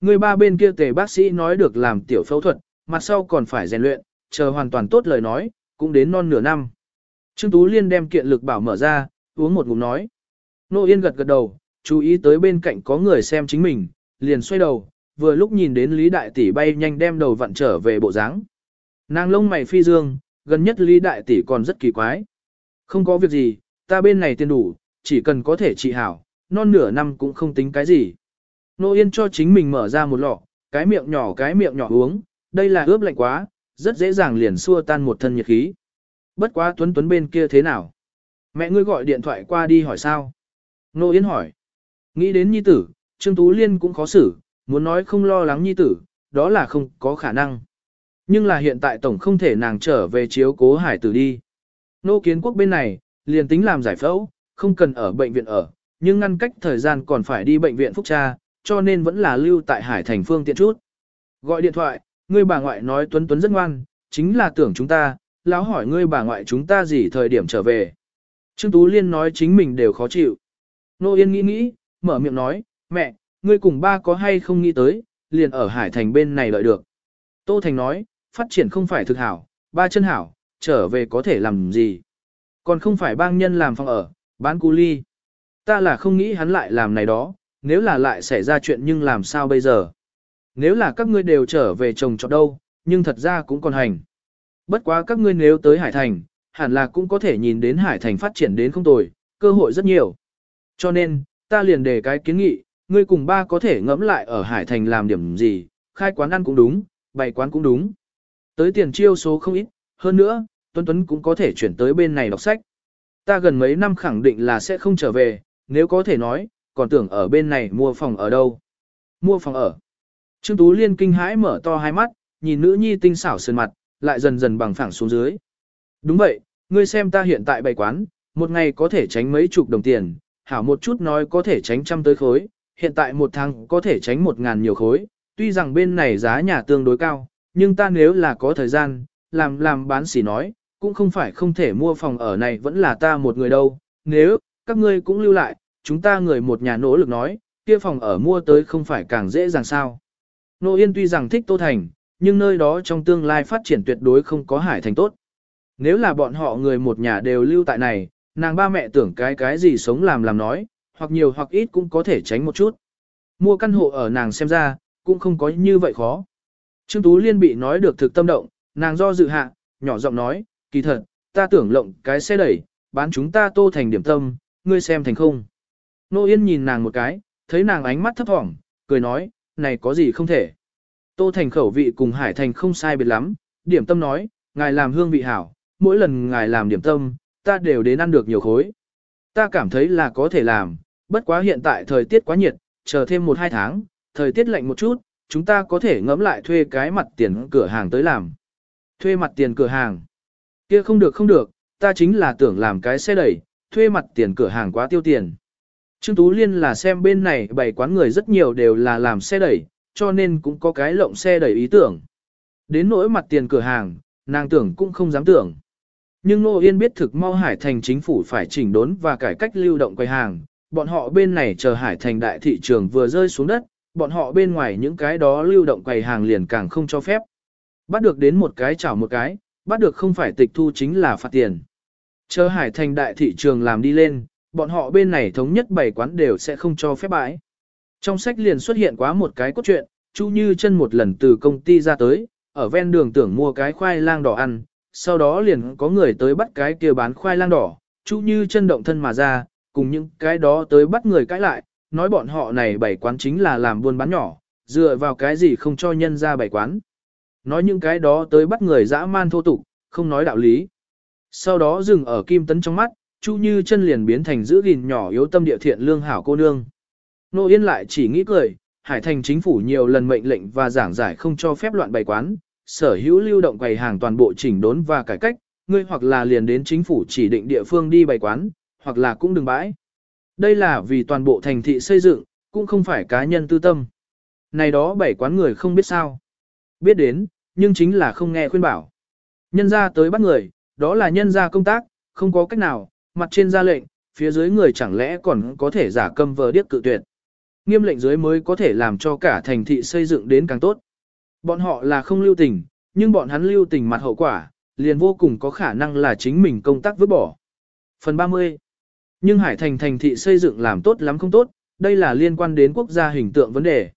Người ba bên kia tề bác sĩ nói được làm tiểu phẫu thuật, mặt sau còn phải rèn luyện, chờ hoàn toàn tốt lời nói, cũng đến non nửa năm. Trương Tú Liên đem kiện lực bảo mở ra, uống một ngụm nói. Nô Yên gật gật đầu, chú ý tới bên cạnh có người xem chính mình, liền xoay đầu, vừa lúc nhìn đến Lý Đại Tỷ bay nhanh đem đầu vặn trở về bộ dáng. Nàng lông mày phi dương, gần nhất Lý Đại Tỷ còn rất kỳ quái. Không có việc gì, ta bên này tiền đủ, chỉ cần có thể trị hảo, non nửa năm cũng không tính cái gì. Nô Yên cho chính mình mở ra một lọ, cái miệng nhỏ cái miệng nhỏ uống, đây là ướp lạnh quá, rất dễ dàng liền xua tan một thân nhiệt khí. Bất quá Tuấn Tuấn bên kia thế nào? Mẹ ngươi gọi điện thoại qua đi hỏi sao? Nô Yên hỏi. Nghĩ đến nhi tử, Trương Tú Liên cũng khó xử, muốn nói không lo lắng nhi tử, đó là không có khả năng. Nhưng là hiện tại tổng không thể nàng trở về chiếu cố hải tử đi. Nô kiến quốc bên này, liền tính làm giải phẫu, không cần ở bệnh viện ở, nhưng ngăn cách thời gian còn phải đi bệnh viện phúc tra, cho nên vẫn là lưu tại hải thành phương tiện chút. Gọi điện thoại, ngươi bà ngoại nói Tuấn Tuấn rất ngoan, chính là tưởng chúng ta, lão hỏi ngươi bà ngoại chúng ta gì thời điểm trở về. Trương Tú Liên nói chính mình đều khó chịu. Nô Yên nghĩ nghĩ, mở miệng nói, mẹ, ngươi cùng ba có hay không nghĩ tới, liền ở Hải Thành bên này lợi được. Tô Thành nói, phát triển không phải thực hảo, ba chân hảo, trở về có thể làm gì. Còn không phải bang nhân làm phòng ở, bán cu ly. Ta là không nghĩ hắn lại làm này đó, nếu là lại xảy ra chuyện nhưng làm sao bây giờ. Nếu là các ngươi đều trở về chồng trọt đâu, nhưng thật ra cũng còn hành. Bất quá các ngươi nếu tới Hải Thành, hẳn là cũng có thể nhìn đến Hải Thành phát triển đến không tồi, cơ hội rất nhiều. Cho nên, ta liền đề cái kiến nghị, ngươi cùng ba có thể ngẫm lại ở Hải Thành làm điểm gì, khai quán ăn cũng đúng, bày quán cũng đúng. Tới tiền chiêu số không ít, hơn nữa, Tuấn Tuấn cũng có thể chuyển tới bên này đọc sách. Ta gần mấy năm khẳng định là sẽ không trở về, nếu có thể nói, còn tưởng ở bên này mua phòng ở đâu. Mua phòng ở. Trương Tú Liên kinh hãi mở to hai mắt, nhìn nữ nhi tinh xảo sơn mặt, lại dần dần bằng phẳng xuống dưới. Đúng vậy, ngươi xem ta hiện tại bày quán, một ngày có thể tránh mấy chục đồng tiền, hảo một chút nói có thể tránh trăm tới khối, hiện tại một tháng có thể tránh một ngàn nhiều khối, tuy rằng bên này giá nhà tương đối cao, nhưng ta nếu là có thời gian, làm làm bán xỉ nói, cũng không phải không thể mua phòng ở này vẫn là ta một người đâu, nếu, các ngươi cũng lưu lại, chúng ta người một nhà nỗ lực nói, kia phòng ở mua tới không phải càng dễ dàng sao. Nô Yên tuy rằng thích Tô Thành, nhưng nơi đó trong tương lai phát triển tuyệt đối không có Hải Thành tốt. Nếu là bọn họ người một nhà đều lưu tại này, nàng ba mẹ tưởng cái cái gì sống làm làm nói, hoặc nhiều hoặc ít cũng có thể tránh một chút. Mua căn hộ ở nàng xem ra, cũng không có như vậy khó. Trương Tú Liên bị nói được thực tâm động, nàng do dự hạ, nhỏ giọng nói, kỳ thật, ta tưởng lộng cái xe đẩy, bán chúng ta tô thành điểm tâm, ngươi xem thành không. Nô Yên nhìn nàng một cái, thấy nàng ánh mắt thấp thỏm, cười nói, này có gì không thể. Tô Thành khẩu vị cùng Hải Thành không sai biệt lắm, điểm tâm nói, ngài làm hương vị hảo, mỗi lần ngài làm điểm tâm, ta đều đến ăn được nhiều khối. Ta cảm thấy là có thể làm, bất quá hiện tại thời tiết quá nhiệt, chờ thêm một hai tháng, thời tiết lạnh một chút, chúng ta có thể ngẫm lại thuê cái mặt tiền cửa hàng tới làm. Thuê mặt tiền cửa hàng. kia không được không được, ta chính là tưởng làm cái xe đẩy, thuê mặt tiền cửa hàng quá tiêu tiền. Trương Tú Liên là xem bên này bảy quán người rất nhiều đều là làm xe đẩy, cho nên cũng có cái lộng xe đẩy ý tưởng. Đến nỗi mặt tiền cửa hàng, nàng tưởng cũng không dám tưởng. Nhưng Nô Yên biết thực mau Hải Thành chính phủ phải chỉnh đốn và cải cách lưu động quầy hàng, bọn họ bên này chờ Hải Thành đại thị trường vừa rơi xuống đất, bọn họ bên ngoài những cái đó lưu động quầy hàng liền càng không cho phép. Bắt được đến một cái chảo một cái, bắt được không phải tịch thu chính là phạt tiền. Chờ Hải Thành đại thị trường làm đi lên, bọn họ bên này thống nhất bảy quán đều sẽ không cho phép bãi. Trong sách liền xuất hiện quá một cái cốt truyện, Chu Như chân một lần từ công ty ra tới, ở ven đường tưởng mua cái khoai lang đỏ ăn, sau đó liền có người tới bắt cái kia bán khoai lang đỏ, Chu Như chân động thân mà ra, cùng những cái đó tới bắt người cãi lại, nói bọn họ này bảy quán chính là làm buôn bán nhỏ, dựa vào cái gì không cho nhân ra bảy quán. Nói những cái đó tới bắt người dã man thô tục, không nói đạo lý. Sau đó dừng ở kim tấn trong mắt, Chu Như chân liền biến thành giữ gìn nhỏ yếu tâm địa thiện lương hảo cô nương. Nô Yên lại chỉ nghĩ cười, Hải Thành chính phủ nhiều lần mệnh lệnh và giảng giải không cho phép loạn bày quán, sở hữu lưu động quầy hàng toàn bộ chỉnh đốn và cải cách, ngươi hoặc là liền đến chính phủ chỉ định địa phương đi bày quán, hoặc là cũng đừng bãi. Đây là vì toàn bộ thành thị xây dựng, cũng không phải cá nhân tư tâm. Này đó bảy quán người không biết sao. Biết đến, nhưng chính là không nghe khuyên bảo. Nhân ra tới bắt người, đó là nhân ra công tác, không có cách nào, mặt trên ra lệnh, phía dưới người chẳng lẽ còn có thể giả câm vờ điếc cự tuyệt. nghiêm lệnh dưới mới có thể làm cho cả thành thị xây dựng đến càng tốt. Bọn họ là không lưu tình, nhưng bọn hắn lưu tình mặt hậu quả, liền vô cùng có khả năng là chính mình công tác vứt bỏ. Phần 30. Nhưng Hải Thành thành thị xây dựng làm tốt lắm không tốt, đây là liên quan đến quốc gia hình tượng vấn đề.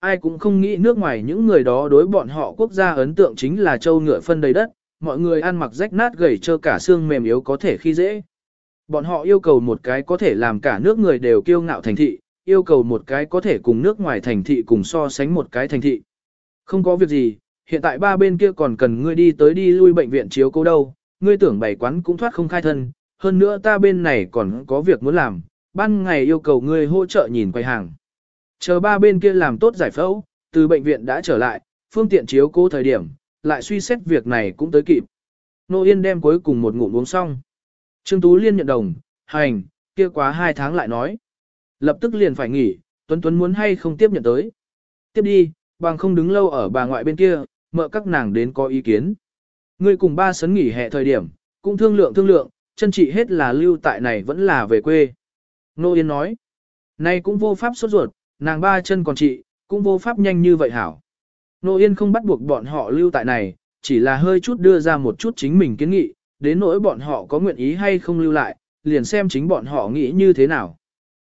Ai cũng không nghĩ nước ngoài những người đó đối bọn họ quốc gia ấn tượng chính là châu ngựa phân đầy đất, mọi người ăn mặc rách nát gầy trơ cả xương mềm yếu có thể khi dễ. Bọn họ yêu cầu một cái có thể làm cả nước người đều kiêu ngạo thành thị, yêu cầu một cái có thể cùng nước ngoài thành thị cùng so sánh một cái thành thị. Không có việc gì, hiện tại ba bên kia còn cần ngươi đi tới đi lui bệnh viện chiếu cố đâu, ngươi tưởng bày quán cũng thoát không khai thân, hơn nữa ta bên này còn có việc muốn làm, ban ngày yêu cầu ngươi hỗ trợ nhìn quay hàng. Chờ ba bên kia làm tốt giải phẫu, từ bệnh viện đã trở lại, phương tiện chiếu cố thời điểm, lại suy xét việc này cũng tới kịp. Nô Yên đem cuối cùng một ngụm uống xong. Trương Tú Liên nhận đồng, hành, kia quá hai tháng lại nói. Lập tức liền phải nghỉ, Tuấn Tuấn muốn hay không tiếp nhận tới. Tiếp đi, bằng không đứng lâu ở bà ngoại bên kia, mợ các nàng đến có ý kiến. Ngươi cùng ba sấn nghỉ hè thời điểm, cũng thương lượng thương lượng, chân trị hết là lưu tại này vẫn là về quê. Nô Yên nói, nay cũng vô pháp sốt ruột, nàng ba chân còn trị, cũng vô pháp nhanh như vậy hảo. Nô Yên không bắt buộc bọn họ lưu tại này, chỉ là hơi chút đưa ra một chút chính mình kiến nghị, đến nỗi bọn họ có nguyện ý hay không lưu lại, liền xem chính bọn họ nghĩ như thế nào.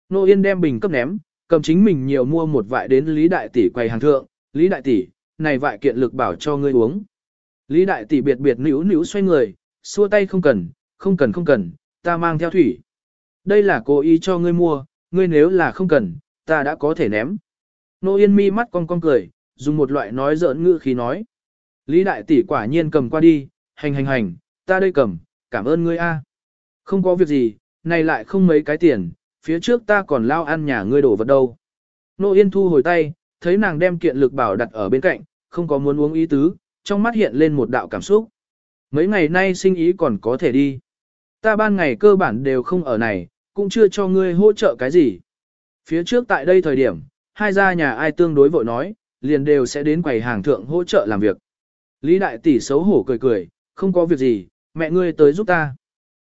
Nô Yên đem bình cấp ném, cầm chính mình nhiều mua một vại đến Lý Đại Tỷ quầy hàng thượng, Lý Đại Tỷ, này vại kiện lực bảo cho ngươi uống. Lý Đại Tỷ biệt biệt nữ nữ xoay người, xua tay không cần, không cần không cần, ta mang theo thủy. Đây là cố ý cho ngươi mua, ngươi nếu là không cần, ta đã có thể ném. Nô Yên mi mắt cong cong cười, dùng một loại nói giỡn ngữ khí nói. Lý Đại Tỷ quả nhiên cầm qua đi, hành hành hành, ta đây cầm, cảm ơn ngươi a. Không có việc gì, này lại không mấy cái tiền, phía trước ta còn lao ăn nhà ngươi đổ vật đâu. Nô Yên thu hồi tay, thấy nàng đem kiện lực bảo đặt ở bên cạnh, không có muốn uống ý tứ, trong mắt hiện lên một đạo cảm xúc. Mấy ngày nay sinh ý còn có thể đi. Ta ban ngày cơ bản đều không ở này, cũng chưa cho ngươi hỗ trợ cái gì. Phía trước tại đây thời điểm, hai gia nhà ai tương đối vội nói, liền đều sẽ đến quầy hàng thượng hỗ trợ làm việc. Lý đại tỷ xấu hổ cười cười, không có việc gì, mẹ ngươi tới giúp ta.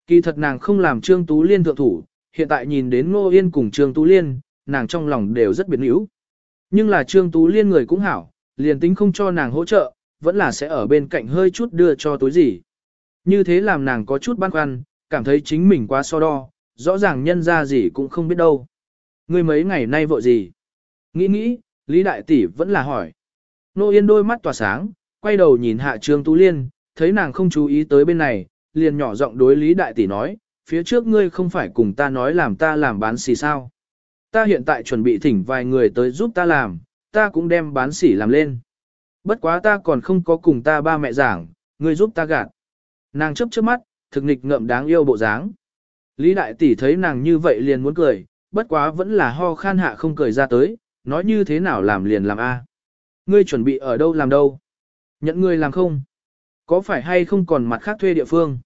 Kỳ thật nàng không làm Trương Tú Liên thượng thủ, hiện tại nhìn đến Ngô Yên cùng Trương Tú Liên, nàng trong lòng đều rất biến yếu. Nhưng là Trương Tú Liên người cũng hảo, liền tính không cho nàng hỗ trợ, vẫn là sẽ ở bên cạnh hơi chút đưa cho túi gì. Như thế làm nàng có chút băn khoăn, cảm thấy chính mình quá so đo, rõ ràng nhân ra gì cũng không biết đâu. Ngươi mấy ngày nay vội gì? Nghĩ nghĩ, Lý Đại Tỷ vẫn là hỏi. Nô Yên đôi mắt tỏa sáng, quay đầu nhìn hạ Trương Tú Liên, thấy nàng không chú ý tới bên này, liền nhỏ giọng đối Lý Đại Tỷ nói, phía trước ngươi không phải cùng ta nói làm ta làm bán xì sao. Ta hiện tại chuẩn bị thỉnh vài người tới giúp ta làm, ta cũng đem bán xỉ làm lên. Bất quá ta còn không có cùng ta ba mẹ giảng, ngươi giúp ta gạt. Nàng chấp chớp mắt, thực nghịch ngậm đáng yêu bộ dáng. Lý Đại Tỷ thấy nàng như vậy liền muốn cười, bất quá vẫn là ho khan hạ không cười ra tới, nói như thế nào làm liền làm a. Ngươi chuẩn bị ở đâu làm đâu? Nhận ngươi làm không? Có phải hay không còn mặt khác thuê địa phương?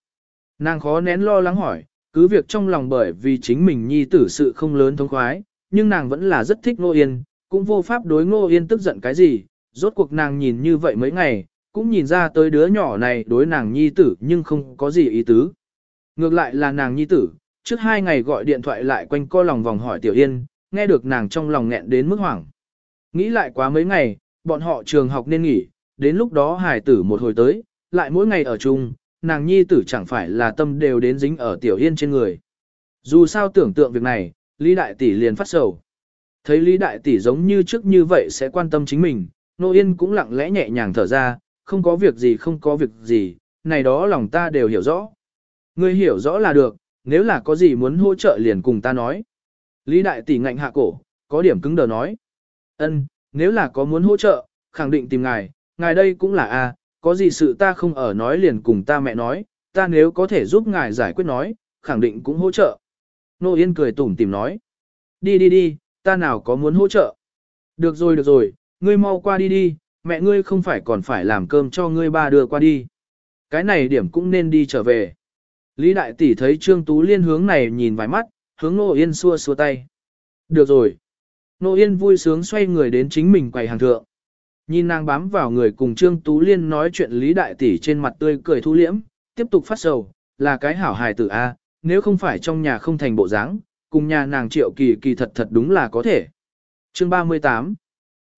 Nàng khó nén lo lắng hỏi, cứ việc trong lòng bởi vì chính mình nhi tử sự không lớn thông khoái, nhưng nàng vẫn là rất thích Ngô Yên, cũng vô pháp đối Ngô Yên tức giận cái gì, rốt cuộc nàng nhìn như vậy mấy ngày, cũng nhìn ra tới đứa nhỏ này đối nàng nhi tử nhưng không có gì ý tứ. Ngược lại là nàng nhi tử, trước hai ngày gọi điện thoại lại quanh co lòng vòng hỏi Tiểu Yên, nghe được nàng trong lòng nghẹn đến mức hoảng. Nghĩ lại quá mấy ngày, bọn họ trường học nên nghỉ, đến lúc đó hải tử một hồi tới, lại mỗi ngày ở chung, nàng nhi tử chẳng phải là tâm đều đến dính ở Tiểu Yên trên người. Dù sao tưởng tượng việc này, Lý Đại Tỷ liền phát sầu. Thấy Lý Đại Tỷ giống như trước như vậy sẽ quan tâm chính mình, Nô Yên cũng lặng lẽ nhẹ nhàng thở ra, không có việc gì không có việc gì, này đó lòng ta đều hiểu rõ. Ngươi hiểu rõ là được, nếu là có gì muốn hỗ trợ liền cùng ta nói. Lý Đại Tỷ ngạnh hạ cổ, có điểm cứng đờ nói. ân nếu là có muốn hỗ trợ, khẳng định tìm ngài, ngài đây cũng là a có gì sự ta không ở nói liền cùng ta mẹ nói, ta nếu có thể giúp ngài giải quyết nói, khẳng định cũng hỗ trợ. Nô Yên cười tủm tìm nói. Đi đi đi, ta nào có muốn hỗ trợ. Được rồi được rồi, ngươi mau qua đi đi, mẹ ngươi không phải còn phải làm cơm cho ngươi ba đưa qua đi. Cái này điểm cũng nên đi trở về. Lý Đại Tỷ thấy Trương Tú Liên hướng này nhìn vài mắt, hướng Nô Yên xua xua tay. Được rồi. Nô Yên vui sướng xoay người đến chính mình quầy hàng thượng. Nhìn nàng bám vào người cùng Trương Tú Liên nói chuyện Lý Đại Tỷ trên mặt tươi cười thu liễm, tiếp tục phát sầu, là cái hảo hài tử A, nếu không phải trong nhà không thành bộ dáng, cùng nhà nàng triệu kỳ kỳ thật thật đúng là có thể. Chương 38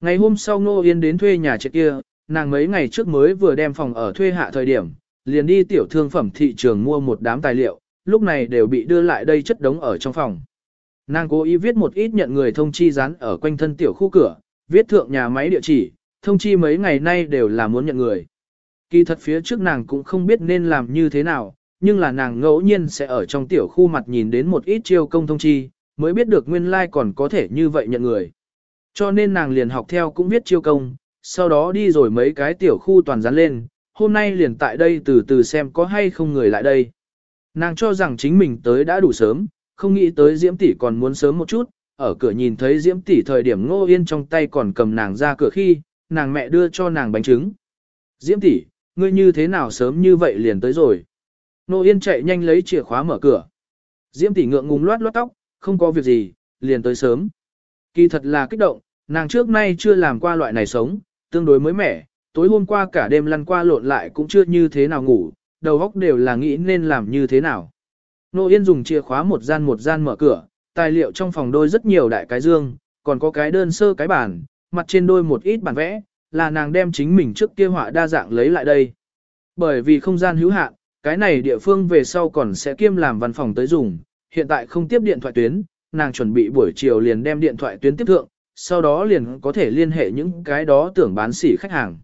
Ngày hôm sau Ngô Yên đến thuê nhà trệt kia, nàng mấy ngày trước mới vừa đem phòng ở thuê hạ thời điểm, liền đi tiểu thương phẩm thị trường mua một đám tài liệu, lúc này đều bị đưa lại đây chất đống ở trong phòng. Nàng cố ý viết một ít nhận người thông chi dán ở quanh thân tiểu khu cửa, viết thượng nhà máy địa chỉ, thông chi mấy ngày nay đều là muốn nhận người. Kỳ thật phía trước nàng cũng không biết nên làm như thế nào, nhưng là nàng ngẫu nhiên sẽ ở trong tiểu khu mặt nhìn đến một ít chiêu công thông chi, mới biết được nguyên lai like còn có thể như vậy nhận người. Cho nên nàng liền học theo cũng biết chiêu công, sau đó đi rồi mấy cái tiểu khu toàn dán lên, hôm nay liền tại đây từ từ xem có hay không người lại đây. Nàng cho rằng chính mình tới đã đủ sớm, không nghĩ tới Diễm tỷ còn muốn sớm một chút, ở cửa nhìn thấy Diễm tỷ thời điểm Ngô Yên trong tay còn cầm nàng ra cửa khi, nàng mẹ đưa cho nàng bánh trứng. Diễm tỷ, ngươi như thế nào sớm như vậy liền tới rồi. Nô Yên chạy nhanh lấy chìa khóa mở cửa. Diễm tỷ ngượng ngùng loát loát tóc, không có việc gì, liền tới sớm. Kỳ thật là kích động, nàng trước nay chưa làm qua loại này sống, tương đối mới mẻ, tối hôm qua cả đêm lăn qua lộn lại cũng chưa như thế nào ngủ, đầu óc đều là nghĩ nên làm như thế nào. Nô Yên dùng chìa khóa một gian một gian mở cửa, tài liệu trong phòng đôi rất nhiều đại cái dương, còn có cái đơn sơ cái bản, mặt trên đôi một ít bản vẽ, là nàng đem chính mình trước kia họa đa dạng lấy lại đây. Bởi vì không gian hữu hạn, cái này địa phương về sau còn sẽ kiêm làm văn phòng tới dùng, hiện tại không tiếp điện thoại tuyến, nàng chuẩn bị buổi chiều liền đem điện thoại tuyến tiếp thượng, sau đó liền có thể liên hệ những cái đó tưởng bán sỉ khách hàng.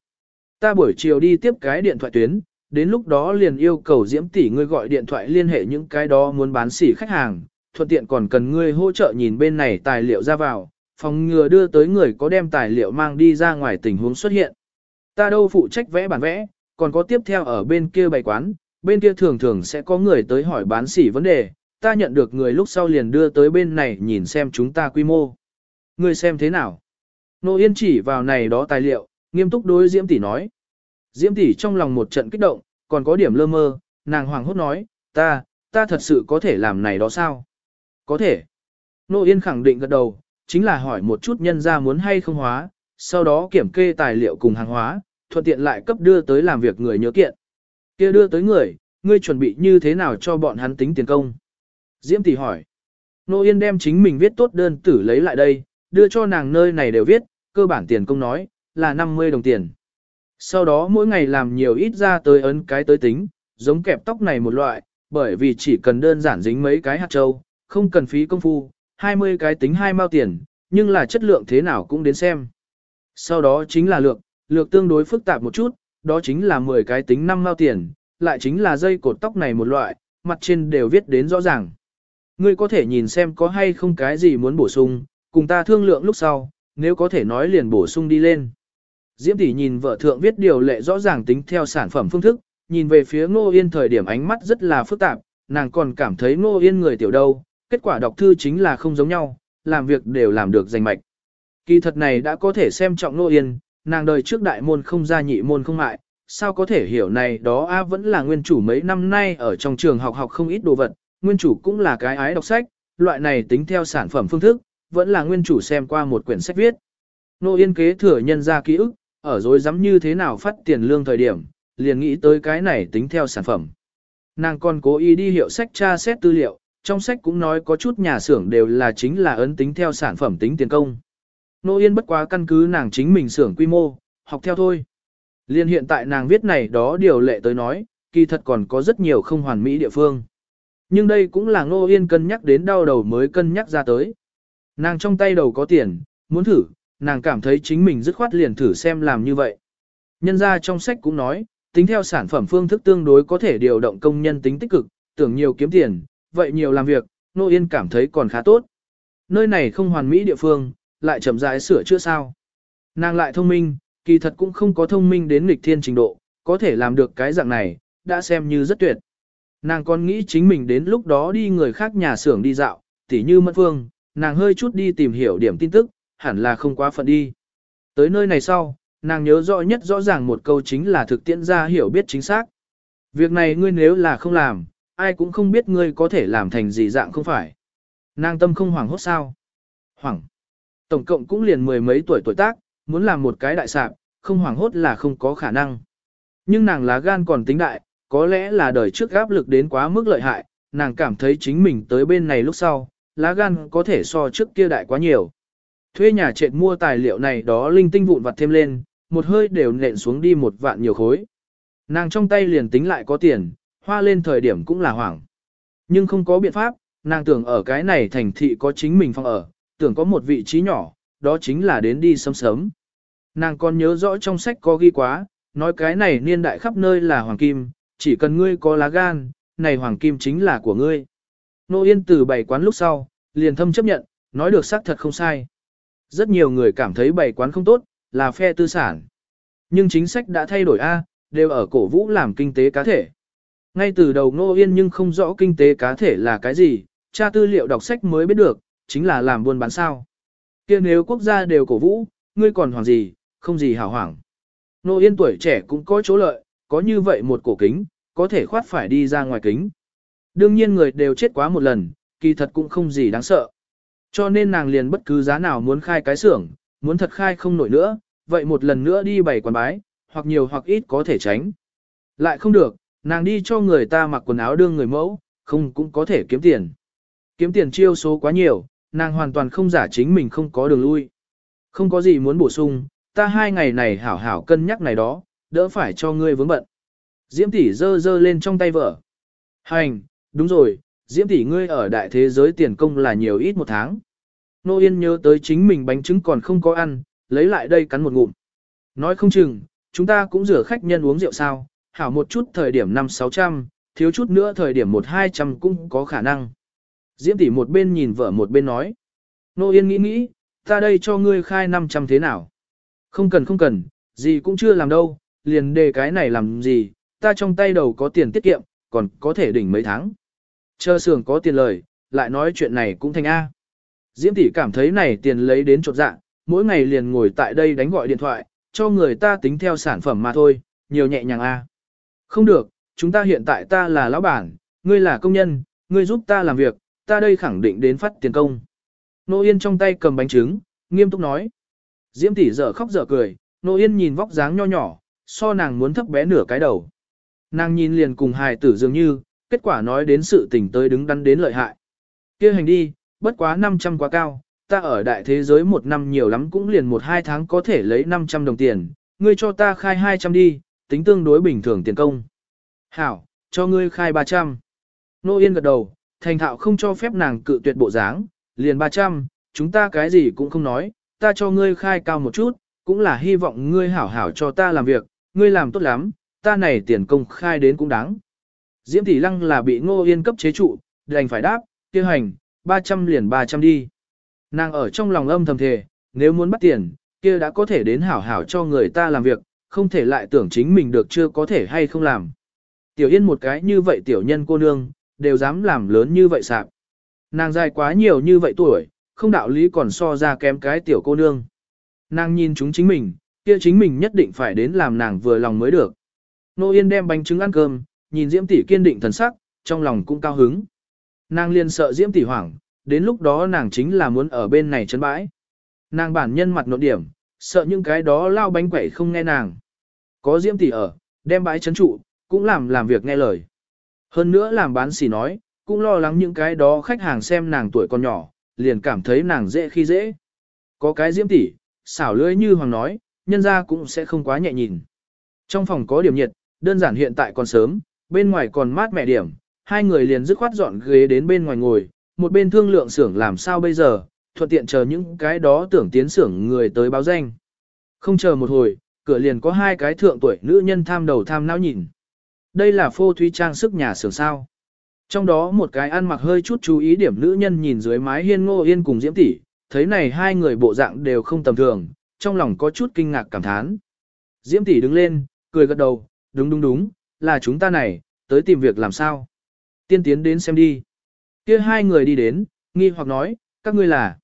Ta buổi chiều đi tiếp cái điện thoại tuyến, đến lúc đó liền yêu cầu Diễm tỷ ngươi gọi điện thoại liên hệ những cái đó muốn bán sỉ khách hàng, thuận tiện còn cần ngươi hỗ trợ nhìn bên này tài liệu ra vào, phòng ngừa đưa tới người có đem tài liệu mang đi ra ngoài tình huống xuất hiện. Ta đâu phụ trách vẽ bản vẽ, còn có tiếp theo ở bên kia bày quán, bên kia thường thường sẽ có người tới hỏi bán sỉ vấn đề, ta nhận được người lúc sau liền đưa tới bên này nhìn xem chúng ta quy mô. Người xem thế nào? Nô Yên chỉ vào này đó tài liệu, nghiêm túc đối Diễm tỷ nói. Diễm tỷ trong lòng một trận kích động, còn có điểm lơ mơ, nàng hoàng hốt nói, ta, ta thật sự có thể làm này đó sao? Có thể. Nô Yên khẳng định gật đầu, chính là hỏi một chút nhân ra muốn hay không hóa, sau đó kiểm kê tài liệu cùng hàng hóa, thuận tiện lại cấp đưa tới làm việc người nhớ kiện. kia đưa tới người, ngươi chuẩn bị như thế nào cho bọn hắn tính tiền công? Diễm tỷ hỏi. Nô Yên đem chính mình viết tốt đơn tử lấy lại đây, đưa cho nàng nơi này đều viết, cơ bản tiền công nói, là 50 đồng tiền. Sau đó mỗi ngày làm nhiều ít ra tới ấn cái tới tính, giống kẹp tóc này một loại, bởi vì chỉ cần đơn giản dính mấy cái hạt trâu, không cần phí công phu, 20 cái tính hai mao tiền, nhưng là chất lượng thế nào cũng đến xem. Sau đó chính là lược, lược tương đối phức tạp một chút, đó chính là 10 cái tính 5 mao tiền, lại chính là dây cột tóc này một loại, mặt trên đều viết đến rõ ràng. Ngươi có thể nhìn xem có hay không cái gì muốn bổ sung, cùng ta thương lượng lúc sau, nếu có thể nói liền bổ sung đi lên. Diễm tỷ nhìn vợ thượng viết điều lệ rõ ràng tính theo sản phẩm phương thức, nhìn về phía Ngô Yên thời điểm ánh mắt rất là phức tạp, nàng còn cảm thấy Ngô Yên người tiểu đâu, kết quả đọc thư chính là không giống nhau, làm việc đều làm được danh mạch. Kỳ thật này đã có thể xem trọng Nô Yên, nàng đời trước đại môn không ra nhị môn không mại, sao có thể hiểu này đó a vẫn là nguyên chủ mấy năm nay ở trong trường học học không ít đồ vật, nguyên chủ cũng là cái ái đọc sách, loại này tính theo sản phẩm phương thức, vẫn là nguyên chủ xem qua một quyển sách viết. Nô Yên kế thừa nhân ra ký ức, ở dối dám như thế nào phát tiền lương thời điểm, liền nghĩ tới cái này tính theo sản phẩm. Nàng còn cố ý đi hiệu sách tra xét tư liệu, trong sách cũng nói có chút nhà xưởng đều là chính là ấn tính theo sản phẩm tính tiền công. Nô Yên bất quá căn cứ nàng chính mình xưởng quy mô, học theo thôi. Liên hiện tại nàng viết này đó điều lệ tới nói, kỳ thật còn có rất nhiều không hoàn mỹ địa phương. Nhưng đây cũng là Nô Yên cân nhắc đến đau đầu mới cân nhắc ra tới. Nàng trong tay đầu có tiền, muốn thử, nàng cảm thấy chính mình dứt khoát liền thử xem làm như vậy. Nhân ra trong sách cũng nói, tính theo sản phẩm phương thức tương đối có thể điều động công nhân tính tích cực, tưởng nhiều kiếm tiền, vậy nhiều làm việc, Nô Yên cảm thấy còn khá tốt. Nơi này không hoàn mỹ địa phương, lại chậm rãi sửa chữa sao. Nàng lại thông minh, kỳ thật cũng không có thông minh đến nghịch thiên trình độ, có thể làm được cái dạng này, đã xem như rất tuyệt. Nàng còn nghĩ chính mình đến lúc đó đi người khác nhà xưởng đi dạo, tỉ như mất Phương, nàng hơi chút đi tìm hiểu điểm tin tức, hẳn là không quá phận đi. Tới nơi này sau, nàng nhớ rõ nhất rõ ràng một câu chính là thực tiễn ra hiểu biết chính xác. Việc này ngươi nếu là không làm, ai cũng không biết ngươi có thể làm thành gì dạng không phải. Nàng tâm không hoảng hốt sao. Hoảng. Tổng cộng cũng liền mười mấy tuổi tuổi tác, muốn làm một cái đại sạp, không hoảng hốt là không có khả năng. Nhưng nàng lá gan còn tính đại, có lẽ là đời trước áp lực đến quá mức lợi hại, nàng cảm thấy chính mình tới bên này lúc sau, lá gan có thể so trước kia đại quá nhiều. Thuê nhà trệt mua tài liệu này đó linh tinh vụn vặt thêm lên, một hơi đều nện xuống đi một vạn nhiều khối. Nàng trong tay liền tính lại có tiền, hoa lên thời điểm cũng là hoảng. Nhưng không có biện pháp, nàng tưởng ở cái này thành thị có chính mình phòng ở, tưởng có một vị trí nhỏ, đó chính là đến đi sớm sớm. Nàng còn nhớ rõ trong sách có ghi quá, nói cái này niên đại khắp nơi là hoàng kim, chỉ cần ngươi có lá gan, này hoàng kim chính là của ngươi. Nô Yên từ bảy quán lúc sau, liền thâm chấp nhận, nói được xác thật không sai. Rất nhiều người cảm thấy bảy quán không tốt, là phe tư sản. Nhưng chính sách đã thay đổi A, đều ở cổ vũ làm kinh tế cá thể. Ngay từ đầu Nô Yên nhưng không rõ kinh tế cá thể là cái gì, tra tư liệu đọc sách mới biết được, chính là làm buôn bán sao. kia nếu quốc gia đều cổ vũ, ngươi còn hoàng gì, không gì hảo hoảng. Nô Yên tuổi trẻ cũng có chỗ lợi, có như vậy một cổ kính, có thể khoát phải đi ra ngoài kính. Đương nhiên người đều chết quá một lần, kỳ thật cũng không gì đáng sợ. Cho nên nàng liền bất cứ giá nào muốn khai cái xưởng, muốn thật khai không nổi nữa, vậy một lần nữa đi bày quán bái, hoặc nhiều hoặc ít có thể tránh. Lại không được, nàng đi cho người ta mặc quần áo đương người mẫu, không cũng có thể kiếm tiền. Kiếm tiền chiêu số quá nhiều, nàng hoàn toàn không giả chính mình không có đường lui. Không có gì muốn bổ sung, ta hai ngày này hảo hảo cân nhắc này đó, đỡ phải cho ngươi vướng bận. Diễm tỷ dơ dơ lên trong tay vợ. Hành, đúng rồi, Diễm tỷ ngươi ở đại thế giới tiền công là nhiều ít một tháng. Nô Yên nhớ tới chính mình bánh trứng còn không có ăn, lấy lại đây cắn một ngụm. Nói không chừng, chúng ta cũng rửa khách nhân uống rượu sao, hảo một chút thời điểm 5-600, thiếu chút nữa thời điểm 1-200 cũng có khả năng. Diễm tỷ một bên nhìn vợ một bên nói. Nô Yên nghĩ nghĩ, ta đây cho ngươi khai 500 thế nào? Không cần không cần, gì cũng chưa làm đâu, liền đề cái này làm gì, ta trong tay đầu có tiền tiết kiệm, còn có thể đỉnh mấy tháng. Chờ xưởng có tiền lời, lại nói chuyện này cũng thành A. Diễm tỷ cảm thấy này tiền lấy đến chột dạ, mỗi ngày liền ngồi tại đây đánh gọi điện thoại, cho người ta tính theo sản phẩm mà thôi, nhiều nhẹ nhàng A. Không được, chúng ta hiện tại ta là lão bản, ngươi là công nhân, ngươi giúp ta làm việc, ta đây khẳng định đến phát tiền công. Nô Yên trong tay cầm bánh trứng, nghiêm túc nói. Diễm tỷ dở khóc dở cười, Nô Yên nhìn vóc dáng nho nhỏ, so nàng muốn thấp bé nửa cái đầu. Nàng nhìn liền cùng hài tử dường như, kết quả nói đến sự tình tới đứng đắn đến lợi hại. kia hành đi, bất quá 500 quá cao, ta ở đại thế giới một năm nhiều lắm cũng liền một hai tháng có thể lấy 500 đồng tiền, ngươi cho ta khai 200 đi, tính tương đối bình thường tiền công. Hảo, cho ngươi khai 300. Nô Yên gật đầu, thành thạo không cho phép nàng cự tuyệt bộ dáng, liền 300, chúng ta cái gì cũng không nói, ta cho ngươi khai cao một chút, cũng là hy vọng ngươi hảo hảo cho ta làm việc, ngươi làm tốt lắm, ta này tiền công khai đến cũng đáng. Diễm Tỷ Lăng là bị Ngô Yên cấp chế trụ, đành phải đáp, tiêu hành, 300 liền 300 đi. Nàng ở trong lòng âm thầm thề, nếu muốn bắt tiền, kia đã có thể đến hảo hảo cho người ta làm việc, không thể lại tưởng chính mình được chưa có thể hay không làm. Tiểu Yên một cái như vậy tiểu nhân cô nương, đều dám làm lớn như vậy sạp. Nàng dài quá nhiều như vậy tuổi, không đạo lý còn so ra kém cái tiểu cô nương. Nàng nhìn chúng chính mình, kia chính mình nhất định phải đến làm nàng vừa lòng mới được. Nô Yên đem bánh trứng ăn cơm, nhìn Diễm tỷ kiên định thần sắc, trong lòng cũng cao hứng. Nàng liền sợ Diễm tỷ hoảng, đến lúc đó nàng chính là muốn ở bên này chấn bãi. Nàng bản nhân mặt nộn điểm, sợ những cái đó lao bánh quẩy không nghe nàng. Có Diễm tỷ ở, đem bãi chấn trụ, cũng làm làm việc nghe lời. Hơn nữa làm bán xỉ nói, cũng lo lắng những cái đó khách hàng xem nàng tuổi còn nhỏ, liền cảm thấy nàng dễ khi dễ. Có cái Diễm tỷ, xảo lưỡi như hoàng nói, nhân ra cũng sẽ không quá nhẹ nhìn. Trong phòng có điểm nhiệt, đơn giản hiện tại còn sớm, bên ngoài còn mát mẻ điểm, hai người liền dứt khoát dọn ghế đến bên ngoài ngồi, một bên thương lượng xưởng làm sao bây giờ, thuận tiện chờ những cái đó tưởng tiến xưởng người tới báo danh. Không chờ một hồi, cửa liền có hai cái thượng tuổi nữ nhân tham đầu tham não nhìn. Đây là phô thúy trang sức nhà xưởng sao. Trong đó một cái ăn mặc hơi chút chú ý điểm nữ nhân nhìn dưới mái hiên ngô yên cùng diễm tỷ, thấy này hai người bộ dạng đều không tầm thường, trong lòng có chút kinh ngạc cảm thán. Diễm tỷ đứng lên, cười gật đầu, đúng đúng đúng, là chúng ta này, tới tìm việc làm sao. Tiên tiến đến xem đi. kia hai người đi đến, nghi hoặc nói, các ngươi là.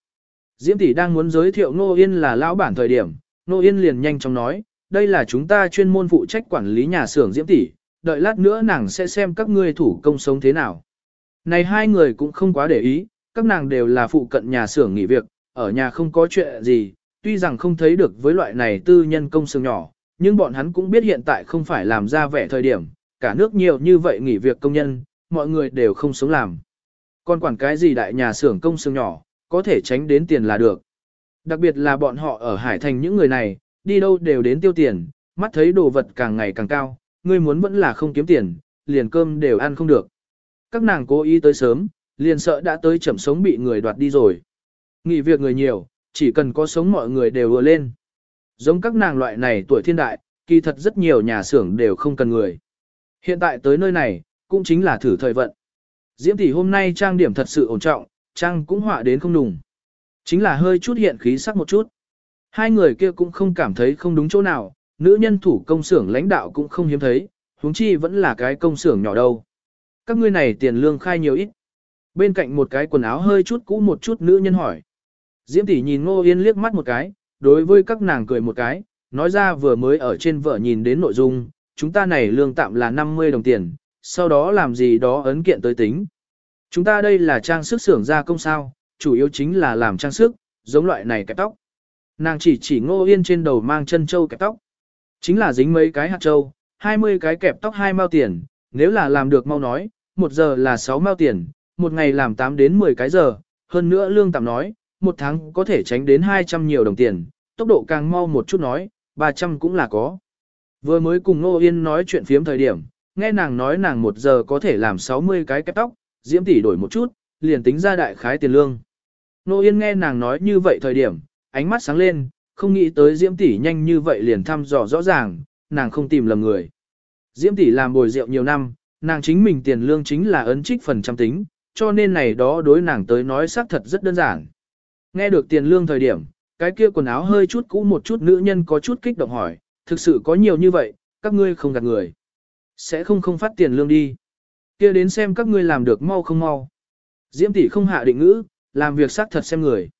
Diễm tỷ đang muốn giới thiệu Nô Yên là lão bản thời điểm, Nô Yên liền nhanh chóng nói, đây là chúng ta chuyên môn phụ trách quản lý nhà xưởng Diễm tỷ, đợi lát nữa nàng sẽ xem các ngươi thủ công sống thế nào. Này hai người cũng không quá để ý, các nàng đều là phụ cận nhà xưởng nghỉ việc, ở nhà không có chuyện gì, tuy rằng không thấy được với loại này tư nhân công xưởng nhỏ, nhưng bọn hắn cũng biết hiện tại không phải làm ra vẻ thời điểm, cả nước nhiều như vậy nghỉ việc công nhân, mọi người đều không sống làm. Còn quản cái gì đại nhà xưởng công xưởng nhỏ, có thể tránh đến tiền là được. Đặc biệt là bọn họ ở Hải Thành những người này, đi đâu đều đến tiêu tiền, mắt thấy đồ vật càng ngày càng cao, ngươi muốn vẫn là không kiếm tiền, liền cơm đều ăn không được. Các nàng cố ý tới sớm, liền sợ đã tới chậm sống bị người đoạt đi rồi. Nghỉ việc người nhiều, chỉ cần có sống mọi người đều vừa lên. Giống các nàng loại này tuổi thiên đại, kỳ thật rất nhiều nhà xưởng đều không cần người. Hiện tại tới nơi này, cũng chính là thử thời vận. Diễm tỷ hôm nay trang điểm thật sự ổn trọng, trang cũng họa đến không đùng. Chính là hơi chút hiện khí sắc một chút. Hai người kia cũng không cảm thấy không đúng chỗ nào, nữ nhân thủ công xưởng lãnh đạo cũng không hiếm thấy, huống chi vẫn là cái công xưởng nhỏ đâu. Các ngươi này tiền lương khai nhiều ít. Bên cạnh một cái quần áo hơi chút cũ một chút nữ nhân hỏi. Diễm tỷ nhìn Ngô Yên liếc mắt một cái, đối với các nàng cười một cái, nói ra vừa mới ở trên vợ nhìn đến nội dung, chúng ta này lương tạm là 50 đồng tiền, sau đó làm gì đó ấn kiện tới tính. Chúng ta đây là trang sức xưởng gia công sao, chủ yếu chính là làm trang sức, giống loại này kẹp tóc. Nàng chỉ chỉ Ngô Yên trên đầu mang chân châu kẹp tóc. Chính là dính mấy cái hạt châu, 20 cái kẹp tóc 2 mao tiền, nếu là làm được mau nói, một giờ là 6 mao tiền, một ngày làm 8 đến 10 cái giờ, hơn nữa lương tạm nói, một tháng có thể tránh đến 200 nhiều đồng tiền, tốc độ càng mau một chút nói, 300 cũng là có. Vừa mới cùng Ngô Yên nói chuyện phiếm thời điểm, nghe nàng nói nàng một giờ có thể làm 60 cái kẹp tóc, diễm tỷ đổi một chút, liền tính ra đại khái tiền lương. Nô Yên nghe nàng nói như vậy thời điểm, ánh mắt sáng lên, không nghĩ tới diễm tỷ nhanh như vậy liền thăm dò rõ ràng, nàng không tìm lầm người. Diễm tỷ làm bồi rượu nhiều năm, nàng chính mình tiền lương chính là ấn trích phần trăm tính, cho nên này đó đối nàng tới nói xác thật rất đơn giản. Nghe được tiền lương thời điểm, cái kia quần áo hơi chút cũ một chút nữ nhân có chút kích động hỏi, thực sự có nhiều như vậy, các ngươi không gạt người. Sẽ không không phát tiền lương đi kia đến xem các ngươi làm được mau không mau. Diễm tỷ không hạ định ngữ, làm việc xác thật xem người.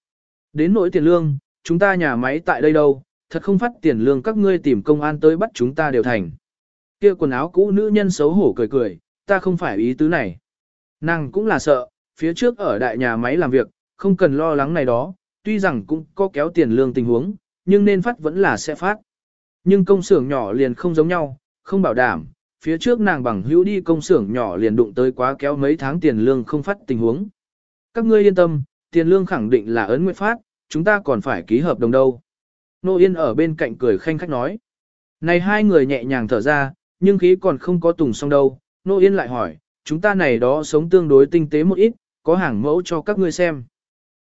Đến nỗi tiền lương, chúng ta nhà máy tại đây đâu, thật không phát tiền lương các ngươi tìm công an tới bắt chúng ta đều thành. Kia quần áo cũ nữ nhân xấu hổ cười cười, ta không phải ý tứ này. Nàng cũng là sợ, phía trước ở đại nhà máy làm việc, không cần lo lắng này đó, tuy rằng cũng có kéo tiền lương tình huống, nhưng nên phát vẫn là sẽ phát. Nhưng công xưởng nhỏ liền không giống nhau, không bảo đảm, phía trước nàng bằng hữu đi công xưởng nhỏ liền đụng tới quá kéo mấy tháng tiền lương không phát tình huống. Các ngươi yên tâm, tiền lương khẳng định là ấn nguyện phát, chúng ta còn phải ký hợp đồng đâu. Nô Yên ở bên cạnh cười khanh khách nói. Này hai người nhẹ nhàng thở ra, nhưng khí còn không có tùng xong đâu. Nô Yên lại hỏi, chúng ta này đó sống tương đối tinh tế một ít, có hàng mẫu cho các ngươi xem.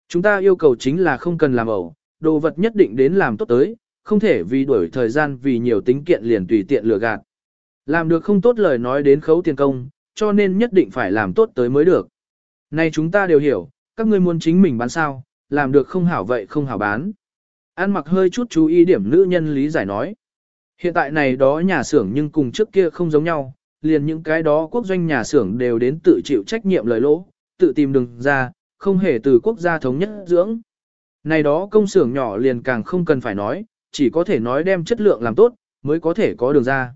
Chúng ta yêu cầu chính là không cần làm ẩu, đồ vật nhất định đến làm tốt tới, không thể vì đuổi thời gian vì nhiều tính kiện liền tùy tiện lừa gạt. Làm được không tốt lời nói đến khấu tiền công, cho nên nhất định phải làm tốt tới mới được. Này chúng ta đều hiểu, các ngươi muốn chính mình bán sao, làm được không hảo vậy không hảo bán. An mặc hơi chút chú ý điểm nữ nhân lý giải nói. Hiện tại này đó nhà xưởng nhưng cùng trước kia không giống nhau, liền những cái đó quốc doanh nhà xưởng đều đến tự chịu trách nhiệm lời lỗ, tự tìm đường ra, không hề từ quốc gia thống nhất dưỡng. Này đó công xưởng nhỏ liền càng không cần phải nói, chỉ có thể nói đem chất lượng làm tốt, mới có thể có đường ra.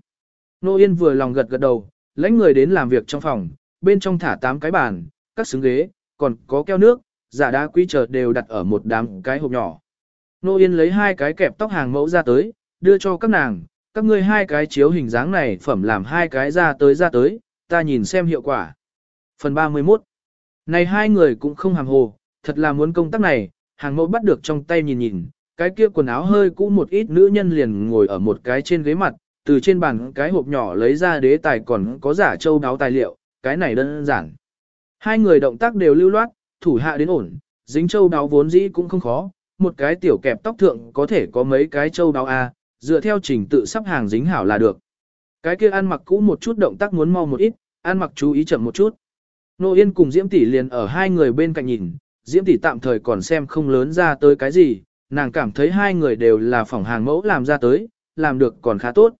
Nô Yên vừa lòng gật gật đầu, lãnh người đến làm việc trong phòng, bên trong thả 8 cái bàn, các xứng ghế, còn có keo nước, giả đá quý chờ đều đặt ở một đám cái hộp nhỏ. Nô Yên lấy hai cái kẹp tóc hàng mẫu ra tới, đưa cho các nàng, các ngươi hai cái chiếu hình dáng này phẩm làm hai cái ra tới ra tới, ta nhìn xem hiệu quả. Phần 31 Này hai người cũng không hàm hồ, thật là muốn công tác này, hàng mẫu bắt được trong tay nhìn nhìn, cái kia quần áo hơi cũ một ít nữ nhân liền ngồi ở một cái trên ghế mặt, từ trên bàn cái hộp nhỏ lấy ra đế tài còn có giả châu đáo tài liệu, cái này đơn giản. Hai người động tác đều lưu loát, thủ hạ đến ổn, dính châu đáo vốn dĩ cũng không khó, một cái tiểu kẹp tóc thượng có thể có mấy cái châu đáo A, dựa theo trình tự sắp hàng dính hảo là được. Cái kia ăn mặc cũ một chút động tác muốn mau một ít, ăn mặc chú ý chậm một chút. Nô Yên cùng Diễm Tỷ liền ở hai người bên cạnh nhìn, Diễm Tỷ tạm thời còn xem không lớn ra tới cái gì, nàng cảm thấy hai người đều là phòng hàng mẫu làm ra tới, làm được còn khá tốt.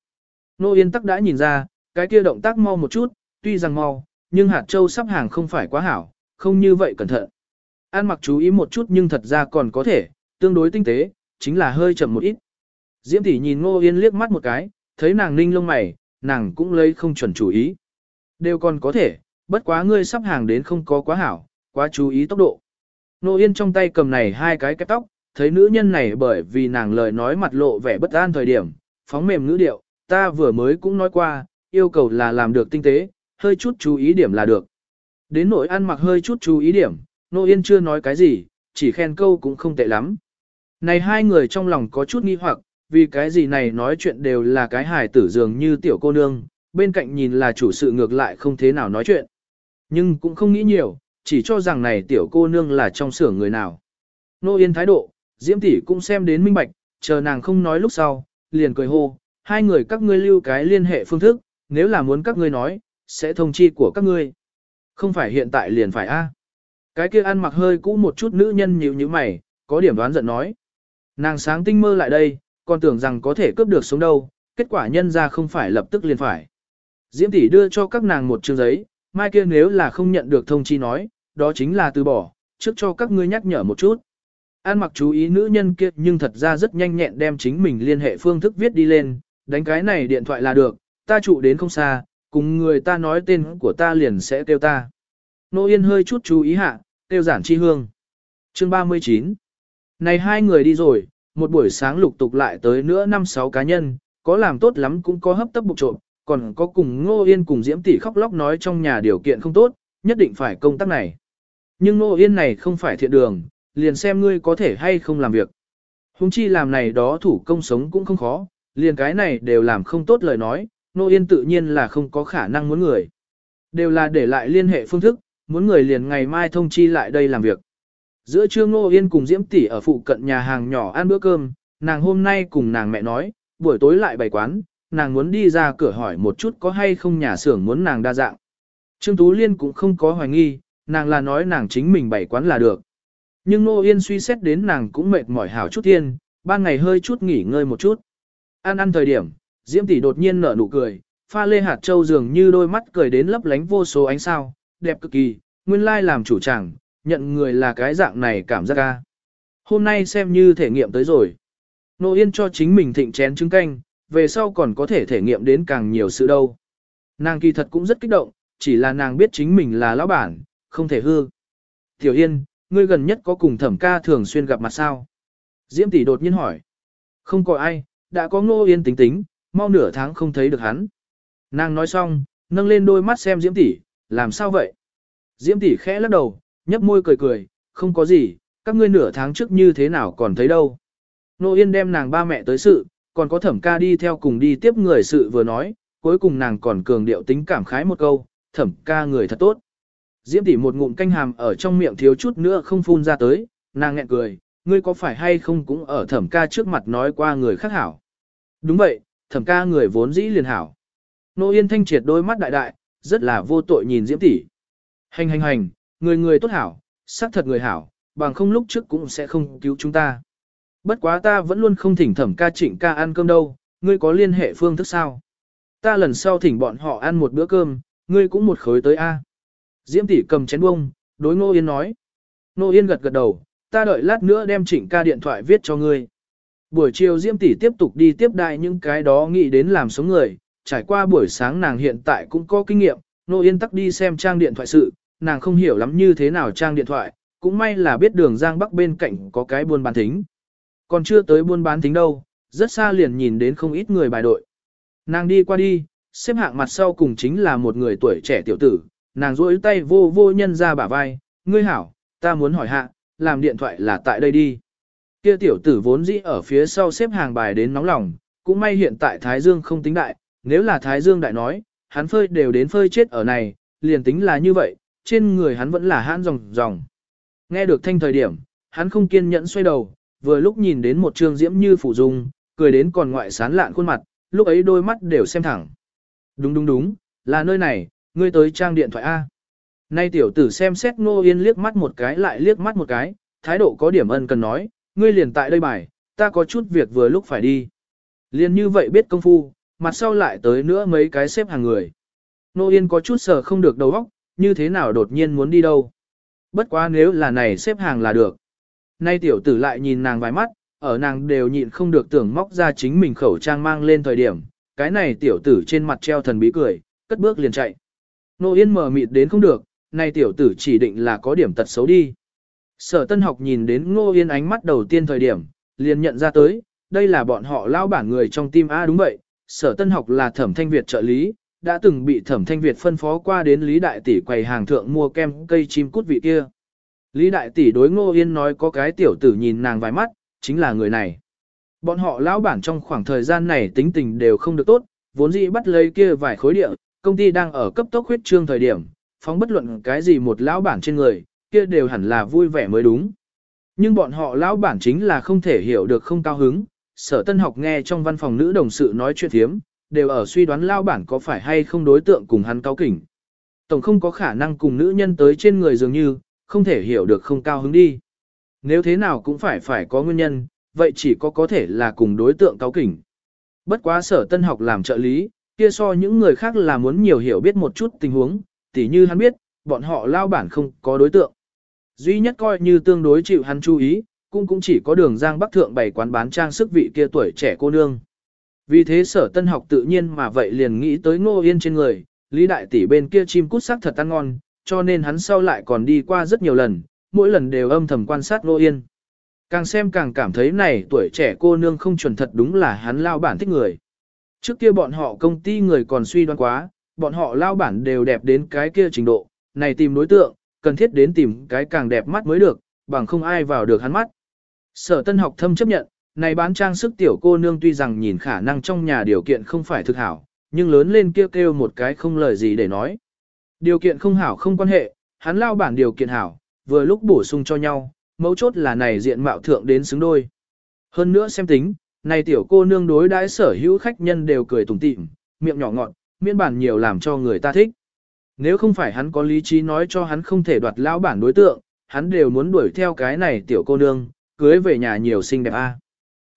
Nô Yên tắc đã nhìn ra, cái kia động tác mau một chút, tuy rằng mau, nhưng hạt châu sắp hàng không phải quá hảo, không như vậy cẩn thận. An mặc chú ý một chút nhưng thật ra còn có thể, tương đối tinh tế, chính là hơi chậm một ít. Diễm tỷ nhìn Ngô Yên liếc mắt một cái, thấy nàng ninh lông mày, nàng cũng lấy không chuẩn chú ý. Đều còn có thể, bất quá ngươi sắp hàng đến không có quá hảo, quá chú ý tốc độ. Ngô Yên trong tay cầm này hai cái kẹp tóc, thấy nữ nhân này bởi vì nàng lời nói mặt lộ vẻ bất an thời điểm, phóng mềm ngữ điệu, ta vừa mới cũng nói qua, yêu cầu là làm được tinh tế, hơi chút chú ý điểm là được. Đến nỗi ăn mặc hơi chút chú ý điểm, Nô Yên chưa nói cái gì, chỉ khen câu cũng không tệ lắm. Này hai người trong lòng có chút nghi hoặc, vì cái gì này nói chuyện đều là cái hài tử dường như tiểu cô nương, bên cạnh nhìn là chủ sự ngược lại không thế nào nói chuyện. Nhưng cũng không nghĩ nhiều, chỉ cho rằng này tiểu cô nương là trong xưởng người nào. Nô Yên thái độ, Diễm tỷ cũng xem đến minh bạch, chờ nàng không nói lúc sau, liền cười hô, hai người các ngươi lưu cái liên hệ phương thức, nếu là muốn các ngươi nói, sẽ thông chi của các ngươi. Không phải hiện tại liền phải a Cái kia ăn mặc hơi cũ một chút nữ nhân nhíu nhíu mày, có điểm đoán giận nói. Nàng sáng tinh mơ lại đây, còn tưởng rằng có thể cướp được sống đâu, kết quả nhân ra không phải lập tức liền phải. Diễm tỷ đưa cho các nàng một chương giấy, mai kia nếu là không nhận được thông chi nói, đó chính là từ bỏ, trước cho các ngươi nhắc nhở một chút. An mặc chú ý nữ nhân kia nhưng thật ra rất nhanh nhẹn đem chính mình liên hệ phương thức viết đi lên, đánh cái này điện thoại là được, ta trụ đến không xa, cùng người ta nói tên của ta liền sẽ kêu ta. Nô Yên hơi chút chú ý hạ, kêu giản chi hương. chương 39 Này hai người đi rồi, một buổi sáng lục tục lại tới nữa năm sáu cá nhân, có làm tốt lắm cũng có hấp tấp bục trộm, còn có cùng Ngô Yên cùng Diễm Tỷ khóc lóc nói trong nhà điều kiện không tốt, nhất định phải công tác này. Nhưng Ngô Yên này không phải thiện đường, liền xem ngươi có thể hay không làm việc. Hùng chi làm này đó thủ công sống cũng không khó, liền cái này đều làm không tốt lời nói, nô Yên tự nhiên là không có khả năng muốn người. Đều là để lại liên hệ phương thức, muốn người liền ngày mai thông chi lại đây làm việc. Giữa trưa nô Yên cùng Diễm Tỷ ở phụ cận nhà hàng nhỏ ăn bữa cơm, nàng hôm nay cùng nàng mẹ nói, buổi tối lại bày quán, nàng muốn đi ra cửa hỏi một chút có hay không nhà xưởng muốn nàng đa dạng. Trương Tú Liên cũng không có hoài nghi, nàng là nói nàng chính mình bày quán là được. Nhưng Nô Yên suy xét đến nàng cũng mệt mỏi hảo chút thiên, ba ngày hơi chút nghỉ ngơi một chút. Ăn ăn thời điểm, Diễm tỷ đột nhiên nở nụ cười, pha lê hạt châu dường như đôi mắt cười đến lấp lánh vô số ánh sao, đẹp cực kỳ, nguyên lai làm chủ chẳng, nhận người là cái dạng này cảm giác ca. Hôm nay xem như thể nghiệm tới rồi. Nô Yên cho chính mình thịnh chén trứng canh, về sau còn có thể thể nghiệm đến càng nhiều sự đâu. Nàng kỳ thật cũng rất kích động, chỉ là nàng biết chính mình là lão bản, không thể hư. Tiểu Yên, ngươi gần nhất có cùng thẩm ca thường xuyên gặp mặt sao? Diễm tỷ đột nhiên hỏi. Không có ai, đã có ngô yên tính tính, mau nửa tháng không thấy được hắn. Nàng nói xong, nâng lên đôi mắt xem Diễm tỷ, làm sao vậy? Diễm tỷ khẽ lắc đầu, nhấp môi cười cười, không có gì, các ngươi nửa tháng trước như thế nào còn thấy đâu. Nô Yên đem nàng ba mẹ tới sự, còn có thẩm ca đi theo cùng đi tiếp người sự vừa nói, cuối cùng nàng còn cường điệu tính cảm khái một câu, thẩm ca người thật tốt. Diễm tỷ một ngụm canh hàm ở trong miệng thiếu chút nữa không phun ra tới, nàng nghẹn cười, ngươi có phải hay không cũng ở thẩm ca trước mặt nói qua người khác hảo. Đúng vậy, thẩm ca người vốn dĩ liền hảo. Nô Yên thanh triệt đôi mắt đại đại, rất là vô tội nhìn Diễm tỷ. Hành hành hành, người người tốt hảo, xác thật người hảo, bằng không lúc trước cũng sẽ không cứu chúng ta. Bất quá ta vẫn luôn không thỉnh thẩm ca trịnh ca ăn cơm đâu, ngươi có liên hệ phương thức sao? Ta lần sau thỉnh bọn họ ăn một bữa cơm, ngươi cũng một khối tới A. Diễm tỷ cầm chén bông, đối Ngô Yên nói. Ngô Yên gật gật đầu, ta đợi lát nữa đem trịnh ca điện thoại viết cho ngươi. Buổi chiều Diêm tỷ tiếp tục đi tiếp đại những cái đó nghĩ đến làm sống người, trải qua buổi sáng nàng hiện tại cũng có kinh nghiệm, Nô Yên tắc đi xem trang điện thoại sự, nàng không hiểu lắm như thế nào trang điện thoại, cũng may là biết đường Giang Bắc bên cạnh có cái buôn bán thính. Còn chưa tới buôn bán thính đâu, rất xa liền nhìn đến không ít người bài đội. Nàng đi qua đi, xếp hạng mặt sau cùng chính là một người tuổi trẻ tiểu tử, nàng duỗi tay vô vô nhân ra bả vai, ngươi hảo, ta muốn hỏi hạ, làm điện thoại là tại đây đi. Kia tiểu tử vốn dĩ ở phía sau xếp hàng bài đến nóng lòng, cũng may hiện tại Thái Dương không tính đại, nếu là Thái Dương đại nói, hắn phơi đều đến phơi chết ở này, liền tính là như vậy, trên người hắn vẫn là hãn ròng ròng. Nghe được thanh thời điểm, hắn không kiên nhẫn xoay đầu, vừa lúc nhìn đến một trương diễm như phủ dung, cười đến còn ngoại sán lạn khuôn mặt, lúc ấy đôi mắt đều xem thẳng. Đúng đúng đúng, là nơi này, ngươi tới trang điện thoại A. Nay tiểu tử xem xét Ngô Yên liếc mắt một cái lại liếc mắt một cái, thái độ có điểm ân cần nói, ngươi liền tại đây bài, ta có chút việc vừa lúc phải đi. Liền như vậy biết công phu, mặt sau lại tới nữa mấy cái xếp hàng người. Nô Yên có chút sợ không được đầu óc, như thế nào đột nhiên muốn đi đâu. Bất quá nếu là này xếp hàng là được. Nay tiểu tử lại nhìn nàng vài mắt, ở nàng đều nhịn không được tưởng móc ra chính mình khẩu trang mang lên thời điểm. Cái này tiểu tử trên mặt treo thần bí cười, cất bước liền chạy. Nô Yên mở mịt đến không được, nay tiểu tử chỉ định là có điểm tật xấu đi. Sở tân học nhìn đến Ngô Yên ánh mắt đầu tiên thời điểm, liền nhận ra tới, đây là bọn họ lao bản người trong team A đúng vậy, sở tân học là thẩm thanh Việt trợ lý, đã từng bị thẩm thanh Việt phân phó qua đến Lý Đại Tỷ quầy hàng thượng mua kem cây chim cút vị kia. Lý Đại Tỷ đối Ngô Yên nói có cái tiểu tử nhìn nàng vài mắt, chính là người này. Bọn họ lão bản trong khoảng thời gian này tính tình đều không được tốt, vốn dĩ bắt lấy kia vài khối địa, công ty đang ở cấp tốc huyết trương thời điểm, phóng bất luận cái gì một lão bản trên người, kia đều hẳn là vui vẻ mới đúng. Nhưng bọn họ lão bản chính là không thể hiểu được không cao hứng, sở tân học nghe trong văn phòng nữ đồng sự nói chuyện thiếm, đều ở suy đoán lão bản có phải hay không đối tượng cùng hắn cao kỉnh. Tổng không có khả năng cùng nữ nhân tới trên người dường như, không thể hiểu được không cao hứng đi. Nếu thế nào cũng phải phải có nguyên nhân, vậy chỉ có có thể là cùng đối tượng cao kỉnh. Bất quá sở tân học làm trợ lý, kia so những người khác là muốn nhiều hiểu biết một chút tình huống, tỉ như hắn biết, bọn họ lao bản không có đối tượng. Duy nhất coi như tương đối chịu hắn chú ý, cũng cũng chỉ có đường Giang Bắc Thượng bày quán bán trang sức vị kia tuổi trẻ cô nương. Vì thế sở tân học tự nhiên mà vậy liền nghĩ tới ngô yên trên người, lý đại tỷ bên kia chim cút sắc thật ăn ngon, cho nên hắn sau lại còn đi qua rất nhiều lần, mỗi lần đều âm thầm quan sát ngô yên. Càng xem càng cảm thấy này tuổi trẻ cô nương không chuẩn thật đúng là hắn lao bản thích người. Trước kia bọn họ công ty người còn suy đoán quá, bọn họ lao bản đều đẹp đến cái kia trình độ, này tìm đối tượng, cần thiết đến tìm cái càng đẹp mắt mới được, bằng không ai vào được hắn mắt. Sở tân học thâm chấp nhận, này bán trang sức tiểu cô nương tuy rằng nhìn khả năng trong nhà điều kiện không phải thực hảo, nhưng lớn lên kêu kêu một cái không lời gì để nói. Điều kiện không hảo không quan hệ, hắn lao bản điều kiện hảo, vừa lúc bổ sung cho nhau, mấu chốt là này diện mạo thượng đến xứng đôi. Hơn nữa xem tính, này tiểu cô nương đối đãi sở hữu khách nhân đều cười tủm tỉm, miệng nhỏ ngọn, miễn bản nhiều làm cho người ta thích. Nếu không phải hắn có lý trí nói cho hắn không thể đoạt lão bản đối tượng, hắn đều muốn đuổi theo cái này tiểu cô nương, cưới về nhà nhiều xinh đẹp a.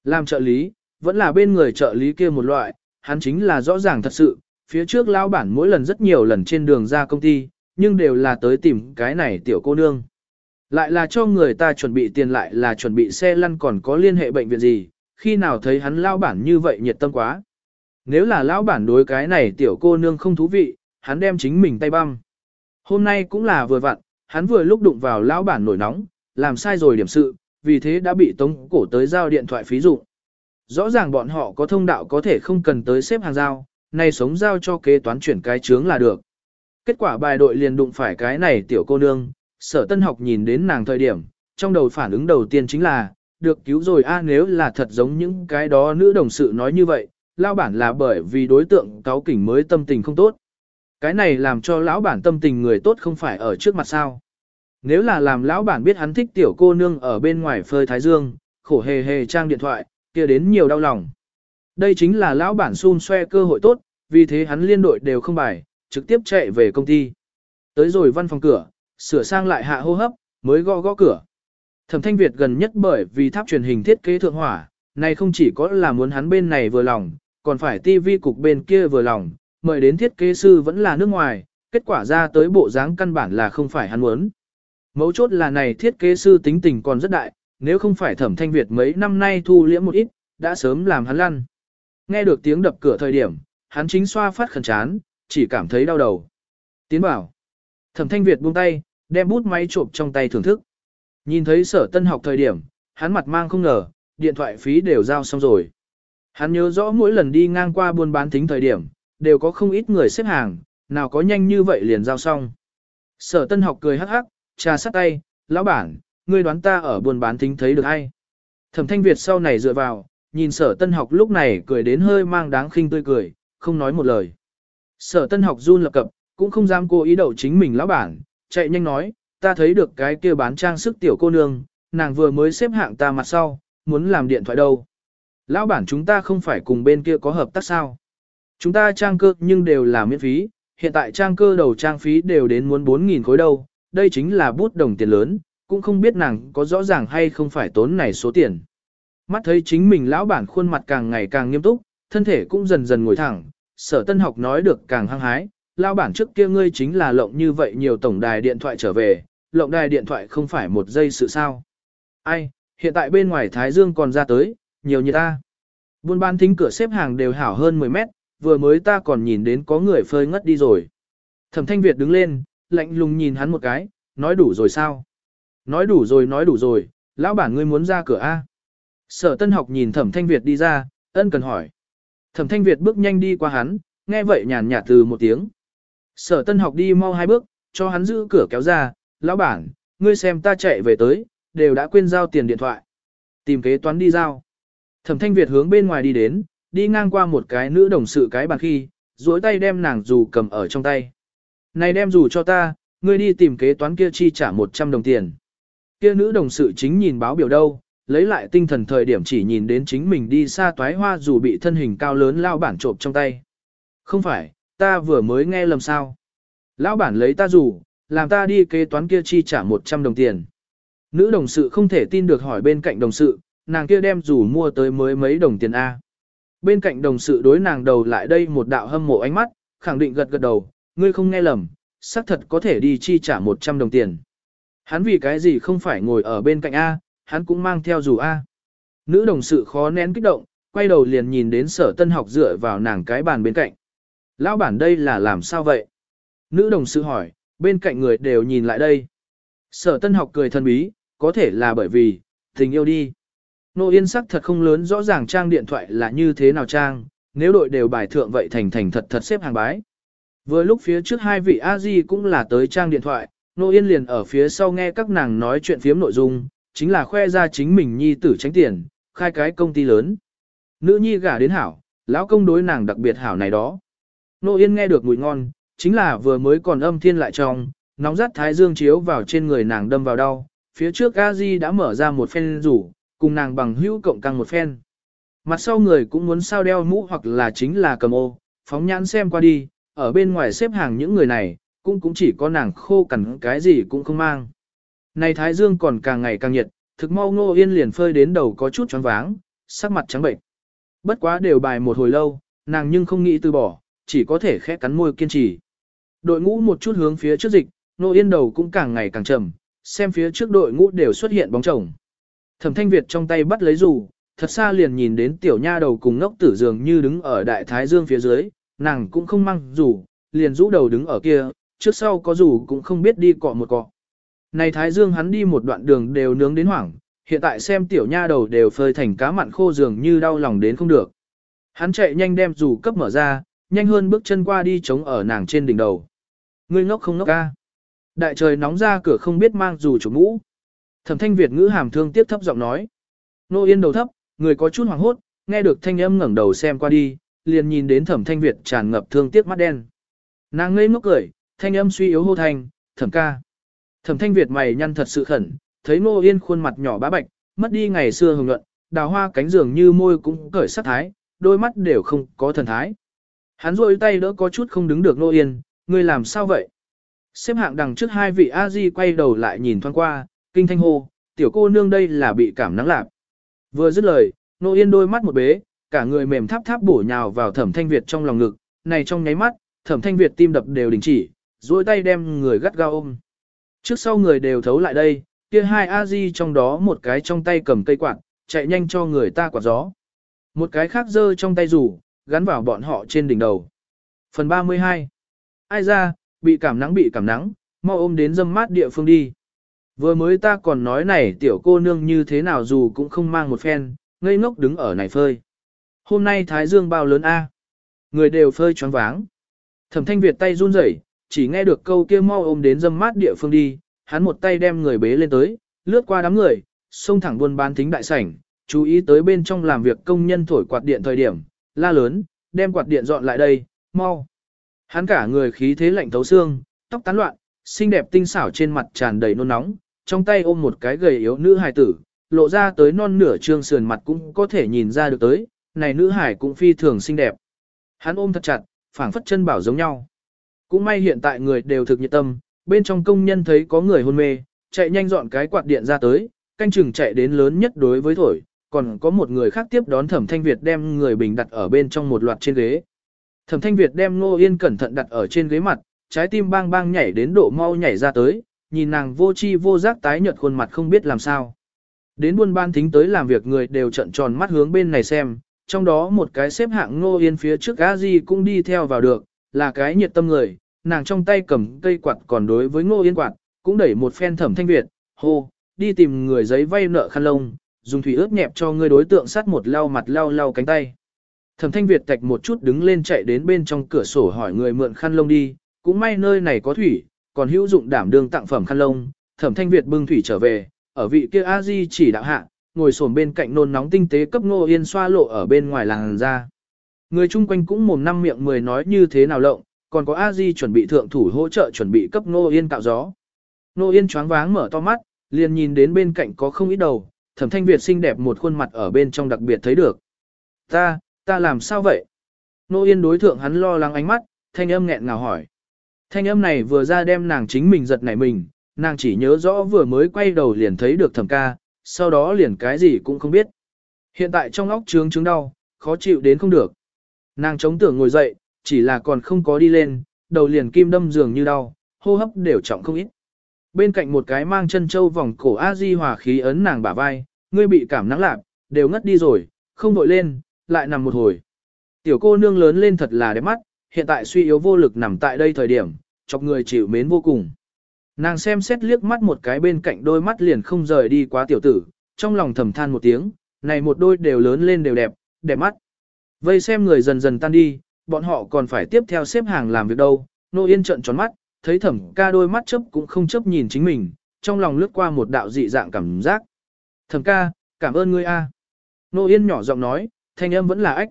Làm trợ lý, vẫn là bên người trợ lý kia một loại, hắn chính là rõ ràng thật sự, phía trước lão bản mỗi lần rất nhiều lần trên đường ra công ty, nhưng đều là tới tìm cái này tiểu cô nương. Lại là cho người ta chuẩn bị tiền lại là chuẩn bị xe lăn còn có liên hệ bệnh viện gì, khi nào thấy hắn lão bản như vậy nhiệt tâm quá. Nếu là lão bản đối cái này tiểu cô nương không thú vị, hắn đem chính mình tay băm. Hôm nay cũng là vừa vặn, hắn vừa lúc đụng vào lão bản nổi nóng, làm sai rồi điểm sự, vì thế đã bị tống cổ tới giao điện thoại phí dụng. Rõ ràng bọn họ có thông đạo có thể không cần tới xếp hàng giao, nay sống giao cho kế toán chuyển cái chướng là được. Kết quả bài đội liền đụng phải cái này tiểu cô nương, sở tân học nhìn đến nàng thời điểm, trong đầu phản ứng đầu tiên chính là, được cứu rồi a nếu là thật giống những cái đó nữ đồng sự nói như vậy, lao bản là bởi vì đối tượng cáo kỉnh mới tâm tình không tốt. Cái này làm cho lão bản tâm tình người tốt không phải ở trước mặt sao. Nếu là làm lão bản biết hắn thích tiểu cô nương ở bên ngoài phơi thái dương, khổ hề hề trang điện thoại, kia đến nhiều đau lòng. Đây chính là lão bản xun xoe cơ hội tốt, vì thế hắn liên đội đều không bài, trực tiếp chạy về công ty. Tới rồi văn phòng cửa, sửa sang lại hạ hô hấp, mới gõ gõ cửa. Thẩm Thanh Việt gần nhất bởi vì tháp truyền hình thiết kế thượng hỏa, này không chỉ có là muốn hắn bên này vừa lòng, còn phải TV cục bên kia vừa lòng, mời đến thiết kế sư vẫn là nước ngoài, kết quả ra tới bộ dáng căn bản là không phải hắn muốn. Mấu chốt là này thiết kế sư tính tình còn rất đại, nếu không phải thẩm thanh Việt mấy năm nay thu liễm một ít, đã sớm làm hắn lăn. Nghe được tiếng đập cửa thời điểm, hắn chính xoa phát khẩn chán, chỉ cảm thấy đau đầu. Tiến bảo. Thẩm thanh Việt buông tay, đem bút máy trộm trong tay thưởng thức. Nhìn thấy sở tân học thời điểm, hắn mặt mang không ngờ, điện thoại phí đều giao xong rồi. Hắn nhớ rõ mỗi lần đi ngang qua buôn bán thính thời điểm, đều có không ít người xếp hàng, nào có nhanh như vậy liền giao xong. Sở tân học cười hắc hắc, trà sắt tay, lão bản, ngươi đoán ta ở buôn bán thính thấy được ai. Thẩm thanh Việt sau này dựa vào, nhìn sở tân học lúc này cười đến hơi mang đáng khinh tươi cười, không nói một lời. Sở tân học run lập cập, cũng không dám cô ý đậu chính mình lão bản, chạy nhanh nói, ta thấy được cái kia bán trang sức tiểu cô nương, nàng vừa mới xếp hạng ta mặt sau, muốn làm điện thoại đâu. Lão bản chúng ta không phải cùng bên kia có hợp tác sao. Chúng ta trang cơ nhưng đều là miễn phí, hiện tại trang cơ đầu trang phí đều đến muốn 4.000 khối đâu, đây chính là bút đồng tiền lớn, cũng không biết nàng có rõ ràng hay không phải tốn này số tiền. Mắt thấy chính mình lão bản khuôn mặt càng ngày càng nghiêm túc, thân thể cũng dần dần ngồi thẳng, sở tân học nói được càng hăng hái, lão bản trước kia ngươi chính là lộng như vậy nhiều tổng đài điện thoại trở về, lộng đài điện thoại không phải một giây sự sao. Ai, hiện tại bên ngoài Thái Dương còn ra tới, nhiều như ta. Buôn bán thính cửa xếp hàng đều hảo hơn 10 mét, vừa mới ta còn nhìn đến có người phơi ngất đi rồi. Thẩm thanh Việt đứng lên, lạnh lùng nhìn hắn một cái, nói đủ rồi sao? Nói đủ rồi nói đủ rồi, lão bản ngươi muốn ra cửa A. Sở tân học nhìn thẩm thanh Việt đi ra, ân cần hỏi. Thẩm thanh Việt bước nhanh đi qua hắn, nghe vậy nhàn nhạt từ một tiếng. Sở tân học đi mau hai bước, cho hắn giữ cửa kéo ra, lão bản, ngươi xem ta chạy về tới, đều đã quên giao tiền điện thoại. Tìm kế toán đi giao. Thẩm thanh Việt hướng bên ngoài đi đến, đi ngang qua một cái nữ đồng sự cái bàn khi, duỗi tay đem nàng dù cầm ở trong tay. Này đem dù cho ta, ngươi đi tìm kế toán kia chi trả 100 đồng tiền. Kia nữ đồng sự chính nhìn báo biểu đâu, lấy lại tinh thần thời điểm chỉ nhìn đến chính mình đi xa toái hoa dù bị thân hình cao lớn lao bản trộm trong tay. Không phải, ta vừa mới nghe lầm sao. Lão bản lấy ta dù, làm ta đi kế toán kia chi trả 100 đồng tiền. Nữ đồng sự không thể tin được hỏi bên cạnh đồng sự, nàng kia đem dù mua tới mới mấy đồng tiền A. Bên cạnh đồng sự đối nàng đầu lại đây một đạo hâm mộ ánh mắt, khẳng định gật gật đầu, ngươi không nghe lầm, xác thật có thể đi chi trả 100 đồng tiền. Hắn vì cái gì không phải ngồi ở bên cạnh A, hắn cũng mang theo dù A. Nữ đồng sự khó nén kích động, quay đầu liền nhìn đến sở tân học dựa vào nàng cái bàn bên cạnh. Lão bản đây là làm sao vậy? Nữ đồng sự hỏi, bên cạnh người đều nhìn lại đây. Sở tân học cười thân bí, có thể là bởi vì, tình yêu đi. Nô Yên sắc thật không lớn rõ ràng trang điện thoại là như thế nào trang, nếu đội đều bài thượng vậy thành thành thật thật xếp hàng bái. Vừa lúc phía trước hai vị a di cũng là tới trang điện thoại, Nô Yên liền ở phía sau nghe các nàng nói chuyện phiếm nội dung, chính là khoe ra chính mình nhi tử tránh tiền, khai cái công ty lớn. Nữ nhi gả đến hảo, lão công đối nàng đặc biệt hảo này đó. Nô Yên nghe được mùi ngon, chính là vừa mới còn âm thiên lại trong, nóng rát thái dương chiếu vào trên người nàng đâm vào đau, phía trước a di đã mở ra một phen rủ, cùng nàng bằng hữu cộng căng một phen. Mặt sau người cũng muốn sao đeo mũ hoặc là chính là cầm ô, phóng nhãn xem qua đi, ở bên ngoài xếp hàng những người này, cũng cũng chỉ có nàng khô cằn cái gì cũng không mang. Này Thái Dương còn càng ngày càng nhiệt, thực mau ngô yên liền phơi đến đầu có chút choáng váng, sắc mặt trắng bệnh. Bất quá đều bài một hồi lâu, nàng nhưng không nghĩ từ bỏ, chỉ có thể khẽ cắn môi kiên trì. Đội ngũ một chút hướng phía trước dịch, ngô yên đầu cũng càng ngày càng trầm, xem phía trước đội ngũ đều xuất hiện bóng chồng. Thẩm thanh Việt trong tay bắt lấy dù, thật xa liền nhìn đến tiểu nha đầu cùng ngốc tử dường như đứng ở đại thái dương phía dưới, nàng cũng không mang dù, liền rũ đầu đứng ở kia, trước sau có dù cũng không biết đi cọ một cọ. Này thái dương hắn đi một đoạn đường đều nướng đến hoảng, hiện tại xem tiểu nha đầu đều phơi thành cá mặn khô dường như đau lòng đến không được. Hắn chạy nhanh đem dù cấp mở ra, nhanh hơn bước chân qua đi chống ở nàng trên đỉnh đầu. Ngươi ngốc không ngốc ca. Đại trời nóng ra cửa không biết mang dù chủ mũ. Thẩm thanh Việt ngữ hàm thương tiếc thấp giọng nói. Nô yên đầu thấp, người có chút hoàng hốt, nghe được thanh âm ngẩng đầu xem qua đi, liền nhìn đến thẩm thanh Việt tràn ngập thương tiếc mắt đen. Nàng ngây ngốc cười, thanh âm suy yếu hô thanh, thẩm ca. Thẩm thanh Việt mày nhăn thật sự khẩn, thấy nô yên khuôn mặt nhỏ bá bạch, mất đi ngày xưa hồng nhuận, đào hoa cánh giường như môi cũng cởi sắc thái, đôi mắt đều không có thần thái. Hắn rôi tay đỡ có chút không đứng được nô yên, người làm sao vậy? Xếp hạng đằng trước hai vị A-di quay đầu lại nhìn thoáng qua, kinh thanh hô, tiểu cô nương đây là bị cảm nắng lạc. Vừa dứt lời, nô yên đôi mắt một bế, cả người mềm tháp tháp bổ nhào vào thẩm thanh Việt trong lòng ngực, này trong nháy mắt, thẩm thanh Việt tim đập đều đình chỉ, duỗi tay đem người gắt gao ôm. Trước sau người đều thấu lại đây, kia hai a di trong đó một cái trong tay cầm cây quạt, chạy nhanh cho người ta quạt gió. Một cái khác giơ trong tay rủ, gắn vào bọn họ trên đỉnh đầu. Phần 32 Ai ra, bị cảm nắng bị cảm nắng, mau ôm đến dâm mát địa phương đi. Vừa mới ta còn nói này tiểu cô nương như thế nào dù cũng không mang một phen, ngây ngốc đứng ở này phơi. Hôm nay thái dương bao lớn a, Người đều phơi choáng váng. Thẩm thanh Việt tay run rẩy, chỉ nghe được câu kia mau ôm đến dâm mát địa phương đi, hắn một tay đem người bế lên tới, lướt qua đám người, xông thẳng buôn bán thính đại sảnh, chú ý tới bên trong làm việc công nhân thổi quạt điện thời điểm, la lớn, đem quạt điện dọn lại đây, mau. Hắn cả người khí thế lạnh thấu xương, tóc tán loạn, xinh đẹp tinh xảo trên mặt tràn đầy nôn nóng, trong tay ôm một cái gầy yếu nữ hài tử, lộ ra tới non nửa trương sườn mặt cũng có thể nhìn ra được tới, này nữ hải cũng phi thường xinh đẹp. Hắn ôm thật chặt, phảng phất chân bảo giống nhau. Cũng may hiện tại người đều thực nhiệt tâm, bên trong công nhân thấy có người hôn mê, chạy nhanh dọn cái quạt điện ra tới, canh chừng chạy đến lớn nhất đối với thổi, còn có một người khác tiếp đón Thẩm Thanh Việt đem người bình đặt ở bên trong một loạt trên ghế. Thẩm Thanh Việt đem Ngô Yên cẩn thận đặt ở trên ghế mặt, trái tim bang bang nhảy đến độ mau nhảy ra tới, nhìn nàng vô chi vô giác tái nhợt khuôn mặt không biết làm sao. Đến buôn ban thính tới làm việc người đều trận tròn mắt hướng bên này xem, trong đó một cái xếp hạng Ngô Yên phía trước gã gì cũng đi theo vào được, là cái nhiệt tâm người, nàng trong tay cầm cây quạt còn đối với Ngô Yên quạt, cũng đẩy một phen Thẩm Thanh Việt, hô, đi tìm người giấy vay nợ khăn lông, dùng thủy ướt nhẹp cho người đối tượng sát một lau mặt lau lau cánh tay. Thẩm Thanh Việt tạch một chút đứng lên chạy đến bên trong cửa sổ hỏi người mượn khăn lông đi, cũng may nơi này có thủy, còn hữu dụng đảm đương tặng phẩm khăn lông. Thẩm Thanh Việt bưng thủy trở về, ở vị kia A Di chỉ đạo hạ, ngồi xổm bên cạnh nôn nóng tinh tế cấp Ngô Yên xoa lộ ở bên ngoài làng ra. Người chung quanh cũng mồm năm miệng mười nói như thế nào lộng, còn có a di chuẩn bị thượng thủ hỗ trợ chuẩn bị cấp Ngô Yên cạo gió. Ngô Yên choáng váng mở to mắt, liền nhìn đến bên cạnh có không ít đầu, thẩm thanh Việt xinh đẹp một khuôn mặt ở bên trong đặc biệt thấy được. Ta, ta làm sao vậy? Nô Yên đối thượng hắn lo lắng ánh mắt, thanh âm nghẹn ngào hỏi. Thanh âm này vừa ra đem nàng chính mình giật nảy mình, nàng chỉ nhớ rõ vừa mới quay đầu liền thấy được thẩm ca, sau đó liền cái gì cũng không biết. Hiện tại trong óc trướng trướng đau, khó chịu đến không được. Nàng chống tưởng ngồi dậy, chỉ là còn không có đi lên, đầu liền kim đâm dường như đau, hô hấp đều trọng không ít. Bên cạnh một cái mang chân châu vòng cổ a di hòa khí ấn nàng bả vai, ngươi bị cảm nắng lạc, đều ngất đi rồi, không vội lên, lại nằm một hồi. Tiểu cô nương lớn lên thật là đẹp mắt, hiện tại suy yếu vô lực nằm tại đây thời điểm, chọc người chịu mến vô cùng. Nàng xem xét liếc mắt một cái bên cạnh đôi mắt liền không rời đi quá tiểu tử, trong lòng thầm than một tiếng, này một đôi đều lớn lên đều đẹp, đẹp mắt. Vây xem người dần dần tan đi, bọn họ còn phải tiếp theo xếp hàng làm việc đâu, nô yên trận tròn mắt, thấy thẩm ca đôi mắt chấp cũng không chấp nhìn chính mình, trong lòng lướt qua một đạo dị dạng cảm giác. Thẩm ca, cảm ơn ngươi a. Nô yên nhỏ giọng nói, thanh âm vẫn là ách.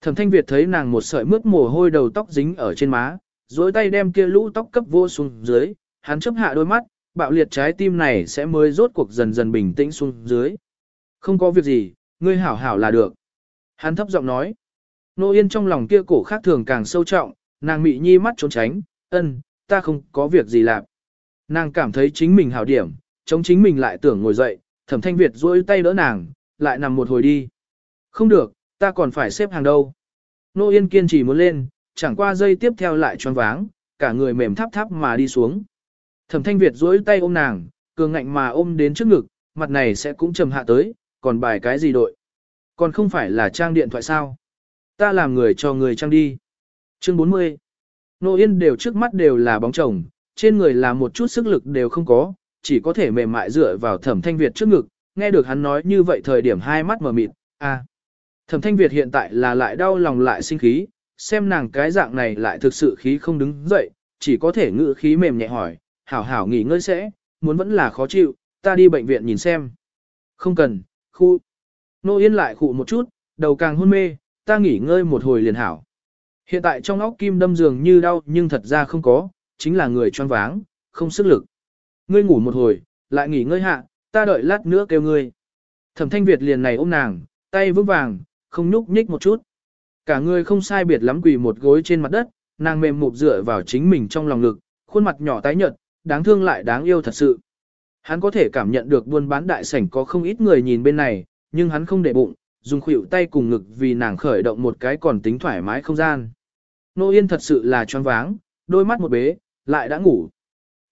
Thẩm thanh Việt thấy nàng một sợi mướt mồ hôi đầu tóc dính ở trên má, dối tay đem kia lũ tóc cấp vô xuống dưới, hắn chấp hạ đôi mắt, bạo liệt trái tim này sẽ mới rốt cuộc dần dần bình tĩnh xuống dưới. Không có việc gì, ngươi hảo hảo là được. Hắn thấp giọng nói. Nô Yên trong lòng kia cổ khác thường càng sâu trọng, nàng mị nhi mắt trốn tránh, ân, ta không có việc gì làm. Nàng cảm thấy chính mình hảo điểm, chống chính mình lại tưởng ngồi dậy, thẩm thanh Việt duỗi tay đỡ nàng, lại nằm một hồi đi. Không được, ta còn phải xếp hàng đâu. Nô Yên kiên trì muốn lên, chẳng qua dây tiếp theo lại choáng váng, cả người mềm tháp tháp mà đi xuống. Thẩm thanh Việt duỗi tay ôm nàng, cường ngạnh mà ôm đến trước ngực, mặt này sẽ cũng trầm hạ tới, còn bài cái gì đội. Còn không phải là trang điện thoại sao. Ta làm người cho người trang đi. Chương 40 Nô Yên đều trước mắt đều là bóng chồng, trên người là một chút sức lực đều không có, chỉ có thể mềm mại dựa vào thẩm thanh Việt trước ngực, nghe được hắn nói như vậy thời điểm hai mắt mở mịt, a Thẩm thanh Việt hiện tại là lại đau lòng lại sinh khí, xem nàng cái dạng này lại thực sự khí không đứng dậy, chỉ có thể ngự khí mềm nhẹ hỏi, hảo hảo nghỉ ngơi sẽ, muốn vẫn là khó chịu, ta đi bệnh viện nhìn xem. Không cần, khu. Nô Yên lại khụ một chút, đầu càng hôn mê, ta nghỉ ngơi một hồi liền hảo. Hiện tại trong óc kim đâm dường như đau nhưng thật ra không có, chính là người choáng váng, không sức lực. Ngươi ngủ một hồi, lại nghỉ ngơi hạ, ta đợi lát nữa kêu ngươi. Thẩm thanh Việt liền này ôm nàng, tay vững vàng, không nhúc nhích một chút. Cả người không sai biệt lắm quỳ một gối trên mặt đất, nàng mềm mụp dựa vào chính mình trong lòng ngực, khuôn mặt nhỏ tái nhợt, đáng thương lại đáng yêu thật sự. Hắn có thể cảm nhận được buôn bán đại sảnh có không ít người nhìn bên này, nhưng hắn không để bụng, dùng khuỷu tay cùng ngực vì nàng khởi động một cái còn tính thoải mái không gian. Nô Yên thật sự là choáng váng, đôi mắt một bế, lại đã ngủ.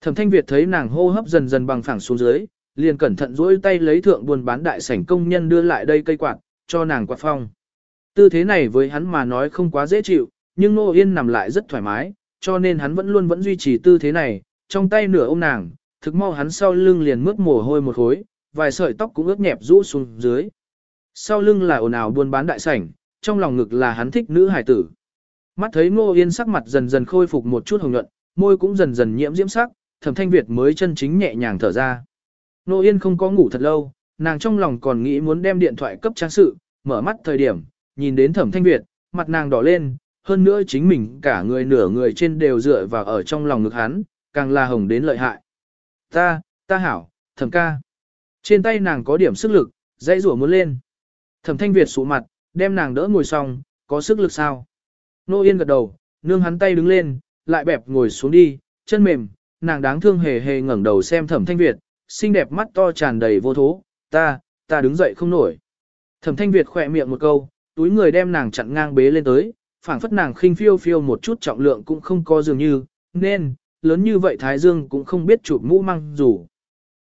Thẩm Thanh Việt thấy nàng hô hấp dần dần bằng phẳng xuống dưới, liền cẩn thận duỗi tay lấy thượng buôn bán đại sảnh công nhân đưa lại đây cây quạt, cho nàng quạt phong. Tư thế này với hắn mà nói không quá dễ chịu, nhưng Nô Yên nằm lại rất thoải mái, cho nên hắn vẫn luôn vẫn duy trì tư thế này, trong tay nửa ôm nàng, thực mau hắn sau lưng liền mướt mồ hôi một khối, vài sợi tóc cũng ướt nhẹp rũ xuống dưới. Sau lưng là ồn ào buôn bán đại sảnh, trong lòng ngực là hắn thích nữ hải tử. Mắt thấy Ngô Yên sắc mặt dần dần khôi phục một chút hồng nhuận, môi cũng dần dần nhiễm diễm sắc, Thẩm Thanh Việt mới chân chính nhẹ nhàng thở ra. Ngô Yên không có ngủ thật lâu, nàng trong lòng còn nghĩ muốn đem điện thoại cấp trang sự, mở mắt thời điểm, nhìn đến Thẩm Thanh Việt, mặt nàng đỏ lên, hơn nữa chính mình cả người nửa người trên đều dựa vào ở trong lòng ngực hắn, càng là hồng đến lợi hại. Ta, ta hảo, thẩm ca. Trên tay nàng có điểm sức lực, dãy rủa muốn lên. Thẩm thanh Việt sụ mặt, đem nàng đỡ ngồi xong, có sức lực sao? Nô Yên gật đầu, nương hắn tay đứng lên, lại bẹp ngồi xuống đi, chân mềm, nàng đáng thương hề hề ngẩng đầu xem thẩm thanh Việt, xinh đẹp mắt to tràn đầy vô thố, ta, ta đứng dậy không nổi. Thẩm thanh Việt khỏe miệng một câu, túi người đem nàng chặn ngang bế lên tới, phảng phất nàng khinh phiêu phiêu một chút trọng lượng cũng không có dường như, nên, lớn như vậy Thái Dương cũng không biết chụp mũ măng rủ.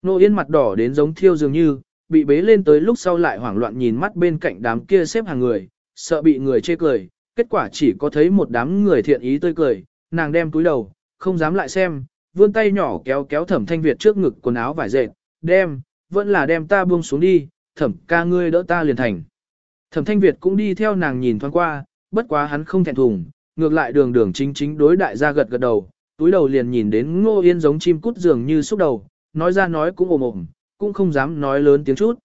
Nô Yên mặt đỏ đến giống thiêu dường như, bị bế lên tới lúc sau lại hoảng loạn nhìn mắt bên cạnh đám kia xếp hàng người, sợ bị người chê cười, kết quả chỉ có thấy một đám người thiện ý tươi cười, nàng đem túi đầu, không dám lại xem, vươn tay nhỏ kéo kéo thẩm thanh Việt trước ngực quần áo vải dệt, đem, vẫn là đem ta buông xuống đi, thẩm ca ngươi đỡ ta liền thành. Thẩm thanh Việt cũng đi theo nàng nhìn thoáng qua, bất quá hắn không thẹn thùng, ngược lại đường đường chính chính đối đại gia gật gật đầu, túi đầu liền nhìn đến ngô yên giống chim cút dường như xúc đầu, nói ra nói cũng ồm ồm, cũng không dám nói lớn tiếng chút.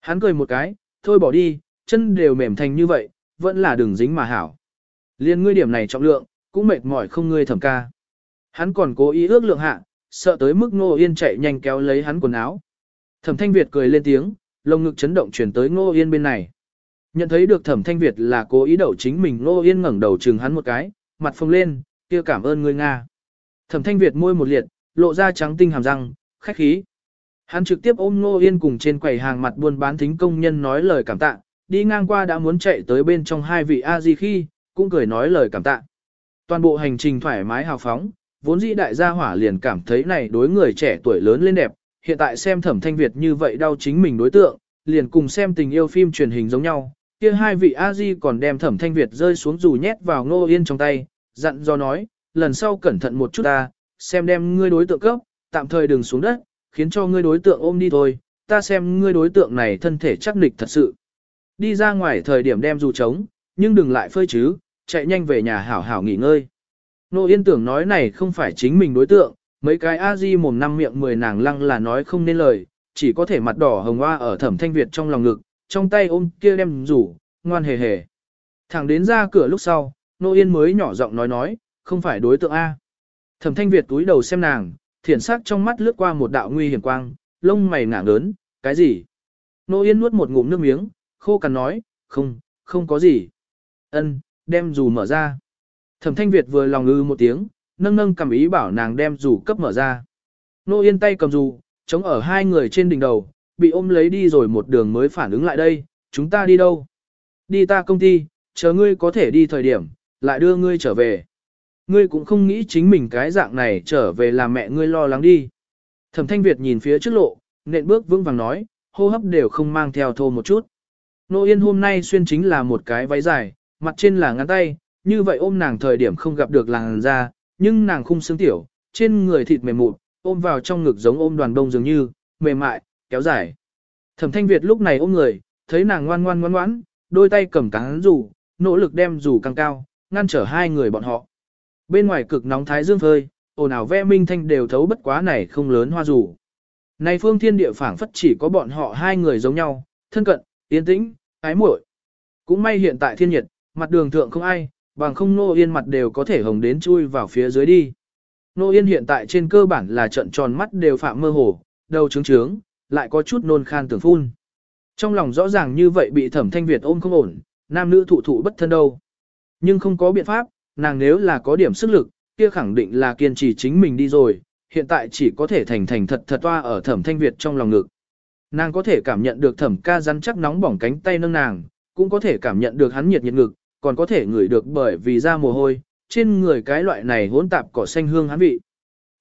Hắn cười một cái, thôi bỏ đi, chân đều mềm thành như vậy, vẫn là đường dính mà hảo. Liên ngươi điểm này trọng lượng, cũng mệt mỏi không ngươi thẩm ca. Hắn còn cố ý ước lượng hạ, sợ tới mức Ngô Yên chạy nhanh kéo lấy hắn quần áo. Thẩm Thanh Việt cười lên tiếng, lồng ngực chấn động chuyển tới Ngô Yên bên này. Nhận thấy được Thẩm Thanh Việt là cố ý đậu chính mình Ngô Yên ngẩng đầu chừng hắn một cái, mặt phồng lên, kia cảm ơn ngươi Nga. Thẩm Thanh Việt môi một liệt, lộ ra trắng tinh hàm răng, khách khí. Hắn trực tiếp ôm Ngô Yên cùng trên quầy hàng mặt buôn bán thính công nhân nói lời cảm tạ, đi ngang qua đã muốn chạy tới bên trong hai vị A-di khi, cũng cười nói lời cảm tạ. Toàn bộ hành trình thoải mái hào phóng, vốn dĩ đại gia hỏa liền cảm thấy này đối người trẻ tuổi lớn lên đẹp, hiện tại xem thẩm thanh Việt như vậy đau chính mình đối tượng, liền cùng xem tình yêu phim truyền hình giống nhau. Kia hai vị A-di còn đem thẩm thanh Việt rơi xuống dù nhét vào ngô yên trong tay, dặn do nói, lần sau cẩn thận một chút ta, xem đem ngươi đối tượng cấp, tạm thời đừng xuống đất, khiến cho ngươi đối tượng ôm đi thôi, ta xem ngươi đối tượng này thân thể chắc nịch thật sự. Đi ra ngoài thời điểm đem dù trống, nhưng đừng lại phơi chứ, chạy nhanh về nhà hảo hảo nghỉ ngơi. Nô Yên tưởng nói này không phải chính mình đối tượng, mấy cái A-di mồm năm miệng mười nàng lăng là nói không nên lời, chỉ có thể mặt đỏ hồng hoa ở thẩm thanh Việt trong lòng ngực, trong tay ôm kia đem rủ, ngoan hề hề. Thẳng đến ra cửa lúc sau, Nô Yên mới nhỏ giọng nói nói, không phải đối tượng A. Thẩm thanh Việt túi đầu xem nàng, thiển sắc trong mắt lướt qua một đạo nguy hiểm quang, lông mày ngả lớn, cái gì? Nô Yên nuốt một ngụm nước miếng, khô cằn nói, không, không có gì. Ân, đem dù mở ra. Thẩm thanh Việt vừa lòng ư một tiếng, nâng nâng cầm ý bảo nàng đem dù cấp mở ra. Nô yên tay cầm dù, chống ở hai người trên đỉnh đầu, bị ôm lấy đi rồi một đường mới phản ứng lại đây, chúng ta đi đâu? Đi ta công ty, chờ ngươi có thể đi thời điểm, lại đưa ngươi trở về. Ngươi cũng không nghĩ chính mình cái dạng này trở về làm mẹ ngươi lo lắng đi. Thẩm thanh Việt nhìn phía trước lộ, nện bước vững vàng nói, hô hấp đều không mang theo thô một chút. Nô Yên hôm nay xuyên chính là một cái váy dài, mặt trên là ngắn tay, như vậy ôm nàng thời điểm không gặp được làng da, nhưng nàng khung xương tiểu, trên người thịt mềm mụn, ôm vào trong ngực giống ôm đoàn đông dường như, mềm mại, kéo dài. Thẩm Thanh Việt lúc này ôm người, thấy nàng ngoan ngoan ngoan ngoãn, đôi tay cầm cán rủ, nỗ lực đem rủ căng cao, ngăn trở hai người bọn họ. Bên ngoài cực nóng thái dương phơi, ồn ào ve minh thanh đều thấu bất quá này không lớn hoa rủ. Này phương thiên địa phảng phất chỉ có bọn họ hai người giống nhau, thân cận, yên tĩnh, ái muội. Cũng may hiện tại thiên nhiệt, mặt đường thượng không ai, bằng không Nô Yên mặt đều có thể hồng đến chui vào phía dưới đi. Nô Yên hiện tại trên cơ bản là trận tròn mắt đều phạm mơ hồ, đầu trướng trướng, lại có chút nôn khan tưởng phun. Trong lòng rõ ràng như vậy bị thẩm thanh Việt ôm không ổn, nam nữ thụ thụ bất thân đâu. Nhưng không có biện pháp, nàng nếu là có điểm sức lực, kia khẳng định là kiên trì chính mình đi rồi, hiện tại chỉ có thể thành thành thật thật toa ở thẩm thanh Việt trong lòng ngực. Nàng có thể cảm nhận được thẩm ca rắn chắc nóng bỏng cánh tay nâng nàng, cũng có thể cảm nhận được hắn nhiệt nhiệt ngực, còn có thể ngửi được bởi vì da mồ hôi, trên người cái loại này hỗn tạp cỏ xanh hương hắn vị.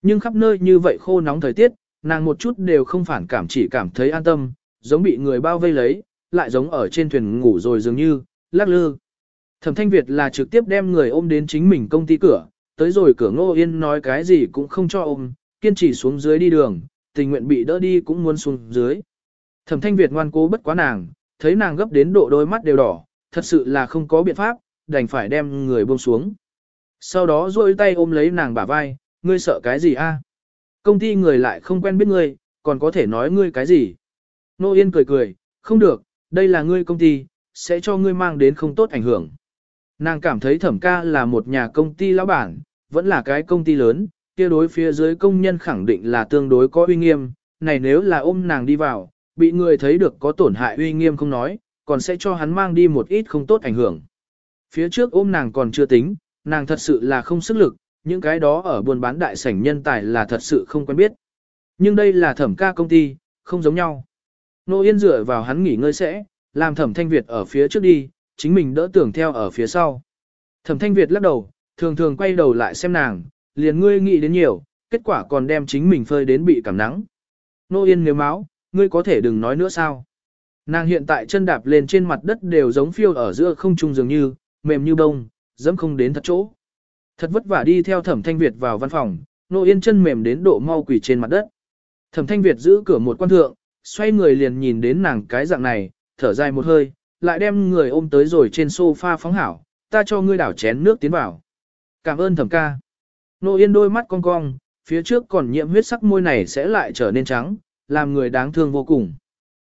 Nhưng khắp nơi như vậy khô nóng thời tiết, nàng một chút đều không phản cảm chỉ cảm thấy an tâm, giống bị người bao vây lấy, lại giống ở trên thuyền ngủ rồi dường như, lắc lư. Thẩm Thanh Việt là trực tiếp đem người ôm đến chính mình công ty cửa, tới rồi cửa Ngô Yên nói cái gì cũng không cho ôm, kiên trì xuống dưới đi đường, tình nguyện bị đỡ đi cũng muốn xuống dưới. Thẩm Thanh Việt ngoan cố bất quá nàng, thấy nàng gấp đến độ đôi mắt đều đỏ, thật sự là không có biện pháp, đành phải đem người buông xuống. Sau đó duỗi tay ôm lấy nàng bả vai, ngươi sợ cái gì a? Công ty người lại không quen biết ngươi, còn có thể nói ngươi cái gì? Nô Yên cười cười, không được, đây là ngươi công ty, sẽ cho ngươi mang đến không tốt ảnh hưởng. Nàng cảm thấy thẩm ca là một nhà công ty lão bản, vẫn là cái công ty lớn, kia đối phía dưới công nhân khẳng định là tương đối có uy nghiêm, này nếu là ôm nàng đi vào, bị người thấy được có tổn hại uy nghiêm không nói, còn sẽ cho hắn mang đi một ít không tốt ảnh hưởng. Phía trước ôm nàng còn chưa tính, nàng thật sự là không sức lực, những cái đó ở buôn bán đại sảnh nhân tài là thật sự không quen biết. Nhưng đây là thẩm ca công ty, không giống nhau. Nô Yên dựa vào hắn nghỉ ngơi sẽ, làm thẩm thanh Việt ở phía trước đi, chính mình đỡ tưởng theo ở phía sau. Thẩm thanh Việt lắc đầu, thường thường quay đầu lại xem nàng, liền ngươi nghĩ đến nhiều, kết quả còn đem chính mình phơi đến bị cảm nắng. Nô Yên nếu máu, ngươi có thể đừng nói nữa sao. Nàng hiện tại chân đạp lên trên mặt đất đều giống phiêu ở giữa không trung dường như, mềm như bông, dẫm không đến thật chỗ. Thật vất vả đi theo thẩm thanh Việt vào văn phòng, nô yên chân mềm đến độ mau quỷ trên mặt đất. Thẩm thanh Việt giữ cửa một quan thượng, xoay người liền nhìn đến nàng cái dạng này, thở dài một hơi, lại đem người ôm tới rồi trên sofa phóng hảo, ta cho ngươi đảo chén nước tiến vào. Cảm ơn thẩm ca. Nô yên đôi mắt cong cong, phía trước còn nhiễm huyết sắc môi này sẽ lại trở nên trắng, làm người đáng thương vô cùng.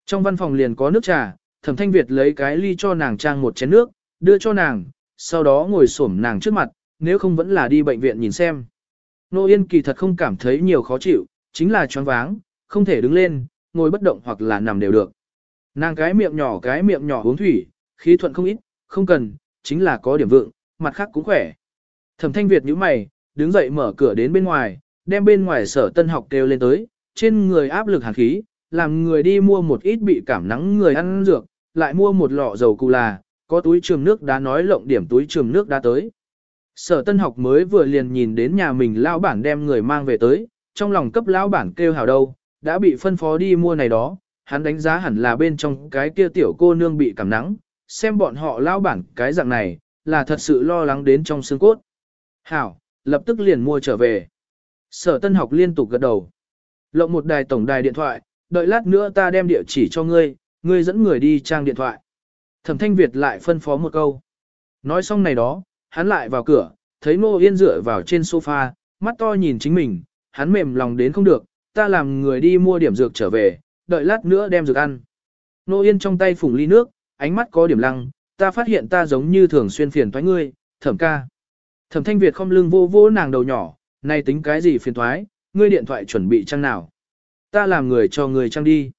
Trong văn phòng liền có nước trà, thẩm thanh Việt lấy cái ly cho nàng trang một chén nước, đưa cho nàng, sau đó ngồi xổm nàng trước mặt, nếu không vẫn là đi bệnh viện nhìn xem. Nô Yên kỳ thật không cảm thấy nhiều khó chịu, chính là choáng váng, không thể đứng lên, ngồi bất động hoặc là nằm đều được. Nàng cái miệng nhỏ cái miệng nhỏ uống thủy, khí thuận không ít, không cần, chính là có điểm vượng, mặt khác cũng khỏe. Thẩm thanh Việt nhíu mày, đứng dậy mở cửa đến bên ngoài, đem bên ngoài sở tân học kêu lên tới, trên người áp lực hàn khí, làm người đi mua một ít bị cảm nắng người ăn dược, lại mua một lọ dầu cù là, có túi trường nước đá nói lộng điểm túi trường nước đá tới. Sở tân học mới vừa liền nhìn đến nhà mình lão bản đem người mang về tới, trong lòng cấp lão bản kêu hào đâu, đã bị phân phó đi mua này đó, hắn đánh giá hẳn là bên trong cái kia tiểu cô nương bị cảm nắng, xem bọn họ lão bản cái dạng này, là thật sự lo lắng đến trong xương cốt. Hảo, lập tức liền mua trở về. Sở tân học liên tục gật đầu. Lộng một đài tổng đài điện thoại, đợi lát nữa ta đem địa chỉ cho ngươi, ngươi dẫn người đi trang điện thoại. Thẩm thanh Việt lại phân phó một câu. Nói xong này đó, hắn lại vào cửa, thấy Ngô Yên dựa vào trên sofa, mắt to nhìn chính mình, hắn mềm lòng đến không được, ta làm người đi mua điểm dược trở về, đợi lát nữa đem dược ăn. Ngô Yên trong tay phủng ly nước, ánh mắt có điểm lăng, ta phát hiện ta giống như thường xuyên phiền toái ngươi, thẩm ca. Thẩm thanh Việt không lưng vô vô nàng đầu nhỏ, này tính cái gì phiền toái, ngươi điện thoại chuẩn bị trang nào. Ta làm người cho người trang đi.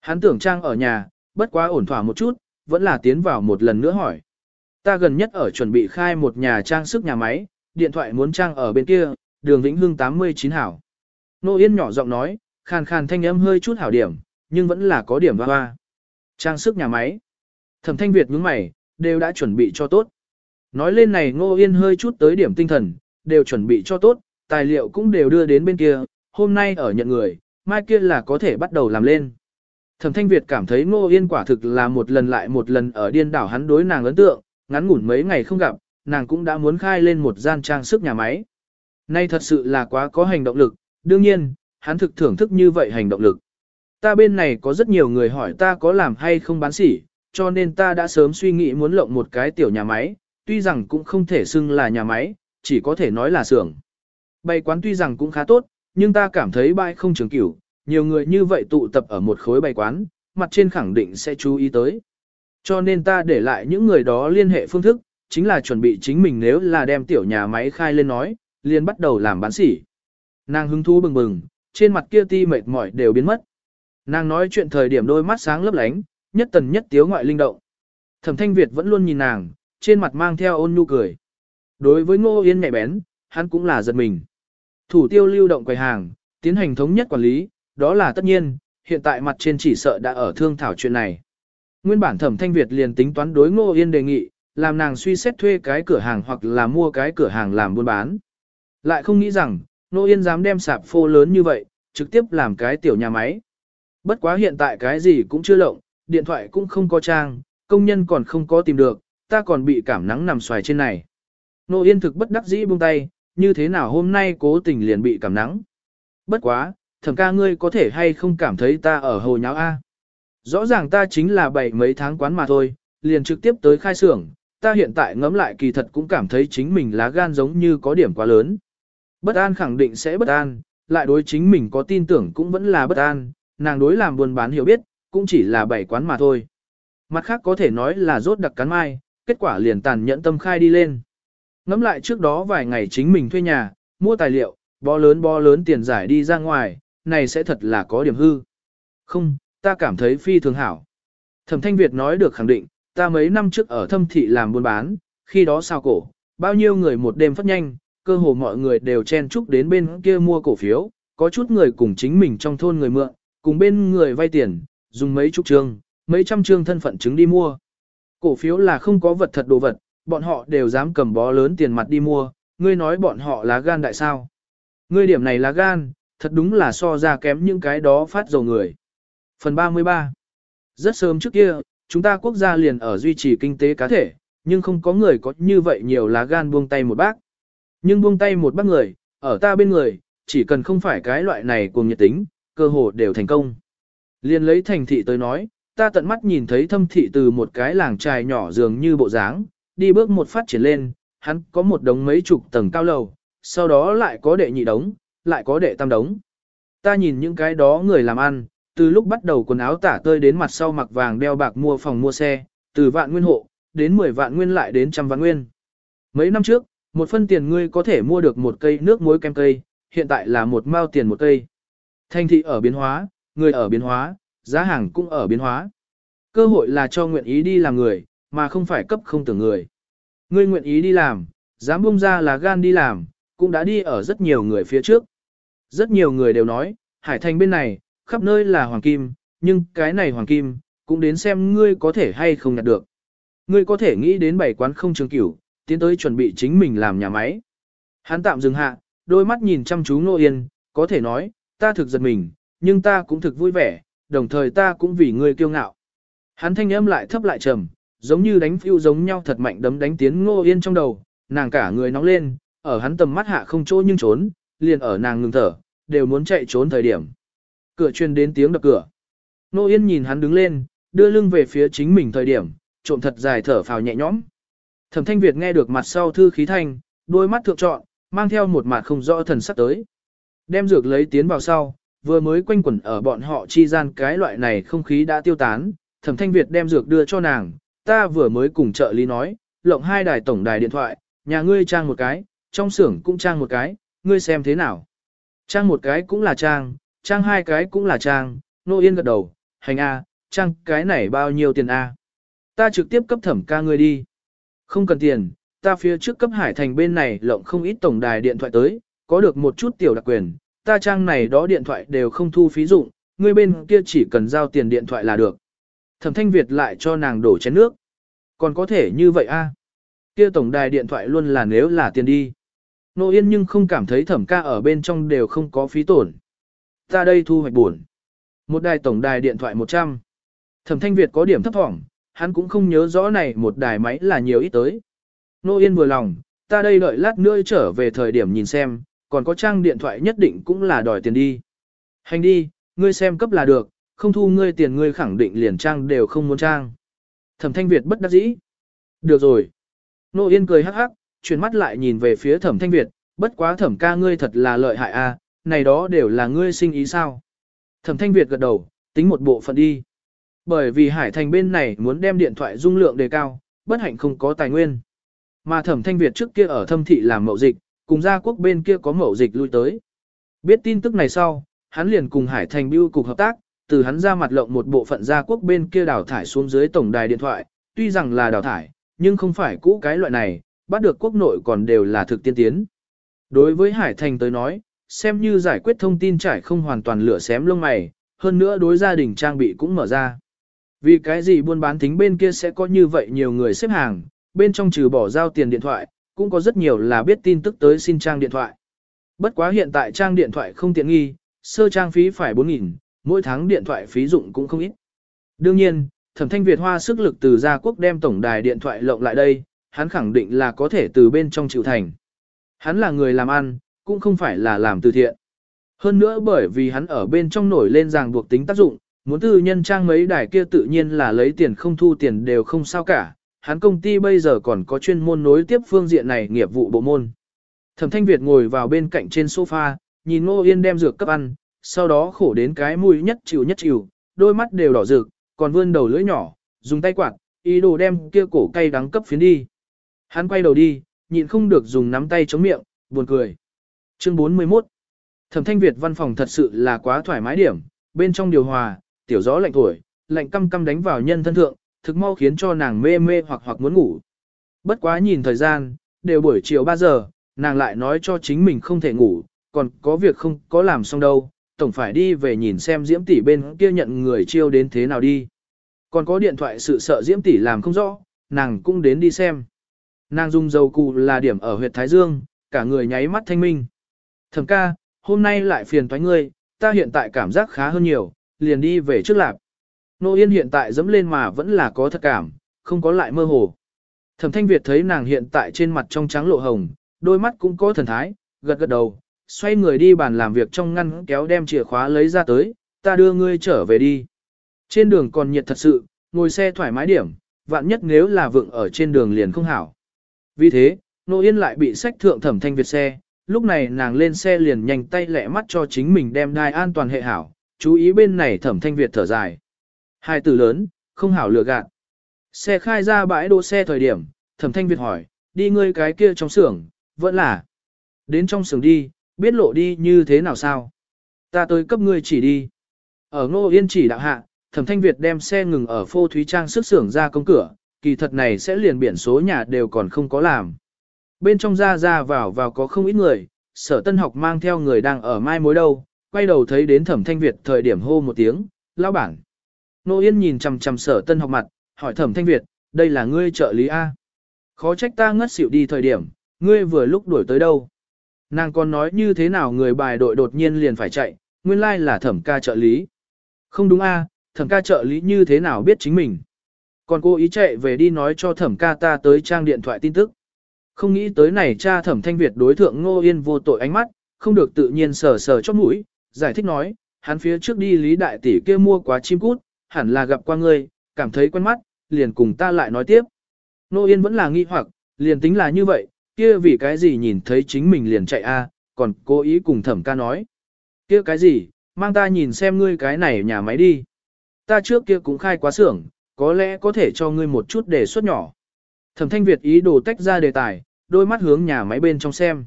Hắn tưởng trang ở nhà, bất quá ổn thỏa một chút, vẫn là tiến vào một lần nữa hỏi. Ta gần nhất ở chuẩn bị khai một nhà trang sức nhà máy, điện thoại muốn trang ở bên kia, đường Vĩnh Hưng 89 hảo. Nô Yên nhỏ giọng nói, khàn khàn thanh âm hơi chút hảo điểm, nhưng vẫn là có điểm hoa hoa. Trang sức nhà máy. Thẩm thanh Việt nhướng mày, đều đã chuẩn bị cho tốt. Nói lên này Ngô Yên hơi chút tới điểm tinh thần, đều chuẩn bị cho tốt, tài liệu cũng đều đưa đến bên kia, hôm nay ở nhận người, mai kia là có thể bắt đầu làm lên. Thẩm Thanh Việt cảm thấy Ngô Yên quả thực là một lần lại một lần ở điên đảo hắn đối nàng ấn tượng, ngắn ngủn mấy ngày không gặp, nàng cũng đã muốn khai lên một gian trang sức nhà máy. Nay thật sự là quá có hành động lực, đương nhiên, hắn thực thưởng thức như vậy hành động lực. Ta bên này có rất nhiều người hỏi ta có làm hay không bán sỉ, cho nên ta đã sớm suy nghĩ muốn lộng một cái tiểu nhà máy, tuy rằng cũng không thể xưng là nhà máy, chỉ có thể nói là xưởng. Bày quán tuy rằng cũng khá tốt, nhưng ta cảm thấy bãi không trường cửu, nhiều người như vậy tụ tập ở một khối bày quán, mặt trên khẳng định sẽ chú ý tới. Cho nên ta để lại những người đó liên hệ phương thức, chính là chuẩn bị chính mình nếu là đem tiểu nhà máy khai lên nói, liền bắt đầu làm bán sỉ. Nàng hứng thú bừng bừng, trên mặt kia ti mệt mỏi đều biến mất. Nàng nói chuyện thời điểm đôi mắt sáng lấp lánh, nhất tần nhất tiếu ngoại linh động. Thẩm Thanh Việt vẫn luôn nhìn nàng, trên mặt mang theo ôn nhu cười. Đối với Ngô Yên nhạy bén, hắn cũng là giật mình. Thủ tiêu lưu động quầy hàng, tiến hành thống nhất quản lý, đó là tất nhiên, hiện tại mặt trên chỉ sợ đã ở thương thảo chuyện này. Nguyên bản thẩm thanh Việt liền tính toán đối Ngô Yên đề nghị, làm nàng suy xét thuê cái cửa hàng hoặc là mua cái cửa hàng làm buôn bán. Lại không nghĩ rằng, Ngô Yên dám đem sạp phô lớn như vậy, trực tiếp làm cái tiểu nhà máy. Bất quá hiện tại cái gì cũng chưa lộng, điện thoại cũng không có trang, công nhân còn không có tìm được, ta còn bị cảm nắng nằm xoài trên này. Nô Yên thực bất đắc dĩ buông tay, như thế nào hôm nay cố tình liền bị cảm nắng. Bất quá, thẩm ca ngươi có thể hay không cảm thấy ta ở hồ nháo A. Rõ ràng ta chính là bảy mấy tháng quán mà thôi, liền trực tiếp tới khai xưởng, ta hiện tại ngẫm lại kỳ thật cũng cảm thấy chính mình lá gan giống như có điểm quá lớn. Bất an khẳng định sẽ bất an, lại đối chính mình có tin tưởng cũng vẫn là bất an, nàng đối làm buôn bán hiểu biết, cũng chỉ là bảy quán mà thôi. Mặt khác có thể nói là rốt đặc cắn mai, kết quả liền tàn nhẫn tâm khai đi lên. ngẫm lại trước đó vài ngày chính mình thuê nhà, mua tài liệu, bó lớn bó lớn tiền giải đi ra ngoài, này sẽ thật là có điểm hư. Không, ta cảm thấy phi thường hảo. Thẩm Thanh Việt nói được khẳng định, ta mấy năm trước ở thâm thị làm buôn bán, khi đó sao cổ, bao nhiêu người một đêm phát nhanh, cơ hồ mọi người đều chen chúc đến bên kia mua cổ phiếu, có chút người cùng chính mình trong thôn người mượn, cùng bên người vay tiền, dùng mấy chục trương, mấy trăm trương thân phận chứng đi mua. Cổ phiếu là không có vật thật đồ vật, bọn họ đều dám cầm bó lớn tiền mặt đi mua, ngươi nói bọn họ lá gan đại sao. Ngươi điểm này lá gan, thật đúng là so ra kém những cái đó phát dầu người. Phần 33 Rất sớm trước kia, chúng ta quốc gia liền ở duy trì kinh tế cá thể, nhưng không có người có như vậy nhiều lá gan buông tay một bác. Nhưng buông tay một bác người, ở ta bên người, chỉ cần không phải cái loại này cùng nhiệt tính, cơ hồ đều thành công. Liền lấy thành thị tới nói, ta tận mắt nhìn thấy thâm thị từ một cái làng trài nhỏ dường như bộ dáng, đi bước một phát triển lên, hắn có một đống mấy chục tầng cao lầu, sau đó lại có đệ nhị đống, lại có đệ tam đống. Ta nhìn những cái đó người làm ăn, từ lúc bắt đầu quần áo tả tơi đến mặt sau mặc vàng đeo bạc mua phòng mua xe, từ vạn nguyên hộ, đến 10 vạn nguyên lại đến trăm vạn nguyên. Mấy năm trước, một phân tiền ngươi có thể mua được một cây nước muối kem cây, hiện tại là một mao tiền một cây. Thành thị ở biến hóa, người ở biến hóa, giá hàng cũng ở biến hóa. Cơ hội là cho nguyện ý đi làm người, mà không phải cấp không tưởng người. Ngươi nguyện ý đi làm, dám bung ra là gan đi làm, cũng đã đi ở rất nhiều người phía trước. Rất nhiều người đều nói, Hải Thành bên này, khắp nơi là hoàng kim, nhưng cái này hoàng kim, cũng đến xem ngươi có thể hay không nhặt được. Ngươi có thể nghĩ đến bảy quán không trường cửu, tiến tới chuẩn bị chính mình làm nhà máy. Hắn tạm dừng hạ, đôi mắt nhìn chăm chú Nô Yên, có thể nói, ta thực giật mình, nhưng ta cũng thực vui vẻ, đồng thời ta cũng vì ngươi kiêu ngạo. Hắn thanh âm lại thấp lại trầm, giống như đánh phiêu giống nhau thật mạnh đấm đánh tiến Ngô Yên trong đầu, nàng cả người nóng lên, ở hắn tầm mắt hạ không chỗ nhưng trốn, liền ở nàng ngừng thở, đều muốn chạy trốn thời điểm. Cửa truyền đến tiếng đập cửa. Nô Yên nhìn hắn đứng lên, đưa lưng về phía chính mình thời điểm, trộm thật dài thở phào nhẹ nhõm. Thẩm Thanh Việt nghe được mặt sau thư khí thanh, đôi mắt thượng trọn, mang theo một mặt không rõ thần sắc tới. Đem dược lấy tiến vào sau, vừa mới quanh quẩn ở bọn họ chi gian cái loại này không khí đã tiêu tán, Thẩm Thanh Việt đem dược đưa cho nàng, ta vừa mới cùng trợ lý nói, lộng hai đài tổng đài điện thoại, nhà ngươi trang một cái, trong xưởng cũng trang một cái, ngươi xem thế nào. Trang một cái cũng là trang, trang hai cái cũng là trang, nô yên gật đầu, hành A, trang cái này bao nhiêu tiền A. Ta trực tiếp cấp thẩm ca ngươi đi. Không cần tiền, ta phía trước cấp hải thành bên này lộng không ít tổng đài điện thoại tới, có được một chút tiểu đặc quyền, ta trang này đó điện thoại đều không thu phí dụng, ngươi bên kia chỉ cần giao tiền điện thoại là được. Thẩm thanh Việt lại cho nàng đổ chén nước. Còn có thể như vậy a? Kia tổng đài điện thoại luôn là nếu là tiền đi. Nô Yên nhưng không cảm thấy thẩm ca ở bên trong đều không có phí tổn. Ta đây thu hoạch buồn. Một đài tổng đài điện thoại 100. Thẩm thanh Việt có điểm thấp thỏm, hắn cũng không nhớ rõ này một đài máy là nhiều ít tới. Nô Yên vừa lòng, ta đây đợi lát nữa trở về thời điểm nhìn xem, còn có trang điện thoại nhất định cũng là đòi tiền đi. Hành đi, ngươi xem cấp là được, không thu ngươi tiền ngươi khẳng định liền trang đều không muốn trang. Thẩm thanh Việt bất đắc dĩ. Được rồi. Nô Yên cười hắc hắc, chuyển mắt lại nhìn về phía thẩm thanh Việt, bất quá thẩm ca ngươi thật là lợi hại a này đó đều là ngươi sinh ý sao. Thẩm thanh Việt gật đầu, tính một bộ phận đi. Bởi vì Hải Thành bên này muốn đem điện thoại dung lượng đề cao, bất hạnh không có tài nguyên. Mà thẩm thanh Việt trước kia ở thâm thị làm mậu dịch, cùng gia quốc bên kia có mậu dịch lui tới. Biết tin tức này sau, hắn liền cùng Hải Thành Biêu cục hợp tác, từ hắn ra mặt lộng một bộ phận gia quốc bên kia đào thải xuống dưới tổng đài điện thoại, tuy rằng là đào thải, nhưng không phải cũ cái loại này, bắt được quốc nội còn đều là thực tiên tiến. Đối với Hải Thành tới nói, xem như giải quyết thông tin trải không hoàn toàn lửa xém lông mày, hơn nữa đối gia đình trang bị cũng mở ra. Vì cái gì buôn bán tính bên kia sẽ có như vậy nhiều người xếp hàng, bên trong trừ bỏ giao tiền điện thoại, cũng có rất nhiều là biết tin tức tới xin trang điện thoại. Bất quá hiện tại trang điện thoại không tiện nghi, sơ trang phí phải 4.000, mỗi tháng điện thoại phí dụng cũng không ít. Đương nhiên, thẩm thanh Việt hoa sức lực từ gia quốc đem tổng đài điện thoại lộng lại đây, hắn khẳng định là có thể từ bên trong chịu thành. Hắn là người làm ăn, cũng không phải là làm từ thiện. Hơn nữa bởi vì hắn ở bên trong nổi lên ràng buộc tính tác dụng, muốn tư nhân trang mấy đài kia tự nhiên là lấy tiền không thu tiền đều không sao cả. Hắn công ty bây giờ còn có chuyên môn nối tiếp phương diện này nghiệp vụ bộ môn. Thẩm Thanh Việt ngồi vào bên cạnh trên sofa, nhìn Ngô Yên đem dược cấp ăn, sau đó khổ đến cái mũi nhất chịu nhất chịu, đôi mắt đều đỏ rực, còn vươn đầu lưỡi nhỏ, dùng tay quạt, ý đồ đem kia cổ cay đắng cấp phiến đi. Hắn quay đầu đi, nhịn không được dùng nắm tay chống miệng, buồn cười. Chương 41 Thẩm Thanh Việt văn phòng thật sự là quá thoải mái điểm, bên trong điều hòa, tiểu gió lạnh thổi, lạnh căm căm đánh vào nhân thân thượng, thực mau khiến cho nàng mê mê hoặc hoặc muốn ngủ. Bất quá nhìn thời gian, đều buổi chiều 3 giờ, nàng lại nói cho chính mình không thể ngủ, còn có việc không có làm xong đâu, tổng phải đi về nhìn xem Diễm tỷ bên kia nhận người chiêu đến thế nào đi. Còn có điện thoại sự sợ Diễm tỷ làm không rõ, nàng cũng đến đi xem. Nàng dùng dầu cụ là điểm ở huyệt Thái Dương, cả người nháy mắt thanh minh. Thẩm ca, hôm nay lại phiền toái ngươi, ta hiện tại cảm giác khá hơn nhiều, liền đi về trước lạp. Nô Yên hiện tại dẫm lên mà vẫn là có thật cảm, không có lại mơ hồ. Thẩm Thanh Việt thấy nàng hiện tại trên mặt trong trắng lộ hồng, đôi mắt cũng có thần thái, gật gật đầu, xoay người đi bàn làm việc trong ngăn kéo đem chìa khóa lấy ra tới, ta đưa ngươi trở về đi. Trên đường còn nhiệt thật sự, ngồi xe thoải mái điểm, vạn nhất nếu là vượng ở trên đường liền không hảo. Vì thế, Nô Yên lại bị sách thượng thẩm thanh Việt xe, lúc này nàng lên xe liền nhanh tay lẹ mắt cho chính mình đem đai an toàn hệ hảo, chú ý bên này thẩm thanh Việt thở dài. Hai từ lớn, không hảo lừa gạt. Xe khai ra bãi đỗ xe thời điểm, thẩm thanh Việt hỏi, đi ngươi cái kia trong xưởng, vẫn là. Đến trong xưởng đi, biết lộ đi như thế nào sao? Ta tới cấp ngươi chỉ đi. Ở Ngô Yên chỉ đạo hạ, Thẩm Thanh Việt đem xe ngừng ở phô thúy trang sức xưởng ra công cửa, kỳ thật này sẽ liền biển số nhà đều còn không có làm. Bên trong ra ra vào vào có không ít người, sở tân học mang theo người đang ở mai mối đâu, quay đầu thấy đến Thẩm Thanh Việt thời điểm hô một tiếng, lao bản. Nô Yên nhìn chầm chầm sở tân học mặt, hỏi Thẩm Thanh Việt, đây là ngươi trợ lý A. Khó trách ta ngất xỉu đi thời điểm, ngươi vừa lúc đuổi tới đâu. Nàng còn nói như thế nào người bài đội đột nhiên liền phải chạy, nguyên lai là thẩm ca trợ lý. Không đúng a, thẩm ca trợ lý như thế nào biết chính mình. Còn cô ý chạy về đi nói cho thẩm ca ta tới trang điện thoại tin tức. Không nghĩ tới này cha thẩm thanh Việt đối thượng ngô yên vô tội ánh mắt, không được tự nhiên sờ sờ chót mũi, giải thích nói, hắn phía trước đi lý đại tỷ kia mua quá chim cút, hẳn là gặp qua ngươi, cảm thấy quen mắt, liền cùng ta lại nói tiếp. Ngô yên vẫn là nghi hoặc, liền tính là như vậy, kia vì cái gì nhìn thấy chính mình liền chạy a, còn cố ý cùng thẩm ca nói. Kia cái gì, mang ta nhìn xem ngươi cái này nhà máy đi. Ta trước kia cũng khai quá xưởng, có lẽ có thể cho ngươi một chút đề xuất nhỏ. Thẩm thanh Việt ý đồ tách ra đề tài, đôi mắt hướng nhà máy bên trong xem.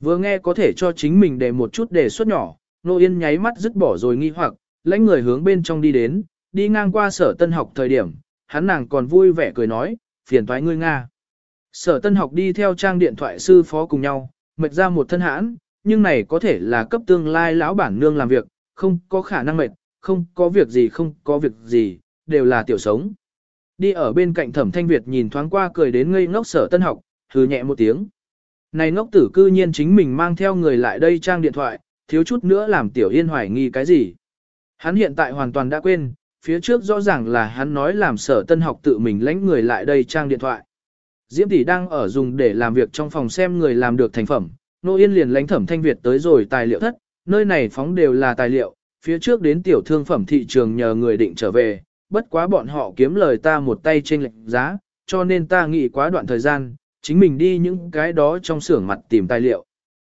Vừa nghe có thể cho chính mình để một chút đề xuất nhỏ, Nô Yên nháy mắt dứt bỏ rồi nghi hoặc, lãnh người hướng bên trong đi đến, đi ngang qua sở tân học thời điểm, hắn nàng còn vui vẻ cười nói, phiền toái ngươi Nga. Sở tân học đi theo trang điện thoại sư phó cùng nhau, mệt ra một thân hãn, nhưng này có thể là cấp tương lai lão bản nương làm việc, không có khả năng mệt, không có việc gì không có việc gì, đều là tiểu sống. Đi ở bên cạnh thẩm thanh Việt nhìn thoáng qua cười đến ngây ngốc sở tân học, hừ nhẹ một tiếng. Này ngốc tử cư nhiên chính mình mang theo người lại đây trang điện thoại, thiếu chút nữa làm tiểu yên hoài nghi cái gì. Hắn hiện tại hoàn toàn đã quên, phía trước rõ ràng là hắn nói làm sở tân học tự mình lãnh người lại đây trang điện thoại. Diễm tỷ đang ở dùng để làm việc trong phòng xem người làm được thành phẩm, Nô Yên liền lãnh thẩm thanh Việt tới rồi tài liệu thất, nơi này phóng đều là tài liệu, phía trước đến tiểu thương phẩm thị trường nhờ người định trở về, bất quá bọn họ kiếm lời ta một tay trên lệnh giá, cho nên ta nghĩ quá đoạn thời gian, chính mình đi những cái đó trong xưởng mặt tìm tài liệu.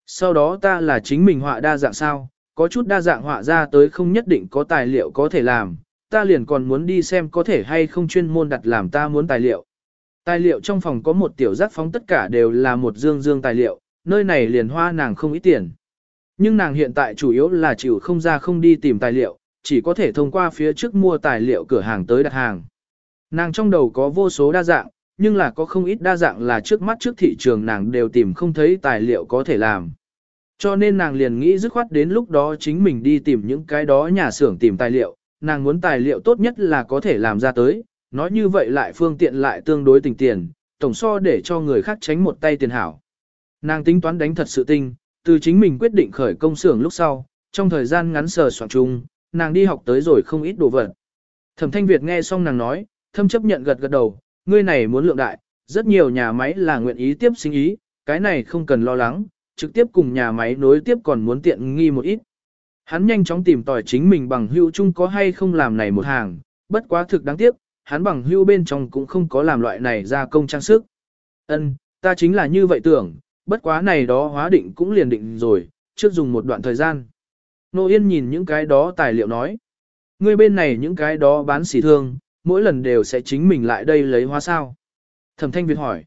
Sau đó ta là chính mình họa đa dạng sao, có chút đa dạng họa ra tới không nhất định có tài liệu có thể làm, ta liền còn muốn đi xem có thể hay không chuyên môn đặt làm ta muốn tài liệu. Tài liệu trong phòng có một tiểu giác phóng tất cả đều là một dương dương tài liệu, nơi này liền hoa nàng không ít tiền. Nhưng nàng hiện tại chủ yếu là chịu không ra không đi tìm tài liệu, chỉ có thể thông qua phía trước mua tài liệu cửa hàng tới đặt hàng. Nàng trong đầu có vô số đa dạng, nhưng là có không ít đa dạng là trước mắt trước thị trường nàng đều tìm không thấy tài liệu có thể làm. Cho nên nàng liền nghĩ dứt khoát đến lúc đó chính mình đi tìm những cái đó nhà xưởng tìm tài liệu, nàng muốn tài liệu tốt nhất là có thể làm ra tới, nói như vậy lại phương tiện lại tương đối tình tiền, tổng so để cho người khác tránh một tay tiền hảo. Nàng tính toán đánh thật sự tinh, từ chính mình quyết định khởi công xưởng lúc sau, trong thời gian ngắn sờ soạn chung, nàng đi học tới rồi không ít đồ vật. Thẩm Thanh Việt nghe xong nàng nói, thâm chấp nhận gật gật đầu, ngươi này muốn lượng đại, rất nhiều nhà máy là nguyện ý tiếp sinh ý, cái này không cần lo lắng, trực tiếp cùng nhà máy nối tiếp còn muốn tiện nghi một ít. Hắn nhanh chóng tìm tòi chính mình bằng hữu chung có hay không làm này một hàng, bất quá thực đáng tiếc, hắn bằng hữu bên trong cũng không có làm loại này gia công trang sức. Ân, ta chính là như vậy tưởng, bất quá này đó hóa định cũng liền định rồi, trước dùng một đoạn thời gian. Nô Yên nhìn những cái đó tài liệu nói. Ngươi bên này những cái đó bán xỉ thương, mỗi lần đều sẽ chính mình lại đây lấy hóa sao. Thẩm Thanh Việt hỏi.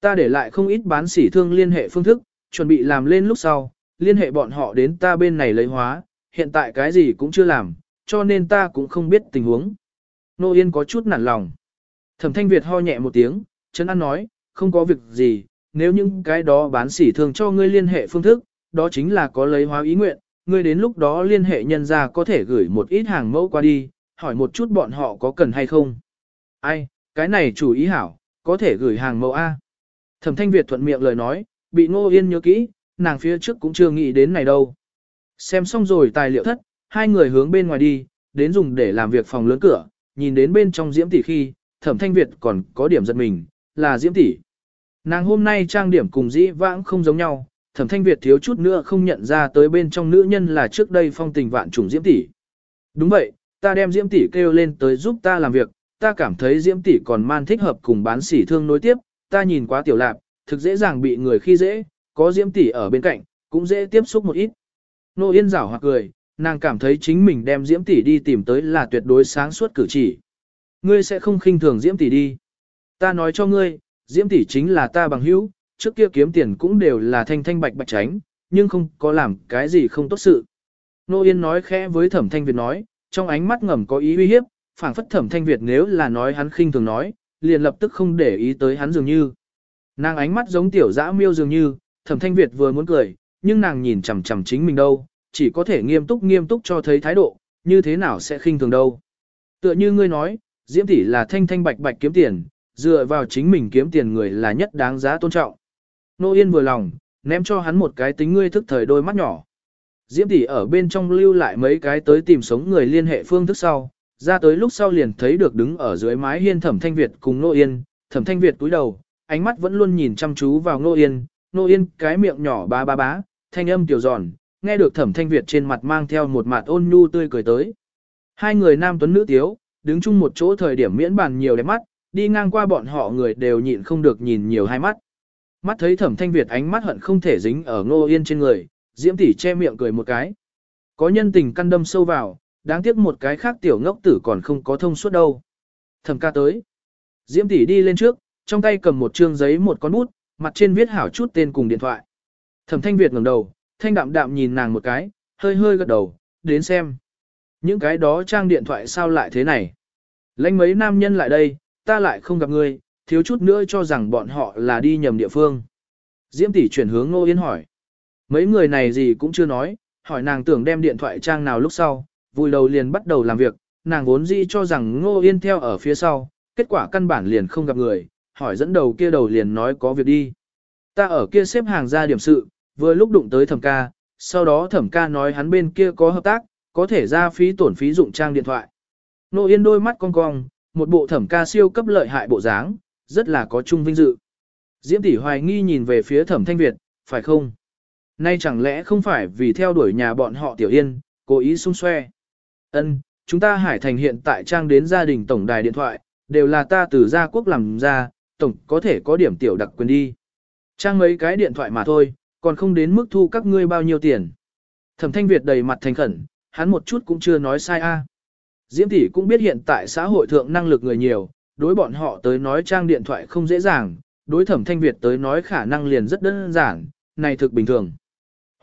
Ta để lại không ít bán xỉ thương liên hệ phương thức, chuẩn bị làm lên lúc sau, liên hệ bọn họ đến ta bên này lấy hóa, hiện tại cái gì cũng chưa làm, cho nên ta cũng không biết tình huống. Nô Yên có chút nản lòng. Thẩm Thanh Việt ho nhẹ một tiếng, Trấn An nói, không có việc gì, nếu những cái đó bán sỉ thường cho ngươi liên hệ phương thức, đó chính là có lấy hóa ý nguyện, ngươi đến lúc đó liên hệ nhân ra có thể gửi một ít hàng mẫu qua đi, hỏi một chút bọn họ có cần hay không. Ai, cái này chủ ý hảo, có thể gửi hàng mẫu A. Thẩm Thanh Việt thuận miệng lời nói, bị Ngô Yên nhớ kỹ, nàng phía trước cũng chưa nghĩ đến này đâu. Xem xong rồi tài liệu thất, hai người hướng bên ngoài đi, đến dùng để làm việc phòng lớn cửa, nhìn đến bên trong diễm tỷ khi, Thẩm Thanh Việt còn có điểm giật mình, là diễm tỷ. Nàng hôm nay trang điểm cùng dĩ vãng không giống nhau, thẩm thanh Việt thiếu chút nữa không nhận ra tới bên trong nữ nhân là trước đây phong tình vạn trùng diễm tỷ. Đúng vậy, ta đem diễm tỷ kêu lên tới giúp ta làm việc, ta cảm thấy diễm tỷ còn man thích hợp cùng bán sỉ thương nối tiếp, ta nhìn quá tiểu lạp, thực dễ dàng bị người khi dễ, có diễm tỷ ở bên cạnh, cũng dễ tiếp xúc một ít. Nô Yên rảo hoặc cười, Nàng cảm thấy chính mình đem Diễm tỷ đi tìm tới là tuyệt đối sáng suốt cử chỉ. Ngươi sẽ không khinh thường Diễm tỷ đi. Ta nói cho ngươi, Diễm tỷ chính là ta bằng hữu, trước kia kiếm tiền cũng đều là thanh thanh bạch bạch tránh, nhưng không có làm cái gì không tốt sự. Nô Yên nói khẽ với Thẩm Thanh Việt nói, trong ánh mắt ngầm có ý uy hiếp, phảng phất Thẩm Thanh Việt nếu là nói hắn khinh thường nói, liền lập tức không để ý tới hắn dường như. Nàng ánh mắt giống tiểu dã miêu dường như, Thẩm Thanh Việt vừa muốn cười, nhưng nàng nhìn chằm chằm chính mình đâu, chỉ có thể nghiêm túc nghiêm túc cho thấy thái độ, như thế nào sẽ khinh thường đâu. Tựa như ngươi nói, Diễm tỷ là thanh thanh bạch bạch kiếm tiền, dựa vào chính mình kiếm tiền người là nhất đáng giá tôn trọng. Nô Yên vừa lòng, ném cho hắn một cái tính ngươi thức thời đôi mắt nhỏ. Diễm tỷ ở bên trong lưu lại mấy cái tới tìm sống người liên hệ phương thức sau, ra tới lúc sau liền thấy được đứng ở dưới mái hiên Thẩm Thanh Việt cùng Nô Yên, Thẩm Thanh Việt cúi đầu, ánh mắt vẫn luôn nhìn chăm chú vào Nô Yên, Nô Yên cái miệng nhỏ ba ba bá, thanh âm tiểu giòn, nghe được Thẩm Thanh Việt trên mặt mang theo một mặt ôn nhu tươi cười tới. Hai người nam tuấn nữ tiếu, đứng chung một chỗ thời điểm miễn bàn nhiều đẹp mắt, đi ngang qua bọn họ người đều nhịn không được nhìn nhiều hai mắt. Mắt thấy Thẩm Thanh Việt ánh mắt hận không thể dính ở Ngô Yên trên người, Diễm tỷ che miệng cười một cái. Có nhân tình căn đâm sâu vào, đáng tiếc một cái khác tiểu ngốc tử còn không có thông suốt đâu. Thẩm ca tới. Diễm tỷ đi lên trước, trong tay cầm một trương giấy một con bút, mặt trên viết hảo chút tên cùng điện thoại. Thẩm Thanh Việt ngẩng đầu, thanh đạm đạm nhìn nàng một cái, hơi hơi gật đầu, đến xem. Những cái đó trang điện thoại sao lại thế này? Lãnh mấy nam nhân lại đây, ta lại không gặp người, thiếu chút nữa cho rằng bọn họ là đi nhầm địa phương. Diễm tỷ chuyển hướng Ngô Yên hỏi. Mấy người này gì cũng chưa nói, hỏi nàng tưởng đem điện thoại trang nào lúc sau, vui đầu liền bắt đầu làm việc, nàng vốn dĩ cho rằng Ngô Yên theo ở phía sau, kết quả căn bản liền không gặp người, hỏi dẫn đầu kia đầu liền nói có việc đi. Ta ở kia xếp hàng ra điểm sự, vừa lúc đụng tới thẩm ca, sau đó thẩm ca nói hắn bên kia có hợp tác, có thể ra phí tổn phí dụng trang điện thoại. Ngô Yên đôi mắt cong cong, một bộ thẩm ca siêu cấp lợi hại bộ dáng, rất là có chung vinh dự. Diễm tỷ hoài nghi nhìn về phía thẩm thanh Việt, phải không? Nay chẳng lẽ không phải vì theo đuổi nhà bọn họ Tiểu Yên, cố ý xung xoe. Ân, chúng ta Hải Thành hiện tại trang đến gia đình tổng đài điện thoại, đều là ta từ gia quốc làm ra, tổng có thể có điểm tiểu đặc quyền đi. Trang mấy cái điện thoại mà thôi, còn không đến mức thu các ngươi bao nhiêu tiền. Thẩm Thanh Việt đầy mặt thành khẩn, hắn một chút cũng chưa nói sai a. À. Diễm tỷ cũng biết hiện tại xã hội thượng năng lực người nhiều, đối bọn họ tới nói trang điện thoại không dễ dàng, đối Thẩm Thanh Việt tới nói khả năng liền rất đơn giản, này thực bình thường.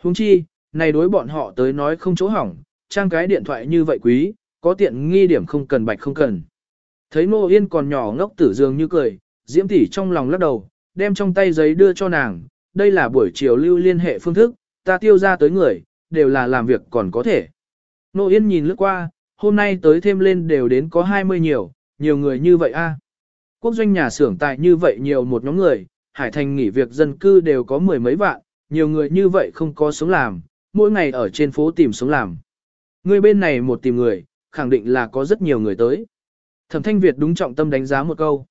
Huống chi, này đối bọn họ tới nói không chỗ hỏng, trang cái điện thoại như vậy quý, có tiện nghi điểm không cần bạch không cần. Thấy Nô Yên còn nhỏ ngốc tử dường như cười, Diễm tỷ trong lòng lắc đầu, đem trong tay giấy đưa cho nàng, đây là buổi chiều lưu liên hệ phương thức, ta tiêu ra tới người, đều là làm việc còn có thể. Nô Yên nhìn lướt qua, hôm nay tới thêm lên đều đến có 20 nhiều, nhiều người như vậy a Quốc doanh nhà xưởng tại như vậy nhiều một nhóm người, Hải Thành nghỉ việc dân cư đều có mười mấy vạn, nhiều người như vậy không có sống làm, mỗi ngày ở trên phố tìm sống làm. Người bên này một tìm người, khẳng định là có rất nhiều người tới. Thẩm Thanh Việt đúng trọng tâm đánh giá một câu.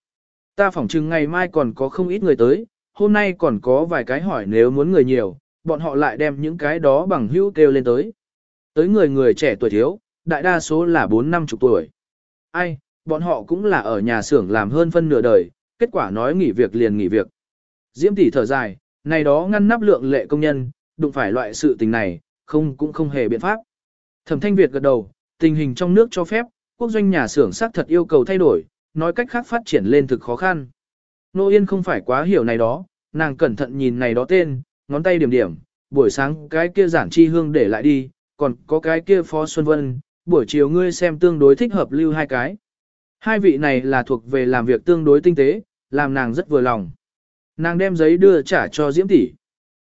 Ta phỏng chừng ngày mai còn có không ít người tới, hôm nay còn có vài cái hỏi nếu muốn người nhiều, bọn họ lại đem những cái đó bằng hữu kêu lên tới. Tới người người trẻ tuổi thiếu, đại đa số là 4 năm chục tuổi. Ai, bọn họ cũng là ở nhà xưởng làm hơn phân nửa đời, kết quả nói nghỉ việc liền nghỉ việc. Diễm tỷ thở dài, này đó ngăn nắp lượng lệ công nhân, đụng phải loại sự tình này, không cũng không hề biện pháp. Thẩm Thanh Việt gật đầu, tình hình trong nước cho phép, quốc doanh nhà xưởng xác thật yêu cầu thay đổi, nói cách khác phát triển lên thực khó khăn. Nô Yên không phải quá hiểu này đó, nàng cẩn thận nhìn này đó tên, ngón tay điểm điểm, buổi sáng cái kia giản chi hương để lại đi, còn có cái kia Phó Xuân Vân, buổi chiều ngươi xem tương đối thích hợp lưu hai cái. Hai vị này là thuộc về làm việc tương đối tinh tế, làm nàng rất vừa lòng. Nàng đem giấy đưa trả cho Diễm tỷ.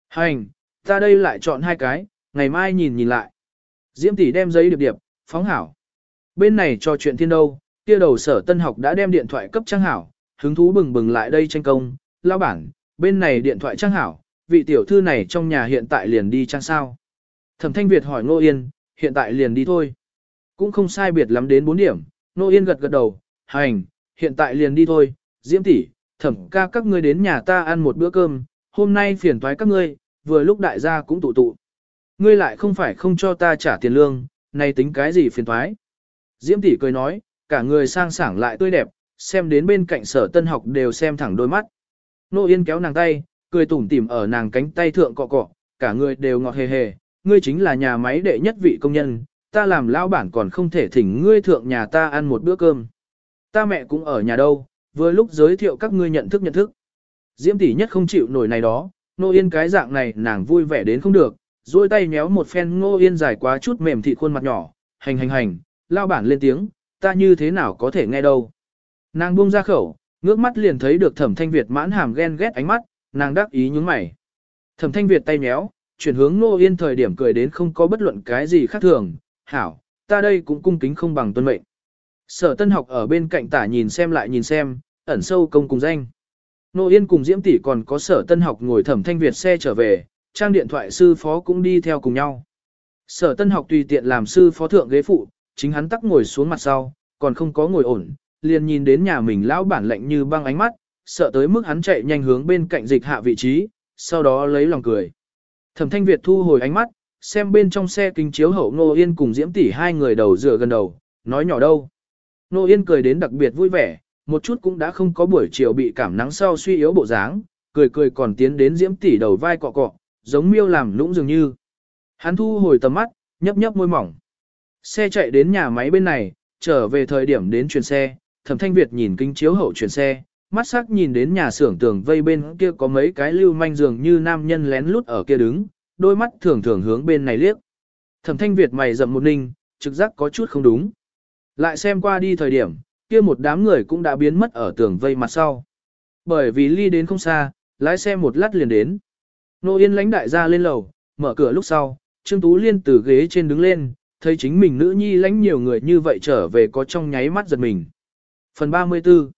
Hành, ta đây lại chọn hai cái, ngày mai nhìn nhìn lại. Diễm tỷ đem giấy điệp điệp, phóng hảo. Bên này cho chuyện thiên đâu, kia đầu sở tân học đã đem điện thoại cấp trang hảo, hứng thú bừng bừng lại đây tranh công, lao bản, bên này điện thoại trang hảo, vị tiểu thư này trong nhà hiện tại liền đi trang sao. Thẩm Thanh Việt hỏi Ngô Yên, hiện tại liền đi thôi. Cũng không sai biệt lắm đến 4 điểm, Ngô Yên gật gật đầu, hành, hiện tại liền đi thôi, Diễm tỷ, thẩm ca các ngươi đến nhà ta ăn một bữa cơm, hôm nay phiền toái các ngươi, vừa lúc đại gia cũng tụ tụ. Ngươi lại không phải không cho ta trả tiền lương, này tính cái gì phiền toái. Diễm tỷ cười nói, cả người sang sảng lại tươi đẹp, xem đến bên cạnh sở tân học đều xem thẳng đôi mắt. Nô Yên kéo nàng tay, cười tủm tỉm ở nàng cánh tay thượng cọ cọ, cả người đều ngọt hề hề, ngươi chính là nhà máy đệ nhất vị công nhân, ta làm lão bản còn không thể thỉnh ngươi thượng nhà ta ăn một bữa cơm. Ta mẹ cũng ở nhà đâu, vừa lúc giới thiệu các ngươi nhận thức nhận thức. Diễm tỷ nhất không chịu nổi này đó, nô yên cái dạng này nàng vui vẻ đến không được, duỗi tay nhéo một phen ngô yên dài quá chút mềm thịt khuôn mặt nhỏ, hành hành hành, lao bản lên tiếng, ta như thế nào có thể nghe đâu. Nàng buông ra khẩu, ngước mắt liền thấy được thẩm thanh Việt mãn hàm ghen ghét ánh mắt, nàng đắc ý nhướng mày. Thẩm thanh Việt tay nhéo, chuyển hướng Nô Yên thời điểm cười đến không có bất luận cái gì khác thường, hảo, ta đây cũng cung kính không bằng tuân mệnh. Sở tân học ở bên cạnh tả nhìn xem lại nhìn xem, ẩn sâu công cùng danh. Nô Yên cùng Diễm Tỷ còn có sở tân học ngồi thẩm thanh Việt xe trở về, trang điện thoại sư phó cũng đi theo cùng nhau. Sở tân học tùy tiện làm sư phó thượng ghế phụ, chính hắn tắc ngồi xuống mặt sau, còn không có ngồi ổn, liền nhìn đến nhà mình lão bản lệnh như băng ánh mắt, sợ tới mức hắn chạy nhanh hướng bên cạnh dịch hạ vị trí, sau đó lấy lòng cười. Thẩm Thanh Việt thu hồi ánh mắt, xem bên trong xe kính chiếu hậu Nô Yên cùng Diễm tỷ hai người đầu dựa gần đầu, nói nhỏ đâu. Nô Yên cười đến đặc biệt vui vẻ, một chút cũng đã không có buổi chiều bị cảm nắng sau suy yếu bộ dáng, cười cười còn tiến đến Diễm tỷ đầu vai cọ cọ, giống miêu làm lũng dường như. Hắn thu hồi tầm mắt, nhấp nhấp môi mỏng. Xe chạy đến nhà máy bên này, trở về thời điểm đến chuyển xe, Thẩm Thanh Việt nhìn kính chiếu hậu chuyển xe, mắt sắc nhìn đến nhà xưởng tường vây bên kia có mấy cái lưu manh dường như nam nhân lén lút ở kia đứng, đôi mắt thường thường hướng bên này liếc. Thẩm thanh Việt mày rậm một ninh, trực giác có chút không đúng. Lại xem qua đi thời điểm, kia một đám người cũng đã biến mất ở tường vây mặt sau. Bởi vì ly đến không xa, lái xe một lát liền đến. Nô Yên lãnh đại gia lên lầu, mở cửa lúc sau, Trương Tú Liên từ ghế trên đứng lên, thấy chính mình nữ nhi lãnh nhiều người như vậy trở về có trong nháy mắt giật mình. Phần 34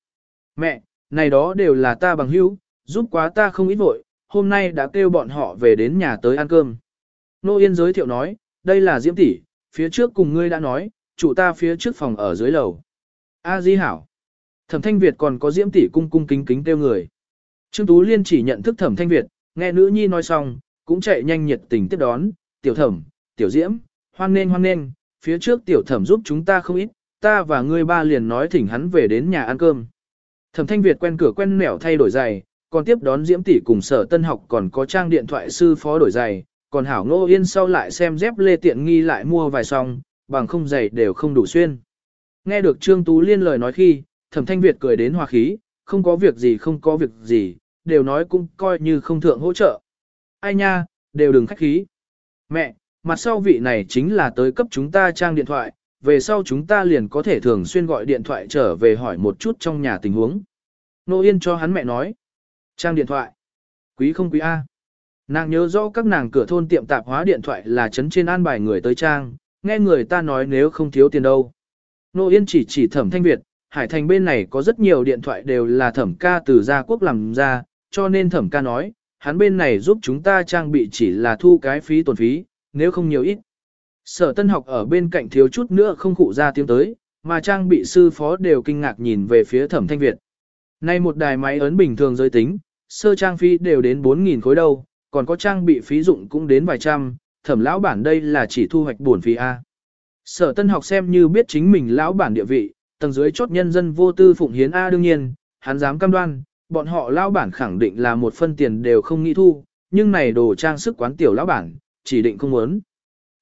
Mẹ, này đó đều là ta bằng hữu, giúp quá ta không ít vội, hôm nay đã kêu bọn họ về đến nhà tới ăn cơm. Nô Yên giới thiệu nói, đây là Diễm tỷ, phía trước cùng ngươi đã nói, chủ ta phía trước phòng ở dưới lầu. A Di Hảo. Thẩm Thanh Việt còn có Diễm tỷ cung cung kính kính kêu người. Trương Tú Liên chỉ nhận thức Thẩm Thanh Việt, nghe nữ nhi nói xong, cũng chạy nhanh nhiệt tình tiếp đón, tiểu thẩm, tiểu diễm, hoan nên hoan nên, phía trước tiểu thẩm giúp chúng ta không ít, ta và ngươi ba liền nói thỉnh hắn về đến nhà ăn cơm. Thẩm Thanh Việt quen cửa quen nẻo thay đổi giày, còn tiếp đón Diễm tỷ cùng sở tân học còn có trang điện thoại sư phó đổi giày, còn Hảo Ngô Yên sau lại xem dép lê tiện nghi lại mua vài song, bằng không giày đều không đủ xuyên. Nghe được Trương Tú Liên lời nói khi, Thẩm Thanh Việt cười đến hòa khí, không có việc gì không có việc gì, đều nói cũng coi như không thượng hỗ trợ. Ai nha, đều đừng khách khí. Mẹ, mặt sau vị này chính là tới cấp chúng ta trang điện thoại, về sau chúng ta liền có thể thường xuyên gọi điện thoại trở về hỏi một chút trong nhà tình huống. Nô Yên cho hắn mẹ nói. Trang điện thoại. Quý không quý A. Nàng nhớ rõ các nàng cửa thôn tiệm tạp hóa điện thoại là chấn trên an bài người tới trang, nghe người ta nói nếu không thiếu tiền đâu. Nô Yên chỉ chỉ thẩm thanh Việt, Hải Thành bên này có rất nhiều điện thoại đều là thẩm ca từ gia quốc làm ra, cho nên thẩm ca nói, hắn bên này giúp chúng ta trang bị chỉ là thu cái phí tổn phí, nếu không nhiều ít. Sở tân học ở bên cạnh thiếu chút nữa không cụ ra tiếng tới, mà trang bị sư phó đều kinh ngạc nhìn về phía thẩm thanh Việt. Nay một đài máy ấn bình thường giới tính, sơ trang phí đều đến 4.000 khối đâu, còn có trang bị phí dụng cũng đến vài trăm, thẩm lão bản đây là chỉ thu hoạch bổn phí A. Sở tân học xem như biết chính mình lão bản địa vị, tầng dưới chốt nhân dân vô tư phụng hiến A đương nhiên, hắn dám cam đoan, bọn họ lão bản khẳng định là một phân tiền đều không nghĩ thu, nhưng này đồ trang sức quán tiểu lão bản, chỉ định không muốn.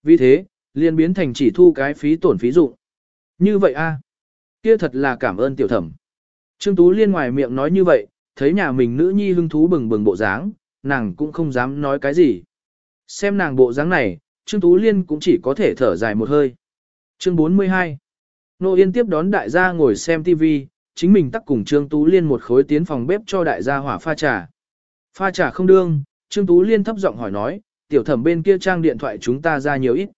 Vì thế, liền biến thành chỉ thu cái phí tổn phí dụng. Như vậy a, kia thật là cảm ơn tiểu thẩm. Trương Tú Liên ngoài miệng nói như vậy, thấy nhà mình nữ nhi hưng thú bừng bừng bộ dáng, nàng cũng không dám nói cái gì. Xem nàng bộ dáng này, Trương Tú Liên cũng chỉ có thể thở dài một hơi. Chương 42 Nô Yên tiếp đón đại gia ngồi xem TV, chính mình tắc cùng Trương Tú Liên một khối tiến phòng bếp cho đại gia hỏa pha trà. Pha trà không đương, Trương Tú Liên thấp giọng hỏi nói, tiểu thẩm bên kia trang điện thoại chúng ta ra nhiều ít.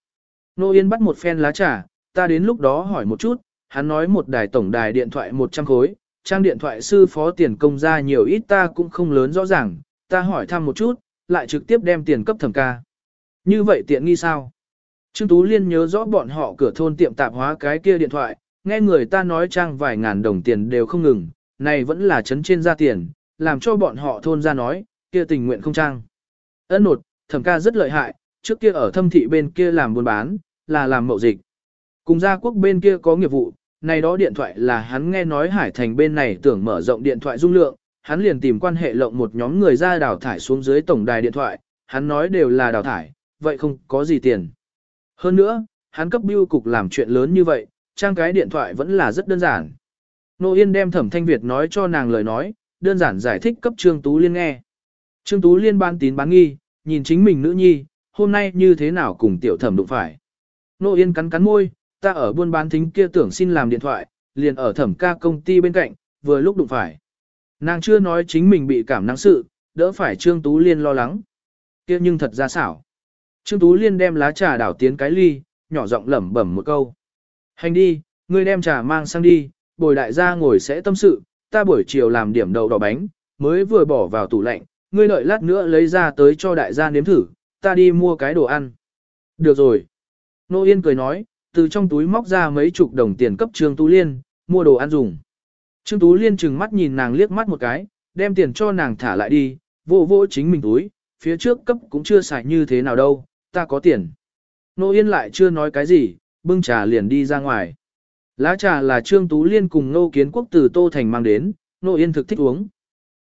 Nô Yên bắt một phen lá trà, ta đến lúc đó hỏi một chút, hắn nói một đài tổng đài điện thoại 100 khối, trang điện thoại sư phó tiền công ra nhiều ít ta cũng không lớn rõ ràng, ta hỏi thăm một chút, lại trực tiếp đem tiền cấp thẩm ca. Như vậy tiện nghi sao? Trương Tú Liên nhớ rõ bọn họ cửa thôn tiệm tạp hóa cái kia điện thoại, nghe người ta nói trang vài ngàn đồng tiền đều không ngừng, này vẫn là chấn trên ra tiền, làm cho bọn họ thôn ra nói, kia tình nguyện không trang. Ấn nột, thẩm ca rất lợi hại, trước kia ở thâm thị bên kia làm buôn bán, là làm mậu dịch. Cùng gia quốc bên kia có nghiệp vụ, này đó điện thoại là hắn nghe nói Hải Thành bên này tưởng mở rộng điện thoại dung lượng, hắn liền tìm quan hệ lộng một nhóm người ra đào thải xuống dưới tổng đài điện thoại, hắn nói đều là đào thải, vậy không có gì tiền. Hơn nữa, hắn cấp bưu cục làm chuyện lớn như vậy, trang cái điện thoại vẫn là rất đơn giản. Nô Yên đem Thẩm Thanh Việt nói cho nàng lời nói, đơn giản giải thích cấp Trương Tú Liên nghe. Trương Tú Liên ban tín bán nghi, nhìn chính mình nữ nhi, hôm nay như thế nào cùng tiểu thẩm đụng phải. Nô Yên cắn cắn môi, ta ở buôn bán thính kia tưởng xin làm điện thoại, liền ở thẩm ca công ty bên cạnh, vừa lúc đụng phải. Nàng chưa nói chính mình bị cảm năng sự, đỡ phải Trương Tú Liên lo lắng. kia nhưng thật ra xảo. Trương Tú Liên đem lá trà đảo tiến cái ly, nhỏ giọng lẩm bẩm một câu. Hành đi, ngươi đem trà mang sang đi, bồi đại gia ngồi sẽ tâm sự, ta buổi chiều làm điểm đầu đỏ bánh, mới vừa bỏ vào tủ lạnh, ngươi đợi lát nữa lấy ra tới cho đại gia nếm thử, ta đi mua cái đồ ăn. Được rồi. Nô Yên cười nói, từ trong túi móc ra mấy chục đồng tiền cấp Trương Tú Liên, mua đồ ăn dùng. Trương Tú Liên chừng mắt nhìn nàng liếc mắt một cái, đem tiền cho nàng thả lại đi, vô vô chính mình túi, phía trước cấp cũng chưa xài như thế nào đâu, ta có tiền. Nô Yên lại chưa nói cái gì, bưng trà liền đi ra ngoài. Lá trà là Trương Tú Liên cùng Nô Kiến Quốc từ Tô Thành mang đến, Nô Yên thực thích uống.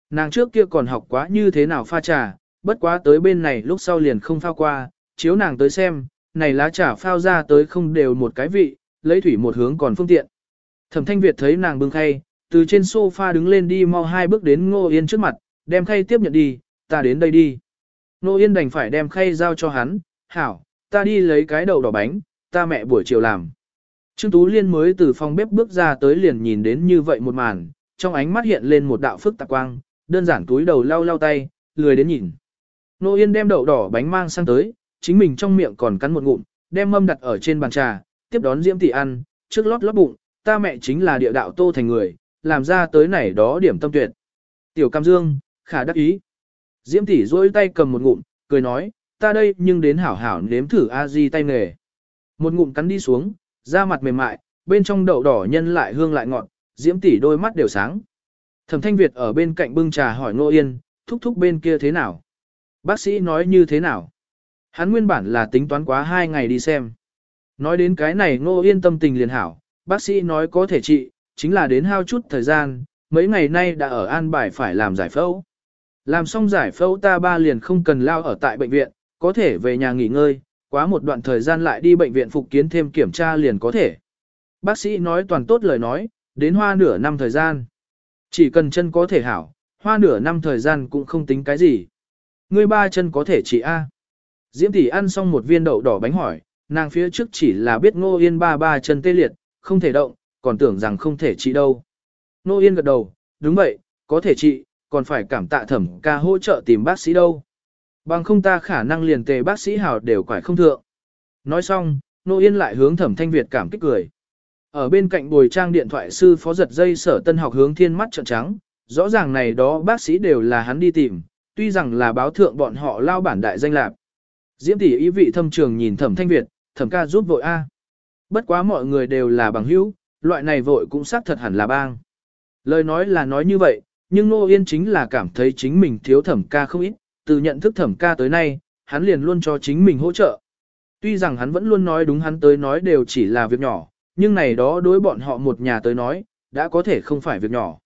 Nàng trước kia còn học quá như thế nào pha trà, bất quá tới bên này lúc sau liền không phao qua, chiếu nàng tới xem, này lá trà phao ra tới không đều một cái vị, lấy thủy một hướng còn phương tiện. Thẩm Thanh Việt thấy nàng bưng khay, từ trên sofa đứng lên đi mau hai bước đến Ngô Yên trước mặt, đem khay tiếp nhận đi, ta đến đây đi. Ngô Yên đành phải đem khay giao cho hắn, hảo, ta đi lấy cái đầu đỏ bánh, ta mẹ buổi chiều làm. Trương Tú Liên mới từ phòng bếp bước ra tới liền nhìn đến như vậy một màn, trong ánh mắt hiện lên một đạo phức tạp quang, đơn giản túi đầu lau lau tay, lười đến nhìn. Nô Yên đem đậu đỏ bánh mang sang tới, chính mình trong miệng còn cắn một ngụm, đem mâm đặt ở trên bàn trà, tiếp đón Diễm Tỷ ăn, trước lót lót bụng, ta mẹ chính là địa đạo tô thành người, làm ra tới này đó điểm tâm tuyệt. Tiểu Cam Dương, khả đắc ý. Diễm Tỷ dôi tay cầm một ngụm, cười nói, ta đây nhưng đến hảo hảo nếm thử a di tay nghề. Một ngụm cắn đi xuống, da mặt mềm mại, bên trong đậu đỏ nhân lại hương lại ngọt, Diễm Tỷ đôi mắt đều sáng. Thẩm Thanh Việt ở bên cạnh bưng trà hỏi Ngô Yên, thúc thúc bên kia thế nào? Bác sĩ nói như thế nào? Hắn nguyên bản là tính toán quá hai ngày đi xem. Nói đến cái này Ngô Yên tâm tình liền hảo, bác sĩ nói có thể trị, chính là đến hao chút thời gian, mấy ngày nay đã ở an bài phải làm giải phẫu. Làm xong giải phẫu ta ba liền không cần lao ở tại bệnh viện, có thể về nhà nghỉ ngơi, quá một đoạn thời gian lại đi bệnh viện phục kiến thêm kiểm tra liền có thể. Bác sĩ nói toàn tốt lời nói, đến hoa nửa năm thời gian. Chỉ cần chân có thể hảo, hoa nửa năm thời gian cũng không tính cái gì. Ngươi ba chân có thể chỉ A. Diễm tỷ ăn xong một viên đậu đỏ bánh hỏi, nàng phía trước chỉ là biết ngô yên ba ba chân tê liệt, không thể động, còn tưởng rằng không thể trị đâu. Ngô yên gật đầu, đúng vậy, có thể trị, còn phải cảm tạ thẩm ca hỗ trợ tìm bác sĩ đâu. Bằng không ta khả năng liền tề bác sĩ hảo đều quải không thượng. Nói xong, Nô Yên lại hướng thẩm thanh Việt cảm kích cười. Ở bên cạnh bồi trang điện thoại sư phó giật dây sở tân học hướng thiên mắt trợn trắng, rõ ràng này đó bác sĩ đều là hắn đi tìm, tuy rằng là báo thượng bọn họ lao bản đại danh lạc. Diễm tỷ ý vị thâm trường nhìn thẩm thanh Việt, thẩm ca giúp vội A. Bất quá mọi người đều là bằng hữu, loại này vội cũng xác thật hẳn là bang. Lời nói là nói như vậy, nhưng Nô Yên chính là cảm thấy chính mình thiếu thẩm ca không ít, từ nhận thức thẩm ca tới nay, hắn liền luôn cho chính mình hỗ trợ. Tuy rằng hắn vẫn luôn nói đúng hắn tới nói đều chỉ là việc nhỏ, nhưng này đó đối bọn họ một nhà tới nói, đã có thể không phải việc nhỏ.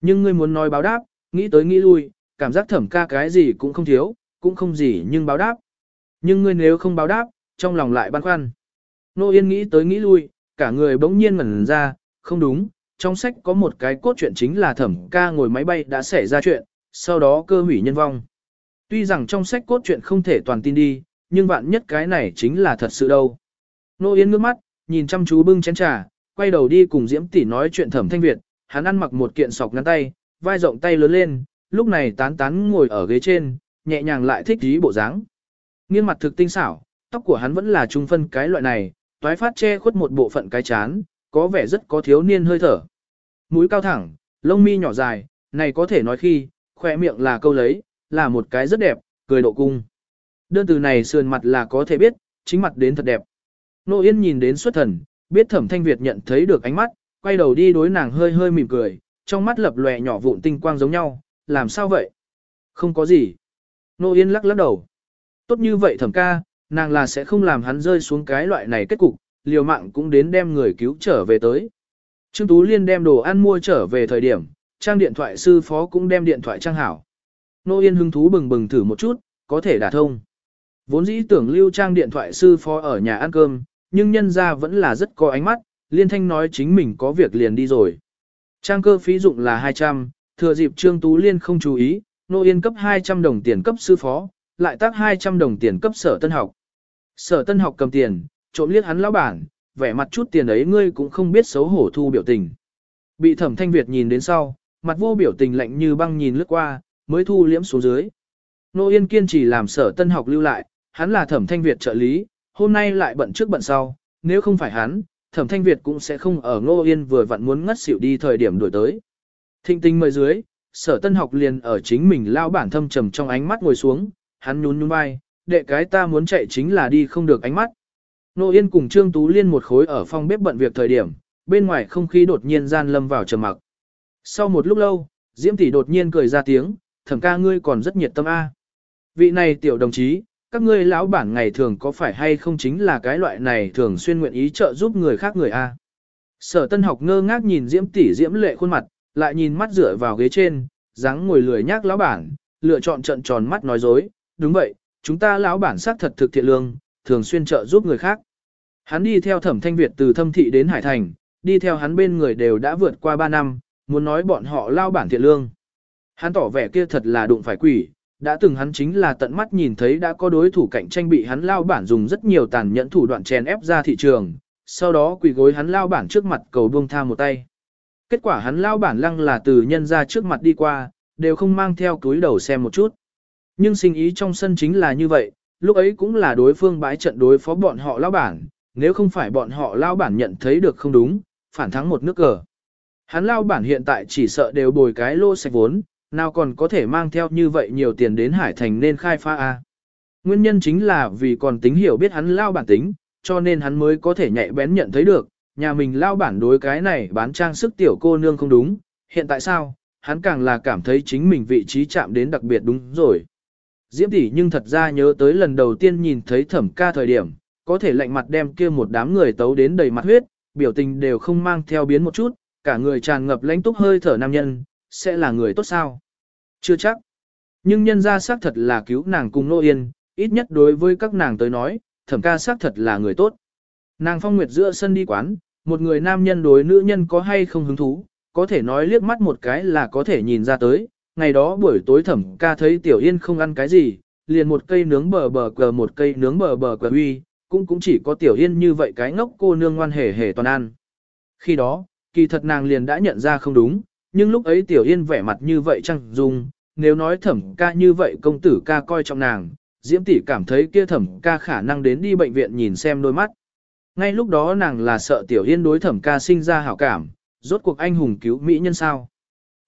Nhưng ngươi muốn nói báo đáp, nghĩ tới nghĩ lui, cảm giác thẩm ca cái gì cũng không thiếu, cũng không gì nhưng báo đáp. Nhưng ngươi nếu không báo đáp, trong lòng lại băn khoăn. Nô Yên nghĩ tới nghĩ lui, cả người bỗng nhiên ngẩn ra, không đúng, trong sách có một cái cốt truyện chính là thẩm ca ngồi máy bay đã xảy ra chuyện, sau đó cơ hủy nhân vong. Tuy rằng trong sách cốt truyện không thể toàn tin đi, nhưng vạn nhất cái này chính là thật sự đâu. Nô Yến ngước mắt, nhìn chăm chú bưng chén trà, quay đầu đi cùng Diễm tỷ nói chuyện thẩm thanh Việt, hắn ăn mặc một kiện sọc ngắn tay, vai rộng tay lớn lên, lúc này tán tán ngồi ở ghế trên, nhẹ nhàng lại thích ý bộ dáng. Nghiêng mặt thực tinh xảo, tóc của hắn vẫn là trung phân cái loại này, toái phát che khuất một bộ phận cái chán, có vẻ rất có thiếu niên hơi thở. Mũi cao thẳng, lông mi nhỏ dài, này có thể nói khi, khoe miệng là câu lấy, là một cái rất đẹp, cười độ cung. Đơn từ này sườn mặt là có thể biết, chính mặt đến thật đẹp. Nô Yên nhìn đến xuất thần, biết thẩm thanh Việt nhận thấy được ánh mắt, quay đầu đi đối nàng hơi hơi mỉm cười, trong mắt lập lòe nhỏ vụn tinh quang giống nhau, làm sao vậy? Không có gì. Nô Yên lắc lắc đầu. Tốt như vậy thẩm ca, nàng là sẽ không làm hắn rơi xuống cái loại này kết cục, liều mạng cũng đến đem người cứu trở về tới. Trương Tú Liên đem đồ ăn mua trở về thời điểm, trang điện thoại sư phó cũng đem điện thoại trang hảo. Nô Yên hứng thú bừng bừng thử một chút, có thể đả thông. Vốn dĩ tưởng lưu trang điện thoại sư phó ở nhà ăn cơm, nhưng nhân ra vẫn là rất có ánh mắt, liên thanh nói chính mình có việc liền đi rồi. Trang cơ phí dụng là 200, thừa dịp Trương Tú Liên không chú ý, Nô Yên cấp 200 đồng tiền cấp sư phó, lại tác 200 đồng tiền cấp sở tân học. Sở tân học cầm tiền, trộm liếc hắn lão bản, vẻ mặt chút tiền ấy ngươi cũng không biết xấu hổ thu biểu tình. Bị thẩm thanh Việt nhìn đến sau, mặt vô biểu tình lạnh như băng nhìn lướt qua, mới thu liễm xuống dưới. Nô Yên kiên trì làm sở tân học lưu lại, hắn là thẩm thanh Việt trợ lý, hôm nay lại bận trước bận sau, nếu không phải hắn, thẩm thanh Việt cũng sẽ không ở Ngô Yên vừa vặn muốn ngất xỉu đi thời điểm đổi tới. Thinh tinh mời dưới, sở tân học liền ở chính mình lao bản thâm trầm trong ánh mắt ngồi xuống, hắn nhún nhún vai, đệ cái ta muốn chạy chính là đi không được ánh mắt. Nô Yên cùng Trương Tú Liên một khối ở phòng bếp bận việc thời điểm, bên ngoài không khí đột nhiên gian lâm vào trầm mặc. Sau một lúc lâu, Diễm tỷ đột nhiên cười ra tiếng, thẩm ca ngươi còn rất nhiệt tâm A. Vị này tiểu đồng chí, các ngươi lão bản ngày thường có phải hay không chính là cái loại này thường xuyên nguyện ý trợ giúp người khác người A. Sở tân học ngơ ngác nhìn Diễm tỷ Diễm lệ khuôn mặt, lại nhìn mắt dựa vào ghế trên, dáng ngồi lười nhác lão bản, lựa chọn trận tròn mắt nói dối, đúng vậy, chúng ta lão bản xác thật thực thiện lương, thường xuyên trợ giúp người khác. Hắn đi theo thẩm thanh Việt từ thâm thị đến Hải Thành, đi theo hắn bên người đều đã vượt qua 3 năm, muốn nói bọn họ lao bản thiện lương. Hắn tỏ vẻ kia thật là đụng phải quỷ, đã từng hắn chính là tận mắt nhìn thấy đã có đối thủ cạnh tranh bị hắn lao bản dùng rất nhiều tàn nhẫn thủ đoạn chèn ép ra thị trường, sau đó quỳ gối hắn lao bản trước mặt cầu buông tha một tay. Kết quả hắn lao bản lăng là từ nhân ra trước mặt đi qua, đều không mang theo túi đầu xem một chút. Nhưng sinh ý trong sân chính là như vậy, lúc ấy cũng là đối phương bãi trận đối phó bọn họ lao bản, nếu không phải bọn họ lao bản nhận thấy được không đúng, phản thắng một nước cờ. Hắn lao bản hiện tại chỉ sợ đều bồi cái lô sạch vốn, nào còn có thể mang theo như vậy nhiều tiền đến Hải Thành nên khai phá A. Nguyên nhân chính là vì còn tính hiểu biết hắn lao bản tính, cho nên hắn mới có thể nhạy bén nhận thấy được, nhà mình lao bản đối cái này bán trang sức tiểu cô nương không đúng, hiện tại sao, hắn càng là cảm thấy chính mình vị trí chạm đến đặc biệt đúng rồi. Diễm tỷ nhưng thật ra nhớ tới lần đầu tiên nhìn thấy thẩm ca thời điểm, có thể lạnh mặt đem kia một đám người tấu đến đầy mặt huyết, biểu tình đều không mang theo biến một chút, cả người tràn ngập lãnh túc hơi thở nam nhân, sẽ là người tốt sao? Chưa chắc. Nhưng nhân ra xác thật là cứu nàng cùng nô yên, ít nhất đối với các nàng tới nói, thẩm ca xác thật là người tốt. Nàng phong nguyệt giữa sân đi quán, một người nam nhân đối nữ nhân có hay không hứng thú, có thể nói liếc mắt một cái là có thể nhìn ra tới. Ngày đó buổi tối thẩm ca thấy tiểu yên không ăn cái gì, liền một cây nướng bờ bờ cờ một cây nướng bờ bờ cờ uy, cũng cũng chỉ có tiểu yên như vậy cái ngốc cô nương ngoan hề hề toàn ăn. Khi đó, kỳ thật nàng liền đã nhận ra không đúng, nhưng lúc ấy tiểu yên vẻ mặt như vậy chăng dùng nếu nói thẩm ca như vậy công tử ca coi trọng nàng, diễm tỷ cảm thấy kia thẩm ca khả năng đến đi bệnh viện nhìn xem đôi mắt. Ngay lúc đó nàng là sợ tiểu yên đối thẩm ca sinh ra hảo cảm, rốt cuộc anh hùng cứu mỹ nhân sao.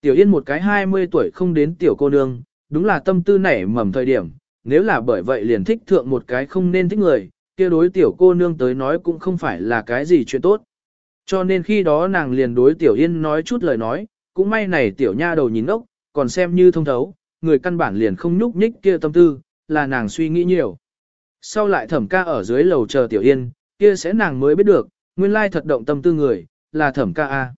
Tiểu yên một cái 20 tuổi không đến tiểu cô nương, đúng là tâm tư nảy mầm thời điểm, nếu là bởi vậy liền thích thượng một cái không nên thích người, kia đối tiểu cô nương tới nói cũng không phải là cái gì chuyện tốt. Cho nên khi đó nàng liền đối tiểu yên nói chút lời nói, cũng may này tiểu nha đầu nhìn ốc, còn xem như thông thấu, người căn bản liền không nhúc nhích kia tâm tư, là nàng suy nghĩ nhiều. Sau lại thẩm ca ở dưới lầu chờ tiểu yên, kia sẽ nàng mới biết được, nguyên lai thật động tâm tư người, là thẩm ca A.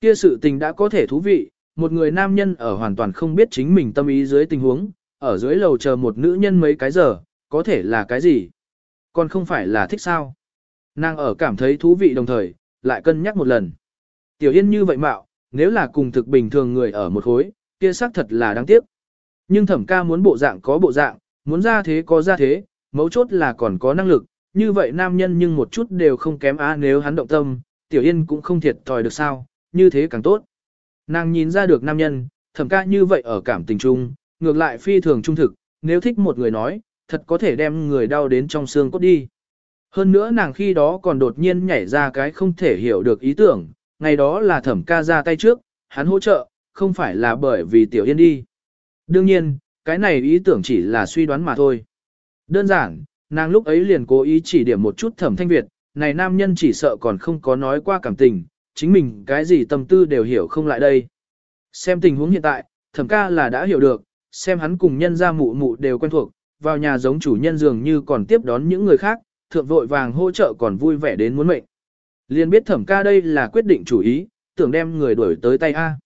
Kia sự tình đã có thể thú vị, một người nam nhân ở hoàn toàn không biết chính mình tâm ý dưới tình huống, ở dưới lầu chờ một nữ nhân mấy cái giờ, có thể là cái gì? Còn không phải là thích sao? Nàng ở cảm thấy thú vị đồng thời, lại cân nhắc một lần. Tiểu Yên như vậy mạo, nếu là cùng thực bình thường người ở một khối, kia xác thật là đáng tiếc. Nhưng thẩm ca muốn bộ dạng có bộ dạng, muốn ra thế có ra thế, mấu chốt là còn có năng lực, như vậy nam nhân nhưng một chút đều không kém á nếu hắn động tâm, Tiểu Yên cũng không thiệt thòi được sao, như thế càng tốt. Nàng nhìn ra được nam nhân, thẩm ca như vậy ở cảm tình chung, ngược lại phi thường trung thực, nếu thích một người nói, thật có thể đem người đau đến trong xương cốt đi. Hơn nữa nàng khi đó còn đột nhiên nhảy ra cái không thể hiểu được ý tưởng, ngày đó là thẩm ca ra tay trước, hắn hỗ trợ, không phải là bởi vì tiểu yên đi. Đương nhiên, cái này ý tưởng chỉ là suy đoán mà thôi. Đơn giản, nàng lúc ấy liền cố ý chỉ điểm một chút thẩm thanh Việt, này nam nhân chỉ sợ còn không có nói qua cảm tình, chính mình cái gì tâm tư đều hiểu không lại đây. Xem tình huống hiện tại, thẩm ca là đã hiểu được, xem hắn cùng nhân gia mụ mụ đều quen thuộc, vào nhà giống chủ nhân dường như còn tiếp đón những người khác, thượng vội vàng hỗ trợ còn vui vẻ đến muốn mệnh. Liên biết thẩm ca đây là quyết định chủ ý, tưởng đem người đuổi tới tay A.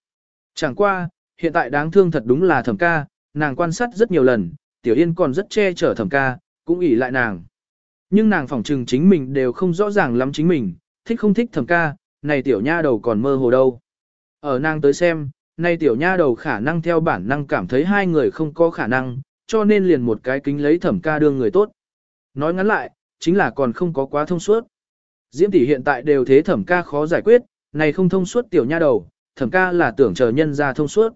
Chẳng qua, hiện tại đáng thương thật đúng là thẩm ca, nàng quan sát rất nhiều lần, tiểu yên còn rất che chở thẩm ca, cũng ỉ lại nàng. Nhưng nàng phỏng trừng chính mình đều không rõ ràng lắm chính mình, thích không thích thẩm ca, này tiểu nha đầu còn mơ hồ đâu. Ở nàng tới xem, này tiểu nha đầu khả năng theo bản năng cảm thấy hai người không có khả năng, cho nên liền một cái kính lấy thẩm ca đương người tốt. Nói ngắn lại, chính là còn không có quá thông suốt. Diễm tỷ hiện tại đều thế thẩm ca khó giải quyết, này không thông suốt tiểu nha đầu, thẩm ca là tưởng chờ nhân ra thông suốt.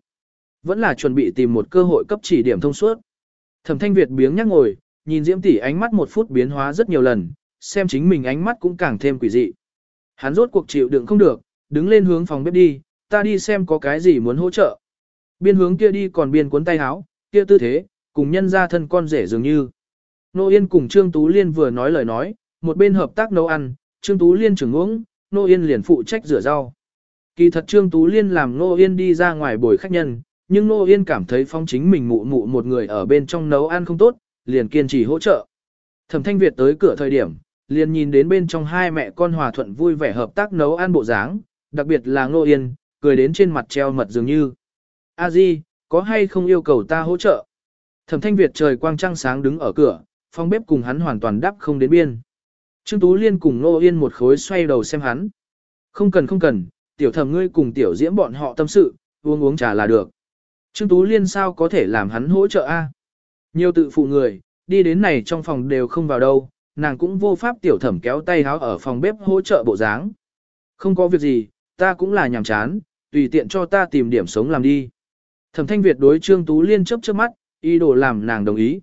Vẫn là chuẩn bị tìm một cơ hội cấp chỉ điểm thông suốt. Thẩm thanh Việt biếng nhắc ngồi, nhìn Diễm tỷ ánh mắt một phút biến hóa rất nhiều lần, xem chính mình ánh mắt cũng càng thêm quỷ dị. Hắn rốt cuộc chịu đựng không được, đứng lên hướng phòng bếp đi, ta đi xem có cái gì muốn hỗ trợ. Biên hướng kia đi còn biên cuốn tay áo, kia tư thế, cùng nhân ra thân con rể dường như. Nô Yên cùng Trương Tú Liên vừa nói lời nói, một bên hợp tác nấu ăn, Trương Tú Liên trưởng uống, Nô Yên liền phụ trách rửa rau. Kỳ thật Trương Tú Liên làm Nô Yên đi ra ngoài bồi khách nhân, nhưng Nô Yên cảm thấy phong chính mình mụ mụ một người ở bên trong nấu ăn không tốt, liền kiên trì hỗ trợ. Thẩm Thanh Việt tới cửa thời điểm, liền nhìn đến bên trong hai mẹ con hòa thuận vui vẻ hợp tác nấu ăn bộ dáng, đặc biệt là Nô Yên, cười đến trên mặt treo mật dường như. A Di, có hay không yêu cầu ta hỗ trợ? Thẩm Thanh Việt trời quang trăng sáng đứng ở cửa, phòng bếp cùng hắn hoàn toàn đắp không đến biên. Trương Tú Liên cùng Nô Yên một khối xoay đầu xem hắn. Không cần không cần, tiểu thẩm ngươi cùng tiểu diễm bọn họ tâm sự, uống uống trà là được. Trương Tú Liên sao có thể làm hắn hỗ trợ a? Nhiều tự phụ người, đi đến này trong phòng đều không vào đâu, nàng cũng vô pháp tiểu thẩm kéo tay háo ở phòng bếp hỗ trợ bộ dáng. Không có việc gì, ta cũng là nhàm chán, tùy tiện cho ta tìm điểm sống làm đi. Thẩm thanh Việt đối Trương Tú Liên chớp chớp mắt, ý đồ làm nàng đồng ý.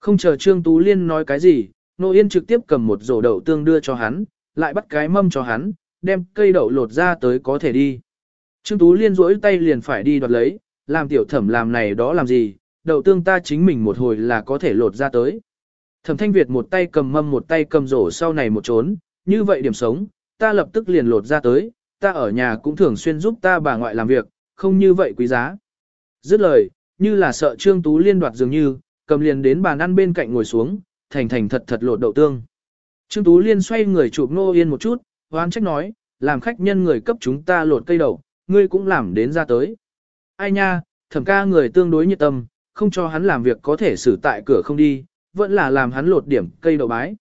Không chờ Trương Tú Liên nói cái gì, Nô Yên trực tiếp cầm một rổ đậu tương đưa cho hắn, lại bắt cái mâm cho hắn, đem cây đậu lột ra tới có thể đi. Trương Tú Liên rỗi tay liền phải đi đoạt lấy, làm tiểu thẩm làm này đó làm gì, đậu tương ta chính mình một hồi là có thể lột ra tới. Thẩm Thanh Việt một tay cầm mâm một tay cầm rổ sau này một trốn, như vậy điểm sống, ta lập tức liền lột ra tới, ta ở nhà cũng thường xuyên giúp ta bà ngoại làm việc, không như vậy quý giá. Dứt lời, như là sợ Trương Tú Liên đoạt dường như, cầm liền đến bàn ăn bên cạnh ngồi xuống, thành thành thật thật lột đậu tương. Trương Tú Liên xoay người chụp Nô Yên một chút, hoan trách nói, làm khách nhân người cấp chúng ta lột cây đậu, ngươi cũng làm đến ra tới. Ai nha, thẩm ca người tương đối nhiệt tâm, không cho hắn làm việc có thể xử tại cửa không đi, vẫn là làm hắn lột điểm cây đậu bái.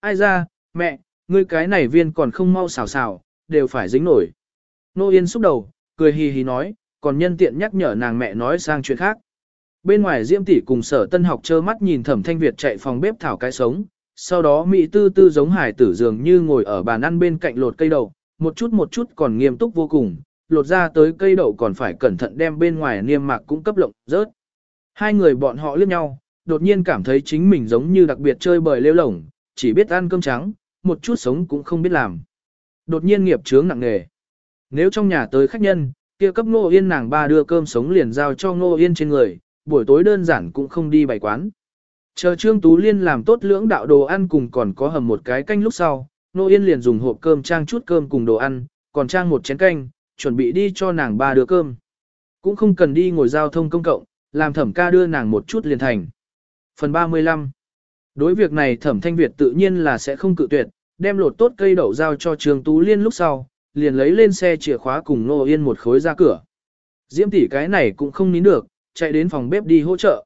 Ai ra, mẹ, ngươi cái này viên còn không mau xào xào, đều phải dính nổi. Nô Yên xúc đầu, cười hì hì nói, còn nhân tiện nhắc nhở nàng mẹ nói sang chuyện khác. Bên ngoài Diễm tỷ cùng sở tân học trơ mắt nhìn thẩm thanh Việt chạy phòng bếp thảo cái sống, sau đó Mỹ tư tư giống hải tử dường như ngồi ở bàn ăn bên cạnh lột cây đậu, một chút một chút còn nghiêm túc vô cùng, lột ra tới cây đậu còn phải cẩn thận đem bên ngoài niêm mạc cũng cấp lộng rớt. Hai người bọn họ liếc nhau, đột nhiên cảm thấy chính mình giống như đặc biệt chơi bời lêu lổng, chỉ biết ăn cơm trắng, một chút sống cũng không biết làm. Đột nhiên nghiệp chướng nặng nề. Nếu trong nhà tới khách nhân, kia cấp Ngô Yên nàng ba đưa cơm sống liền giao cho Ngô Yên trên người, buổi tối đơn giản cũng không đi bày quán. Chờ Trương Tú Liên làm tốt lưỡng đạo đồ ăn cùng còn có hầm một cái canh lúc sau, Nô Yên liền dùng hộp cơm trang chút cơm cùng đồ ăn, còn trang một chén canh, chuẩn bị đi cho nàng ba đứa cơm. Cũng không cần đi ngồi giao thông công cộng, làm thẩm ca đưa nàng một chút liền thành. Phần 35 Đối việc này thẩm thanh Việt tự nhiên là sẽ không cự tuyệt, đem lột tốt cây đậu giao cho Trương Tú Liên lúc sau, liền lấy lên xe chìa khóa cùng Nô Yên một khối ra cửa. Diễm tỷ cái này cũng không nín được, chạy đến phòng bếp đi hỗ trợ.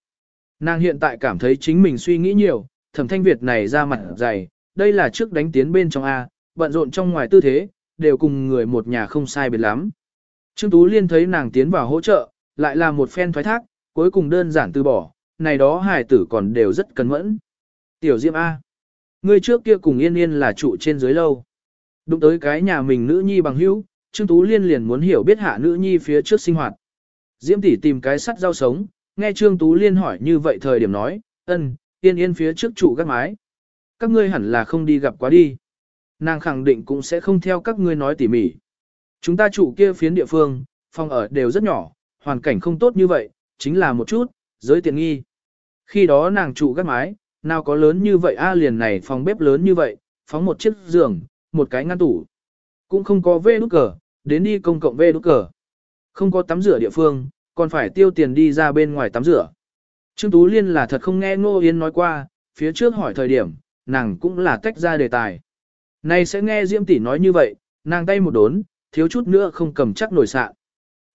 Nàng hiện tại cảm thấy chính mình suy nghĩ nhiều, thẩm thanh Việt này ra mặt dày, đây là trước đánh tiến bên trong A, bận rộn trong ngoài tư thế, đều cùng người một nhà không sai biệt lắm. Trương Tú Liên thấy nàng tiến vào hỗ trợ, lại là một phen thoái thác, cuối cùng đơn giản từ bỏ, này đó hài tử còn đều rất cẩn mẫn. Tiểu Diệm A. Người trước kia cùng yên yên là trụ trên dưới lâu. Đụng tới cái nhà mình nữ nhi bằng hữu, Trương Tú Liên liền muốn hiểu biết hạ nữ nhi phía trước sinh hoạt. Diễm tỷ tìm cái sắt rau sống, nghe Trương Tú Liên hỏi như vậy thời điểm nói, ân, yên yên phía trước trụ gác mái. Các ngươi hẳn là không đi gặp quá đi. Nàng khẳng định cũng sẽ không theo các ngươi nói tỉ mỉ. Chúng ta trụ kia phiến địa phương, phòng ở đều rất nhỏ, hoàn cảnh không tốt như vậy, chính là một chút, giới tiện nghi. Khi đó nàng trụ gác mái, nào có lớn như vậy a liền này phòng bếp lớn như vậy, phóng một chiếc giường, một cái ngăn tủ. Cũng không có vê nút cờ, đến đi công cộng vê nút cờ. Không có tắm rửa địa phương, còn phải tiêu tiền đi ra bên ngoài tắm rửa. Trương Tú Liên là thật không nghe Ngô Yên nói qua, phía trước hỏi thời điểm, nàng cũng là tách ra đề tài. Này sẽ nghe Diễm Tỷ nói như vậy, nàng tay một đốn, thiếu chút nữa không cầm chắc nổi sạ.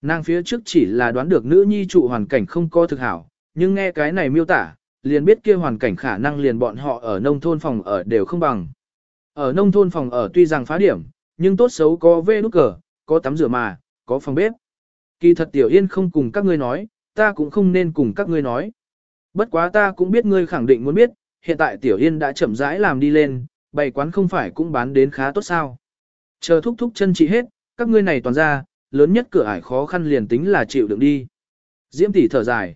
Nàng phía trước chỉ là đoán được nữ nhi trụ hoàn cảnh không có thực hảo, nhưng nghe cái này miêu tả, liền biết kia hoàn cảnh khả năng liền bọn họ ở nông thôn phòng ở đều không bằng. Ở nông thôn phòng ở tuy rằng phá điểm, nhưng tốt xấu có vê nút cờ, có tắm rửa mà, có phòng bếp. Kỳ thật Tiểu Yên không cùng các ngươi nói, ta cũng không nên cùng các ngươi nói. Bất quá ta cũng biết ngươi khẳng định muốn biết, hiện tại Tiểu Yên đã chậm rãi làm đi lên, bày quán không phải cũng bán đến khá tốt sao. Chờ thúc thúc chân trị hết, các ngươi này toàn ra, lớn nhất cửa ải khó khăn liền tính là chịu đựng đi. Diễm tỷ thở dài.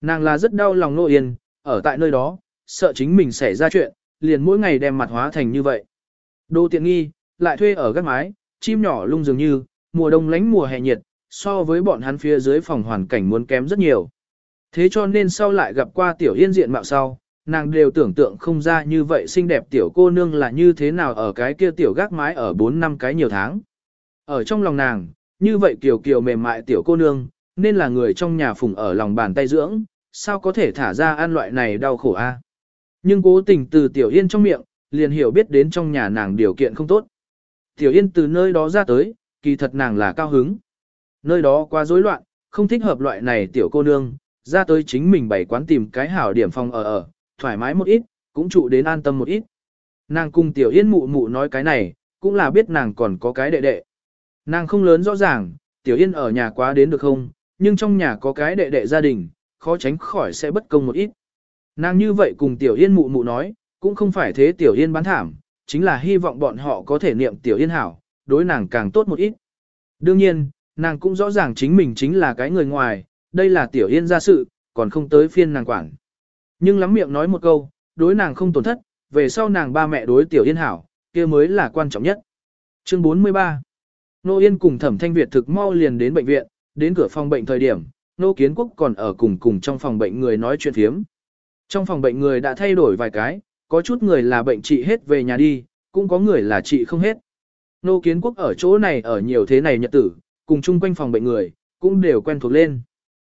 Nàng là rất đau lòng Nô Yên, ở tại nơi đó, sợ chính mình xảy ra chuyện, liền mỗi ngày đem mặt hóa thành như vậy. Đô tiện nghi, lại thuê ở gác mái, chim nhỏ lung dường như, mùa đông lánh mùa hè nhiệt, so với bọn hắn phía dưới phòng hoàn cảnh muốn kém rất nhiều. Thế cho nên sau lại gặp qua tiểu yên diện mạo sau, nàng đều tưởng tượng không ra như vậy xinh đẹp tiểu cô nương là như thế nào ở cái kia tiểu gác mái ở 4 năm cái nhiều tháng. Ở trong lòng nàng, như vậy kiều kiều mềm mại tiểu cô nương, nên là người trong nhà phùng ở lòng bàn tay dưỡng, sao có thể thả ra ăn loại này đau khổ a? Nhưng cố tình từ tiểu yên trong miệng, liền hiểu biết đến trong nhà nàng điều kiện không tốt. Tiểu yên từ nơi đó ra tới, kỳ thật nàng là cao hứng. Nơi đó quá rối loạn, không thích hợp loại này tiểu cô nương, ra tới chính mình bày quán tìm cái hảo điểm phòng ở ở, thoải mái một ít, cũng trụ đến an tâm một ít. Nàng cùng tiểu yên mụ mụ nói cái này, cũng là biết nàng còn có cái đệ đệ. Nàng không lớn rõ ràng, tiểu yên ở nhà quá đến được không, nhưng trong nhà có cái đệ đệ gia đình, khó tránh khỏi sẽ bất công một ít. Nàng như vậy cùng tiểu yên mụ mụ nói, cũng không phải thế tiểu yên bán thảm, chính là hy vọng bọn họ có thể niệm tiểu yên hảo, đối nàng càng tốt một ít. Đương nhiên, nàng cũng rõ ràng chính mình chính là cái người ngoài, đây là tiểu yên gia sự, còn không tới phiên nàng quản. Nhưng lắm miệng nói một câu, đối nàng không tổn thất, về sau nàng ba mẹ đối tiểu yên hảo, kia mới là quan trọng nhất. Chương 43 Nô Yên cùng Thẩm Thanh Việt thực mau liền đến bệnh viện, đến cửa phòng bệnh thời điểm, Nô Kiến Quốc còn ở cùng cùng trong phòng bệnh người nói chuyện phiếm. Trong phòng bệnh người đã thay đổi vài cái, có chút người là bệnh trị hết về nhà đi, cũng có người là trị không hết. Nô Kiến Quốc ở chỗ này ở nhiều thế này nhật tử, cùng chung quanh phòng bệnh người, cũng đều quen thuộc lên.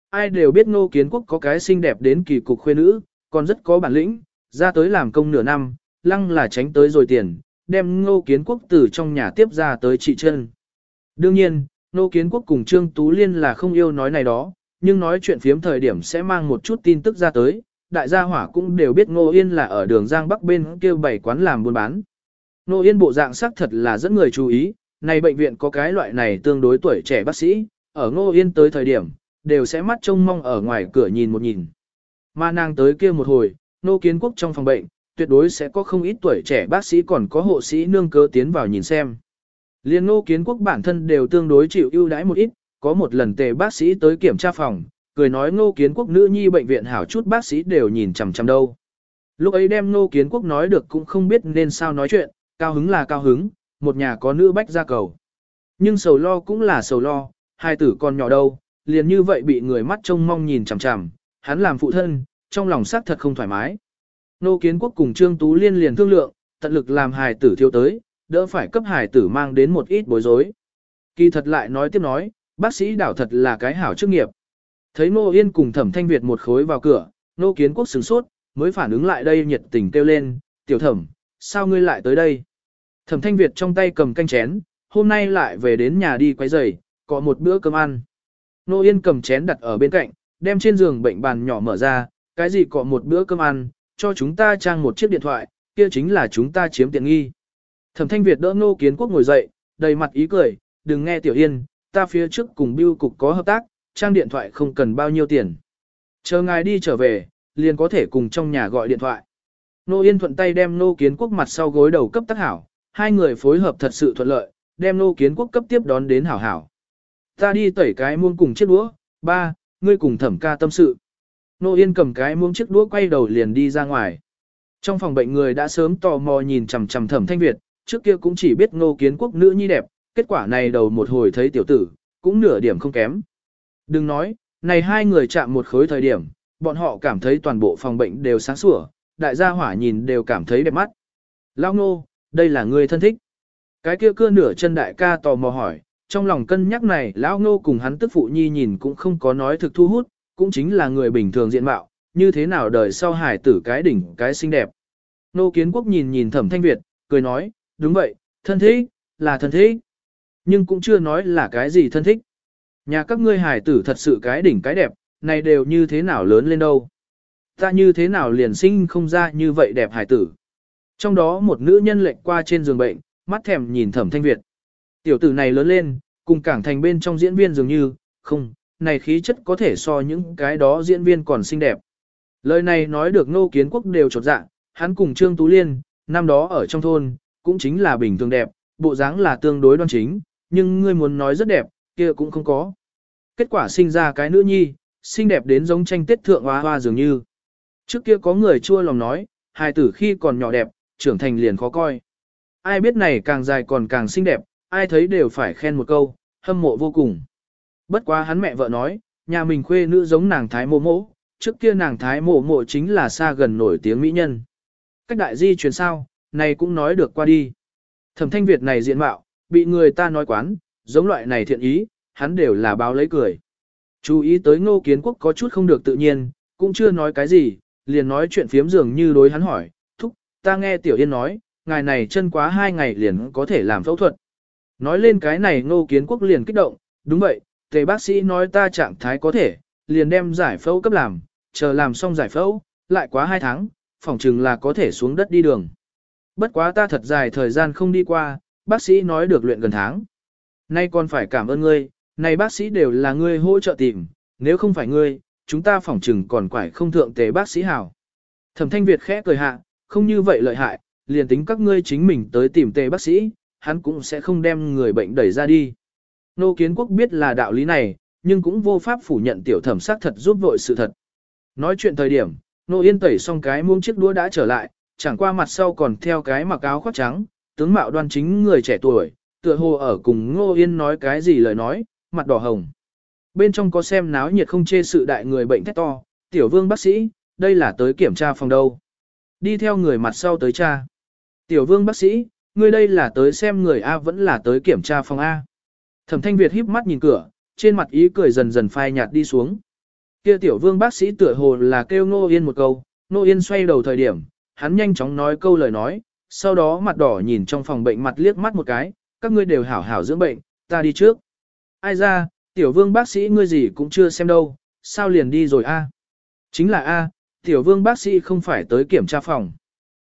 Ai đều biết Ngô Kiến Quốc có cái xinh đẹp đến kỳ cục khuê nữ, còn rất có bản lĩnh, ra tới làm công nửa năm, lăng là tránh tới rồi tiền, đem Ngô Kiến Quốc từ trong nhà tiếp ra tới trị chân. Đương nhiên, Ngô Kiến Quốc cùng Trương Tú Liên là không yêu nói này đó, nhưng nói chuyện phiếm thời điểm sẽ mang một chút tin tức ra tới, đại gia hỏa cũng đều biết Ngô Yên là ở đường Giang Bắc bên kia bảy quán làm buôn bán. Ngô Yên bộ dạng sắc thật là dẫn người chú ý, này bệnh viện có cái loại này tương đối tuổi trẻ bác sĩ, ở Ngô Yên tới thời điểm, đều sẽ mắt trông mong ở ngoài cửa nhìn một nhìn. Mà nàng tới kia một hồi, Nô Kiến Quốc trong phòng bệnh, tuyệt đối sẽ có không ít tuổi trẻ bác sĩ còn có hộ sĩ nương cơ tiến vào nhìn xem. Liên Nô Kiến Quốc bản thân đều tương đối chịu ưu đãi một ít, có một lần tề bác sĩ tới kiểm tra phòng, cười nói ngô kiến quốc nữ nhi bệnh viện hảo chút bác sĩ đều nhìn chằm chằm đâu. Lúc ấy đem ngô kiến quốc nói được cũng không biết nên sao nói chuyện, cao hứng là cao hứng, một nhà có nữ bách ra cầu. Nhưng sầu lo cũng là sầu lo, hai tử con nhỏ đâu, liền như vậy bị người mắt trông mong nhìn chằm chằm, hắn làm phụ thân, trong lòng xác thật không thoải mái. Nô kiến quốc cùng Trương Tú Liên liền thương lượng, tận lực làm hài tử thiếu tới, đỡ phải cấp hài tử mang đến một ít bối rối. Kỳ thật lại nói tiếp nói, bác sĩ đảo thật là cái hảo chức nghiệp. Thấy Nô Yên cùng Thẩm Thanh Việt một khối vào cửa, Nô Kiến Quốc sửng sốt, mới phản ứng lại đây nhiệt tình kêu lên, tiểu thẩm, sao ngươi lại tới đây? Thẩm Thanh Việt trong tay cầm canh chén, hôm nay lại về đến nhà đi quay giày, có một bữa cơm ăn. Nô Yên cầm chén đặt ở bên cạnh, đem trên giường bệnh bàn nhỏ mở ra, cái gì có một bữa cơm ăn, cho chúng ta trang một chiếc điện thoại, kia chính là chúng ta chiếm tiện nghi. Thẩm Thanh Việt đỡ Nô Kiến Quốc ngồi dậy, đầy mặt ý cười, đừng nghe Tiểu Yên, ta phía trước cùng Biêu cục có hợp tác, trang điện thoại không cần bao nhiêu tiền. Chờ ngài đi trở về, liền có thể cùng trong nhà gọi điện thoại. Nô Yên thuận tay đem Nô Kiến Quốc mặt sau gối đầu cấp tác hảo, hai người phối hợp thật sự thuận lợi, đem Nô Kiến Quốc cấp tiếp đón đến hảo hảo. Ta đi tẩy cái muông cùng chiếc đũa, ba, ngươi cùng thẩm ca tâm sự. Nô Yên cầm cái muông chiếc đũa quay đầu liền đi ra ngoài. Trong phòng bệnh người đã sớm tò mò nhìn chằm chằm thẩm thanh Việt, trước kia cũng chỉ biết Nô Kiến Quốc nữ nhi đẹp, kết quả này đầu một hồi thấy tiểu tử, cũng nửa điểm không kém. Đừng nói, này hai người chạm một khối thời điểm, bọn họ cảm thấy toàn bộ phòng bệnh đều sáng sủa, đại gia hỏa nhìn đều cảm thấy đẹp mắt. Lao ngô, đây là người thân thích. Cái kia cưa nửa chân đại ca tò mò hỏi, trong lòng cân nhắc này lão ngô cùng hắn tức phụ nhi nhìn cũng không có nói thực thu hút, cũng chính là người bình thường diện mạo, như thế nào đời sau hải tử cái đỉnh cái xinh đẹp. Nô kiến quốc nhìn nhìn thẩm thanh Việt, cười nói, đúng vậy, thân thích, là thân thích. Nhưng cũng chưa nói là cái gì thân thích. Nhà các ngươi hải tử thật sự cái đỉnh cái đẹp, này đều như thế nào lớn lên đâu. Ta như thế nào liền sinh không ra như vậy đẹp hải tử. Trong đó một nữ nhân lệnh qua trên giường bệnh, mắt thèm nhìn thẩm thanh Việt. Tiểu tử này lớn lên, cùng cảng thành bên trong diễn viên dường như, không, này khí chất có thể so những cái đó diễn viên còn xinh đẹp. Lời này nói được ngô kiến quốc đều trột dạ, hắn cùng Trương Tú Liên, năm đó ở trong thôn, cũng chính là bình thường đẹp, bộ dáng là tương đối đoan chính, nhưng ngươi muốn nói rất đẹp, kia cũng không có. Kết quả sinh ra cái nữ nhi, xinh đẹp đến giống tranh tiết thượng hoa hoa dường như. Trước kia có người chua lòng nói, hài tử khi còn nhỏ đẹp, trưởng thành liền khó coi. Ai biết này càng dài còn càng xinh đẹp, ai thấy đều phải khen một câu, hâm mộ vô cùng. Bất quá hắn mẹ vợ nói, nhà mình khuê nữ giống nàng thái mộ mộ, trước kia nàng thái mộ mộ chính là xa gần nổi tiếng mỹ nhân. Cách đại di truyền sao, này cũng nói được qua đi. Thẩm thanh Việt này diện mạo, bị người ta nói quán, giống loại này thiện ý, hắn đều là báo lấy cười. Chú ý tới ngô kiến quốc có chút không được tự nhiên, cũng chưa nói cái gì, liền nói chuyện phiếm dường như đối hắn hỏi, ta nghe Tiểu Yên nói, ngài này chân quá hai ngày liền có thể làm phẫu thuật. Nói lên cái này ngô kiến quốc liền kích động, đúng vậy, tề bác sĩ nói ta trạng thái có thể, liền đem giải phẫu cấp làm, chờ làm xong giải phẫu, lại quá hai tháng, phòng chừng là có thể xuống đất đi đường. Bất quá ta thật dài thời gian không đi qua, bác sĩ nói được luyện gần tháng. Nay còn phải cảm ơn ngươi, này bác sĩ đều là ngươi hỗ trợ tìm, nếu không phải ngươi, chúng ta phỏng chừng còn quải không thượng tề bác sĩ hảo. Thẩm thanh Việt khẽ cười hạ, không như vậy lợi hại, liền tính các ngươi chính mình tới tìm tề bác sĩ, hắn cũng sẽ không đem người bệnh đẩy ra đi. Nô kiến quốc biết là đạo lý này, nhưng cũng vô pháp phủ nhận tiểu thẩm xác thật giúp vội sự thật. Nói chuyện thời điểm, nô yên tẩy xong cái muông chiếc đũa đã trở lại, chẳng qua mặt sau còn theo cái mặc áo khoác trắng, tướng mạo đoan chính người trẻ tuổi, tựa hồ ở cùng ngô yên nói cái gì lời nói, mặt đỏ hồng. Bên trong có xem náo nhiệt không chê sự đại người bệnh thét to, tiểu vương bác sĩ, đây là tới kiểm tra phòng đâu. Đi theo người mặt sau tới cha. Tiểu vương bác sĩ, ngươi đây là tới xem người A vẫn là tới kiểm tra phòng A. Thẩm thanh Việt híp mắt nhìn cửa, trên mặt ý cười dần dần phai nhạt đi xuống. Kia tiểu vương bác sĩ tựa hồ là kêu Ngô Yên một câu, Ngô Yên xoay đầu thời điểm, hắn nhanh chóng nói câu lời nói, sau đó mặt đỏ nhìn trong phòng bệnh mặt liếc mắt một cái, các ngươi đều hảo hảo dưỡng bệnh, ta đi trước. Ai ra, tiểu vương bác sĩ ngươi gì cũng chưa xem đâu, sao liền đi rồi a? Chính là a, tiểu vương bác sĩ không phải tới kiểm tra phòng.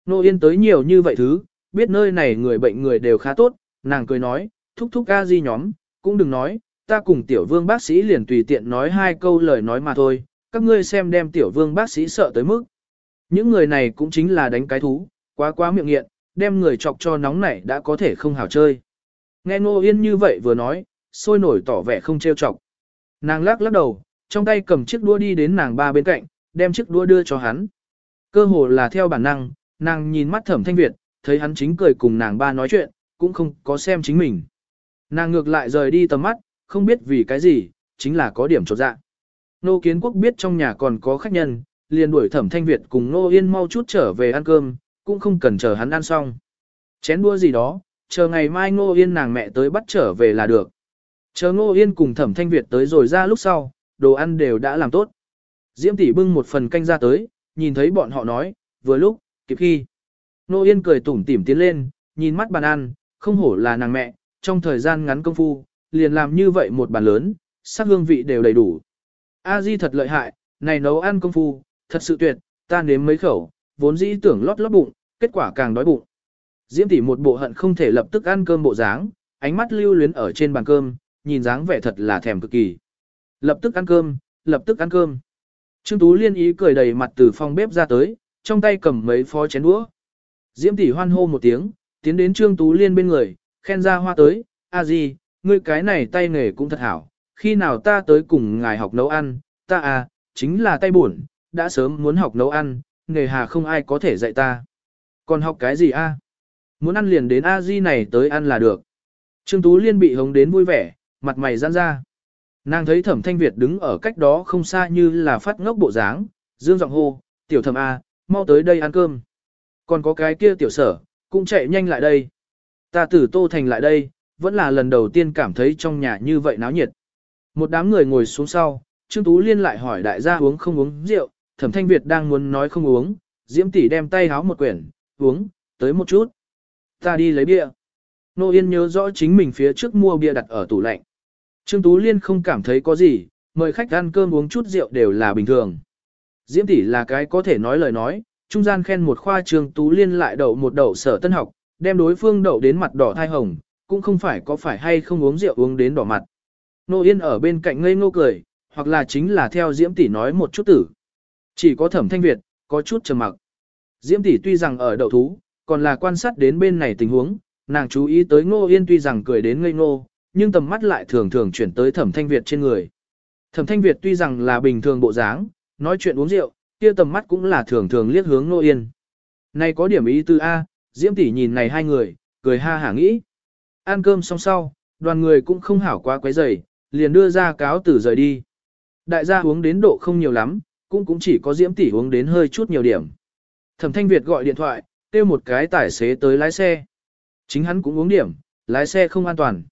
Nô Yên tới nhiều như vậy thứ, biết nơi này người bệnh người đều khá tốt, nàng cười nói, thúc thúc a di nhóm, cũng đừng nói, ta cùng tiểu vương bác sĩ liền tùy tiện nói hai câu lời nói mà thôi, các ngươi xem đem tiểu vương bác sĩ sợ tới mức. Những người này cũng chính là đánh cái thú, quá quá miệng nghiện, đem người chọc cho nóng nảy đã có thể không hảo chơi. Nghe Ngô Yên như vậy vừa nói, sôi nổi tỏ vẻ không trêu chọc. Nàng lắc lắc đầu, trong tay cầm chiếc đũa đi đến nàng ba bên cạnh, đem chiếc đũa đưa cho hắn. Cơ hồ là theo bản năng, nàng nhìn mắt thẩm thanh Việt, thấy hắn chính cười cùng nàng ba nói chuyện, cũng không có xem chính mình. Nàng ngược lại rời đi tầm mắt, không biết vì cái gì, chính là có điểm trột dạ. Nô Kiến Quốc biết trong nhà còn có khách nhân, liền đuổi thẩm thanh Việt cùng Nô Yên mau chút trở về ăn cơm, cũng không cần chờ hắn ăn xong. Chén đua gì đó, chờ ngày mai nô Yên nàng mẹ tới bắt trở về là được. Chờ Ngô Yên cùng Thẩm Thanh Việt tới rồi ra lúc sau, đồ ăn đều đã làm tốt. Diễm tỷ bưng một phần canh ra tới, nhìn thấy bọn họ nói, vừa lúc, kịp khi. Nô Yên cười tủm tỉm tiến lên, nhìn mắt bàn ăn, không hổ là nàng mẹ, trong thời gian ngắn công phu, liền làm như vậy một bàn lớn, sắc hương vị đều đầy đủ. A Di thật lợi hại, này nấu ăn công phu, thật sự tuyệt, ta nếm mấy khẩu, vốn dĩ tưởng lót lót bụng, kết quả càng đói bụng. Diễm tỷ một bộ hận không thể lập tức ăn cơm bộ dáng, ánh mắt lưu luyến ở trên bàn cơm, nhìn dáng vẻ thật là thèm cực kỳ. Lập tức ăn cơm, lập tức ăn cơm. Trương Tú Liên ý cười đầy mặt từ phòng bếp ra tới, trong tay cầm mấy phó chén đũa. Diễm tỷ hoan hô một tiếng, tiến đến Trương Tú Liên bên người, khen ra hoa tới, a gì, ngươi cái này tay nghề cũng thật hảo, khi nào ta tới cùng ngài học nấu ăn, ta à, chính là tay buồn, đã sớm muốn học nấu ăn, nghề hà không ai có thể dạy ta. Còn học cái gì a? Muốn ăn liền đến a di này tới ăn là được. Trương Tú Liên bị hống đến vui vẻ, mặt mày giãn ra. Nàng thấy Thẩm Thanh Việt đứng ở cách đó không xa như là phát ngốc bộ dáng, dương giọng hô, "Tiểu Thẩm a, mau tới đây ăn cơm." Còn có cái kia tiểu sở, cũng chạy nhanh lại đây. Ta tử Tô Thành lại đây, vẫn là lần đầu tiên cảm thấy trong nhà như vậy náo nhiệt. Một đám người ngồi xuống sau, Trương Tú Liên lại hỏi đại gia uống không uống rượu, Thẩm Thanh Việt đang muốn nói không uống, Diễm tỷ đem tay háo một quyển, uống, tới một chút. Ta đi lấy bia. Nô Yên nhớ rõ chính mình phía trước mua bia đặt ở tủ lạnh. Trương Tú Liên không cảm thấy có gì, mời khách ăn cơm uống chút rượu đều là bình thường. Diễm tỷ là cái có thể nói lời nói, trung gian khen một khoa Trương tú liên lại đậu một đậu sở tân học, đem đối phương đậu đến mặt đỏ thai hồng, cũng không phải có phải hay không uống rượu uống đến đỏ mặt. Nô Yên ở bên cạnh ngây ngô cười, hoặc là chính là theo Diễm tỷ nói một chút tử. Chỉ có thẩm thanh Việt, có chút trầm mặc. Diễm tỷ tuy rằng ở đậu thú, còn là quan sát đến bên này tình huống, nàng chú ý tới Ngô Yên tuy rằng cười đến ngây ngô, nhưng tầm mắt lại thường thường chuyển tới Thẩm Thanh Việt trên người. Thẩm Thanh Việt tuy rằng là bình thường bộ dáng, nói chuyện uống rượu, kia tầm mắt cũng là thường thường liếc hướng nô Yên. Này có điểm ý tư A, Diễm tỷ nhìn này hai người, cười ha hả nghĩ. Ăn cơm xong sau, đoàn người cũng không hảo quá quấy rầy, liền đưa ra cáo tử rời đi. Đại gia uống đến độ không nhiều lắm, cũng cũng chỉ có Diễm tỷ uống đến hơi chút nhiều điểm. Thẩm Thanh Việt gọi điện thoại, kêu một cái tài xế tới lái xe. Chính hắn cũng uống điểm, lái xe không an toàn.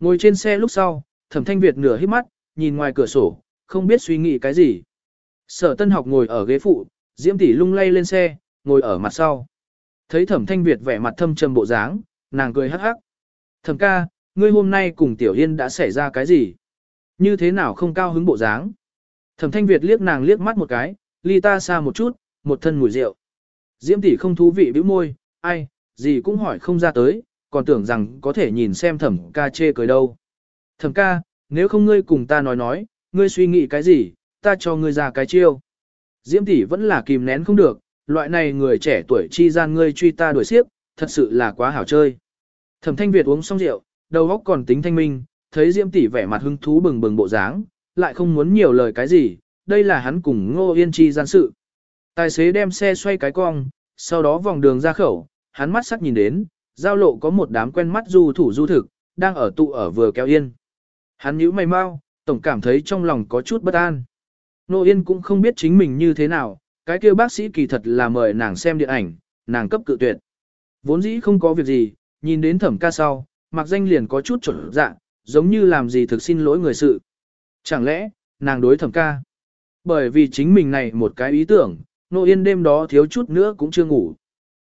Ngồi trên xe lúc sau, Thẩm Thanh Việt nửa hít mắt, nhìn ngoài cửa sổ, không biết suy nghĩ cái gì. Sở Tân Học ngồi ở ghế phụ, Diễm tỷ lung lay lên xe, ngồi ở mặt sau. Thấy Thẩm Thanh Việt vẻ mặt thâm trầm bộ dáng, nàng cười hắc hắc. "Thẩm ca, ngươi hôm nay cùng Tiểu Yên đã xảy ra cái gì? Như thế nào không cao hứng bộ dáng?" Thẩm Thanh Việt liếc nàng liếc mắt một cái, ly ta xa một chút, một thân mùi rượu. Diễm tỷ không thú vị bĩu môi, ai, gì cũng hỏi không ra tới, còn tưởng rằng có thể nhìn xem thẩm ca chê cười đâu. Thẩm ca, nếu không ngươi cùng ta nói nói, ngươi suy nghĩ cái gì, ta cho ngươi ra cái chiêu. Diễm tỷ vẫn là kìm nén không được, loại này người trẻ tuổi chi gian ngươi truy ta đuổi xiếp, thật sự là quá hảo chơi. Thẩm thanh Việt uống xong rượu, đầu óc còn tính thanh minh, thấy Diễm tỷ vẻ mặt hứng thú bừng bừng bộ dáng, lại không muốn nhiều lời cái gì, đây là hắn cùng Ngô Yên Chi gian sự. Tài xế đem xe xoay cái cong, sau đó vòng đường ra khẩu, hắn mắt sắc nhìn đến, giao lộ có một đám quen mắt du thủ du thực, đang ở tụ ở vừa kéo yên. Hắn nhíu mày mau, tổng cảm thấy trong lòng có chút bất an. Nô Yên cũng không biết chính mình như thế nào, cái kia bác sĩ kỳ thật là mời nàng xem điện ảnh, nàng cấp cự tuyệt. Vốn dĩ không có việc gì, nhìn đến thẩm ca sau, mặc danh liền có chút chuẩn dạ, giống như làm gì thực xin lỗi người sự. Chẳng lẽ, nàng đối thẩm ca? Bởi vì chính mình này một cái ý tưởng, Nô Yên đêm đó thiếu chút nữa cũng chưa ngủ.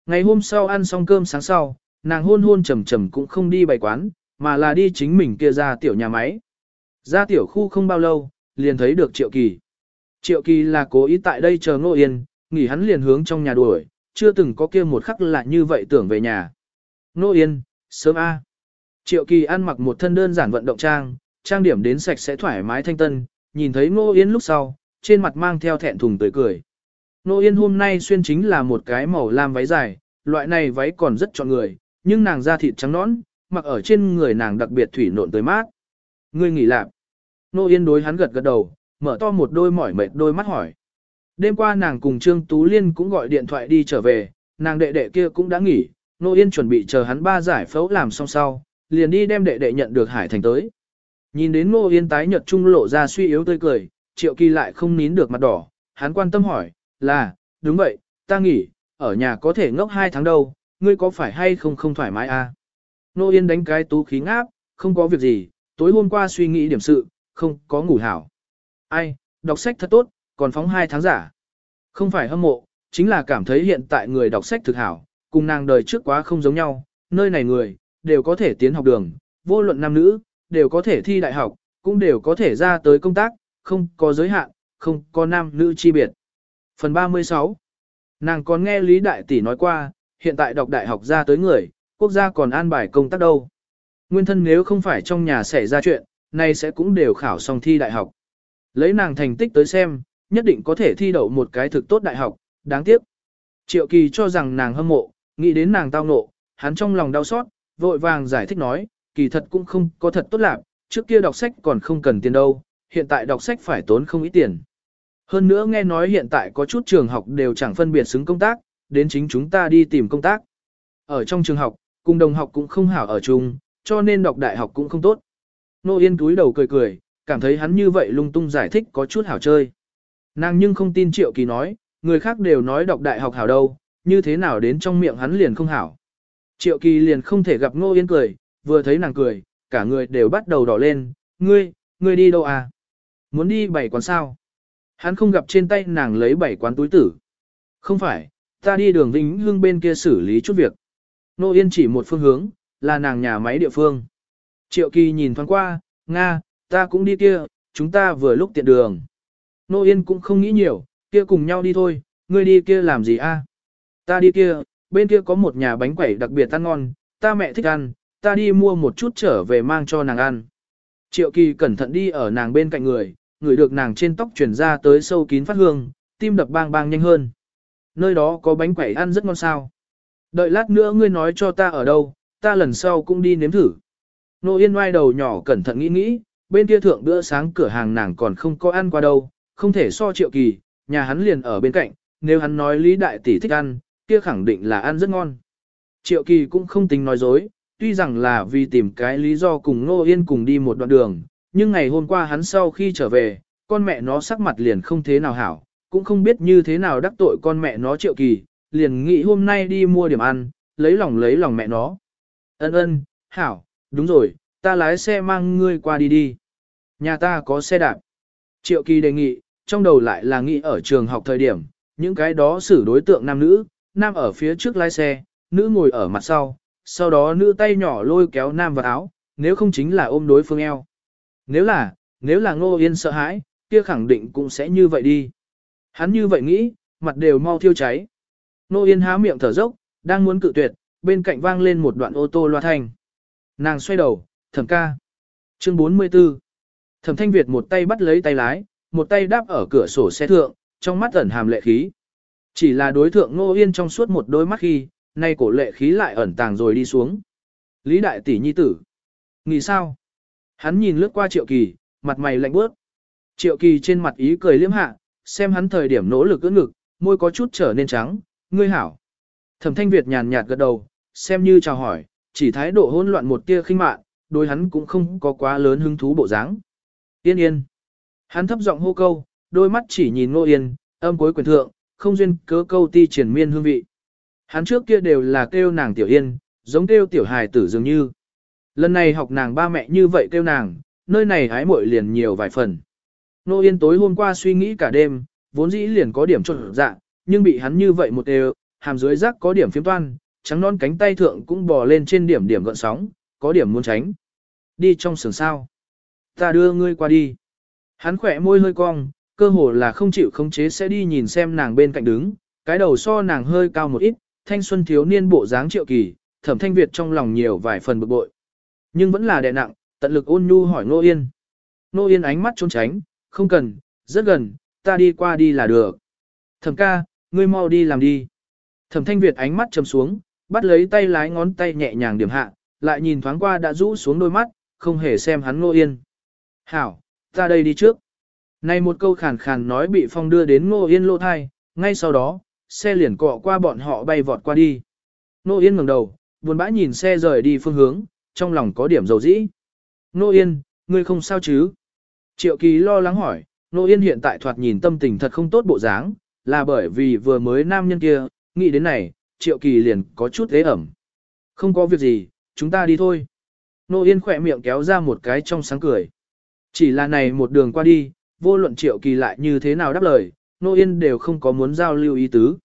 Ngày hôm sau ăn xong cơm sáng sau, nàng hôn hôn trầm trầm cũng không đi bày quán, mà là đi chính mình kia ra tiểu nhà máy. Ra tiểu khu không bao lâu, liền thấy được Triệu Kỳ. Triệu Kỳ là cố ý tại đây chờ Ngô Yên, nghỉ hắn liền hướng trong nhà đuổi, chưa từng có kia một khắc là như vậy tưởng về nhà. Ngô Yên, sớm A. Triệu Kỳ ăn mặc một thân đơn giản vận động trang, trang điểm đến sạch sẽ thoải mái thanh tân, nhìn thấy Ngô Yên lúc sau, trên mặt mang theo thẹn thùng tươi cười. Ngô Yên hôm nay xuyên chính là một cái màu lam váy dài, loại này váy còn rất chọn người, nhưng nàng da thịt trắng nõn, mặc ở trên người nàng đặc biệt thủy nộn tới mát. Ngươi nghỉ lạc. Nô Yên đối hắn gật gật đầu, mở to một đôi mỏi mệt đôi mắt hỏi. Đêm qua nàng cùng Trương Tú Liên cũng gọi điện thoại đi trở về, nàng đệ đệ kia cũng đã nghỉ, Nô Yên chuẩn bị chờ hắn ba giải phẫu làm xong sau, liền đi đem đệ đệ nhận được Hải Thành tới. Nhìn đến Nô Yên tái nhật trung lộ ra suy yếu tươi cười, Triệu Kỳ lại không nín được mặt đỏ, hắn quan tâm hỏi, là, đúng vậy, ta nghỉ, ở nhà có thể ngốc hai tháng đâu, ngươi có phải hay không không thoải mái à? Nô Yên đánh cái tú khí ngáp, không có việc gì, tối hôm qua suy nghĩ điểm sự, không có ngủ hảo. Ai, đọc sách thật tốt, còn phóng hai tháng giả. Không phải hâm mộ, chính là cảm thấy hiện tại người đọc sách thực hảo, cùng nàng đời trước quá không giống nhau, nơi này người, đều có thể tiến học đường, vô luận nam nữ, đều có thể thi đại học, cũng đều có thể ra tới công tác, không có giới hạn, không có nam nữ chi biệt. Phần 36 Nàng còn nghe Lý Đại Tỷ nói qua, hiện tại đọc đại học ra tới người, quốc gia còn an bài công tác đâu. Nguyên thân nếu không phải trong nhà xảy ra chuyện, nay sẽ cũng đều khảo xong thi đại học. Lấy nàng thành tích tới xem, nhất định có thể thi đậu một cái thực tốt đại học, đáng tiếc. Triệu Kỳ cho rằng nàng hâm mộ, nghĩ đến nàng tao nộ, hắn trong lòng đau xót, vội vàng giải thích nói, kỳ thật cũng không có thật tốt lạc, trước kia đọc sách còn không cần tiền đâu, hiện tại đọc sách phải tốn không ít tiền. Hơn nữa nghe nói hiện tại có chút trường học đều chẳng phân biệt xứng công tác, đến chính chúng ta đi tìm công tác. Ở trong trường học, cùng đồng học cũng không hảo ở chung, cho nên đọc đại học cũng không tốt. Nô Yên túi đầu cười cười, cảm thấy hắn như vậy lung tung giải thích có chút hảo chơi. Nàng nhưng không tin Triệu Kỳ nói, người khác đều nói đọc đại học hảo đâu, như thế nào đến trong miệng hắn liền không hảo. Triệu Kỳ liền không thể gặp Ngô Yên cười, vừa thấy nàng cười, cả người đều bắt đầu đỏ lên, ngươi, ngươi đi đâu à? Muốn đi bảy quán sao? Hắn không gặp trên tay nàng lấy bảy quán túi tử. Không phải, ta đi đường Vĩnh Hương bên kia xử lý chút việc. Nô Yên chỉ một phương hướng, là nàng nhà máy địa phương. Triệu Kỳ nhìn thoáng qua, Nga, ta cũng đi kia, chúng ta vừa lúc tiện đường. Nô Yên cũng không nghĩ nhiều, Kia cùng nhau đi thôi, ngươi đi kia làm gì a? Ta đi kia, bên kia có một nhà bánh quẩy đặc biệt ăn ngon, ta mẹ thích ăn, ta đi mua một chút trở về mang cho nàng ăn. Triệu kỳ cẩn thận đi ở nàng bên cạnh người, người được nàng trên tóc chuyển ra tới sâu kín phát hương, tim đập bang bang nhanh hơn. Nơi đó có bánh quẩy ăn rất ngon sao. Đợi lát nữa ngươi nói cho ta ở đâu, ta lần sau cũng đi nếm thử. Nô Yên ngoai đầu nhỏ cẩn thận nghĩ nghĩ, bên kia thượng bữa sáng cửa hàng nàng còn không có ăn qua đâu, không thể so triệu kỳ, nhà hắn liền ở bên cạnh, nếu hắn nói Lý Đại Tỷ thích ăn, kia khẳng định là ăn rất ngon. Triệu kỳ cũng không tính nói dối, tuy rằng là vì tìm cái lý do cùng Nô Yên cùng đi một đoạn đường, nhưng ngày hôm qua hắn sau khi trở về, con mẹ nó sắc mặt liền không thế nào hảo, cũng không biết như thế nào đắc tội con mẹ nó triệu kỳ, liền nghĩ hôm nay đi mua điểm ăn, lấy lòng lấy lòng mẹ nó. Ân ân, hảo, đúng rồi, ta lái xe mang ngươi qua đi đi. Nhà ta có xe đạp. Triệu kỳ đề nghị, trong đầu lại là nghĩ ở trường học thời điểm, những cái đó xử đối tượng nam nữ, nam ở phía trước lái xe, nữ ngồi ở mặt sau, sau đó nữ tay nhỏ lôi kéo nam vào áo, nếu không chính là ôm đối phương eo. Nếu là, nếu là ngô yên sợ hãi, kia khẳng định cũng sẽ như vậy đi. Hắn như vậy nghĩ, mặt đều mau thiêu cháy. nô yên há miệng thở dốc, đang muốn cự tuyệt, bên cạnh vang lên một đoạn ô tô loa thanh. Nàng xoay đầu, thẩm ca. Chương 44 Thẩm thanh Việt một tay bắt lấy tay lái, một tay đáp ở cửa sổ xe thượng, trong mắt ẩn hàm lệ khí. Chỉ là đối thượng nô Yên trong suốt một đôi mắt khi, nay cổ lệ khí lại ẩn tàng rồi đi xuống. Lý đại tỷ nhi tử. Nghĩ sao? Hắn nhìn lướt qua triệu kỳ, mặt mày lạnh bước. Triệu kỳ trên mặt ý cười liếm hạ, xem hắn thời điểm nỗ lực ưỡn ngực, môi có chút trở nên trắng, ngươi hảo. Thẩm thanh Việt nhàn nhạt gật đầu, xem như chào hỏi, chỉ thái độ hỗn loạn một tia khinh mạn, đối hắn cũng không có quá lớn hứng thú bộ dáng. Yên yên. Hắn thấp giọng hô câu, đôi mắt chỉ nhìn Ngô Yên, âm cuối quyền thượng, không duyên cớ câu ti triển miên hương vị. Hắn trước kia đều là kêu nàng tiểu yên, giống kêu tiểu hài tử dường như. Lần này học nàng ba mẹ như vậy kêu nàng, nơi này hái muội liền nhiều vài phần. Nô Yên tối hôm qua suy nghĩ cả đêm, vốn dĩ liền có điểm trộn dạ, nhưng bị hắn như vậy một đều, hàm dưới rắc có điểm phiếm toan, trắng non cánh tay thượng cũng bò lên trên điểm điểm gợn sóng, có điểm muốn tránh. Đi trong sườn sao. Ta đưa ngươi qua đi. Hắn khỏe môi hơi cong, cơ hồ là không chịu khống chế sẽ đi nhìn xem nàng bên cạnh đứng, cái đầu so nàng hơi cao một ít, thanh xuân thiếu niên bộ dáng triệu kỳ, thẩm thanh Việt trong lòng nhiều vài phần bực bội. Nhưng vẫn là đè nặng, tận lực ôn nhu hỏi Nô Yên. Nô Yên ánh mắt trốn tránh, không cần, rất gần, ta đi qua đi là được. Thẩm ca, ngươi mau đi làm đi. Thẩm thanh Việt ánh mắt chầm xuống, bắt lấy tay lái ngón tay nhẹ nhàng điểm hạ, lại nhìn thoáng qua đã rũ xuống đôi mắt, không hề xem hắn ngô Yên. Hảo, ta đây đi trước. Này một câu khàn khàn nói bị phong đưa đến ngô Yên lô thai, ngay sau đó, xe liền cọ qua bọn họ bay vọt qua đi. ngô Yên ngẩng đầu, buồn bã nhìn xe rời đi phương hướng, trong lòng có điểm dầu dĩ. ngô Yên, ngươi không sao chứ? Triệu Kỳ lo lắng hỏi, Nô Yên hiện tại thoạt nhìn tâm tình thật không tốt bộ dáng, là bởi vì vừa mới nam nhân kia, nghĩ đến này, Triệu Kỳ liền có chút thế ẩm. Không có việc gì, chúng ta đi thôi. Nô Yên khỏe miệng kéo ra một cái trong sáng cười. Chỉ là này một đường qua đi, vô luận Triệu Kỳ lại như thế nào đáp lời, Nô Yên đều không có muốn giao lưu ý tứ.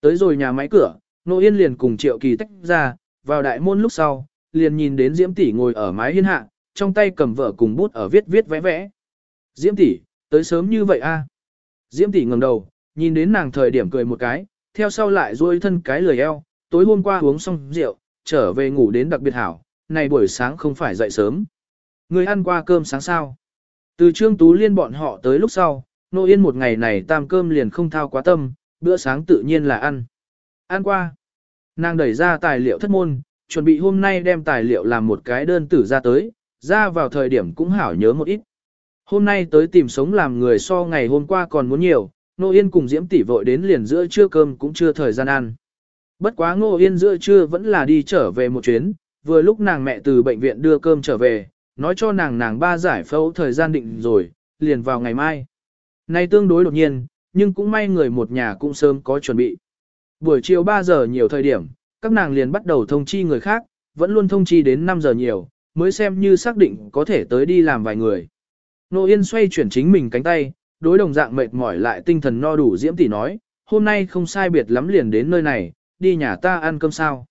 Tới rồi nhà máy cửa, Nô Yên liền cùng Triệu Kỳ tách ra, vào đại môn lúc sau, liền nhìn đến Diễm tỷ ngồi ở mái hiên hạ, trong tay cầm vợ cùng bút ở viết viết vẽ vẽ. Diễm tỷ, tới sớm như vậy a? À? Diễm tỷ ngẩng đầu, nhìn đến nàng thời điểm cười một cái, theo sau lại duỗi thân cái lười eo, tối hôm qua uống xong rượu, trở về ngủ đến đặc biệt hảo, này buổi sáng không phải dậy sớm. Người ăn qua cơm sáng sao? Từ Trương Tú Liên bọn họ tới lúc sau, Nô Yên một ngày này tam cơm liền không thao quá tâm, bữa sáng tự nhiên là ăn. Ăn qua. Nàng đẩy ra tài liệu thất môn, chuẩn bị hôm nay đem tài liệu làm một cái đơn tử ra tới, ra vào thời điểm cũng hảo nhớ một ít. Hôm nay tới tìm sống làm người so ngày hôm qua còn muốn nhiều, Nô Yên cùng Diễm tỷ vội đến liền giữa trưa cơm cũng chưa thời gian ăn. Bất quá Ngô Yên giữa trưa vẫn là đi trở về một chuyến, vừa lúc nàng mẹ từ bệnh viện đưa cơm trở về, nói cho nàng nàng ba giải phẫu thời gian định rồi, liền vào ngày mai. Nay tương đối đột nhiên, nhưng cũng may người một nhà cũng sớm có chuẩn bị. Buổi chiều 3 giờ nhiều thời điểm, các nàng liền bắt đầu thông chi người khác, vẫn luôn thông chi đến 5 giờ nhiều, mới xem như xác định có thể tới đi làm vài người. Nô Yên xoay chuyển chính mình cánh tay, đối đồng dạng mệt mỏi lại tinh thần no đủ Diễm tỷ nói, hôm nay không sai biệt lắm liền đến nơi này, đi nhà ta ăn cơm sao.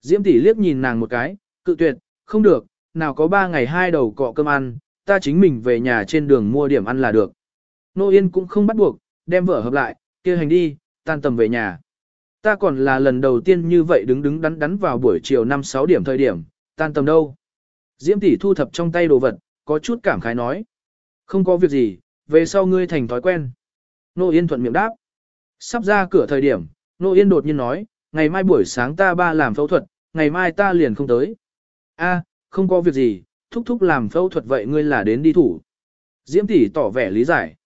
Diễm tỷ liếc nhìn nàng một cái, cự tuyệt, không được, nào có ba ngày hai đầu cọ cơm ăn, ta chính mình về nhà trên đường mua điểm ăn là được. Nô Yên cũng không bắt buộc, đem vở hợp lại, kia hành đi, tan tầm về nhà. Ta còn là lần đầu tiên như vậy đứng đứng đắn đắn vào buổi chiều 5-6 điểm thời điểm, tan tầm đâu. Diễm tỷ thu thập trong tay đồ vật, có chút cảm khái nói. Không có việc gì, về sau ngươi thành thói quen. Nô Yên thuận miệng đáp. Sắp ra cửa thời điểm, Nô Yên đột nhiên nói, ngày mai buổi sáng ta ba làm phẫu thuật, ngày mai ta liền không tới. a không có việc gì, thúc thúc làm phẫu thuật vậy ngươi là đến đi thủ. Diễm tỷ tỏ vẻ lý giải.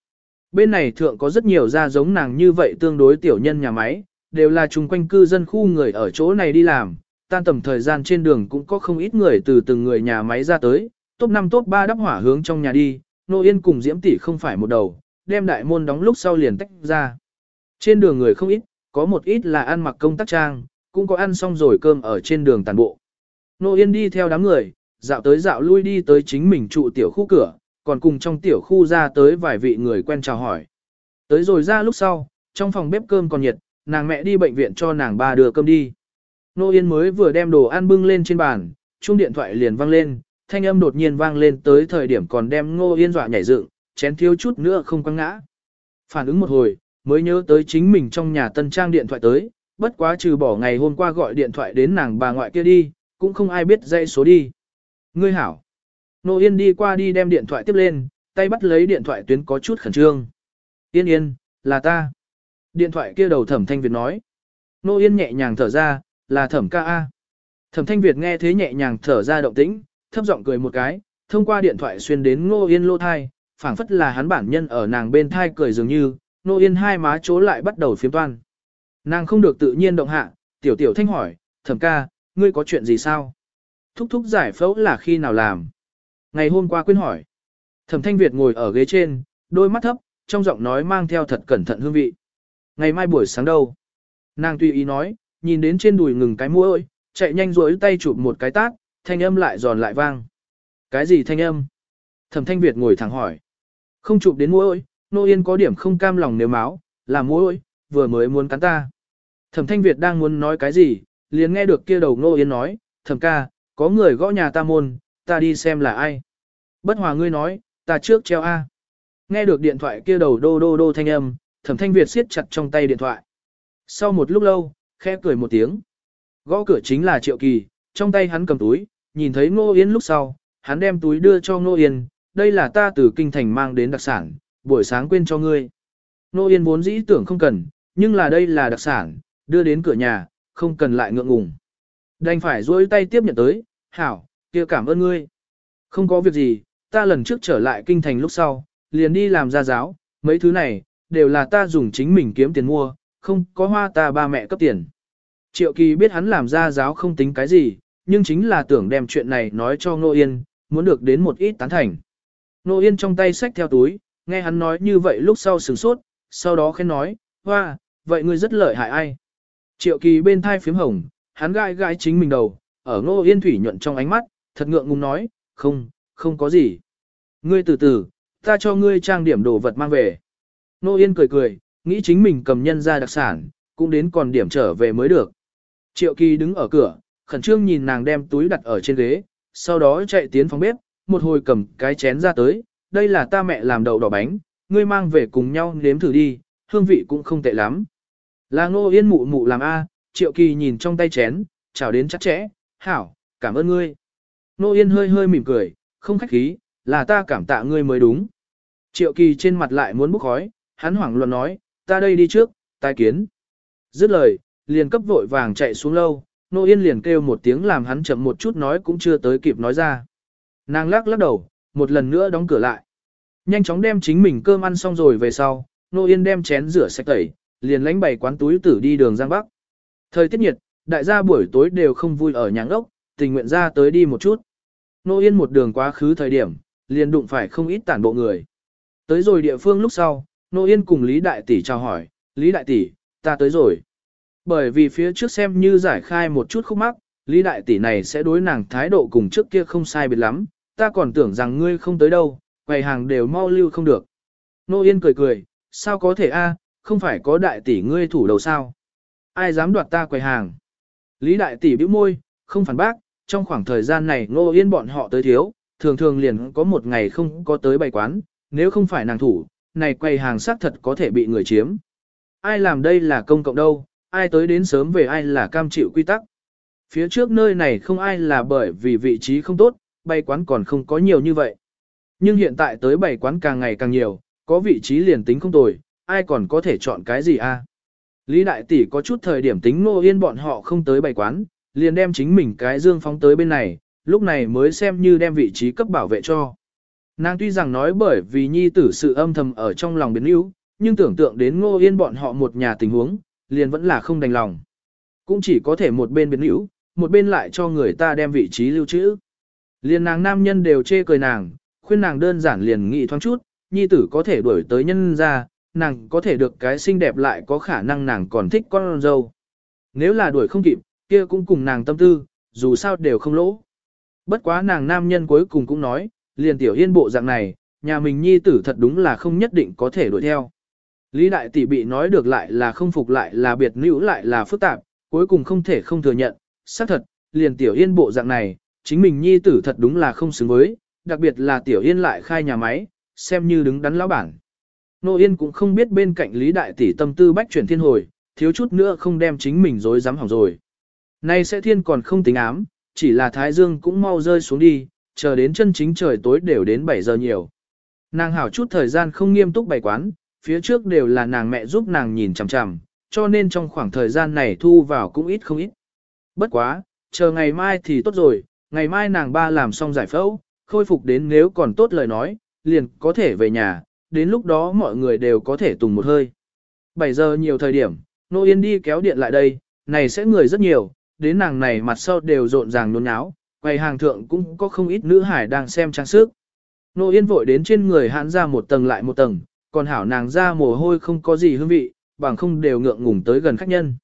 Bên này thượng có rất nhiều gia giống nàng như vậy tương đối tiểu nhân nhà máy, đều là chung quanh cư dân khu người ở chỗ này đi làm, tan tầm thời gian trên đường cũng có không ít người từ từng người nhà máy ra tới, top 5 top 3 đắp hỏa hướng trong nhà đi, Nô Yên cùng Diễm tỷ không phải một đầu, đem đại môn đóng lúc sau liền tách ra. Trên đường người không ít, có một ít là ăn mặc công tác trang, cũng có ăn xong rồi cơm ở trên đường tàn bộ. Nô Yên đi theo đám người, dạo tới dạo lui đi tới chính mình trụ tiểu khu cửa, còn cùng trong tiểu khu ra tới vài vị người quen chào hỏi. Tới rồi ra lúc sau, trong phòng bếp cơm còn nhiệt, nàng mẹ đi bệnh viện cho nàng ba đưa cơm đi. Nô Yên mới vừa đem đồ ăn bưng lên trên bàn, chuông điện thoại liền vang lên, thanh âm đột nhiên vang lên tới thời điểm còn đem Ngô Yên dọa nhảy dựng, chén thiếu chút nữa không quăng ngã. Phản ứng một hồi, mới nhớ tới chính mình trong nhà tân trang điện thoại tới, bất quá trừ bỏ ngày hôm qua gọi điện thoại đến nàng bà ngoại kia đi, cũng không ai biết dây số đi. Ngươi hảo. Nô Yên đi qua đi đem điện thoại tiếp lên, tay bắt lấy điện thoại tuyến có chút khẩn trương. Yên yên, là ta. Điện thoại kia đầu thẩm thanh Việt nói. Nô Yên nhẹ nhàng thở ra, là thẩm ca A. Thẩm thanh Việt nghe thế nhẹ nhàng thở ra động tĩnh, thấp giọng cười một cái, thông qua điện thoại xuyên đến Ngô Yên lô thai, phảng phất là hắn bản nhân ở nàng bên thai cười dường như, Ngô Yên hai má chố lại bắt đầu phiếm toan. Nàng không được tự nhiên động hạ, tiểu tiểu thanh hỏi, thẩm ca, ngươi có chuyện gì sao? Thúc thúc giải phẫu là khi nào làm? Ngày hôm qua quên hỏi. Thẩm thanh Việt ngồi ở ghế trên, đôi mắt thấp, trong giọng nói mang theo thật cẩn thận hương vị. Ngày mai buổi sáng đâu? Nàng tùy ý nói, nhìn đến trên đùi ngừng cái mũi, chạy nhanh rối tay chụp một cái tát, thanh âm lại giòn lại vang. Cái gì thanh âm? Thẩm thanh Việt ngồi thẳng hỏi. Không chụp đến mũi, nô yên có điểm không cam lòng nếu máu, là mũi, vừa mới muốn cắn ta. Thẩm thanh Việt đang muốn nói cái gì, liền nghe được kia đầu nô yên nói, thẩm ca, có người gõ nhà ta môn, ta đi xem là ai. Bất hòa ngươi nói, ta trước treo A. Nghe được điện thoại kia đầu đô đô đô thanh âm, thẩm thanh Việt siết chặt trong tay điện thoại. Sau một lúc lâu, khẽ cười một tiếng. Gõ cửa chính là Triệu Kỳ, trong tay hắn cầm túi, nhìn thấy Ngô Yên lúc sau, hắn đem túi đưa cho Ngô Yên, đây là ta từ kinh thành mang đến đặc sản, buổi sáng quên cho ngươi. Ngô Yên vốn dĩ tưởng không cần, nhưng là đây là đặc sản, đưa đến cửa nhà, không cần lại ngượng ngùng. Đành phải duỗi tay tiếp nhận tới, hảo, kia cảm ơn ngươi. Không có việc gì, ta lần trước trở lại kinh thành lúc sau, liền đi làm gia giáo, mấy thứ này, đều là ta dùng chính mình kiếm tiền mua, không có hoa ta ba mẹ cấp tiền. Triệu kỳ biết hắn làm gia giáo không tính cái gì, nhưng chính là tưởng đem chuyện này nói cho Nô Yên, muốn được đến một ít tán thành. Nô Yên trong tay xách theo túi, nghe hắn nói như vậy lúc sau sửng sốt, sau đó khen nói, hoa, vậy ngươi rất lợi hại ai. Triệu kỳ bên thai phím hồng, hắn gai gai chính mình đầu, ở Nô Yên thủy nhuận trong ánh mắt, thật ngượng ngùng nói, không, không có gì. Ngươi từ từ, ta cho ngươi trang điểm đồ vật mang về. Nô Yên cười cười, nghĩ chính mình cầm nhân ra đặc sản, cũng đến còn điểm trở về mới được. Triệu kỳ đứng ở cửa, khẩn trương nhìn nàng đem túi đặt ở trên ghế, sau đó chạy tiến phòng bếp, một hồi cầm cái chén ra tới, đây là ta mẹ làm đậu đỏ bánh, ngươi mang về cùng nhau nếm thử đi, hương vị cũng không tệ lắm. Là ngô yên mụ mụ làm A, triệu kỳ nhìn trong tay chén, chào đến chắc chẽ, hảo, cảm ơn ngươi. Ngô yên hơi hơi mỉm cười, không khách khí, là ta cảm tạ ngươi mới đúng. Triệu kỳ trên mặt lại muốn bốc khói, hắn hoảng loạn nói, ta đây đi trước, tai kiến. Dứt lời, liền cấp vội vàng chạy xuống lâu, Nô Yên liền kêu một tiếng làm hắn chậm một chút nói cũng chưa tới kịp nói ra. Nàng lắc lắc đầu, một lần nữa đóng cửa lại. Nhanh chóng đem chính mình cơm ăn xong rồi về sau, Nô Yên đem chén rửa sạch tẩy, liền lánh bày quán túi tử đi đường Giang Bắc. Thời tiết nhiệt, đại gia buổi tối đều không vui ở nhà ốc, tình nguyện ra tới đi một chút. Nô Yên một đường quá khứ thời điểm, liền đụng phải không ít tản bộ người. Tới rồi địa phương lúc sau, Nô Yên cùng Lý Đại Tỷ chào hỏi, Lý Đại Tỷ, ta tới rồi. Bởi vì phía trước xem như giải khai một chút khúc mắc, Lý đại tỷ này sẽ đối nàng thái độ cùng trước kia không sai biệt lắm, ta còn tưởng rằng ngươi không tới đâu, quầy hàng đều mau lưu không được. Nô Yên cười cười, sao có thể a không phải có đại tỷ ngươi thủ đầu sao? Ai dám đoạt ta quầy hàng? Lý đại tỷ bĩu môi, không phản bác, trong khoảng thời gian này Nô Yên bọn họ tới thiếu, thường thường liền có một ngày không có tới bày quán, nếu không phải nàng thủ, này quầy hàng xác thật có thể bị người chiếm. Ai làm đây là công cộng đâu, ai tới đến sớm về ai là cam chịu quy tắc. Phía trước nơi này không ai là bởi vì vị trí không tốt, bày quán còn không có nhiều như vậy. Nhưng hiện tại tới bày quán càng ngày càng nhiều, có vị trí liền tính không tồi, ai còn có thể chọn cái gì a? Lý Đại Tỷ có chút thời điểm tính Ngô Yên bọn họ không tới bày quán, liền đem chính mình cái dương phóng tới bên này, lúc này mới xem như đem vị trí cấp bảo vệ cho. Nàng tuy rằng nói bởi vì nhi tử sự âm thầm ở trong lòng biến yếu, nhưng tưởng tượng đến Ngô Yên bọn họ một nhà tình huống, liền vẫn là không đành lòng. Cũng chỉ có thể một bên biến hữu, một bên lại cho người ta đem vị trí lưu trữ. Liền nàng nam nhân đều chê cười nàng, khuyên nàng đơn giản liền nghị thoáng chút, nhi tử có thể đuổi tới nhân ra, nàng có thể được cái xinh đẹp lại có khả năng nàng còn thích con dâu. Nếu là đuổi không kịp, kia cũng cùng nàng tâm tư, dù sao đều không lỗ. Bất quá nàng nam nhân cuối cùng cũng nói, liền tiểu yên bộ dạng này, nhà mình nhi tử thật đúng là không nhất định có thể đuổi theo. Lý đại tỷ bị nói được lại là không phục lại là biệt nữ lại là phức tạp, cuối cùng không thể không thừa nhận, xác thật, liền tiểu yên bộ dạng này, chính mình nhi tử thật đúng là không xứng với, đặc biệt là tiểu yên lại khai nhà máy, xem như đứng đắn lão bản. Nô Yên cũng không biết bên cạnh Lý Đại Tỷ tâm tư bách chuyển thiên hồi, thiếu chút nữa không đem chính mình dối dám hỏng rồi. Nay sẽ thiên còn không tính ám, chỉ là Thái Dương cũng mau rơi xuống đi, chờ đến chân chính trời tối đều đến 7 giờ nhiều. Nàng hảo chút thời gian không nghiêm túc bày quán, phía trước đều là nàng mẹ giúp nàng nhìn chằm chằm, cho nên trong khoảng thời gian này thu vào cũng ít không ít. Bất quá, chờ ngày mai thì tốt rồi, ngày mai nàng ba làm xong giải phẫu, khôi phục đến nếu còn tốt lời nói, liền có thể về nhà, đến lúc đó mọi người đều có thể tùng một hơi. 7 giờ nhiều thời điểm, Nô Yên đi kéo điện lại đây, này sẽ người rất nhiều, đến nàng này mặt sau đều rộn ràng nôn áo, quầy hàng thượng cũng có không ít nữ hải đang xem trang sức. Nô Yên vội đến trên người hãn ra một tầng lại một tầng, còn hảo nàng ra mồ hôi không có gì hương vị, bằng không đều ngượng ngùng tới gần khách nhân.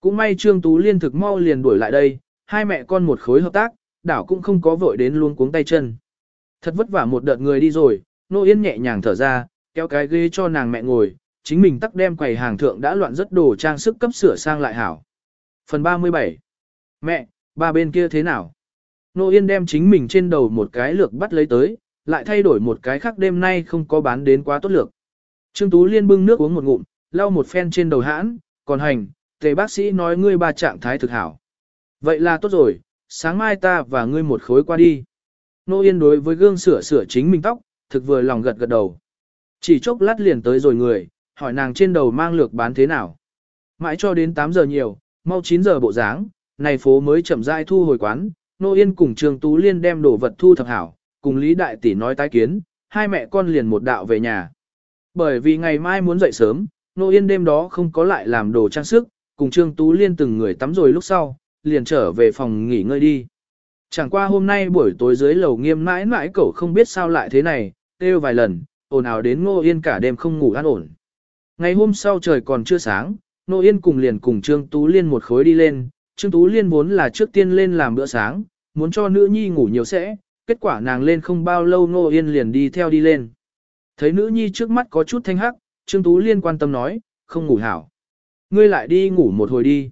Cũng may Trương Tú Liên thực mau liền đuổi lại đây, hai mẹ con một khối hợp tác, đảo cũng không có vội đến luôn cuống tay chân. Thật vất vả một đợt người đi rồi, Nô Yên nhẹ nhàng thở ra, kéo cái ghế cho nàng mẹ ngồi, chính mình tắc đem quầy hàng thượng đã loạn rất đồ trang sức cấp sửa sang lại hảo. Phần 37 Mẹ, ba bên kia thế nào? Nô Yên đem chính mình trên đầu một cái lược bắt lấy tới, lại thay đổi một cái khác đêm nay không có bán đến quá tốt lược. Trương Tú Liên bưng nước uống một ngụm, lau một phen trên đầu hãn, còn hành, tề bác sĩ nói ngươi ba trạng thái thực hảo. Vậy là tốt rồi, sáng mai ta và ngươi một khối qua đi. Nô Yên đối với gương sửa sửa chính mình tóc, thực vừa lòng gật gật đầu. Chỉ chốc lát liền tới rồi người, hỏi nàng trên đầu mang lược bán thế nào. Mãi cho đến 8 giờ nhiều, mau 9 giờ bộ dáng, này phố mới chậm rãi thu hồi quán, Nô Yên cùng Trương Tú Liên đem đồ vật thu thập hảo, cùng Lý Đại Tỷ nói tái kiến, hai mẹ con liền một đạo về nhà. Bởi vì ngày mai muốn dậy sớm, Nô Yên đêm đó không có lại làm đồ trang sức, cùng Trương Tú Liên từng người tắm rồi lúc sau, liền trở về phòng nghỉ ngơi đi. Chẳng qua hôm nay buổi tối dưới lầu nghiêm mãi mãi cậu không biết sao lại thế này, kêu vài lần, ồn ào đến Ngô Yên cả đêm không ngủ an ổn. Ngày hôm sau trời còn chưa sáng, Ngô Yên cùng liền cùng Trương Tú Liên một khối đi lên, Trương Tú Liên vốn là trước tiên lên làm bữa sáng, muốn cho nữ nhi ngủ nhiều sẽ, kết quả nàng lên không bao lâu Ngô Yên liền đi theo đi lên. Thấy nữ nhi trước mắt có chút thanh hắc, Trương Tú Liên quan tâm nói, không ngủ hảo. Ngươi lại đi ngủ một hồi đi.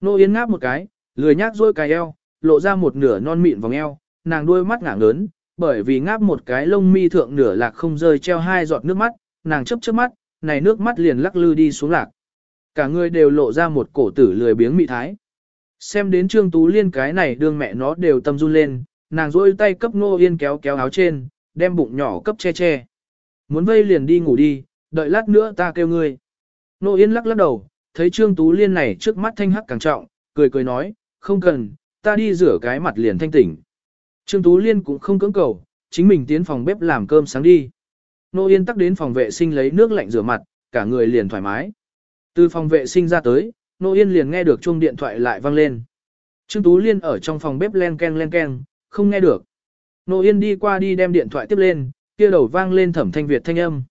nô Yên ngáp một cái, lười nhác rôi cài eo, lộ ra một nửa non mịn vòng eo, nàng đôi mắt ngả ngớn, bởi vì ngáp một cái lông mi thượng nửa lạc không rơi treo hai giọt nước mắt, nàng chấp chớp mắt, này nước mắt liền lắc lư đi xuống lạc. Cả người đều lộ ra một cổ tử lười biếng mị thái. Xem đến Trương Tú Liên cái này đương mẹ nó đều tâm run lên, nàng rôi tay cấp Nô Yên kéo kéo áo trên, đem bụng nhỏ cấp che che. Muốn vây liền đi ngủ đi, đợi lát nữa ta kêu ngươi. Nô Yên lắc lắc đầu, thấy Trương Tú Liên này trước mắt thanh hắc càng trọng, cười cười nói, không cần, ta đi rửa cái mặt liền thanh tỉnh. Trương Tú Liên cũng không cưỡng cầu, chính mình tiến phòng bếp làm cơm sáng đi. Nô Yên tắc đến phòng vệ sinh lấy nước lạnh rửa mặt, cả người liền thoải mái. Từ phòng vệ sinh ra tới, Nô Yên liền nghe được chuông điện thoại lại vang lên. Trương Tú Liên ở trong phòng bếp len ken len ken, không nghe được. Nô Yên đi qua đi đem điện thoại tiếp lên, kia đầu vang lên thẩm thanh Việt thanh âm.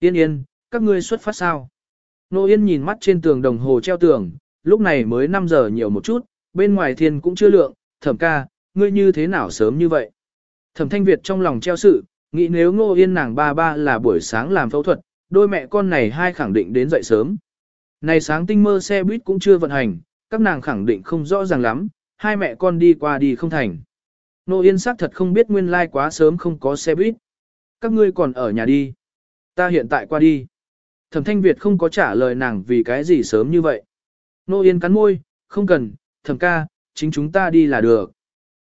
Yên yên, các ngươi xuất phát sao? Nô Yên nhìn mắt trên tường đồng hồ treo tường, lúc này mới 5 giờ nhiều một chút, bên ngoài thiên cũng chưa lượng, thẩm ca, ngươi như thế nào sớm như vậy? Thẩm thanh Việt trong lòng treo sự, nghĩ nếu ngô yên nàng ba ba là buổi sáng làm phẫu thuật, đôi mẹ con này hai khẳng định đến dậy sớm. Này sáng tinh mơ xe buýt cũng chưa vận hành, các nàng khẳng định không rõ ràng lắm, hai mẹ con đi qua đi không thành. Nô Yên xác thật không biết nguyên lai like quá sớm không có xe buýt. Các ngươi còn ở nhà đi. Ta hiện tại qua đi. Thẩm Thanh Việt không có trả lời nàng vì cái gì sớm như vậy. Nô Yên cắn môi, không cần, thẩm ca, chính chúng ta đi là được.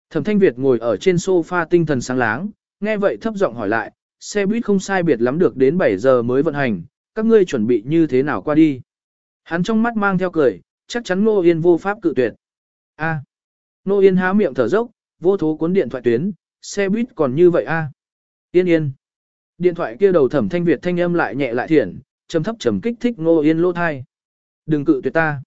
Thẩm Thanh Việt ngồi ở trên sofa tinh thần sáng láng, nghe vậy thấp giọng hỏi lại, xe buýt không sai biệt lắm được đến 7 giờ mới vận hành, các ngươi chuẩn bị như thế nào qua đi. Hắn trong mắt mang theo cười, chắc chắn Nô Yên vô pháp cự tuyệt. A. Nô Yên há miệng thở dốc, vô thố cuốn điện thoại tuyến, xe buýt còn như vậy a. Yên yên. Điện thoại kia đầu thẩm thanh Việt thanh âm lại nhẹ lại thiển, trầm thấp trầm kích thích Ngô Yên lỗ thai. Đừng cự tuyệt ta.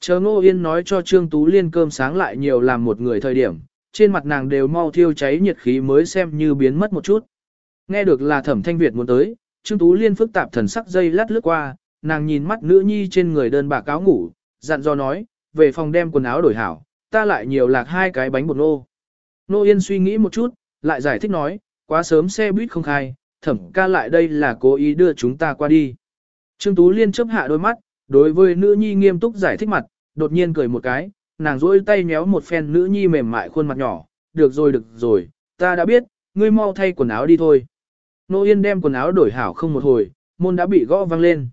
Chờ Ngô Yên nói cho Trương Tú Liên cơm sáng lại nhiều làm một người thời điểm, trên mặt nàng đều mau thiêu cháy nhiệt khí mới xem như biến mất một chút. Nghe được là thẩm thanh Việt muốn tới, Trương Tú Liên phức tạp thần sắc dây lát lướt qua, nàng nhìn mắt nữ nhi trên người đơn bà cáo ngủ, dặn dò nói, về phòng đem quần áo đổi hảo, ta lại nhiều lạc hai cái bánh bột nô. Nô Yên suy nghĩ một chút, lại giải thích nói, quá sớm xe buýt không khai, thẩm ca lại đây là cố ý đưa chúng ta qua đi. Trương Tú Liên chớp hạ đôi mắt, đối với nữ nhi nghiêm túc giải thích mặt, đột nhiên cười một cái, nàng rỗi tay méo một phen nữ nhi mềm mại khuôn mặt nhỏ, được rồi được rồi, ta đã biết, ngươi mau thay quần áo đi thôi. Nô Yên đem quần áo đổi hảo không một hồi, môn đã bị gõ vang lên.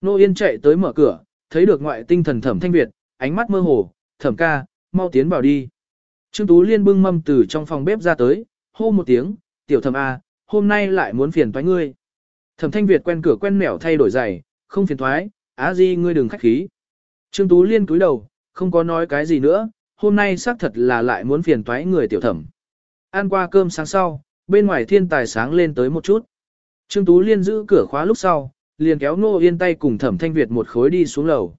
Nô Yên chạy tới mở cửa, thấy được ngoại tinh thần thẩm thanh Việt, ánh mắt mơ hồ, thẩm ca, mau tiến vào đi. Trương Tú Liên bưng mâm từ trong phòng bếp ra tới, hô một tiếng, tiểu thẩm A, hôm nay lại muốn phiền toái ngươi. Thẩm thanh Việt quen cửa quen mẻo thay đổi giày, không phiền thoái, á di ngươi đừng khách khí. Trương Tú Liên cúi đầu, không có nói cái gì nữa, hôm nay xác thật là lại muốn phiền toái người tiểu thẩm. Ăn qua cơm sáng sau, bên ngoài thiên tài sáng lên tới một chút. Trương Tú Liên giữ cửa khóa lúc sau, liền kéo Ngô Yên tay cùng Thẩm Thanh Việt một khối đi xuống lầu.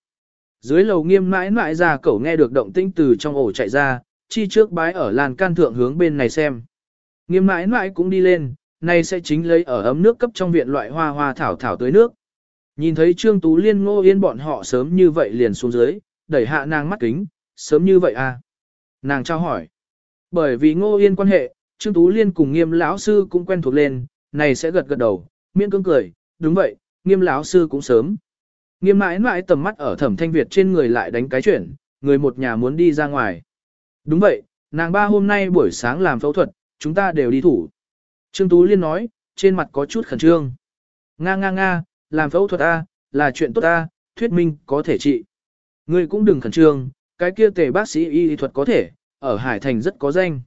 Dưới lầu nghiêm mãi mãi ra cậu nghe được động tĩnh từ trong ổ chạy ra, chi trước bái ở làn can thượng hướng bên này xem. Nghiêm mãi mãi cũng đi lên, nay sẽ chính lấy ở ấm nước cấp trong viện loại hoa hoa thảo thảo tới nước. Nhìn thấy Trương Tú Liên ngô yên bọn họ sớm như vậy liền xuống dưới, đẩy hạ nàng mắt kính, sớm như vậy à? Nàng trao hỏi. Bởi vì ngô yên quan hệ, Trương Tú Liên cùng nghiêm lão sư cũng quen thuộc lên, này sẽ gật gật đầu, miễn cưỡng cười, đúng vậy, nghiêm lão sư cũng sớm. Nghiêm mãi mãi tầm mắt ở thẩm thanh Việt trên người lại đánh cái chuyển, người một nhà muốn đi ra ngoài. Đúng vậy, nàng ba hôm nay buổi sáng làm phẫu thuật, chúng ta đều đi thủ. Trương Tú Liên nói, trên mặt có chút khẩn trương. Nga nga nga, làm phẫu thuật A, là chuyện tốt A, thuyết minh có thể trị. Ngươi cũng đừng khẩn trương, cái kia tề bác sĩ y thuật có thể, ở Hải Thành rất có danh.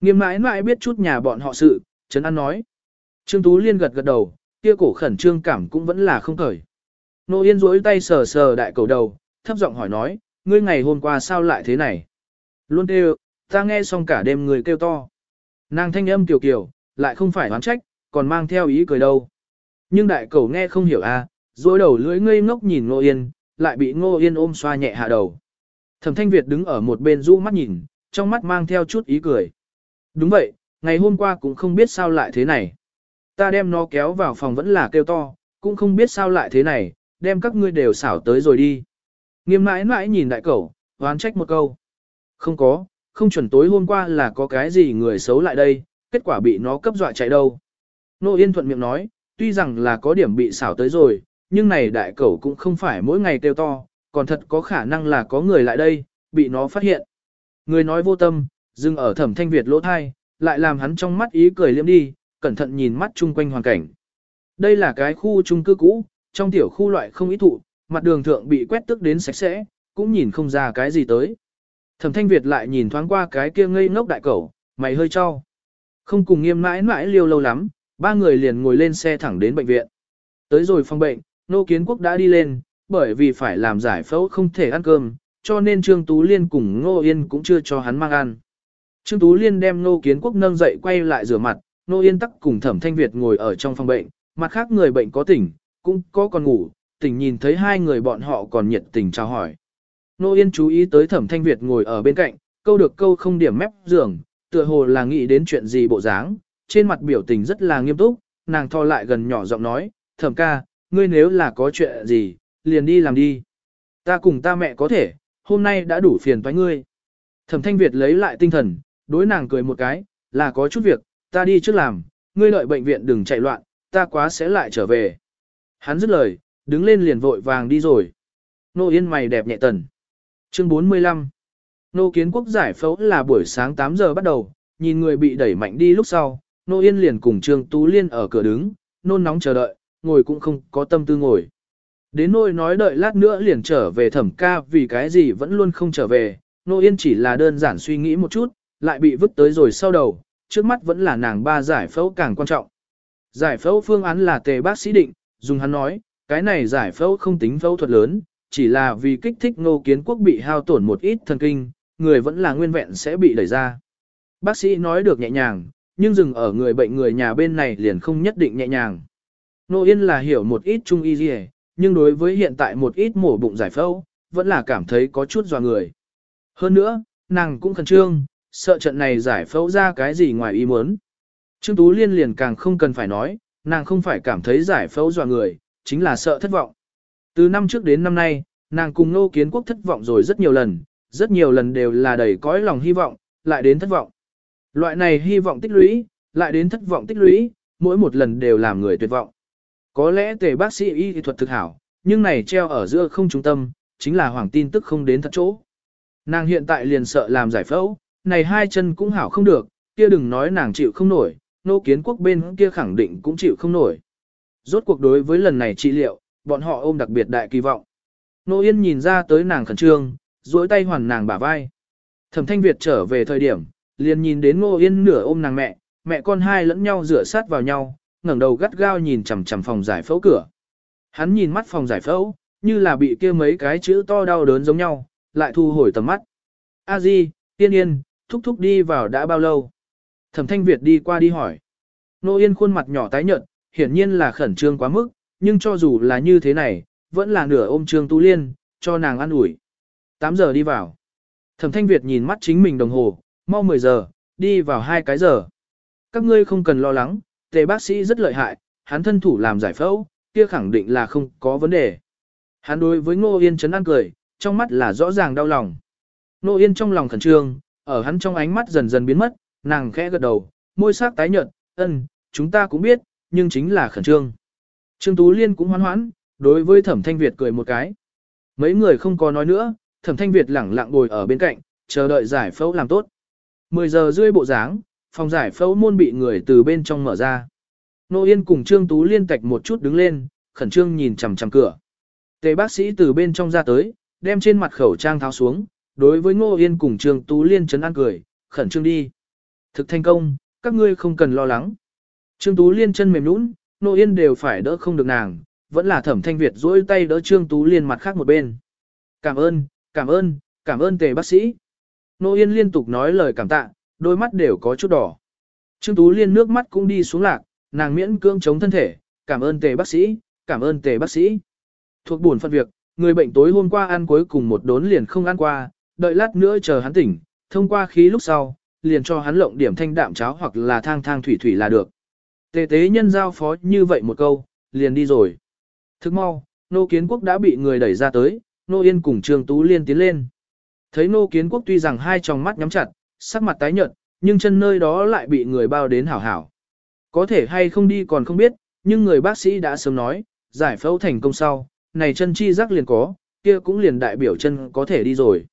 Nghiêm mãi mãi biết chút nhà bọn họ sự, Trấn An nói. Trương Tú Liên gật gật đầu, kia cổ khẩn trương cảm cũng vẫn là không khởi. Nô Yên rỗi tay sờ sờ đại cầu đầu, thấp giọng hỏi nói, ngươi ngày hôm qua sao lại thế này? Luôn kêu, ta nghe xong cả đêm người kêu to. Nàng thanh âm kiều kiều, lại không phải oán trách, còn mang theo ý cười đâu. Nhưng đại cầu nghe không hiểu a, à, dối đầu lưỡi ngây ngốc nhìn Ngô Yên, lại bị Ngô Yên ôm xoa nhẹ hạ đầu. Thẩm Thanh Việt đứng ở một bên rũ mắt nhìn, trong mắt mang theo chút ý cười. Đúng vậy, ngày hôm qua cũng không biết sao lại thế này. Ta đem nó kéo vào phòng vẫn là kêu to, cũng không biết sao lại thế này, đem các ngươi đều xảo tới rồi đi. Nghiêm mãi mãi nhìn đại cẩu, oán trách một câu. Không có, không chuẩn tối hôm qua là có cái gì người xấu lại đây, kết quả bị nó cấp dọa chạy đâu. Nô Yên thuận miệng nói, tuy rằng là có điểm bị xảo tới rồi, nhưng này đại cẩu cũng không phải mỗi ngày kêu to, còn thật có khả năng là có người lại đây, bị nó phát hiện. Người nói vô tâm, dừng ở thẩm thanh Việt lỗ thai, lại làm hắn trong mắt ý cười liếm đi, cẩn thận nhìn mắt chung quanh hoàn cảnh. Đây là cái khu chung cư cũ, trong tiểu khu loại không ý thụ, mặt đường thượng bị quét tức đến sạch sẽ, cũng nhìn không ra cái gì tới. Thẩm thanh Việt lại nhìn thoáng qua cái kia ngây ngốc đại cẩu, mày hơi cho. Không cùng nghiêm mãi mãi liêu lâu lắm, ba người liền ngồi lên xe thẳng đến bệnh viện. Tới rồi phòng bệnh, nô kiến quốc đã đi lên, bởi vì phải làm giải phẫu không thể ăn cơm, cho nên Trương Tú Liên cùng Ngô Yên cũng chưa cho hắn mang ăn. Trương Tú Liên đem Nô Kiến Quốc nâng dậy quay lại rửa mặt, Nô Yên tắc cùng Thẩm Thanh Việt ngồi ở trong phòng bệnh, mặt khác người bệnh có tỉnh, cũng có còn ngủ, tỉnh nhìn thấy hai người bọn họ còn nhiệt tình chào hỏi. Nô Yên chú ý tới Thẩm Thanh Việt ngồi ở bên cạnh, câu được câu không điểm mép giường, tựa hồ là nghĩ đến chuyện gì bộ dáng, trên mặt biểu tình rất là nghiêm túc, nàng thò lại gần nhỏ giọng nói, Thẩm ca, ngươi nếu là có chuyện gì, liền đi làm đi. Ta cùng ta mẹ có thể, hôm nay đã đủ phiền với ngươi. Thẩm Thanh Việt lấy lại tinh thần, đối nàng cười một cái, là có chút việc, ta đi trước làm, ngươi lợi bệnh viện đừng chạy loạn, ta quá sẽ lại trở về. Hắn dứt lời, đứng lên liền vội vàng đi rồi. Nô Yên mày đẹp nhẹ tần. Chương 45 Nô Kiến Quốc giải phẫu là buổi sáng 8 giờ bắt đầu, nhìn người bị đẩy mạnh đi lúc sau, Nô Yên liền cùng Trương Tú Liên ở cửa đứng, nôn nóng chờ đợi, ngồi cũng không có tâm tư ngồi. Đến nôi nói đợi lát nữa liền trở về thẩm ca vì cái gì vẫn luôn không trở về, nô yên chỉ là đơn giản suy nghĩ một chút, lại bị vứt tới rồi sau đầu, trước mắt vẫn là nàng ba giải phẫu càng quan trọng. Giải phẫu phương án là tề bác sĩ định, dùng hắn nói, cái này giải phẫu không tính phẫu thuật lớn, chỉ là vì kích thích nô kiến quốc bị hao tổn một ít thần kinh, người vẫn là nguyên vẹn sẽ bị đẩy ra. Bác sĩ nói được nhẹ nhàng, nhưng dừng ở người bệnh người nhà bên này liền không nhất định nhẹ nhàng. Nô Yên là hiểu một ít trung y gì, nhưng đối với hiện tại một ít mổ bụng giải phẫu, vẫn là cảm thấy có chút dò người. Hơn nữa, nàng cũng khẩn trương, sợ trận này giải phẫu ra cái gì ngoài ý muốn. Trương Tú Liên liền càng không cần phải nói, nàng không phải cảm thấy giải phẫu dò người, chính là sợ thất vọng. Từ năm trước đến năm nay, nàng cùng Nô Kiến Quốc thất vọng rồi rất nhiều lần, rất nhiều lần đều là đầy cõi lòng hy vọng, lại đến thất vọng. Loại này hy vọng tích lũy, lại đến thất vọng tích lũy, mỗi một lần đều làm người tuyệt vọng. Có lẽ tề bác sĩ y thuật thực hảo, nhưng này treo ở giữa không trung tâm, chính là hoàng tin tức không đến thật chỗ. Nàng hiện tại liền sợ làm giải phẫu, này hai chân cũng hảo không được, kia đừng nói nàng chịu không nổi, nô kiến quốc bên kia khẳng định cũng chịu không nổi. Rốt cuộc đối với lần này trị liệu, bọn họ ôm đặc biệt đại kỳ vọng. Nô Yên nhìn ra tới nàng khẩn trương, duỗi tay hoàn nàng bả vai. Thẩm Thanh Việt trở về thời điểm, liền nhìn đến Nô Yên nửa ôm nàng mẹ, mẹ con hai lẫn nhau rửa sát vào nhau, ngẩng đầu gắt gao nhìn chằm chằm phòng giải phẫu cửa. Hắn nhìn mắt phòng giải phẫu, như là bị kia mấy cái chữ to đau đớn giống nhau, lại thu hồi tầm mắt. A Di, Tiên Yên, thúc thúc đi vào đã bao lâu? Thẩm Thanh Việt đi qua đi hỏi. Nô Yên khuôn mặt nhỏ tái nhợt, hiển nhiên là khẩn trương quá mức, nhưng cho dù là như thế này, vẫn là nửa ôm Trương Tu Liên, cho nàng ăn ủi. 8 giờ đi vào. Thẩm Thanh Việt nhìn mắt chính mình đồng hồ, mau 10 giờ, đi vào hai cái giờ. Các ngươi không cần lo lắng, tề bác sĩ rất lợi hại, hắn thân thủ làm giải phẫu, kia khẳng định là không có vấn đề. Hắn đối với Ngô Yên chấn an cười, trong mắt là rõ ràng đau lòng. Ngô Yên trong lòng khẩn trương, ở hắn trong ánh mắt dần dần biến mất, nàng khẽ gật đầu, môi sắc tái nhợt, ân, chúng ta cũng biết, nhưng chính là khẩn trương. Trương Tú Liên cũng hoan hoãn, đối với Thẩm Thanh Việt cười một cái. Mấy người không có nói nữa, Thẩm Thanh Việt lẳng lặng ngồi ở bên cạnh, chờ đợi giải phẫu làm tốt. 10 giờ rưỡi bộ dáng, phòng giải phẫu môn bị người từ bên trong mở ra. Nô Yên cùng Trương Tú Liên tạch một chút đứng lên, khẩn trương nhìn chằm chằm cửa. Tề bác sĩ từ bên trong ra tới, đem trên mặt khẩu trang tháo xuống, đối với Ngô Yên cùng Trương Tú Liên chấn an cười, khẩn trương đi. Thực thành công, các ngươi không cần lo lắng. Trương Tú Liên chân mềm nũng, Ngô Yên đều phải đỡ không được nàng, vẫn là thẩm thanh Việt duỗi tay đỡ Trương Tú Liên mặt khác một bên. Cảm ơn, cảm ơn, cảm ơn tề bác sĩ. nô Yên liên tục nói lời cảm tạ, đôi mắt đều có chút đỏ. Trương Tú Liên nước mắt cũng đi xuống lạc, nàng miễn cưỡng chống thân thể, cảm ơn tề bác sĩ, cảm ơn tề bác sĩ. Thuộc buồn phân việc, người bệnh tối hôm qua ăn cuối cùng một đốn liền không ăn qua, đợi lát nữa chờ hắn tỉnh, thông qua khí lúc sau, liền cho hắn lộng điểm thanh đạm cháo hoặc là thang thang thủy thủy là được. Tề tế nhân giao phó như vậy một câu, liền đi rồi. Thức mau, nô kiến quốc đã bị người đẩy ra tới, nô yên cùng trương tú liên tiến lên. Thấy nô kiến quốc tuy rằng hai tròng mắt nhắm chặt, sắc mặt tái nhợt, nhưng chân nơi đó lại bị người bao đến hảo hảo. Có thể hay không đi còn không biết, nhưng người bác sĩ đã sớm nói, giải phẫu thành công sau, này chân chi giác liền có, kia cũng liền đại biểu chân có thể đi rồi.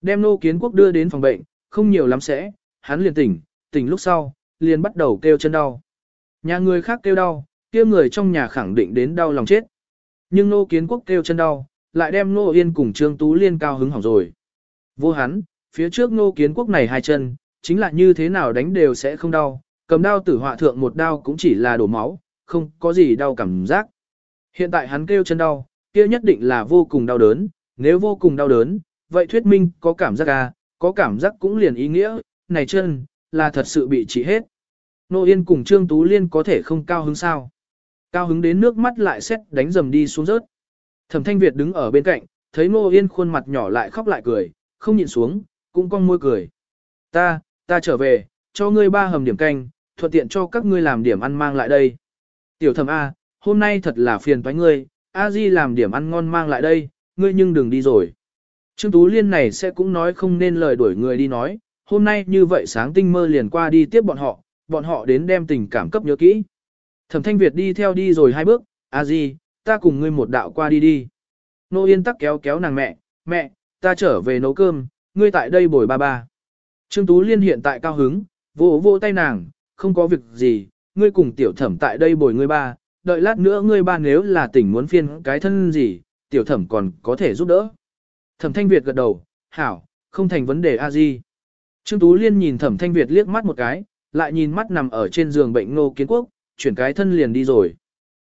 Đem nô kiến quốc đưa đến phòng bệnh, không nhiều lắm sẽ, hắn liền tỉnh, tỉnh lúc sau, liền bắt đầu kêu chân đau. Nhà người khác kêu đau, kia người trong nhà khẳng định đến đau lòng chết. Nhưng nô kiến quốc kêu chân đau, lại đem nô yên cùng trương tú liên cao hứng hỏng rồi. Vô hắn, phía trước nô kiến quốc này hai chân, chính là như thế nào đánh đều sẽ không đau, cầm đao tử họa thượng một đao cũng chỉ là đổ máu, không có gì đau cảm giác. Hiện tại hắn kêu chân đau, kia nhất định là vô cùng đau đớn, nếu vô cùng đau đớn, vậy thuyết minh có cảm giác à, có cảm giác cũng liền ý nghĩa, này chân, là thật sự bị trị hết. Nô Yên cùng Trương Tú Liên có thể không cao hứng sao. Cao hứng đến nước mắt lại xét đánh dầm đi xuống rớt. Thẩm Thanh Việt đứng ở bên cạnh, thấy Ngô Yên khuôn mặt nhỏ lại khóc lại cười, không nhịn xuống, cũng cong môi cười. Ta, ta trở về, cho ngươi ba hầm điểm canh, thuận tiện cho các ngươi làm điểm ăn mang lại đây. Tiểu thẩm A, hôm nay thật là phiền toái ngươi, A Di làm điểm ăn ngon mang lại đây, ngươi nhưng đừng đi rồi. Trương Tú Liên này sẽ cũng nói không nên lời đuổi người đi nói, hôm nay như vậy sáng tinh mơ liền qua đi tiếp bọn họ, bọn họ đến đem tình cảm cấp nhớ kỹ. Thẩm Thanh Việt đi theo đi rồi hai bước, A Di, ta cùng ngươi một đạo qua đi đi. Nô Yên tắc kéo kéo nàng mẹ, mẹ, ta trở về nấu cơm, ngươi tại đây bồi ba ba. Trương Tú Liên hiện tại cao hứng, vỗ vỗ tay nàng, không có việc gì, ngươi cùng tiểu thẩm tại đây bồi ngươi ba, đợi lát nữa ngươi ba nếu là tỉnh muốn phiên cái thân gì, tiểu thẩm còn có thể giúp đỡ. Thẩm Thanh Việt gật đầu, hảo, không thành vấn đề a gì. Trương Tú Liên nhìn Thẩm Thanh Việt liếc mắt một cái, lại nhìn mắt nằm ở trên giường bệnh Nô Kiến Quốc, chuyển cái thân liền đi rồi.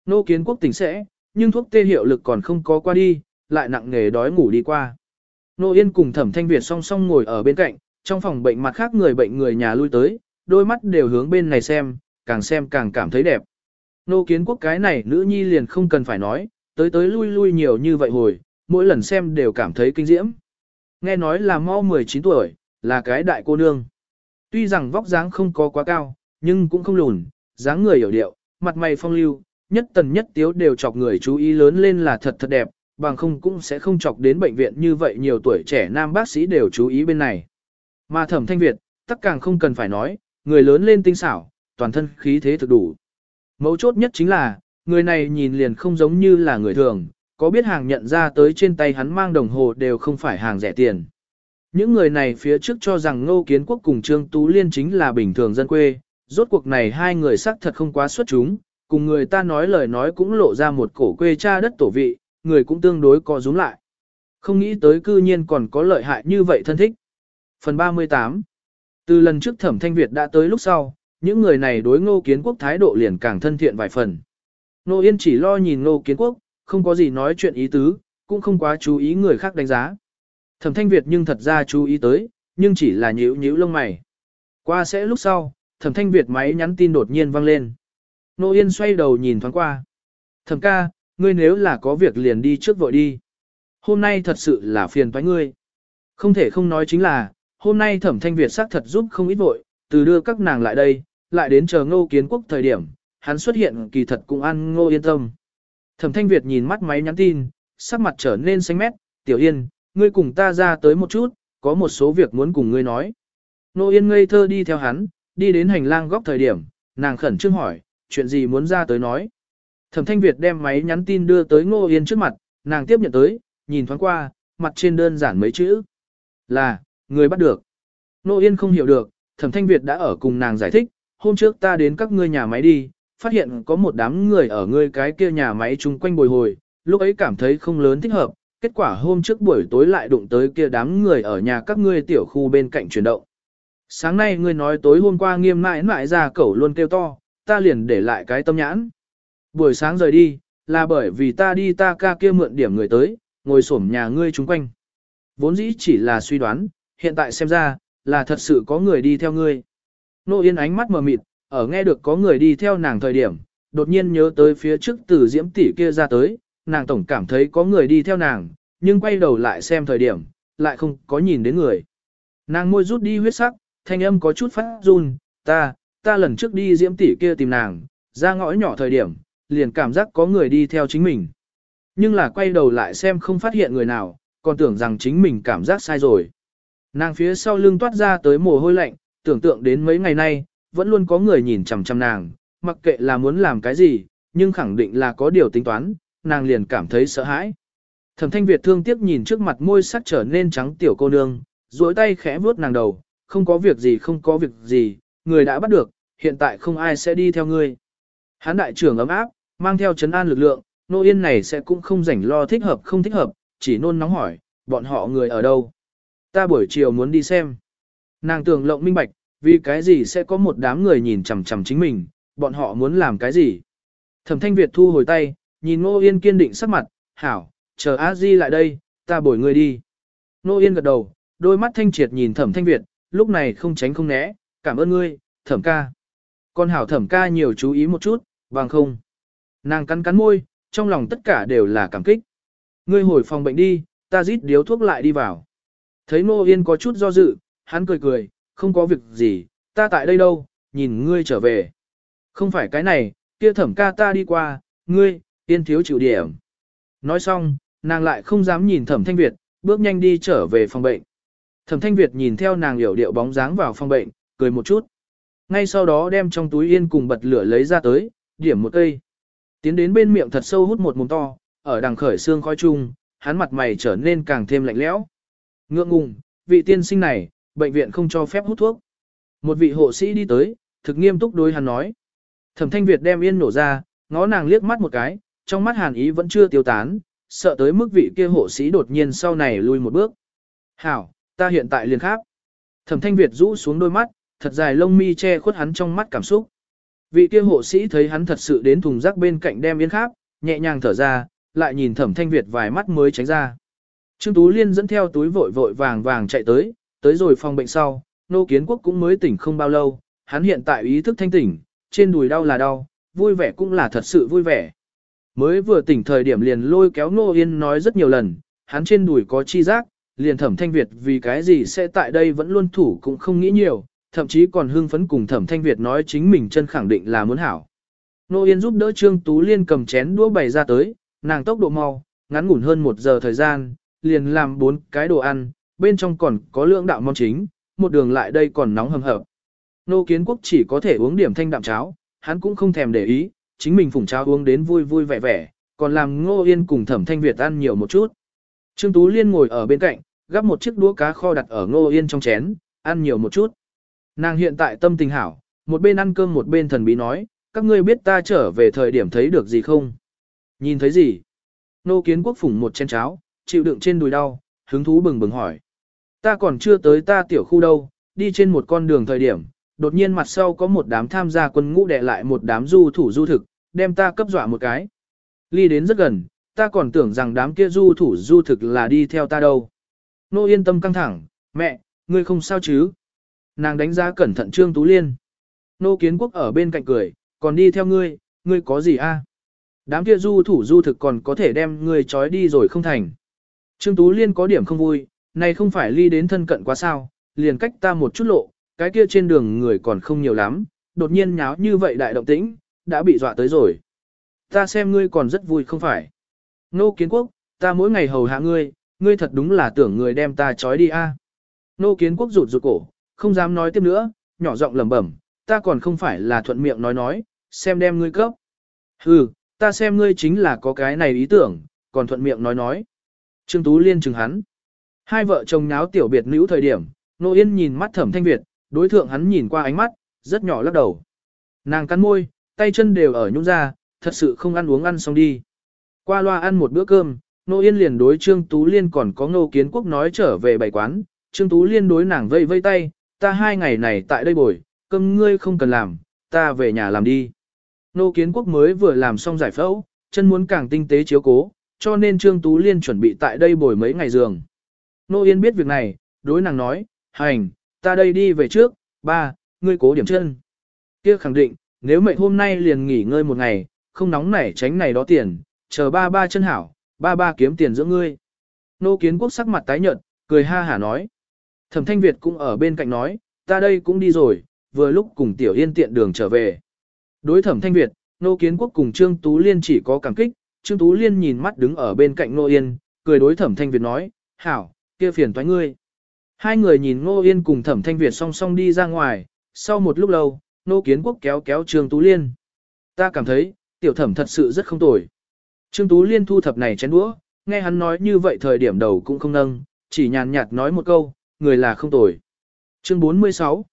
Nô Kiến Quốc tỉnh sẽ, nhưng thuốc tê hiệu lực còn không có qua đi, lại nặng nghề đói ngủ đi qua. Nô Yên cùng Thẩm Thanh Việt song song ngồi ở bên cạnh, trong phòng bệnh mặt khác người bệnh người nhà lui tới, đôi mắt đều hướng bên này xem, càng xem càng cảm thấy đẹp. Nô Kiến Quốc cái này nữ nhi liền không cần phải nói, tới tới lui lui nhiều như vậy hồi, mỗi lần xem đều cảm thấy kinh diễm. Nghe nói là mau 19 tuổi, là cái đại cô nương. Tuy rằng vóc dáng không có quá cao, nhưng cũng không lùn, dáng người hiểu điệu, mặt mày phong lưu, nhất tần nhất tiếu đều chọc người chú ý lớn lên là thật thật đẹp, bằng không cũng sẽ không chọc đến bệnh viện như vậy nhiều tuổi trẻ nam bác sĩ đều chú ý bên này. Mà thẩm thanh Việt, tất càng không cần phải nói, người lớn lên tinh xảo, toàn thân khí thế thực đủ. Mấu chốt nhất chính là, người này nhìn liền không giống như là người thường, có biết hàng nhận ra tới trên tay hắn mang đồng hồ đều không phải hàng rẻ tiền. Những người này phía trước cho rằng Ngô Kiến Quốc cùng Trương Tú Liên chính là bình thường dân quê, rốt cuộc này hai người xác thật không quá xuất chúng, cùng người ta nói lời nói cũng lộ ra một cổ quê cha đất tổ vị, người cũng tương đối có rúm lại. Không nghĩ tới cư nhiên còn có lợi hại như vậy thân thích. Phần 38 Từ lần trước thẩm thanh Việt đã tới lúc sau, những người này đối ngô kiến quốc thái độ liền càng thân thiện vài phần. Nô Yên chỉ lo nhìn ngô kiến quốc, không có gì nói chuyện ý tứ, cũng không quá chú ý người khác đánh giá. Thẩm thanh Việt nhưng thật ra chú ý tới, nhưng chỉ là nhíu nhíu lông mày. Qua sẽ lúc sau, thẩm thanh Việt máy nhắn tin đột nhiên văng lên. Nô Yên xoay đầu nhìn thoáng qua. Thẩm ca, ngươi nếu là có việc liền đi trước vội đi. Hôm nay thật sự là phiền toái ngươi. Không thể không nói chính là, hôm nay thẩm thanh Việt xác thật giúp không ít vội, từ đưa các nàng lại đây, lại đến chờ ngô kiến quốc thời điểm, hắn xuất hiện kỳ thật cũng ăn ngô yên tâm. Thẩm thanh Việt nhìn mắt máy nhắn tin, sắc mặt trở nên xanh mét, tiểu yên, ngươi cùng ta ra tới một chút, có một số việc muốn cùng ngươi nói. Ngô yên ngây thơ đi theo hắn, đi đến hành lang góc thời điểm, nàng khẩn trương hỏi, chuyện gì muốn ra tới nói. Thẩm thanh Việt đem máy nhắn tin đưa tới ngô yên trước mặt, nàng tiếp nhận tới, nhìn thoáng qua, mặt trên đơn giản mấy chữ. Là, người bắt được. Ngô yên không hiểu được, thẩm thanh Việt đã ở cùng nàng giải thích, hôm trước ta đến các ngươi nhà máy đi, phát hiện có một đám người ở ngươi cái kia nhà máy chung quanh bồi hồi, lúc ấy cảm thấy không lớn thích hợp, kết quả hôm trước buổi tối lại đụng tới kia đám người ở nhà các ngươi tiểu khu bên cạnh chuyển động. Sáng nay ngươi nói tối hôm qua nghiêm mãi mãi ra cẩu luôn kêu to, ta liền để lại cái tâm nhãn. Buổi sáng rời đi, là bởi vì ta đi ta ca kia mượn điểm người tới, ngồi xổm nhà ngươi chung quanh. Vốn dĩ chỉ là suy đoán, hiện tại xem ra, là thật sự có người đi theo ngươi. Nô Yên ánh mắt mờ mịt, ở nghe được có người đi theo nàng thời điểm, đột nhiên nhớ tới phía trước từ diễm tỷ kia ra tới, nàng tổng cảm thấy có người đi theo nàng, nhưng quay đầu lại xem thời điểm, lại không có nhìn đến người. Nàng môi rút đi huyết sắc, thanh âm có chút phát run, ta, ta lần trước đi diễm tỷ kia tìm nàng, ra ngõ nhỏ thời điểm, liền cảm giác có người đi theo chính mình. Nhưng là quay đầu lại xem không phát hiện người nào, còn tưởng rằng chính mình cảm giác sai rồi. Nàng phía sau lưng toát ra tới mồ hôi lạnh, tưởng tượng đến mấy ngày nay, vẫn luôn có người nhìn chằm chằm nàng, mặc kệ là muốn làm cái gì, nhưng khẳng định là có điều tính toán, nàng liền cảm thấy sợ hãi. Thẩm thanh Việt thương tiếc nhìn trước mặt môi sắc trở nên trắng tiểu cô nương, duỗi tay khẽ vuốt nàng đầu, không có việc gì không có việc gì, người đã bắt được, hiện tại không ai sẽ đi theo ngươi. Hán đại trưởng ấm áp, mang theo chấn an lực lượng, nô yên này sẽ cũng không rảnh lo thích hợp không thích hợp, chỉ nôn nóng hỏi, bọn họ người ở đâu. Ta buổi chiều muốn đi xem. Nàng tưởng lộng minh bạch, vì cái gì sẽ có một đám người nhìn chằm chằm chính mình, bọn họ muốn làm cái gì. Thẩm thanh Việt thu hồi tay, nhìn Nô Yên kiên định sắc mặt, hảo, chờ a di lại đây, ta bồi người đi. Nô Yên gật đầu, đôi mắt thanh triệt nhìn thẩm thanh Việt, lúc này không tránh không né, cảm ơn ngươi, thẩm ca. Con hảo thẩm ca nhiều chú ý một chút, bằng không. Nàng cắn cắn môi, trong lòng tất cả đều là cảm kích. Ngươi hồi phòng bệnh đi, ta rít điếu thuốc lại đi vào. Thấy Nô Yên có chút do dự, hắn cười cười, không có việc gì, ta tại đây đâu, nhìn ngươi trở về. Không phải cái này, kia thẩm ca ta đi qua, ngươi, Yên thiếu chịu điểm. Nói xong, nàng lại không dám nhìn thẩm thanh Việt, bước nhanh đi trở về phòng bệnh. Thẩm thanh Việt nhìn theo nàng hiểu điệu bóng dáng vào phòng bệnh, cười một chút. Ngay sau đó đem trong túi yên cùng bật lửa lấy ra tới, điểm một cây. Tiến đến bên miệng thật sâu hút một mồm to, ở đằng khởi xương khói chung, hắn mặt mày trở nên càng thêm lạnh lẽo. Ngượng ngùng, vị tiên sinh này, bệnh viện không cho phép hút thuốc. Một vị hộ sĩ đi tới, thực nghiêm túc đối hắn nói. Thẩm thanh Việt đem yên nổ ra, ngó nàng liếc mắt một cái, trong mắt hàn ý vẫn chưa tiêu tán, sợ tới mức vị kia hộ sĩ đột nhiên sau này lui một bước. Hảo, ta hiện tại liền khác. Thẩm thanh Việt rũ xuống đôi mắt, thật dài lông mi che khuất hắn trong mắt cảm xúc. Vị kia hộ sĩ thấy hắn thật sự đến thùng rác bên cạnh đem yên khác, nhẹ nhàng thở ra, lại nhìn thẩm thanh Việt vài mắt mới tránh ra. Trương Tú Liên dẫn theo túi vội vội vàng vàng chạy tới, tới rồi phòng bệnh sau, nô kiến quốc cũng mới tỉnh không bao lâu, hắn hiện tại ý thức thanh tỉnh, trên đùi đau là đau, vui vẻ cũng là thật sự vui vẻ. Mới vừa tỉnh thời điểm liền lôi kéo Nô Yên nói rất nhiều lần, hắn trên đùi có chi giác, liền thẩm thanh Việt vì cái gì sẽ tại đây vẫn luôn thủ cũng không nghĩ nhiều, thậm chí còn hưng phấn cùng thẩm thanh Việt nói chính mình chân khẳng định là muốn hảo. Nô Yên giúp đỡ Trương Tú Liên cầm chén đũa bày ra tới, nàng tốc độ mau, ngắn ngủn hơn một giờ thời gian, liền làm bốn cái đồ ăn, bên trong còn có lượng đạo món chính, một đường lại đây còn nóng hầm hập. Nô Kiến Quốc chỉ có thể uống điểm thanh đạm cháo, hắn cũng không thèm để ý, chính mình phùng cháo uống đến vui vui vẻ vẻ, còn làm Ngô Yên cùng Thẩm Thanh Việt ăn nhiều một chút. Trương Tú Liên ngồi ở bên cạnh, gắp một chiếc đũa cá kho đặt ở Ngô Yên trong chén, ăn nhiều một chút. Nàng hiện tại tâm tình hảo, một bên ăn cơm một bên thần bí nói, các ngươi biết ta trở về thời điểm thấy được gì không? Nhìn thấy gì? Nô Kiến Quốc phủng một chén cháo, chịu đựng trên đùi đau, hứng thú bừng bừng hỏi. Ta còn chưa tới ta tiểu khu đâu, đi trên một con đường thời điểm, đột nhiên mặt sau có một đám tham gia quân ngũ đè lại một đám du thủ du thực, đem ta cấp dọa một cái. Ly đến rất gần, ta còn tưởng rằng đám kia du thủ du thực là đi theo ta đâu. Nô yên tâm căng thẳng, mẹ, ngươi không sao chứ? Nàng đánh giá cẩn thận Trương Tú Liên. Nô kiến quốc ở bên cạnh cười, còn đi theo ngươi, ngươi có gì a? À? Đám kia du thủ du thực còn có thể đem ngươi trói đi rồi không thành. Trương Tú Liên có điểm không vui, này không phải ly đến thân cận quá sao, liền cách ta một chút lộ, cái kia trên đường người còn không nhiều lắm, đột nhiên nháo như vậy đại động tĩnh, đã bị dọa tới rồi. Ta xem ngươi còn rất vui không phải. Nô kiến quốc, ta mỗi ngày hầu hạ ngươi, ngươi thật đúng là tưởng người đem ta trói đi a. Nô kiến quốc rụt rụt cổ, không dám nói tiếp nữa, nhỏ giọng lẩm bẩm, ta còn không phải là thuận miệng nói nói, xem đem ngươi cấp. Hừ, ta xem ngươi chính là có cái này ý tưởng, còn thuận miệng nói nói. Trương Tú Liên chừng hắn. Hai vợ chồng nháo tiểu biệt nữ thời điểm, Nô Yên nhìn mắt thẩm thanh Việt, đối thượng hắn nhìn qua ánh mắt, rất nhỏ lắc đầu. Nàng cắn môi, tay chân đều ở nhũng ra, thật sự không ăn uống ăn xong đi. Qua loa ăn một bữa cơm, Nô Yên liền đối Trương Tú Liên còn có Ngô Kiến Quốc nói trở về bảy quán. Trương Tú Liên đối nàng vây vây tay, ta hai ngày này tại đây bồi, cơm ngươi không cần làm, ta về nhà làm đi. Nô Kiến Quốc mới vừa làm xong giải phẫu, chân muốn càng tinh tế chiếu cố, cho nên Trương Tú Liên chuẩn bị tại đây bồi mấy ngày giường. Nô Yên biết việc này, đối nàng nói, hành, ta đây đi về trước, ba, ngươi cố điểm chân. Kia khẳng định, nếu mệnh hôm nay liền nghỉ ngơi một ngày, không nóng nảy tránh này đó tiền, chờ ba ba chân hảo, ba ba kiếm tiền giữa ngươi. Nô kiến quốc sắc mặt tái nhợt, cười ha hả nói. Thẩm thanh Việt cũng ở bên cạnh nói, ta đây cũng đi rồi, vừa lúc cùng tiểu yên tiện đường trở về. Đối thẩm thanh Việt, nô kiến quốc cùng Trương Tú Liên chỉ có cảm kích, Trương Tú Liên nhìn mắt đứng ở bên cạnh nô yên, cười đối thẩm thanh Việt nói, hảo, kia phiền toái ngươi. Hai người nhìn Nô Yên cùng Thẩm Thanh Việt song song đi ra ngoài, sau một lúc lâu, Nô Kiến Quốc kéo kéo Trương Tú Liên. Ta cảm thấy, tiểu thẩm thật sự rất không tồi. Trương Tú Liên thu thập này chén đũa, nghe hắn nói như vậy thời điểm đầu cũng không nâng, chỉ nhàn nhạt nói một câu, người là không tồi. Chương 46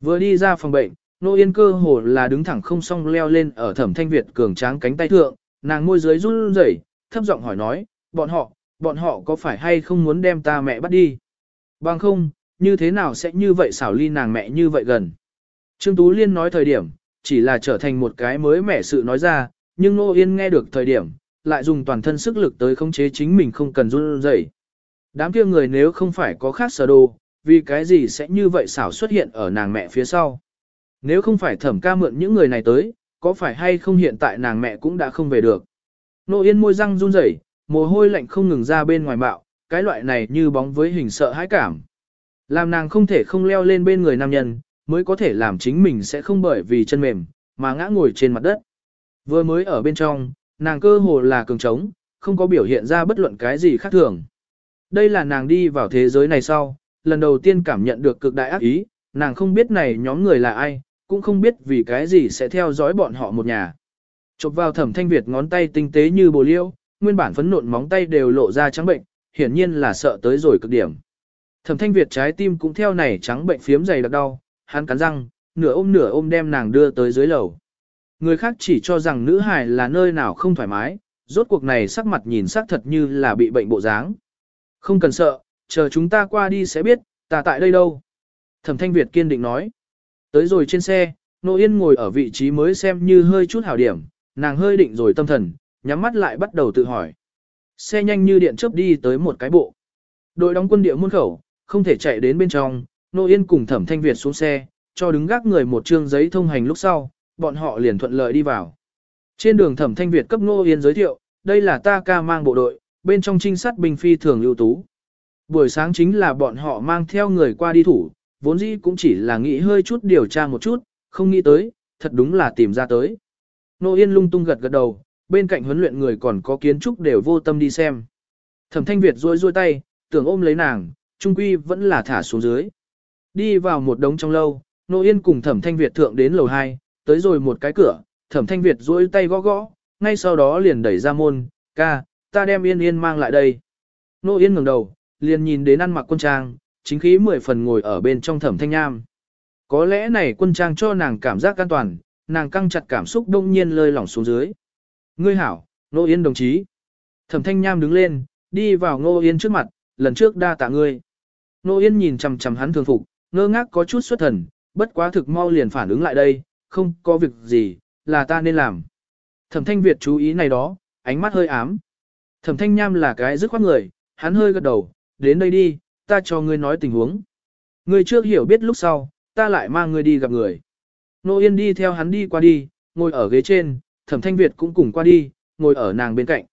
Vừa đi ra phòng bệnh, Nô Yên cơ hồ là đứng thẳng không song leo lên ở Thẩm Thanh Việt cường tráng cánh tay thượng, nàng môi dưới run rẩy, thấp giọng hỏi nói, bọn họ, bọn họ có phải hay không muốn đem ta mẹ bắt đi? Bằng không, như thế nào sẽ như vậy xảo ly nàng mẹ như vậy gần. Trương Tú Liên nói thời điểm, chỉ là trở thành một cái mới mẻ sự nói ra, nhưng Nô Yên nghe được thời điểm, lại dùng toàn thân sức lực tới khống chế chính mình không cần run rẩy. Đám kia người nếu không phải có khác sở đồ, vì cái gì sẽ như vậy xảo xuất hiện ở nàng mẹ phía sau. Nếu không phải thẩm ca mượn những người này tới, có phải hay không hiện tại nàng mẹ cũng đã không về được. Nô Yên môi răng run rẩy, mồ hôi lạnh không ngừng ra bên ngoài bạo, cái loại này như bóng với hình sợ hãi cảm. Làm nàng không thể không leo lên bên người nam nhân, mới có thể làm chính mình sẽ không bởi vì chân mềm, mà ngã ngồi trên mặt đất. Vừa mới ở bên trong, nàng cơ hồ là cường trống, không có biểu hiện ra bất luận cái gì khác thường. Đây là nàng đi vào thế giới này sau, lần đầu tiên cảm nhận được cực đại ác ý, nàng không biết này nhóm người là ai, cũng không biết vì cái gì sẽ theo dõi bọn họ một nhà. Chộp vào thẩm thanh Việt ngón tay tinh tế như bồ liêu, nguyên bản phấn nộn móng tay đều lộ ra trắng bệnh, hiển nhiên là sợ tới rồi cực điểm. Thẩm thanh Việt trái tim cũng theo này trắng bệnh phiếm dày đặc đau, hắn cắn răng, nửa ôm nửa ôm đem nàng đưa tới dưới lầu. người khác chỉ cho rằng nữ hài là nơi nào không thoải mái, rốt cuộc này sắc mặt nhìn sắc thật như là bị bệnh bộ dáng. Không cần sợ, chờ chúng ta qua đi sẽ biết, ta tại đây đâu. Thẩm Thanh Việt kiên định nói. Tới rồi trên xe, Nô Yên ngồi ở vị trí mới xem như hơi chút hảo điểm, nàng hơi định rồi tâm thần, nhắm mắt lại bắt đầu tự hỏi. Xe nhanh như điện chớp đi tới một cái bộ. Đội đóng quân địa môn khẩu, không thể chạy đến bên trong, Nô Yên cùng Thẩm Thanh Việt xuống xe, cho đứng gác người một trương giấy thông hành lúc sau, bọn họ liền thuận lợi đi vào. Trên đường Thẩm Thanh Việt cấp Nô Yên giới thiệu, đây là ta ca mang bộ đội, bên trong trinh sát binh phi thường ưu tú. Buổi sáng chính là bọn họ mang theo người qua đi thủ, vốn dĩ cũng chỉ là nghĩ hơi chút điều tra một chút, không nghĩ tới, thật đúng là tìm ra tới. Nô Yên lung tung gật gật đầu, bên cạnh huấn luyện người còn có kiến trúc đều vô tâm đi xem. Thẩm Thanh Việt rôi rôi tay, tưởng ôm lấy nàng, trung quy vẫn là thả xuống dưới. Đi vào một đống trong lâu, Nô Yên cùng Thẩm Thanh Việt thượng đến lầu 2, tới rồi một cái cửa, Thẩm Thanh Việt rôi tay gõ gõ, ngay sau đó liền đẩy ra môn, ca, ta đem Yên Yên mang lại đây. Nô Yên ngẩng đầu, liền nhìn đến ăn mặc quân trang, chính khí mười phần ngồi ở bên trong Thẩm Thanh Nham. Có lẽ này quân trang cho nàng cảm giác an toàn, nàng căng chặt cảm xúc đông nhiên lơi lỏng xuống dưới. Ngươi hảo, Nô Yên đồng chí. Thẩm Thanh Nham đứng lên, đi vào Nô Yên trước mặt, lần trước đa tạ ngươi. Nô Yên nhìn chầm chầm hắn thường phục, ngơ ngác có chút xuất thần, bất quá thực mau liền phản ứng lại đây, không có việc gì, là ta nên làm. Thẩm Thanh Việt chú ý này đó, ánh mắt hơi ám. Thẩm Thanh Nham là cái dứt khoát người, hắn hơi gật đầu, đến đây đi, ta cho ngươi nói tình huống. Ngươi trước hiểu biết lúc sau, ta lại mang ngươi đi gặp người. Nô Yên đi theo hắn đi qua đi, ngồi ở ghế trên, Thẩm Thanh Việt cũng cùng qua đi, ngồi ở nàng bên cạnh.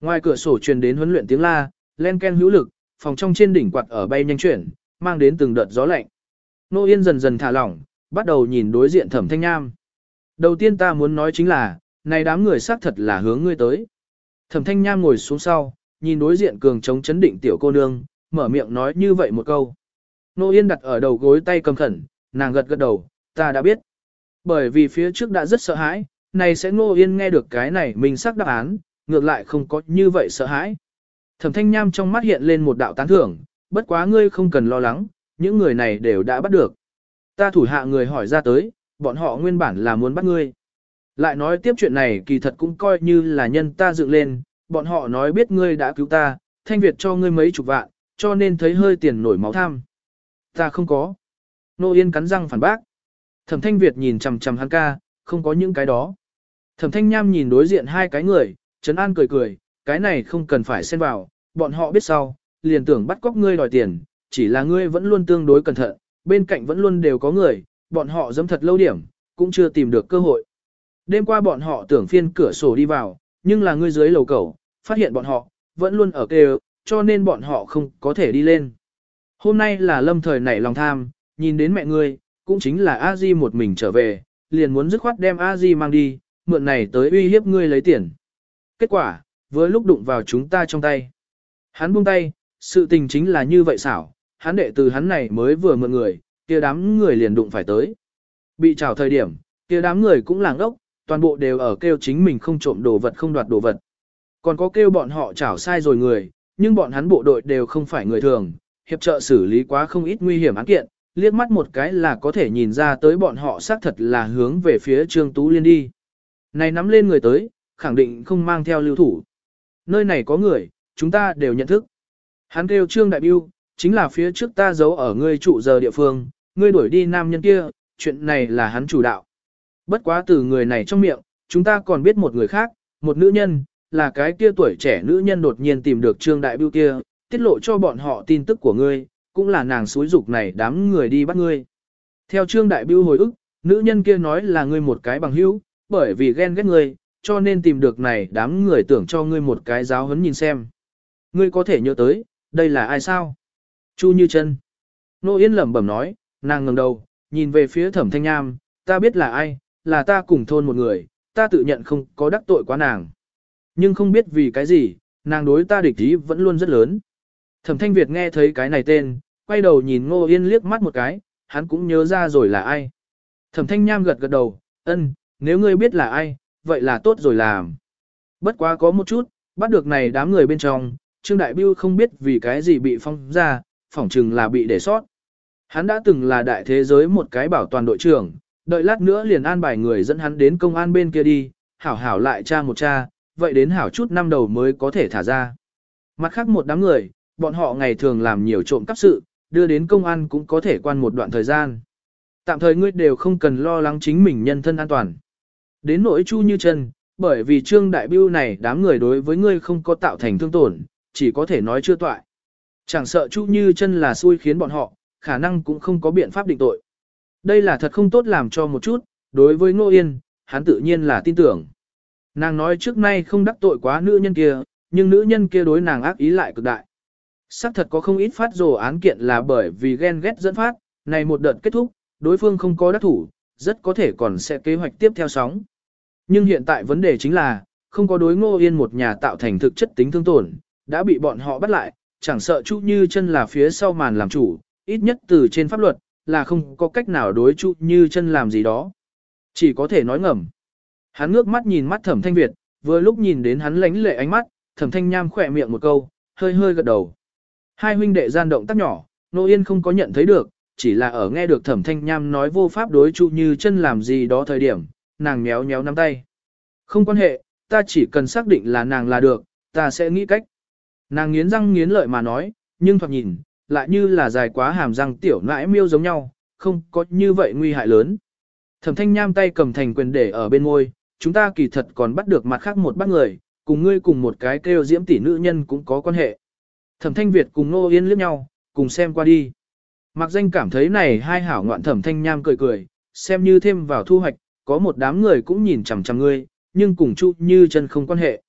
Ngoài cửa sổ truyền đến huấn luyện tiếng la, len ken hữu lực, phòng trong trên đỉnh quạt ở bay nhanh chuyển, mang đến từng đợt gió lạnh. Nô Yên dần dần thả lỏng, bắt đầu nhìn đối diện Thẩm Thanh Nham. Đầu tiên ta muốn nói chính là, này đám người xác thật là hướng ngươi tới. Thẩm Thanh Nham ngồi xuống sau, nhìn đối diện cường chống chấn định tiểu cô nương, mở miệng nói như vậy một câu. Nô Yên đặt ở đầu gối tay cầm khẩn, nàng gật gật đầu, ta đã biết. Bởi vì phía trước đã rất sợ hãi, này sẽ Nô Yên nghe được cái này mình xác đáp án, ngược lại không có như vậy sợ hãi. Thẩm Thanh Nham trong mắt hiện lên một đạo tán thưởng, bất quá ngươi không cần lo lắng, những người này đều đã bắt được. Ta thủ hạ người hỏi ra tới, bọn họ nguyên bản là muốn bắt ngươi. Lại nói tiếp chuyện này kỳ thật cũng coi như là nhân ta dựng lên, bọn họ nói biết ngươi đã cứu ta, thanh Việt cho ngươi mấy chục vạn, cho nên thấy hơi tiền nổi máu tham. Ta không có. Nô Yên cắn răng phản bác. Thẩm thanh Việt nhìn chầm chầm hắn ca, không có những cái đó. Thẩm thanh Nham nhìn đối diện hai cái người, Trấn An cười cười, cái này không cần phải xen vào, bọn họ biết sau, liền tưởng bắt cóc ngươi đòi tiền, chỉ là ngươi vẫn luôn tương đối cẩn thận, bên cạnh vẫn luôn đều có người, bọn họ dẫm thật lâu điểm, cũng chưa tìm được cơ hội. Đêm qua bọn họ tưởng phiên cửa sổ đi vào, nhưng là ngươi dưới lầu cầu, phát hiện bọn họ, vẫn luôn ở kêu, cho nên bọn họ không có thể đi lên. Hôm nay là lâm thời nảy lòng tham, nhìn đến mẹ ngươi, cũng chính là a di một mình trở về, liền muốn dứt khoát đem a di mang đi, mượn này tới uy hiếp ngươi lấy tiền. Kết quả, với lúc đụng vào chúng ta trong tay. Hắn buông tay, sự tình chính là như vậy xảo, hắn đệ từ hắn này mới vừa mượn người, kia đám người liền đụng phải tới. Bị trào thời điểm, kia đám người cũng làng ốc, toàn bộ đều ở kêu chính mình không trộm đồ vật không đoạt đồ vật. Còn có kêu bọn họ trảo sai rồi người, nhưng bọn hắn bộ đội đều không phải người thường, hiệp trợ xử lý quá không ít nguy hiểm án kiện, liếc mắt một cái là có thể nhìn ra tới bọn họ xác thật là hướng về phía Trương Tú Liên đi. Này nắm lên người tới, khẳng định không mang theo lưu thủ. Nơi này có người, chúng ta đều nhận thức. Hắn kêu Trương Đại Biêu, chính là phía trước ta giấu ở ngươi trụ giờ địa phương, ngươi đuổi đi nam nhân kia, chuyện này là hắn chủ đạo. Bất quá từ người này trong miệng, chúng ta còn biết một người khác, một nữ nhân, là cái kia tuổi trẻ nữ nhân đột nhiên tìm được Trương Đại Bưu kia, tiết lộ cho bọn họ tin tức của ngươi, cũng là nàng suối dục này đám người đi bắt ngươi. Theo Trương Đại Bưu hồi ức, nữ nhân kia nói là ngươi một cái bằng hữu, bởi vì ghen ghét ngươi, cho nên tìm được này đám người tưởng cho ngươi một cái giáo huấn nhìn xem. Ngươi có thể nhớ tới, đây là ai sao? Chu Như Chân. Nô Yên lẩm bẩm nói, nàng ngẩng đầu, nhìn về phía Thẩm Thanh Nham, ta biết là ai, là ta cùng thôn một người, ta tự nhận không có đắc tội quá nàng. Nhưng không biết vì cái gì, nàng đối ta địch ý vẫn luôn rất lớn. Thẩm Thanh Việt nghe thấy cái này tên, quay đầu nhìn Ngô Yên liếc mắt một cái, hắn cũng nhớ ra rồi là ai. Thẩm Thanh Nham gật gật đầu, ân, nếu ngươi biết là ai, vậy là tốt rồi làm. Bất quá có một chút, bắt được này đám người bên trong, Trương Đại Biêu không biết vì cái gì bị phong ra, phỏng chừng là bị để sót. Hắn đã từng là đại thế giới một cái bảo toàn đội trưởng, đợi lát nữa liền an bài người dẫn hắn đến công an bên kia đi, hảo hảo lại cha một cha, vậy đến hảo chút năm đầu mới có thể thả ra. Mặt khác một đám người, bọn họ ngày thường làm nhiều trộm cắp sự, đưa đến công an cũng có thể quan một đoạn thời gian. Tạm thời ngươi đều không cần lo lắng chính mình nhân thân an toàn. Đến nỗi chu như chân, bởi vì trương đại biêu này đám người đối với ngươi không có tạo thành thương tổn, chỉ có thể nói chưa toại. Chẳng sợ chu như chân là xui khiến bọn họ, khả năng cũng không có biện pháp định tội. Đây là thật không tốt làm cho một chút, đối với Ngô Yên, hắn tự nhiên là tin tưởng. Nàng nói trước nay không đắc tội quá nữ nhân kia, nhưng nữ nhân kia đối nàng ác ý lại cực đại. Sắc thật có không ít phát rồ án kiện là bởi vì ghen ghét dẫn phát, này một đợt kết thúc, đối phương không có đắc thủ, rất có thể còn sẽ kế hoạch tiếp theo sóng. Nhưng hiện tại vấn đề chính là, không có đối ngô yên một nhà tạo thành thực chất tính thương tổn, đã bị bọn họ bắt lại, chẳng sợ Chu Như chân là phía sau màn làm chủ, ít nhất từ trên pháp luật, là không có cách nào đối Chu Như chân làm gì đó. Chỉ có thể nói ngầm. Hắn ngước mắt nhìn mắt thẩm thanh Việt, vừa lúc nhìn đến hắn lánh lệ ánh mắt, thẩm thanh nham khỏe miệng một câu, hơi hơi gật đầu. Hai huynh đệ gian động tác nhỏ, Nô Yên không có nhận thấy được, chỉ là ở nghe được thẩm thanh nham nói vô pháp đối Chu Như chân làm gì đó thời điểm, nàng méo méo nắm tay. Không quan hệ, ta chỉ cần xác định là nàng là được, ta sẽ nghĩ cách. Nàng nghiến răng nghiến lợi mà nói, nhưng thoạt nhìn, lại như là dài quá hàm răng tiểu nãi miêu giống nhau, không có như vậy nguy hại lớn. Thẩm thanh nham tay cầm thành quyền để ở bên môi, chúng ta kỳ thật còn bắt được mặt khác một bác người, cùng ngươi cùng một cái kêu diễm tỷ nữ nhân cũng có quan hệ. Thẩm thanh Việt cùng Nô Yên liếc nhau, cùng xem qua đi. Mặc danh cảm thấy này hai hảo ngoạn thẩm thanh nham cười cười, xem như thêm vào thu hoạch, có một đám người cũng nhìn chằm chằm ngươi, nhưng cùng chu như chân không quan hệ.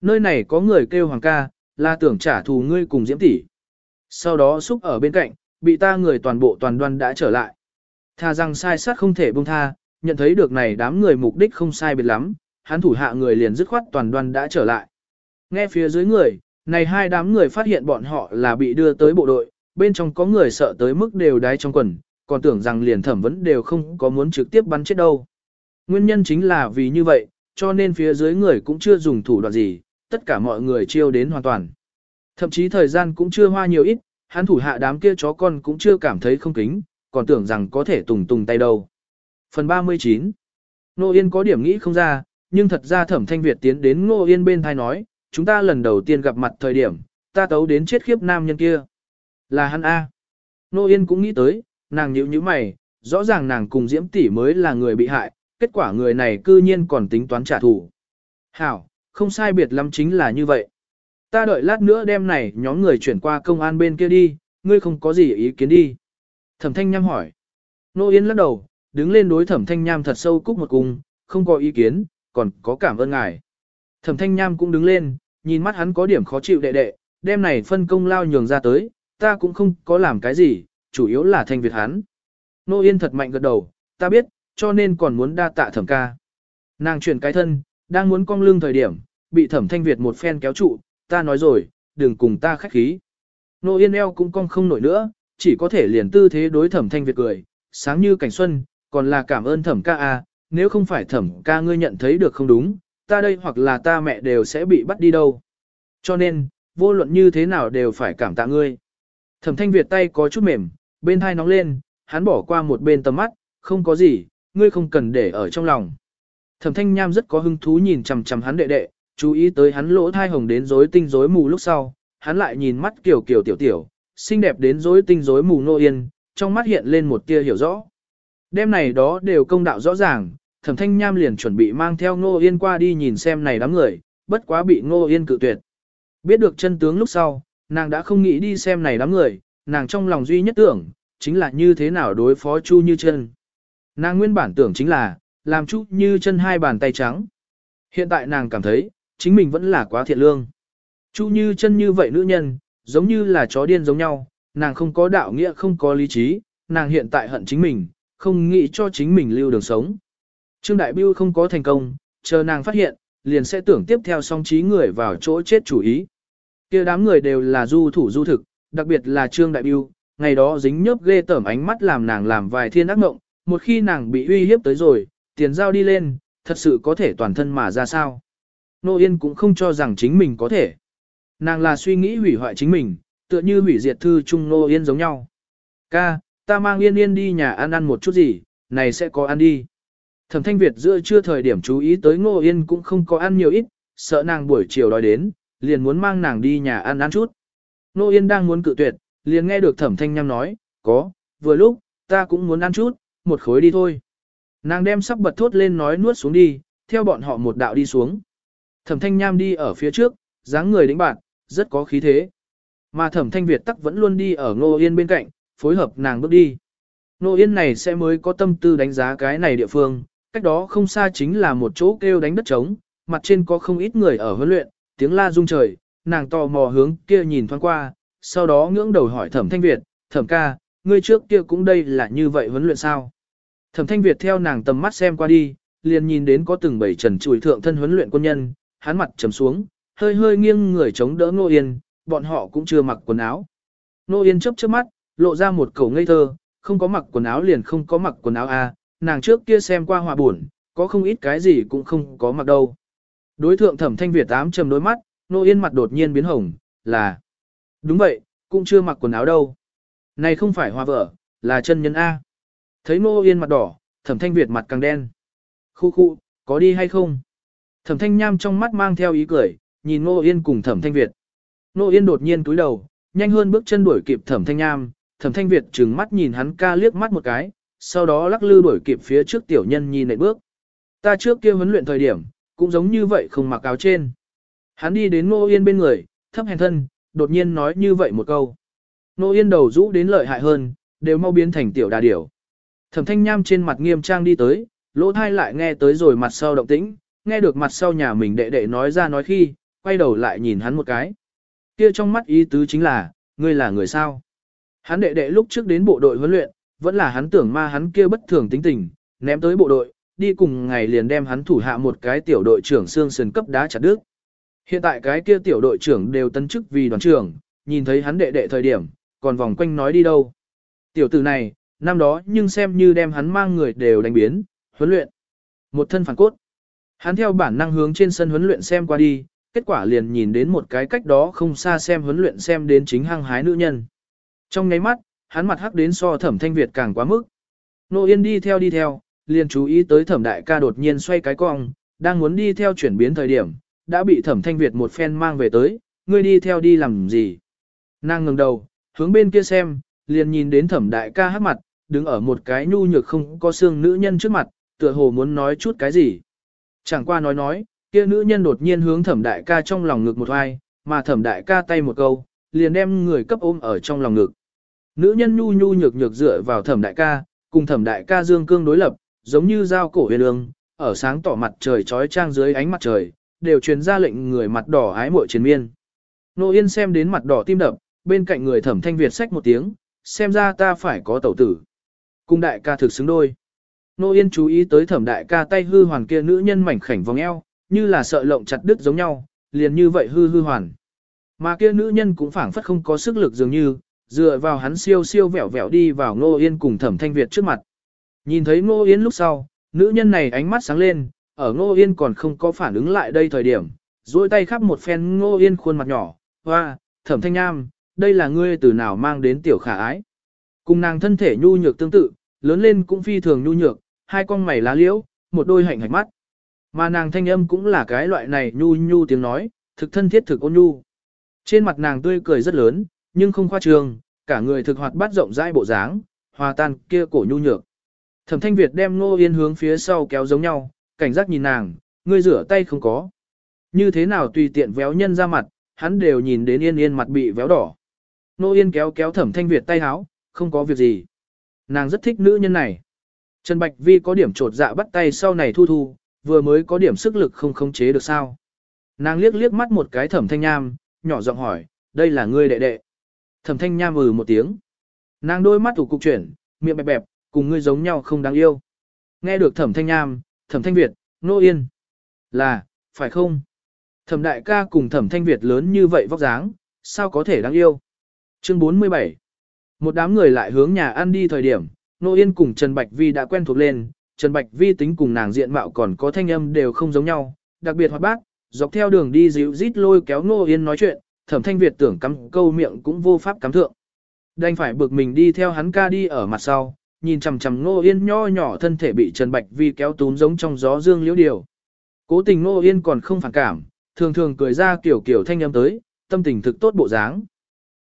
Nơi này có người kêu hoàng ca, là tưởng trả thù ngươi cùng diễm tỷ. Sau đó xúc ở bên cạnh, bị ta người toàn bộ toàn đoan đã trở lại. Tha rằng sai sát không thể buông tha, nhận thấy được này đám người mục đích không sai biệt lắm, hắn thủ hạ người liền dứt khoát toàn đoan đã trở lại. Nghe phía dưới người, này hai đám người phát hiện bọn họ là bị đưa tới bộ đội, bên trong có người sợ tới mức đều đái trong quần, còn tưởng rằng liền thẩm vấn đều không có muốn trực tiếp bắn chết đâu. Nguyên nhân chính là vì như vậy, cho nên phía dưới người cũng chưa dùng thủ đoạn gì, tất cả mọi người chiêu đến hoàn toàn. Thậm chí thời gian cũng chưa hoa nhiều ít, hắn thủ hạ đám kia chó con cũng chưa cảm thấy không kính, còn tưởng rằng có thể tùng tùng tay đâu. Phần 39 Nô Yên có điểm nghĩ không ra, nhưng thật ra thẩm thanh Việt tiến đến Nô Yên bên thai nói, chúng ta lần đầu tiên gặp mặt thời điểm, ta tấu đến chết khiếp nam nhân kia. Là hắn A. Nô Yên cũng nghĩ tới, nàng nhíu như mày, rõ ràng nàng cùng Diễm tỷ mới là người bị hại, kết quả người này cư nhiên còn tính toán trả thù. Hảo, không sai biệt lắm chính là như vậy. Ta đợi lát nữa đem này nhóm người chuyển qua công an bên kia đi, ngươi không có gì ý kiến đi. Thẩm thanh nham hỏi. Nô Yên lắc đầu, đứng lên đối thẩm thanh nham thật sâu cúc một cung, không có ý kiến, còn có cảm ơn ngài. Thẩm thanh nham cũng đứng lên, nhìn mắt hắn có điểm khó chịu đệ đệ, đem này phân công lao nhường ra tới, ta cũng không có làm cái gì, chủ yếu là thanh Việt hắn. Nô Yên thật mạnh gật đầu, ta biết, cho nên còn muốn đa tạ thẩm ca. Nàng chuyển cái thân, đang muốn cong lưng thời điểm, bị thẩm thanh Việt một phen kéo trụ, ta nói rồi, đừng cùng ta khách khí. Nô Yên eo cũng cong không nổi nữa, chỉ có thể liền tư thế đối thẩm thanh Việt cười, sáng như cảnh xuân, còn là cảm ơn thẩm ca a nếu không phải thẩm ca ngươi nhận thấy được không đúng, ta đây hoặc là ta mẹ đều sẽ bị bắt đi đâu. Cho nên, vô luận như thế nào đều phải cảm tạ ngươi. Thẩm thanh Việt tay có chút mềm, bên thai nóng lên, hắn bỏ qua một bên tầm mắt, không có gì, ngươi không cần để ở trong lòng. Thẩm thanh nham rất có hứng thú nhìn chầm chầm hắn đệ đệ, chú ý tới hắn lỗ thai hồng đến rối tinh rối mù lúc sau, hắn lại nhìn mắt kiểu kiểu tiểu tiểu, xinh đẹp đến rối tinh rối mù nô yên, trong mắt hiện lên một tia hiểu rõ. Đêm này đó đều công đạo rõ ràng, thẩm thanh nham liền chuẩn bị mang theo nô yên qua đi nhìn xem này đám người, bất quá bị nô yên cự tuyệt. Biết được chân tướng lúc sau, nàng đã không nghĩ đi xem này đám người, nàng trong lòng duy nhất tưởng, chính là như thế nào đối phó Chu Như chân. Nàng nguyên bản tưởng chính là, làm Chu Như chân hai bàn tay trắng. Hiện tại nàng cảm thấy, chính mình vẫn là quá thiện lương. Chu Như chân như vậy nữ nhân, giống như là chó điên giống nhau, nàng không có đạo nghĩa không có lý trí, nàng hiện tại hận chính mình, không nghĩ cho chính mình lưu đường sống. Trương Đại Biêu không có thành công, chờ nàng phát hiện, liền sẽ tưởng tiếp theo song trí người vào chỗ chết chủ ý. kia đám người đều là du thủ du thực, đặc biệt là Trương Đại Biêu, ngày đó dính nhớp ghê tởm ánh mắt làm nàng làm vài thiên ác mộng, một khi nàng bị uy hiếp tới rồi, tiền giao đi lên, thật sự có thể toàn thân mà ra sao. Nô Yên cũng không cho rằng chính mình có thể. Nàng là suy nghĩ hủy hoại chính mình, tựa như hủy diệt thư chung Nô Yên giống nhau. Ca, ta mang Yên Yên đi nhà ăn ăn một chút gì, này sẽ có ăn đi. Thẩm Thanh Việt giữa trưa thời điểm chú ý tới Ngô Yên cũng không có ăn nhiều ít, sợ nàng buổi chiều đói đến, liền muốn mang nàng đi nhà ăn ăn chút. Ngô Yên đang muốn cự tuyệt, liền nghe được Thẩm Thanh Nham nói, có, vừa lúc, ta cũng muốn ăn chút, một khối đi thôi. Nàng đem sắp bật thốt lên nói nuốt xuống đi, theo bọn họ một đạo đi xuống. Thẩm Thanh Nham đi ở phía trước, dáng người đĩnh bạn, rất có khí thế. Mà Thẩm Thanh Việt tắc vẫn luôn đi ở Ngô Yên bên cạnh, phối hợp nàng bước đi. Ngô Yên này sẽ mới có tâm tư đánh giá cái này địa phương, cách đó không xa chính là một chỗ kêu đánh đất trống, mặt trên có không ít người ở huấn luyện, tiếng la rung trời, nàng tò mò hướng kia nhìn thoáng qua, sau đó ngưỡng đầu hỏi Thẩm Thanh Việt, Thẩm ca, ngươi trước kia cũng đây là như vậy huấn luyện sao? Thẩm Thanh Việt theo nàng tầm mắt xem qua đi, liền nhìn đến có từng bảy trần chùi thượng thân huấn luyện quân nhân, hắn mặt trầm xuống, hơi hơi nghiêng người chống đỡ Nô Yên, bọn họ cũng chưa mặc quần áo. Nô Yên chớp chớp mắt, lộ ra một cầu ngây thơ, không có mặc quần áo liền không có mặc quần áo a, à, nàng trước kia xem qua hòa buồn, có không ít cái gì cũng không có mặc đâu. Đối thượng Thẩm Thanh Việt ám trầm đôi mắt, Nô Yên mặt đột nhiên biến hồng, là Đúng vậy, cũng chưa mặc quần áo đâu. Này không phải hoa vợ, là chân nhân A. Thấy Nô Yên mặt đỏ, Thẩm Thanh Việt mặt càng đen. Khu khu, có đi hay không? Thẩm Thanh Nham trong mắt mang theo ý cười, nhìn Ngô Yên cùng Thẩm Thanh Việt. Ngô Yên đột nhiên túi đầu, nhanh hơn bước chân đuổi kịp Thẩm Thanh Nham, Thẩm Thanh Việt trừng mắt nhìn hắn ca liếc mắt một cái, sau đó lắc lư đuổi kịp phía trước tiểu nhân nhìn nệ bước. Ta trước kia huấn luyện thời điểm, cũng giống như vậy không mặc áo trên. Hắn đi đến Ngô Yên bên người, thấp hèn thân, đột nhiên nói như vậy một câu. Ngô Yên đầu rũ đến lợi hại hơn, đều mau biến thành tiểu đà điểu. Thẩm thanh nham trên mặt nghiêm trang đi tới, lỗ thai lại nghe tới rồi mặt sau động tĩnh, nghe được mặt sau nhà mình đệ đệ nói ra nói khi, quay đầu lại nhìn hắn một cái. Kia trong mắt ý tứ chính là, ngươi là người sao? Hắn đệ đệ lúc trước đến bộ đội huấn luyện, vẫn là hắn tưởng ma hắn kia bất thường tính tình, ném tới bộ đội, đi cùng ngày liền đem hắn thủ hạ một cái tiểu đội trưởng xương sườn cấp đá chặt đứt. Hiện tại cái kia tiểu đội trưởng đều tân chức vì đoàn trưởng, nhìn thấy hắn đệ đệ thời điểm, còn vòng quanh nói đi đâu. Tiểu tử này, năm đó nhưng xem như đem hắn mang người đều đánh biến, huấn luyện. Một thân phản cốt. Hắn theo bản năng hướng trên sân huấn luyện xem qua đi, kết quả liền nhìn đến một cái cách đó không xa xem huấn luyện xem đến chính hăng hái nữ nhân. Trong nháy mắt, hắn mặt hắc đến so thẩm thanh Việt càng quá mức. Nô Yên đi theo đi theo, liền chú ý tới thẩm đại ca đột nhiên xoay cái cong, đang muốn đi theo chuyển biến thời điểm, đã bị thẩm thanh Việt một phen mang về tới, ngươi đi theo đi làm gì. Nàng ngừng đầu, hướng bên kia xem, liền nhìn đến thẩm đại ca hắc mặt, đứng ở một cái nhu nhược không có xương nữ nhân trước mặt, tựa hồ muốn nói chút cái gì. Chẳng qua nói nói, kia nữ nhân đột nhiên hướng thẩm đại ca trong lòng ngực một hoài, mà thẩm đại ca tay một câu, liền đem người cấp ôm ở trong lòng ngực. Nữ nhân nhu nhu nhược nhược dựa vào thẩm đại ca, cùng thẩm đại ca dương cương đối lập, giống như dao cổ huyền ương, ở sáng tỏ mặt trời trói trang dưới ánh mặt trời, đều truyền ra lệnh người mặt đỏ ái muội chiến miên. Nô Yên xem đến mặt đỏ tim đập, bên cạnh người thẩm thanh Việt sách một tiếng, xem ra ta phải có tẩu tử. Cung đại ca thực xứng đôi. Nô Yên chú ý tới thẩm đại ca tay hư hoàn kia nữ nhân mảnh khảnh vòng eo, như là sợ lộng chặt đứt giống nhau, liền như vậy hư hư hoàn. Mà kia nữ nhân cũng phảng phất không có sức lực dường như, dựa vào hắn siêu siêu vẹo vẹo đi vào Nô Yên cùng thẩm thanh Việt trước mặt. Nhìn thấy Nô Yên lúc sau, nữ nhân này ánh mắt sáng lên, ở Nô Yên còn không có phản ứng lại đây thời điểm, duỗi tay khắp một phen Nô Yên khuôn mặt nhỏ, hoa, thẩm thanh nam đây là ngươi từ nào mang đến tiểu khả ái. Cùng nàng thân thể nhu nhược tương tự, lớn lên cũng phi thường nhu nhược, hai con mày lá liễu, một đôi hạnh hạch mắt. Mà nàng thanh âm cũng là cái loại này nhu nhu tiếng nói, thực thân thiết thực ôn nhu. Trên mặt nàng tươi cười rất lớn, nhưng không khoa trương, cả người thực hoạt bát rộng rãi bộ dáng, hòa tan kia cổ nhu nhược. Thẩm Thanh Việt đem Ngô Yên hướng phía sau kéo giống nhau, cảnh giác nhìn nàng, ngươi rửa tay không có. Như thế nào tùy tiện véo nhân ra mặt, hắn đều nhìn đến Yên Yên mặt bị véo đỏ. Nô Yên kéo kéo Thẩm Thanh Việt tay háo, không có việc gì. Nàng rất thích nữ nhân này. Trần Bạch Vi có điểm trột dạ bắt tay sau này thu thu, vừa mới có điểm sức lực không khống chế được sao. Nàng liếc liếc mắt một cái Thẩm Thanh Nham, nhỏ giọng hỏi, đây là ngươi đệ đệ. Thẩm Thanh Nham ừ một tiếng. Nàng đôi mắt thủ cục chuyển, miệng bẹp bẹp, cùng ngươi giống nhau không đáng yêu. Nghe được Thẩm Thanh Nham, Thẩm Thanh Việt, Nô Yên. Là, phải không? Thẩm đại ca cùng Thẩm Thanh Việt lớn như vậy vóc dáng, sao có thể đáng yêu? Chương 47 Một đám người lại hướng nhà ăn đi thời điểm, Nô Yên cùng Trần Bạch Vi đã quen thuộc lên, Trần Bạch Vi tính cùng nàng diện mạo còn có thanh âm đều không giống nhau, đặc biệt hoạt bác, dọc theo đường đi dịu rít lôi kéo Nô Yên nói chuyện, thẩm thanh Việt tưởng cắm câu miệng cũng vô pháp cắm thượng. Đành phải bực mình đi theo hắn ca đi ở mặt sau, nhìn chằm chằm Nô Yên nho nhỏ thân thể bị Trần Bạch Vi kéo túm giống trong gió dương liễu điều. Cố tình Nô Yên còn không phản cảm, thường thường cười ra kiểu kiểu thanh âm tới, tâm tình thực tốt bộ dáng.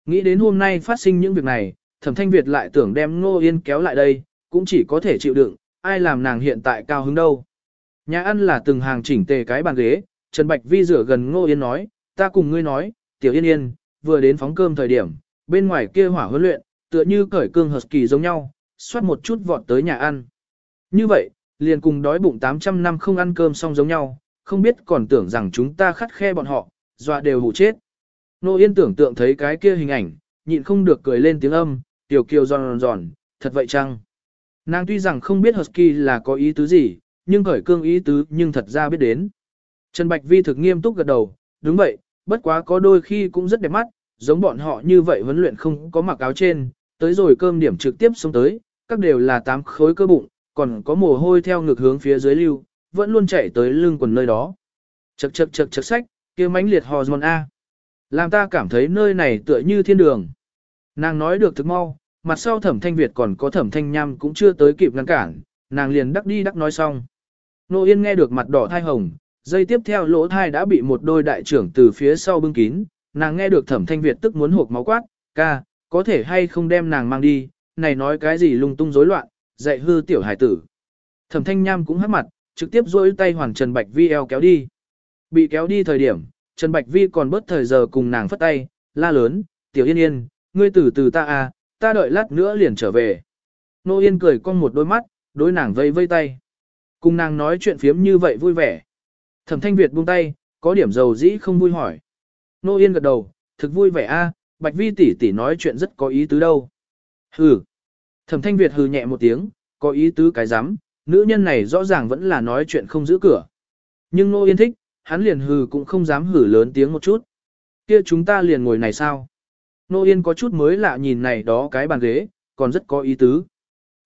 Nghĩ đến hôm nay phát sinh những việc này, Thẩm Thanh Việt lại tưởng đem Ngô Yên kéo lại đây, cũng chỉ có thể chịu đựng, ai làm nàng hiện tại cao hứng đâu. Nhà ăn là từng hàng chỉnh tề cái bàn ghế, Trần Bạch Vi rửa gần Ngô Yên nói, ta cùng ngươi nói, Tiểu Yên Yên, vừa đến phóng cơm thời điểm, bên ngoài kia hỏa huấn luyện, tựa như cởi cương hợp kỳ giống nhau, xoát một chút vọt tới nhà ăn. Như vậy, liền cùng đói bụng 800 năm không ăn cơm xong giống nhau, không biết còn tưởng rằng chúng ta khắt khe bọn họ, dọa đều hủ chết. Nô Yên tưởng tượng thấy cái kia hình ảnh, nhịn không được cười lên tiếng âm, tiểu kiều giòn giòn, thật vậy chăng? Nàng tuy rằng không biết Husky là có ý tứ gì, nhưng khởi cương ý tứ nhưng thật ra biết đến. Trần Bạch Vi thực nghiêm túc gật đầu, đúng vậy, bất quá có đôi khi cũng rất đẹp mắt, giống bọn họ như vậy huấn luyện không có mặc áo trên, tới rồi cơm điểm trực tiếp xuống tới, các đều là tám khối cơ bụng, còn có mồ hôi theo ngược hướng phía dưới lưu, vẫn luôn chạy tới lưng quần nơi đó. Chậc chậc chậc chậc sách, kia mãnh liệt hò giòn A. Làm ta cảm thấy nơi này tựa như thiên đường. Nàng nói được thực mau, mặt sau thẩm thanh Việt còn có thẩm thanh nham cũng chưa tới kịp ngăn cản, nàng liền đắc đi đắc nói xong. Nô Yên nghe được mặt đỏ thai hồng, dây tiếp theo lỗ thai đã bị một đôi đại trưởng từ phía sau bưng kín, nàng nghe được thẩm thanh Việt tức muốn hộp máu quát, ca, có thể hay không đem nàng mang đi, này nói cái gì lung tung rối loạn, dạy hư tiểu hải tử. Thẩm thanh nham cũng hát mặt, trực tiếp dối tay hoàn Trần Bạch Vi eo kéo đi. Bị kéo đi thời điểm, Trần Bạch Vi còn bớt thời giờ cùng nàng phất tay, la lớn, tiểu yên yên, ngươi từ từ ta à, ta đợi lát nữa liền trở về. Nô Yên cười cong một đôi mắt, đối nàng vây vây tay. Cùng nàng nói chuyện phiếm như vậy vui vẻ. Thẩm Thanh Việt buông tay, có điểm dầu dĩ không vui hỏi. Nô Yên gật đầu, thực vui vẻ a, Bạch Vi tỷ tỷ nói chuyện rất có ý tứ đâu. Hừ. Thẩm Thanh Việt hừ nhẹ một tiếng, có ý tứ cái rắm nữ nhân này rõ ràng vẫn là nói chuyện không giữ cửa. Nhưng Nô Yên thích, hắn liền hừ cũng không dám hừ lớn tiếng một chút. Kia chúng ta liền ngồi này sao? Nô Yên có chút mới lạ nhìn này đó cái bàn ghế, còn rất có ý tứ.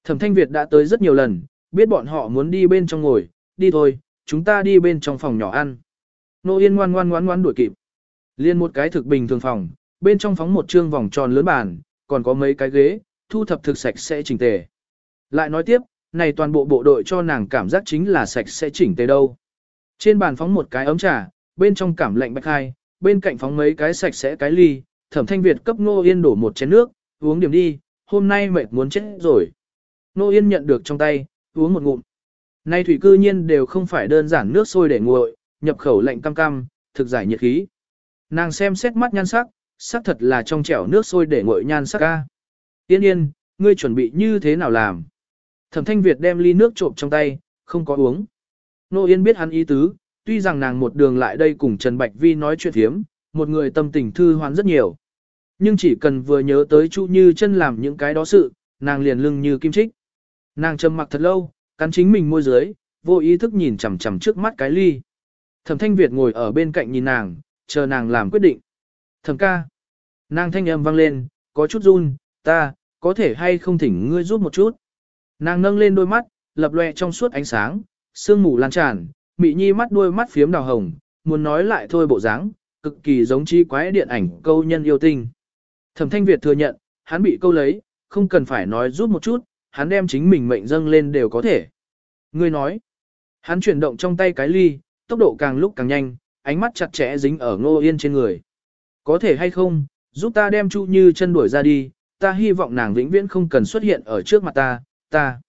Thẩm Thanh Việt đã tới rất nhiều lần, biết bọn họ muốn đi bên trong ngồi, đi thôi, chúng ta đi bên trong phòng nhỏ ăn. Nô Yên ngoan ngoan ngoan ngoan đuổi kịp. Liên một cái thực bình thường phòng, bên trong phóng một trương vòng tròn lớn bàn, còn có mấy cái ghế, thu thập thực sạch sẽ chỉnh tề. Lại nói tiếp, này toàn bộ bộ đội cho nàng cảm giác chính là sạch sẽ chỉnh tề đâu. Trên bàn phóng một cái ấm trà, bên trong cảm lạnh bạch hai, bên cạnh phóng mấy cái sạch sẽ cái ly, thẩm thanh Việt cấp Nô Yên đổ một chén nước, uống điểm đi, hôm nay mệt muốn chết rồi. Nô Yên nhận được trong tay, uống một ngụm. Nay thủy cư nhiên đều không phải đơn giản nước sôi để nguội, nhập khẩu lạnh cam cam, thực giải nhiệt khí. Nàng xem xét mắt nhan sắc, sắc thật là trong chẻo nước sôi để nguội nhan sắc ca. Yên yên, ngươi chuẩn bị như thế nào làm? Thẩm thanh Việt đem ly nước trộm trong tay, không có uống. Nô Yên biết hắn ý tứ, tuy rằng nàng một đường lại đây cùng Trần Bạch Vi nói chuyện thiếm, một người tâm tình thư hoán rất nhiều. Nhưng chỉ cần vừa nhớ tới Chu Như chân làm những cái đó sự, nàng liền lưng như kim trích. Nàng trầm mặc thật lâu, cắn chính mình môi dưới, vô ý thức nhìn chằm chằm trước mắt cái ly. Thẩm Thanh Việt ngồi ở bên cạnh nhìn nàng, chờ nàng làm quyết định. Thẩm ca. Nàng thanh âm vang lên, có chút run, ta, có thể hay không thỉnh ngươi giúp một chút. Nàng nâng lên đôi mắt, lập lòe trong suốt ánh sáng, sương mù lan tràn, mị nhi mắt đôi mắt phiếm đào hồng, muốn nói lại thôi bộ dáng, cực kỳ giống chi quái điện ảnh câu nhân yêu tinh. Thẩm Thanh Việt thừa nhận, hắn bị câu lấy, không cần phải nói giúp một chút, hắn đem chính mình mệnh dâng lên đều có thể. Ngươi nói, hắn chuyển động trong tay cái ly, tốc độ càng lúc càng nhanh, ánh mắt chặt chẽ dính ở Ngô Yên trên người. Có thể hay không, giúp ta đem Chu Như chân đuổi ra đi, ta hy vọng nàng vĩnh viễn không cần xuất hiện ở trước mặt ta, ta.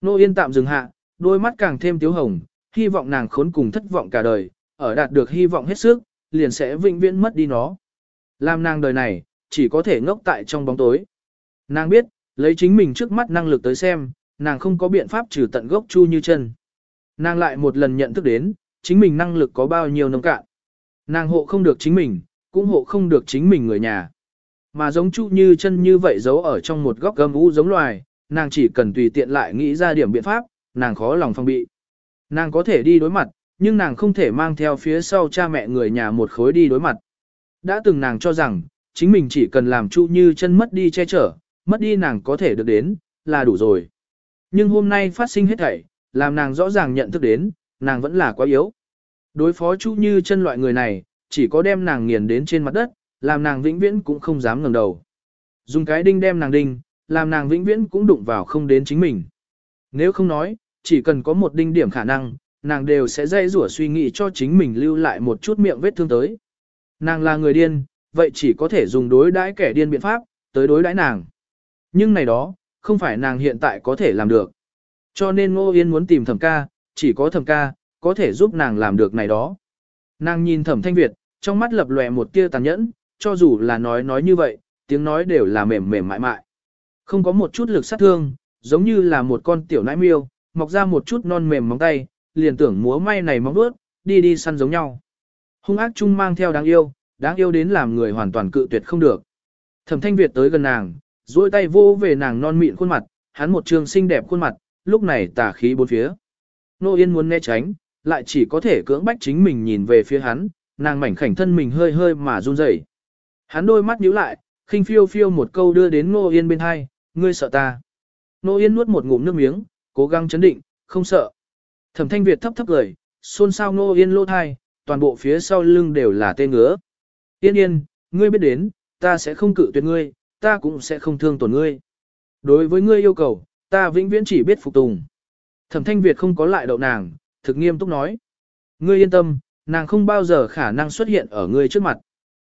Ngô Yên tạm dừng hạ, đôi mắt càng thêm tiếu hồng, hy vọng nàng khốn cùng thất vọng cả đời, ở đạt được hy vọng hết sức, liền sẽ vĩnh viễn mất đi nó. Làm nàng đời này, chỉ có thể ngốc tại trong bóng tối. Nàng biết, lấy chính mình trước mắt năng lực tới xem, nàng không có biện pháp trừ tận gốc chu như chân. Nàng lại một lần nhận thức đến, chính mình năng lực có bao nhiêu nông cạn. Nàng hộ không được chính mình, cũng hộ không được chính mình người nhà. Mà giống chu như chân như vậy giấu ở trong một góc gầm u giống loài, nàng chỉ cần tùy tiện lại nghĩ ra điểm biện pháp, nàng khó lòng phòng bị. Nàng có thể đi đối mặt, nhưng nàng không thể mang theo phía sau cha mẹ người nhà một khối đi đối mặt. Đã từng nàng cho rằng, chính mình chỉ cần làm chu như chân mất đi che chở, mất đi nàng có thể được đến, là đủ rồi. Nhưng hôm nay phát sinh hết thảy, làm nàng rõ ràng nhận thức đến, nàng vẫn là quá yếu. Đối phó chu như chân loại người này, chỉ có đem nàng nghiền đến trên mặt đất, làm nàng vĩnh viễn cũng không dám ngẩng đầu. Dùng cái đinh đem nàng đinh, làm nàng vĩnh viễn cũng đụng vào không đến chính mình. Nếu không nói, chỉ cần có một đinh điểm khả năng, nàng đều sẽ dây rủa suy nghĩ cho chính mình lưu lại một chút miệng vết thương tới. Nàng là người điên, vậy chỉ có thể dùng đối đãi kẻ điên biện pháp, tới đối đãi nàng. Nhưng này đó, không phải nàng hiện tại có thể làm được. Cho nên Ngô Yên muốn tìm thẩm ca, chỉ có thẩm ca, có thể giúp nàng làm được này đó. Nàng nhìn thẩm thanh Việt, trong mắt lập lòe một tia tàn nhẫn, cho dù là nói nói như vậy, tiếng nói đều là mềm mềm mại mại. Không có một chút lực sát thương, giống như là một con tiểu nãi miêu, mọc ra một chút non mềm móng tay, liền tưởng múa may này móng bước, đi đi săn giống nhau. Hung ác chung mang theo đáng yêu, đáng yêu đến làm người hoàn toàn cự tuyệt không được. Thẩm Thanh Việt tới gần nàng, duỗi tay vô về nàng non mịn khuôn mặt, hắn một trường xinh đẹp khuôn mặt, lúc này tà khí bốn phía. Nô Yên muốn né tránh, lại chỉ có thể cưỡng bách chính mình nhìn về phía hắn, nàng mảnh khảnh thân mình hơi hơi mà run rẩy. Hắn đôi mắt nhíu lại, khinh phiêu phiêu một câu đưa đến Nô Yên bên hai, ngươi sợ ta. Nô Yên nuốt một ngụm nước miếng, cố gắng chấn định, không sợ. Thẩm Thanh Việt thấp thấp cười, xôn xao Nô Yên lô thai, toàn bộ phía sau lưng đều là tê ngứa. Yên yên, ngươi biết đến, ta sẽ không cự tuyệt ngươi, ta cũng sẽ không thương tổn ngươi. Đối với ngươi yêu cầu, ta vĩnh viễn chỉ biết phục tùng. Thẩm Thanh Việt không có lại đậu nàng, thực nghiêm túc nói. Ngươi yên tâm, nàng không bao giờ khả năng xuất hiện ở ngươi trước mặt.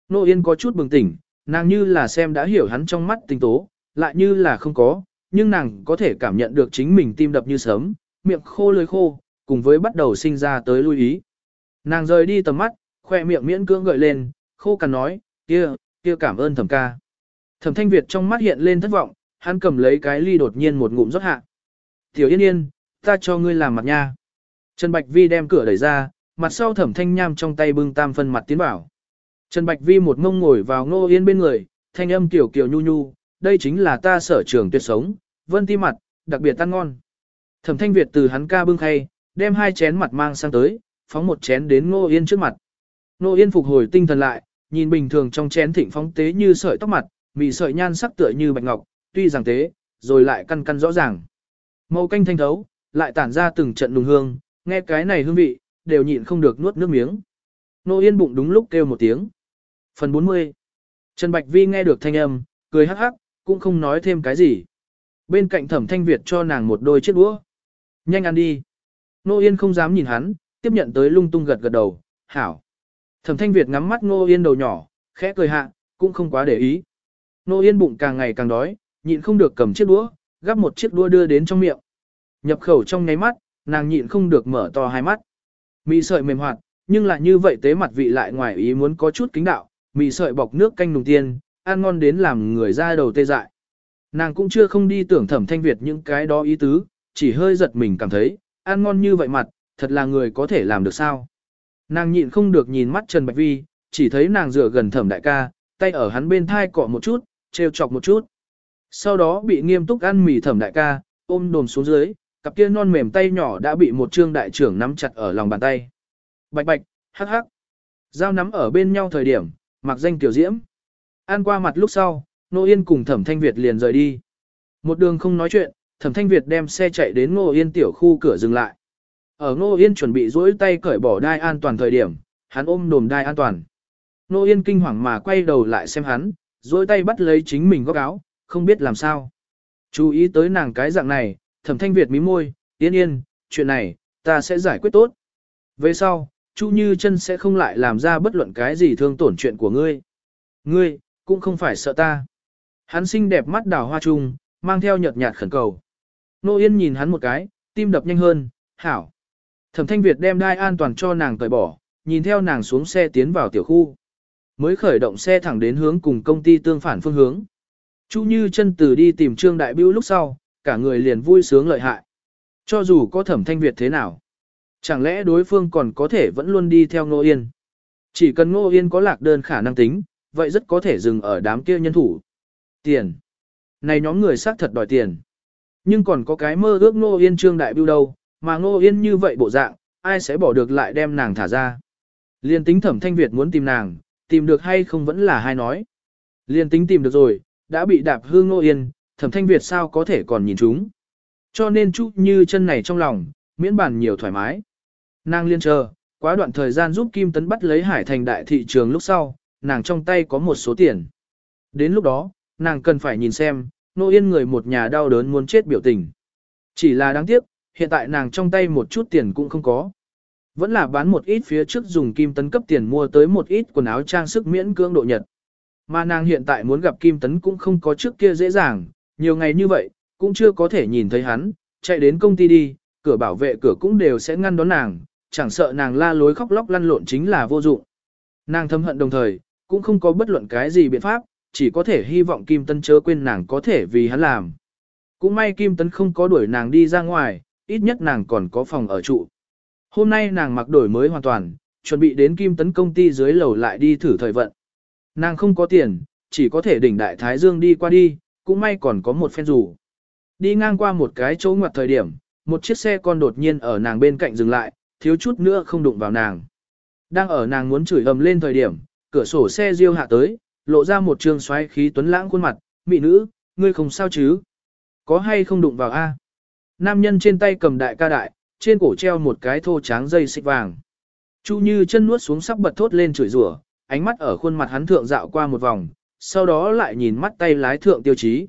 Nô Yên có chút bừng tỉnh, nàng như là xem đã hiểu hắn trong mắt tình tố, lại như là không có, nhưng nàng có thể cảm nhận được chính mình tim đập như sớm, miệng khô lưỡi khô, cùng với bắt đầu sinh ra tới lưu ý. Nàng rời đi tầm mắt, khoe miệng miễn cưỡng gợi lên, khô cằn nói, kia, kia cảm ơn thẩm ca. Thẩm thanh Việt trong mắt hiện lên thất vọng, hắn cầm lấy cái ly đột nhiên một ngụm rót hạ. Tiểu yên yên, ta cho ngươi làm mặt nha. Trần Bạch Vi đem cửa đẩy ra, mặt sau thẩm thanh nham trong tay bưng tam phân mặt tiến bảo. Trần Bạch Vi một ngông ngồi vào ngô yên bên người, thanh âm tiểu kiều nhu nhu, đây chính là ta sở trường tuyệt sống, vân ti mặt, đặc biệt tan ngon. Thẩm thanh Việt từ hắn ca bưng khay, đem hai chén mặt mang sang tới, phóng một chén đến ngô yên trước mặt. Ngô yên phục hồi tinh thần lại, nhìn bình thường trong chén thịnh phóng tế như sợi tóc mặt, mị sợi nhan sắc tựa như bạch ngọc, tuy rằng tế, rồi lại căn căn rõ ràng. Màu canh thanh thấu, lại tản ra từng trận nùng hương, nghe cái này hương vị, đều nhịn không được nuốt nước miếng. Nô Yên bụng đúng lúc kêu một tiếng. Phần 40 Trần Bạch Vi nghe được thanh âm, cười hắc hắc, cũng không nói thêm cái gì. Bên cạnh thẩm thanh Việt cho nàng một đôi chiếc đũa. Nhanh ăn đi. Nô Yên không dám nhìn hắn, tiếp nhận tới lung tung gật gật đầu, hảo. Thẩm thanh Việt ngắm mắt Nô Yên đầu nhỏ, khẽ cười hạ, cũng không quá để ý. Nô Yên bụng càng ngày càng đói, nhịn không được cầm chiếc đũa, gắp một chiếc đũa đưa đến trong miệng. Nhập khẩu trong nháy mắt, nàng nhịn không được mở to hai mắt. Mì sợi mềm hoạt, nhưng lại như vậy tế mặt vị lại ngoài ý muốn có chút kính đạo, mì sợi bọc nước canh nùng tiên, ăn ngon đến làm người ra đầu tê dại. Nàng cũng chưa không đi tưởng thẩm thanh Việt những cái đó ý tứ, chỉ hơi giật mình cảm thấy, ăn ngon như vậy mặt, thật là người có thể làm được sao. Nàng nhịn không được nhìn mắt Trần Bạch Vi, chỉ thấy nàng dựa gần thẩm đại ca, tay ở hắn bên thai cọ một chút, trêu chọc một chút. Sau đó bị nghiêm túc ăn mì thẩm đại ca, ôm đồm xuống dưới, cặp kia non mềm tay nhỏ đã bị một trương đại trưởng nắm chặt ở lòng bàn tay. Bạch bạch, hắc hắc. Giao nắm ở bên nhau thời điểm, mặc danh tiểu diễm. Ăn qua mặt lúc sau, Nô Yên cùng Thẩm Thanh Việt liền rời đi. Một đường không nói chuyện, Thẩm Thanh Việt đem xe chạy đến Ngô Yên tiểu khu cửa dừng lại. Ở Ngô Yên chuẩn bị duỗi tay cởi bỏ đai an toàn thời điểm, hắn ôm đồm đai an toàn. Ngô Yên kinh hoàng mà quay đầu lại xem hắn, duỗi tay bắt lấy chính mình góc áo, không biết làm sao. Chú ý tới nàng cái dạng này, Thẩm Thanh Việt mím môi, yên yên, chuyện này, ta sẽ giải quyết tốt. Về sau, Chu Như chân sẽ không lại làm ra bất luận cái gì thương tổn chuyện của ngươi. Ngươi, cũng không phải sợ ta. Hắn xinh đẹp mắt đào hoa trung, mang theo nhợt nhạt khẩn cầu. Nô Yên nhìn hắn một cái, tim đập nhanh hơn, hảo. Thẩm Thanh Việt đem đai an toàn cho nàng cởi bỏ, nhìn theo nàng xuống xe tiến vào tiểu khu. Mới khởi động xe thẳng đến hướng cùng công ty tương phản phương hướng. Chu Như chân từ đi tìm Trương Đại Bưu lúc sau, cả người liền vui sướng lợi hại. Cho dù có Thẩm Thanh Việt thế nào, chẳng lẽ đối phương còn có thể vẫn luôn đi theo Ngô Yên. Chỉ cần Ngô Yên có lạc đơn khả năng tính, vậy rất có thể dừng ở đám kia nhân thủ. Tiền. Này nhóm người xác thật đòi tiền. Nhưng còn có cái mơ ước Ngô Yên Trương Đại Bưu đâu, mà Ngô Yên như vậy bộ dạng, ai sẽ bỏ được lại đem nàng thả ra. Liên tính thẩm thanh Việt muốn tìm nàng, tìm được hay không vẫn là hai nói. Liên tính tìm được rồi, đã bị đạp hư Ngô Yên, thẩm thanh Việt sao có thể còn nhìn chúng. Cho nên chút như chân này trong lòng, miễn bản nhiều thoải mái. Nàng liên chờ, quá đoạn thời gian giúp Kim Tấn bắt lấy hải thành đại thị trường lúc sau, nàng trong tay có một số tiền. Đến lúc đó, nàng cần phải nhìn xem, Nô Yên người một nhà đau đớn muốn chết biểu tình. Chỉ là đáng tiếc, hiện tại nàng trong tay một chút tiền cũng không có. Vẫn là bán một ít phía trước dùng kim tấn cấp tiền mua tới một ít quần áo trang sức miễn cưỡng độ nhật. Mà nàng hiện tại muốn gặp kim tấn cũng không có trước kia dễ dàng, nhiều ngày như vậy, cũng chưa có thể nhìn thấy hắn, chạy đến công ty đi, cửa bảo vệ cửa cũng đều sẽ ngăn đón nàng, chẳng sợ nàng la lối khóc lóc lăn lộn chính là vô dụng. Nàng thâm hận đồng thời, cũng không có bất luận cái gì biện pháp, chỉ có thể hy vọng Kim Tấn chớ quên nàng có thể vì hắn làm. Cũng may Kim Tấn không có đuổi nàng đi ra ngoài, ít nhất nàng còn có phòng ở trụ. Hôm nay nàng mặc đổi mới hoàn toàn, chuẩn bị đến Kim Tấn công ty dưới lầu lại đi thử thời vận. Nàng không có tiền, chỉ có thể đỉnh đại Thái Dương đi qua đi, cũng may còn có một phen rủ. Đi ngang qua một cái chỗ ngoặt thời điểm, một chiếc xe con đột nhiên ở nàng bên cạnh dừng lại, thiếu chút nữa không đụng vào nàng. Đang ở nàng muốn chửi ầm lên thời điểm, cửa sổ xe riêu hạ tới, lộ ra một trường xoáy khí tuấn lãng khuôn mặt, mị nữ, ngươi không sao chứ? Có hay không đụng vào A? Nam nhân trên tay cầm đại ca đại, trên cổ treo một cái thô tráng dây xích vàng. Chu như chân nuốt xuống sắp bật thốt lên chửi rủa, ánh mắt ở khuôn mặt hắn thượng dạo qua một vòng, sau đó lại nhìn mắt tay lái thượng tiêu chí.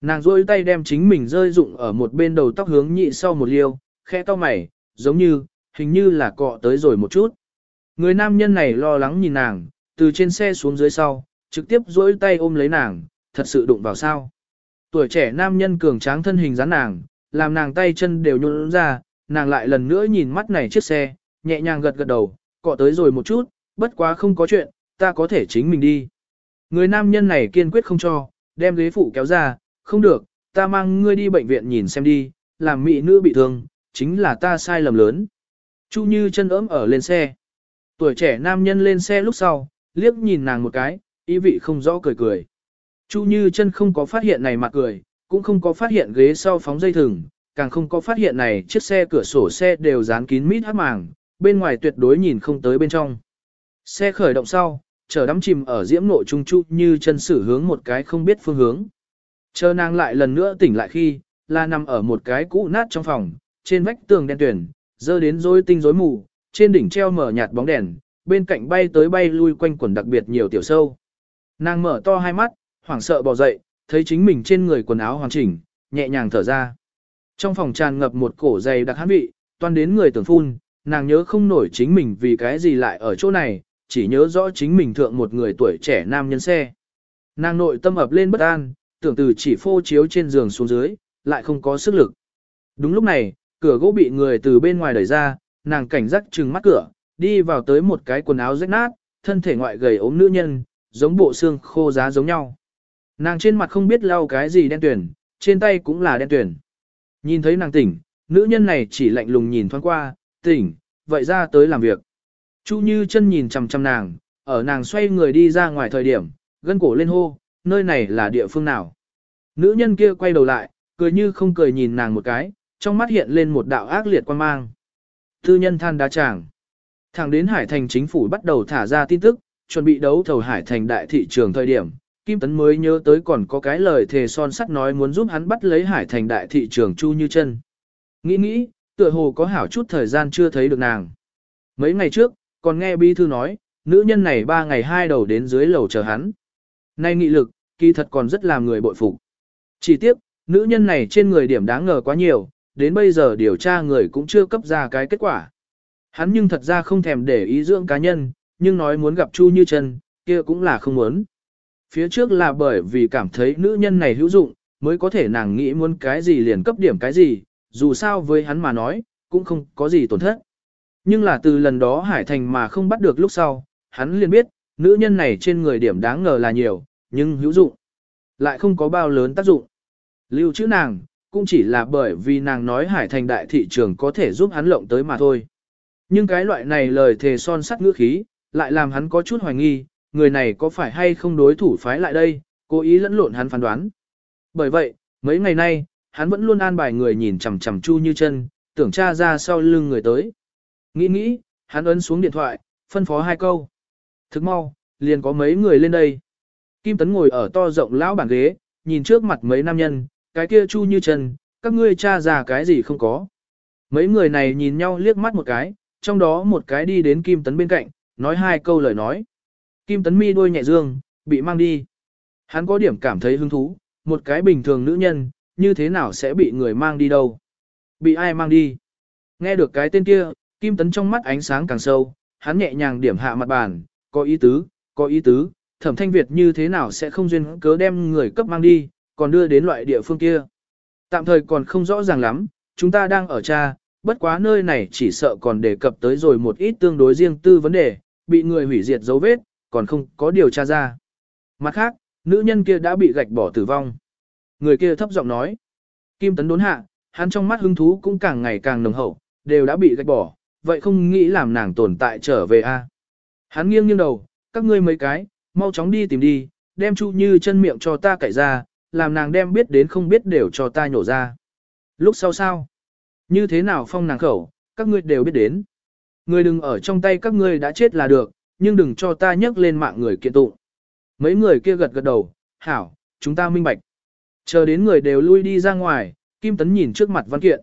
Nàng rôi tay đem chính mình rơi rụng ở một bên đầu tóc hướng nhị sau một liêu, khẽ to mày, giống như, hình như là cọ tới rồi một chút. Người nam nhân này lo lắng nhìn nàng, từ trên xe xuống dưới sau, trực tiếp rôi tay ôm lấy nàng, thật sự đụng vào sao. Tuổi trẻ nam nhân cường tráng thân hình dáng nàng, làm nàng tay chân đều nhún ra, nàng lại lần nữa nhìn mắt này chiếc xe, nhẹ nhàng gật gật đầu, cọ tới rồi một chút, bất quá không có chuyện, ta có thể chính mình đi. Người nam nhân này kiên quyết không cho, đem ghế phụ kéo ra, không được, ta mang ngươi đi bệnh viện nhìn xem đi, làm mỹ nữ bị thương, chính là ta sai lầm lớn. Chu Như chân ấm ở lên xe. Tuổi trẻ nam nhân lên xe lúc sau, liếc nhìn nàng một cái, ý vị không rõ cười cười. Chu Như chân không có phát hiện này mặt cười, cũng không có phát hiện ghế sau phóng dây thừng, càng không có phát hiện này chiếc xe cửa sổ xe đều dán kín mít hát màng, bên ngoài tuyệt đối nhìn không tới bên trong. Xe khởi động sau, chờ đắm chìm ở diễm nội trung trụ như chân sử hướng một cái không biết phương hướng. Chờ nàng lại lần nữa tỉnh lại khi, là nằm ở một cái cũ nát trong phòng, trên vách tường đen tuyển, dơ đến rối tinh rối mù, trên đỉnh treo mở nhạt bóng đèn, bên cạnh bay tới bay lui quanh quần đặc biệt nhiều tiểu sâu. Nàng mở to hai mắt, hoảng sợ bò dậy, thấy chính mình trên người quần áo hoàn chỉnh, nhẹ nhàng thở ra. Trong phòng tràn ngập một cổ dày đặc hán vị, toan đến người tưởng phun, nàng nhớ không nổi chính mình vì cái gì lại ở chỗ này, chỉ nhớ rõ chính mình thượng một người tuổi trẻ nam nhân xe. Nàng nội tâm ập lên bất an, tưởng từ chỉ phô chiếu trên giường xuống dưới, lại không có sức lực. Đúng lúc này, cửa gỗ bị người từ bên ngoài đẩy ra, nàng cảnh giác trừng mắt cửa, đi vào tới một cái quần áo rách nát, thân thể ngoại gầy ốm nữ nhân, giống bộ xương khô giá giống nhau. Nàng trên mặt không biết lau cái gì đen tuyển, trên tay cũng là đen tuyển. Nhìn thấy nàng tỉnh, nữ nhân này chỉ lạnh lùng nhìn thoáng qua, tỉnh, vậy ra tới làm việc. Chu Như chân nhìn chằm chằm nàng, ở nàng xoay người đi ra ngoài thời điểm, gân cổ lên hô, nơi này là địa phương nào. Nữ nhân kia quay đầu lại, cười như không cười nhìn nàng một cái, trong mắt hiện lên một đạo ác liệt quan mang. Tư nhân than đá tràng. Thẳng đến Hải Thành chính phủ bắt đầu thả ra tin tức, chuẩn bị đấu thầu Hải Thành đại thị trường thời điểm, Kim Tấn mới nhớ tới còn có cái lời thề son sắt nói muốn giúp hắn bắt lấy Hải Thành đại thị trường Chu Như chân. Nghĩ nghĩ, tựa hồ có hảo chút thời gian chưa thấy được nàng. Mấy ngày trước, còn nghe Bi Thư nói, nữ nhân này ba ngày hai đầu đến dưới lầu chờ hắn. Nay nghị lực, kỳ thật còn rất làm người bội phục. Chỉ tiếc, nữ nhân này trên người điểm đáng ngờ quá nhiều, đến bây giờ điều tra người cũng chưa cấp ra cái kết quả. Hắn nhưng thật ra không thèm để ý dưỡng cá nhân, nhưng nói muốn gặp Chu Như Chân, kia cũng là không muốn. Phía trước là bởi vì cảm thấy nữ nhân này hữu dụng, mới có thể nàng nghĩ muốn cái gì liền cấp điểm cái gì, dù sao với hắn mà nói, cũng không có gì tổn thất. Nhưng là từ lần đó Hải Thành mà không bắt được lúc sau, hắn liền biết, nữ nhân này trên người điểm đáng ngờ là nhiều, nhưng hữu dụng. Lại không có bao lớn tác dụng. Lưu chữ nàng, cũng chỉ là bởi vì nàng nói Hải Thành đại thị trường có thể giúp hắn lộng tới mà thôi. Nhưng cái loại này lời thề son sắt ngữ khí, lại làm hắn có chút hoài nghi, người này có phải hay không đối thủ phái lại đây, cố ý lẫn lộn hắn phán đoán. Bởi vậy, mấy ngày nay, hắn vẫn luôn an bài người nhìn chằm chằm Chu Như chân, tưởng tra ra sau lưng người tới. Nghĩ nghĩ, hắn ấn xuống điện thoại, phân phó hai câu. Thức mau, liền có mấy người lên đây. Kim Tấn ngồi ở to rộng lão bàn ghế, nhìn trước mặt mấy nam nhân, cái kia chu như chân, các ngươi tra ra cái gì không có. Mấy người này nhìn nhau liếc mắt một cái, trong đó một cái đi đến Kim Tấn bên cạnh, nói hai câu lời nói. Kim Tấn mi đôi nhẹ dương, bị mang đi. Hắn có điểm cảm thấy hứng thú, một cái bình thường nữ nhân, như thế nào sẽ bị người mang đi đâu? Bị ai mang đi? Nghe được cái tên kia, Kim Tấn trong mắt ánh sáng càng sâu, hắn nhẹ nhàng điểm hạ mặt bàn, có ý tứ, có ý tứ, thẩm thanh Việt như thế nào sẽ không duyên cớ đem người cấp mang đi, còn đưa đến loại địa phương kia. Tạm thời còn không rõ ràng lắm, chúng ta đang ở cha, bất quá nơi này chỉ sợ còn đề cập tới rồi một ít tương đối riêng tư vấn đề, bị người hủy diệt dấu vết, còn không có điều tra ra. Mặt khác, nữ nhân kia đã bị gạch bỏ tử vong. Người kia thấp giọng nói. Kim Tấn đốn hạ, hắn trong mắt hứng thú cũng càng ngày càng nồng hậu, đều đã bị gạch bỏ, vậy không nghĩ làm nàng tồn tại trở về a. Hắn nghiêng nghiêng đầu, các ngươi mấy cái, mau chóng đi tìm đi, đem Chu Như chân miệng cho ta cậy ra, làm nàng đem biết đến không biết đều cho ta nhổ ra. Lúc sau sao? Như thế nào phong nàng khẩu, các ngươi đều biết đến. Người đừng ở trong tay các ngươi đã chết là được, nhưng đừng cho ta nhấc lên mạng người kiện tụng. Mấy người kia gật gật đầu, hảo, chúng ta minh bạch. Chờ đến người đều lui đi ra ngoài, Kim Tấn nhìn trước mặt văn kiện.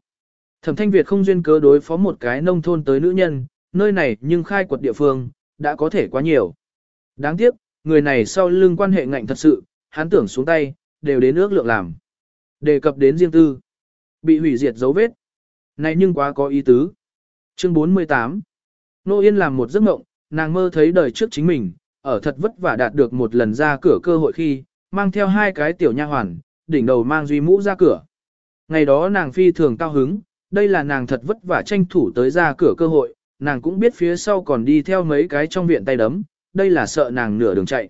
Thẩm Thanh Việt không duyên cớ đối phó một cái nông thôn tới nữ nhân, nơi này nhưng khai quật địa phương, đã có thể quá nhiều. Đáng tiếc, người này sau lưng quan hệ ngạnh thật sự, hắn tưởng xuống tay, đều đến ước lượng làm. Đề cập đến riêng tư, bị hủy diệt dấu vết. Này nhưng quá có ý tứ. Chương 48 Nô Yên làm một giấc mộng, nàng mơ thấy đời trước chính mình, ở thật vất vả đạt được một lần ra cửa cơ hội khi, mang theo hai cái tiểu nha hoàn, đỉnh đầu mang duy mũ ra cửa. Ngày đó nàng phi thường cao hứng, đây là nàng thật vất vả tranh thủ tới ra cửa cơ hội, nàng cũng biết phía sau còn đi theo mấy cái trong viện tay đấm, đây là sợ nàng nửa đường chạy.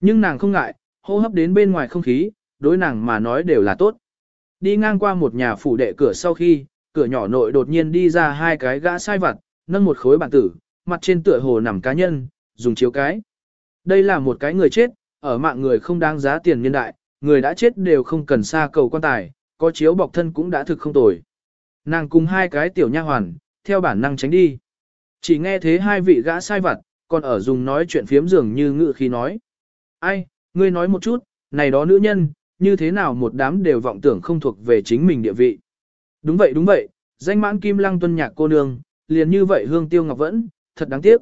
Nhưng nàng không ngại, hô hấp đến bên ngoài không khí, đối nàng mà nói đều là tốt. Đi ngang qua một nhà phủ đệ cửa sau khi, cửa nhỏ nội đột nhiên đi ra hai cái gã sai vặt, nâng một khối bản tử, mặt trên tựa hồ nằm cá nhân, dùng chiếu cái. Đây là một cái người chết, ở mạng người không đáng giá tiền nhân đại, người đã chết đều không cần xa cầu quan tài, có chiếu bọc thân cũng đã thực không tồi. Nàng cùng hai cái tiểu nha hoàn, theo bản năng tránh đi. Chỉ nghe thế hai vị gã sai vặt, còn ở dùng nói chuyện phiếm dường như ngự khi nói. Ai, ngươi nói một chút, này đó nữ nhân, như thế nào một đám đều vọng tưởng không thuộc về chính mình địa vị. Đúng vậy đúng vậy, danh mãn kim lăng tuân nhạc cô nương, liền như vậy hương tiêu ngọc vẫn, thật đáng tiếc.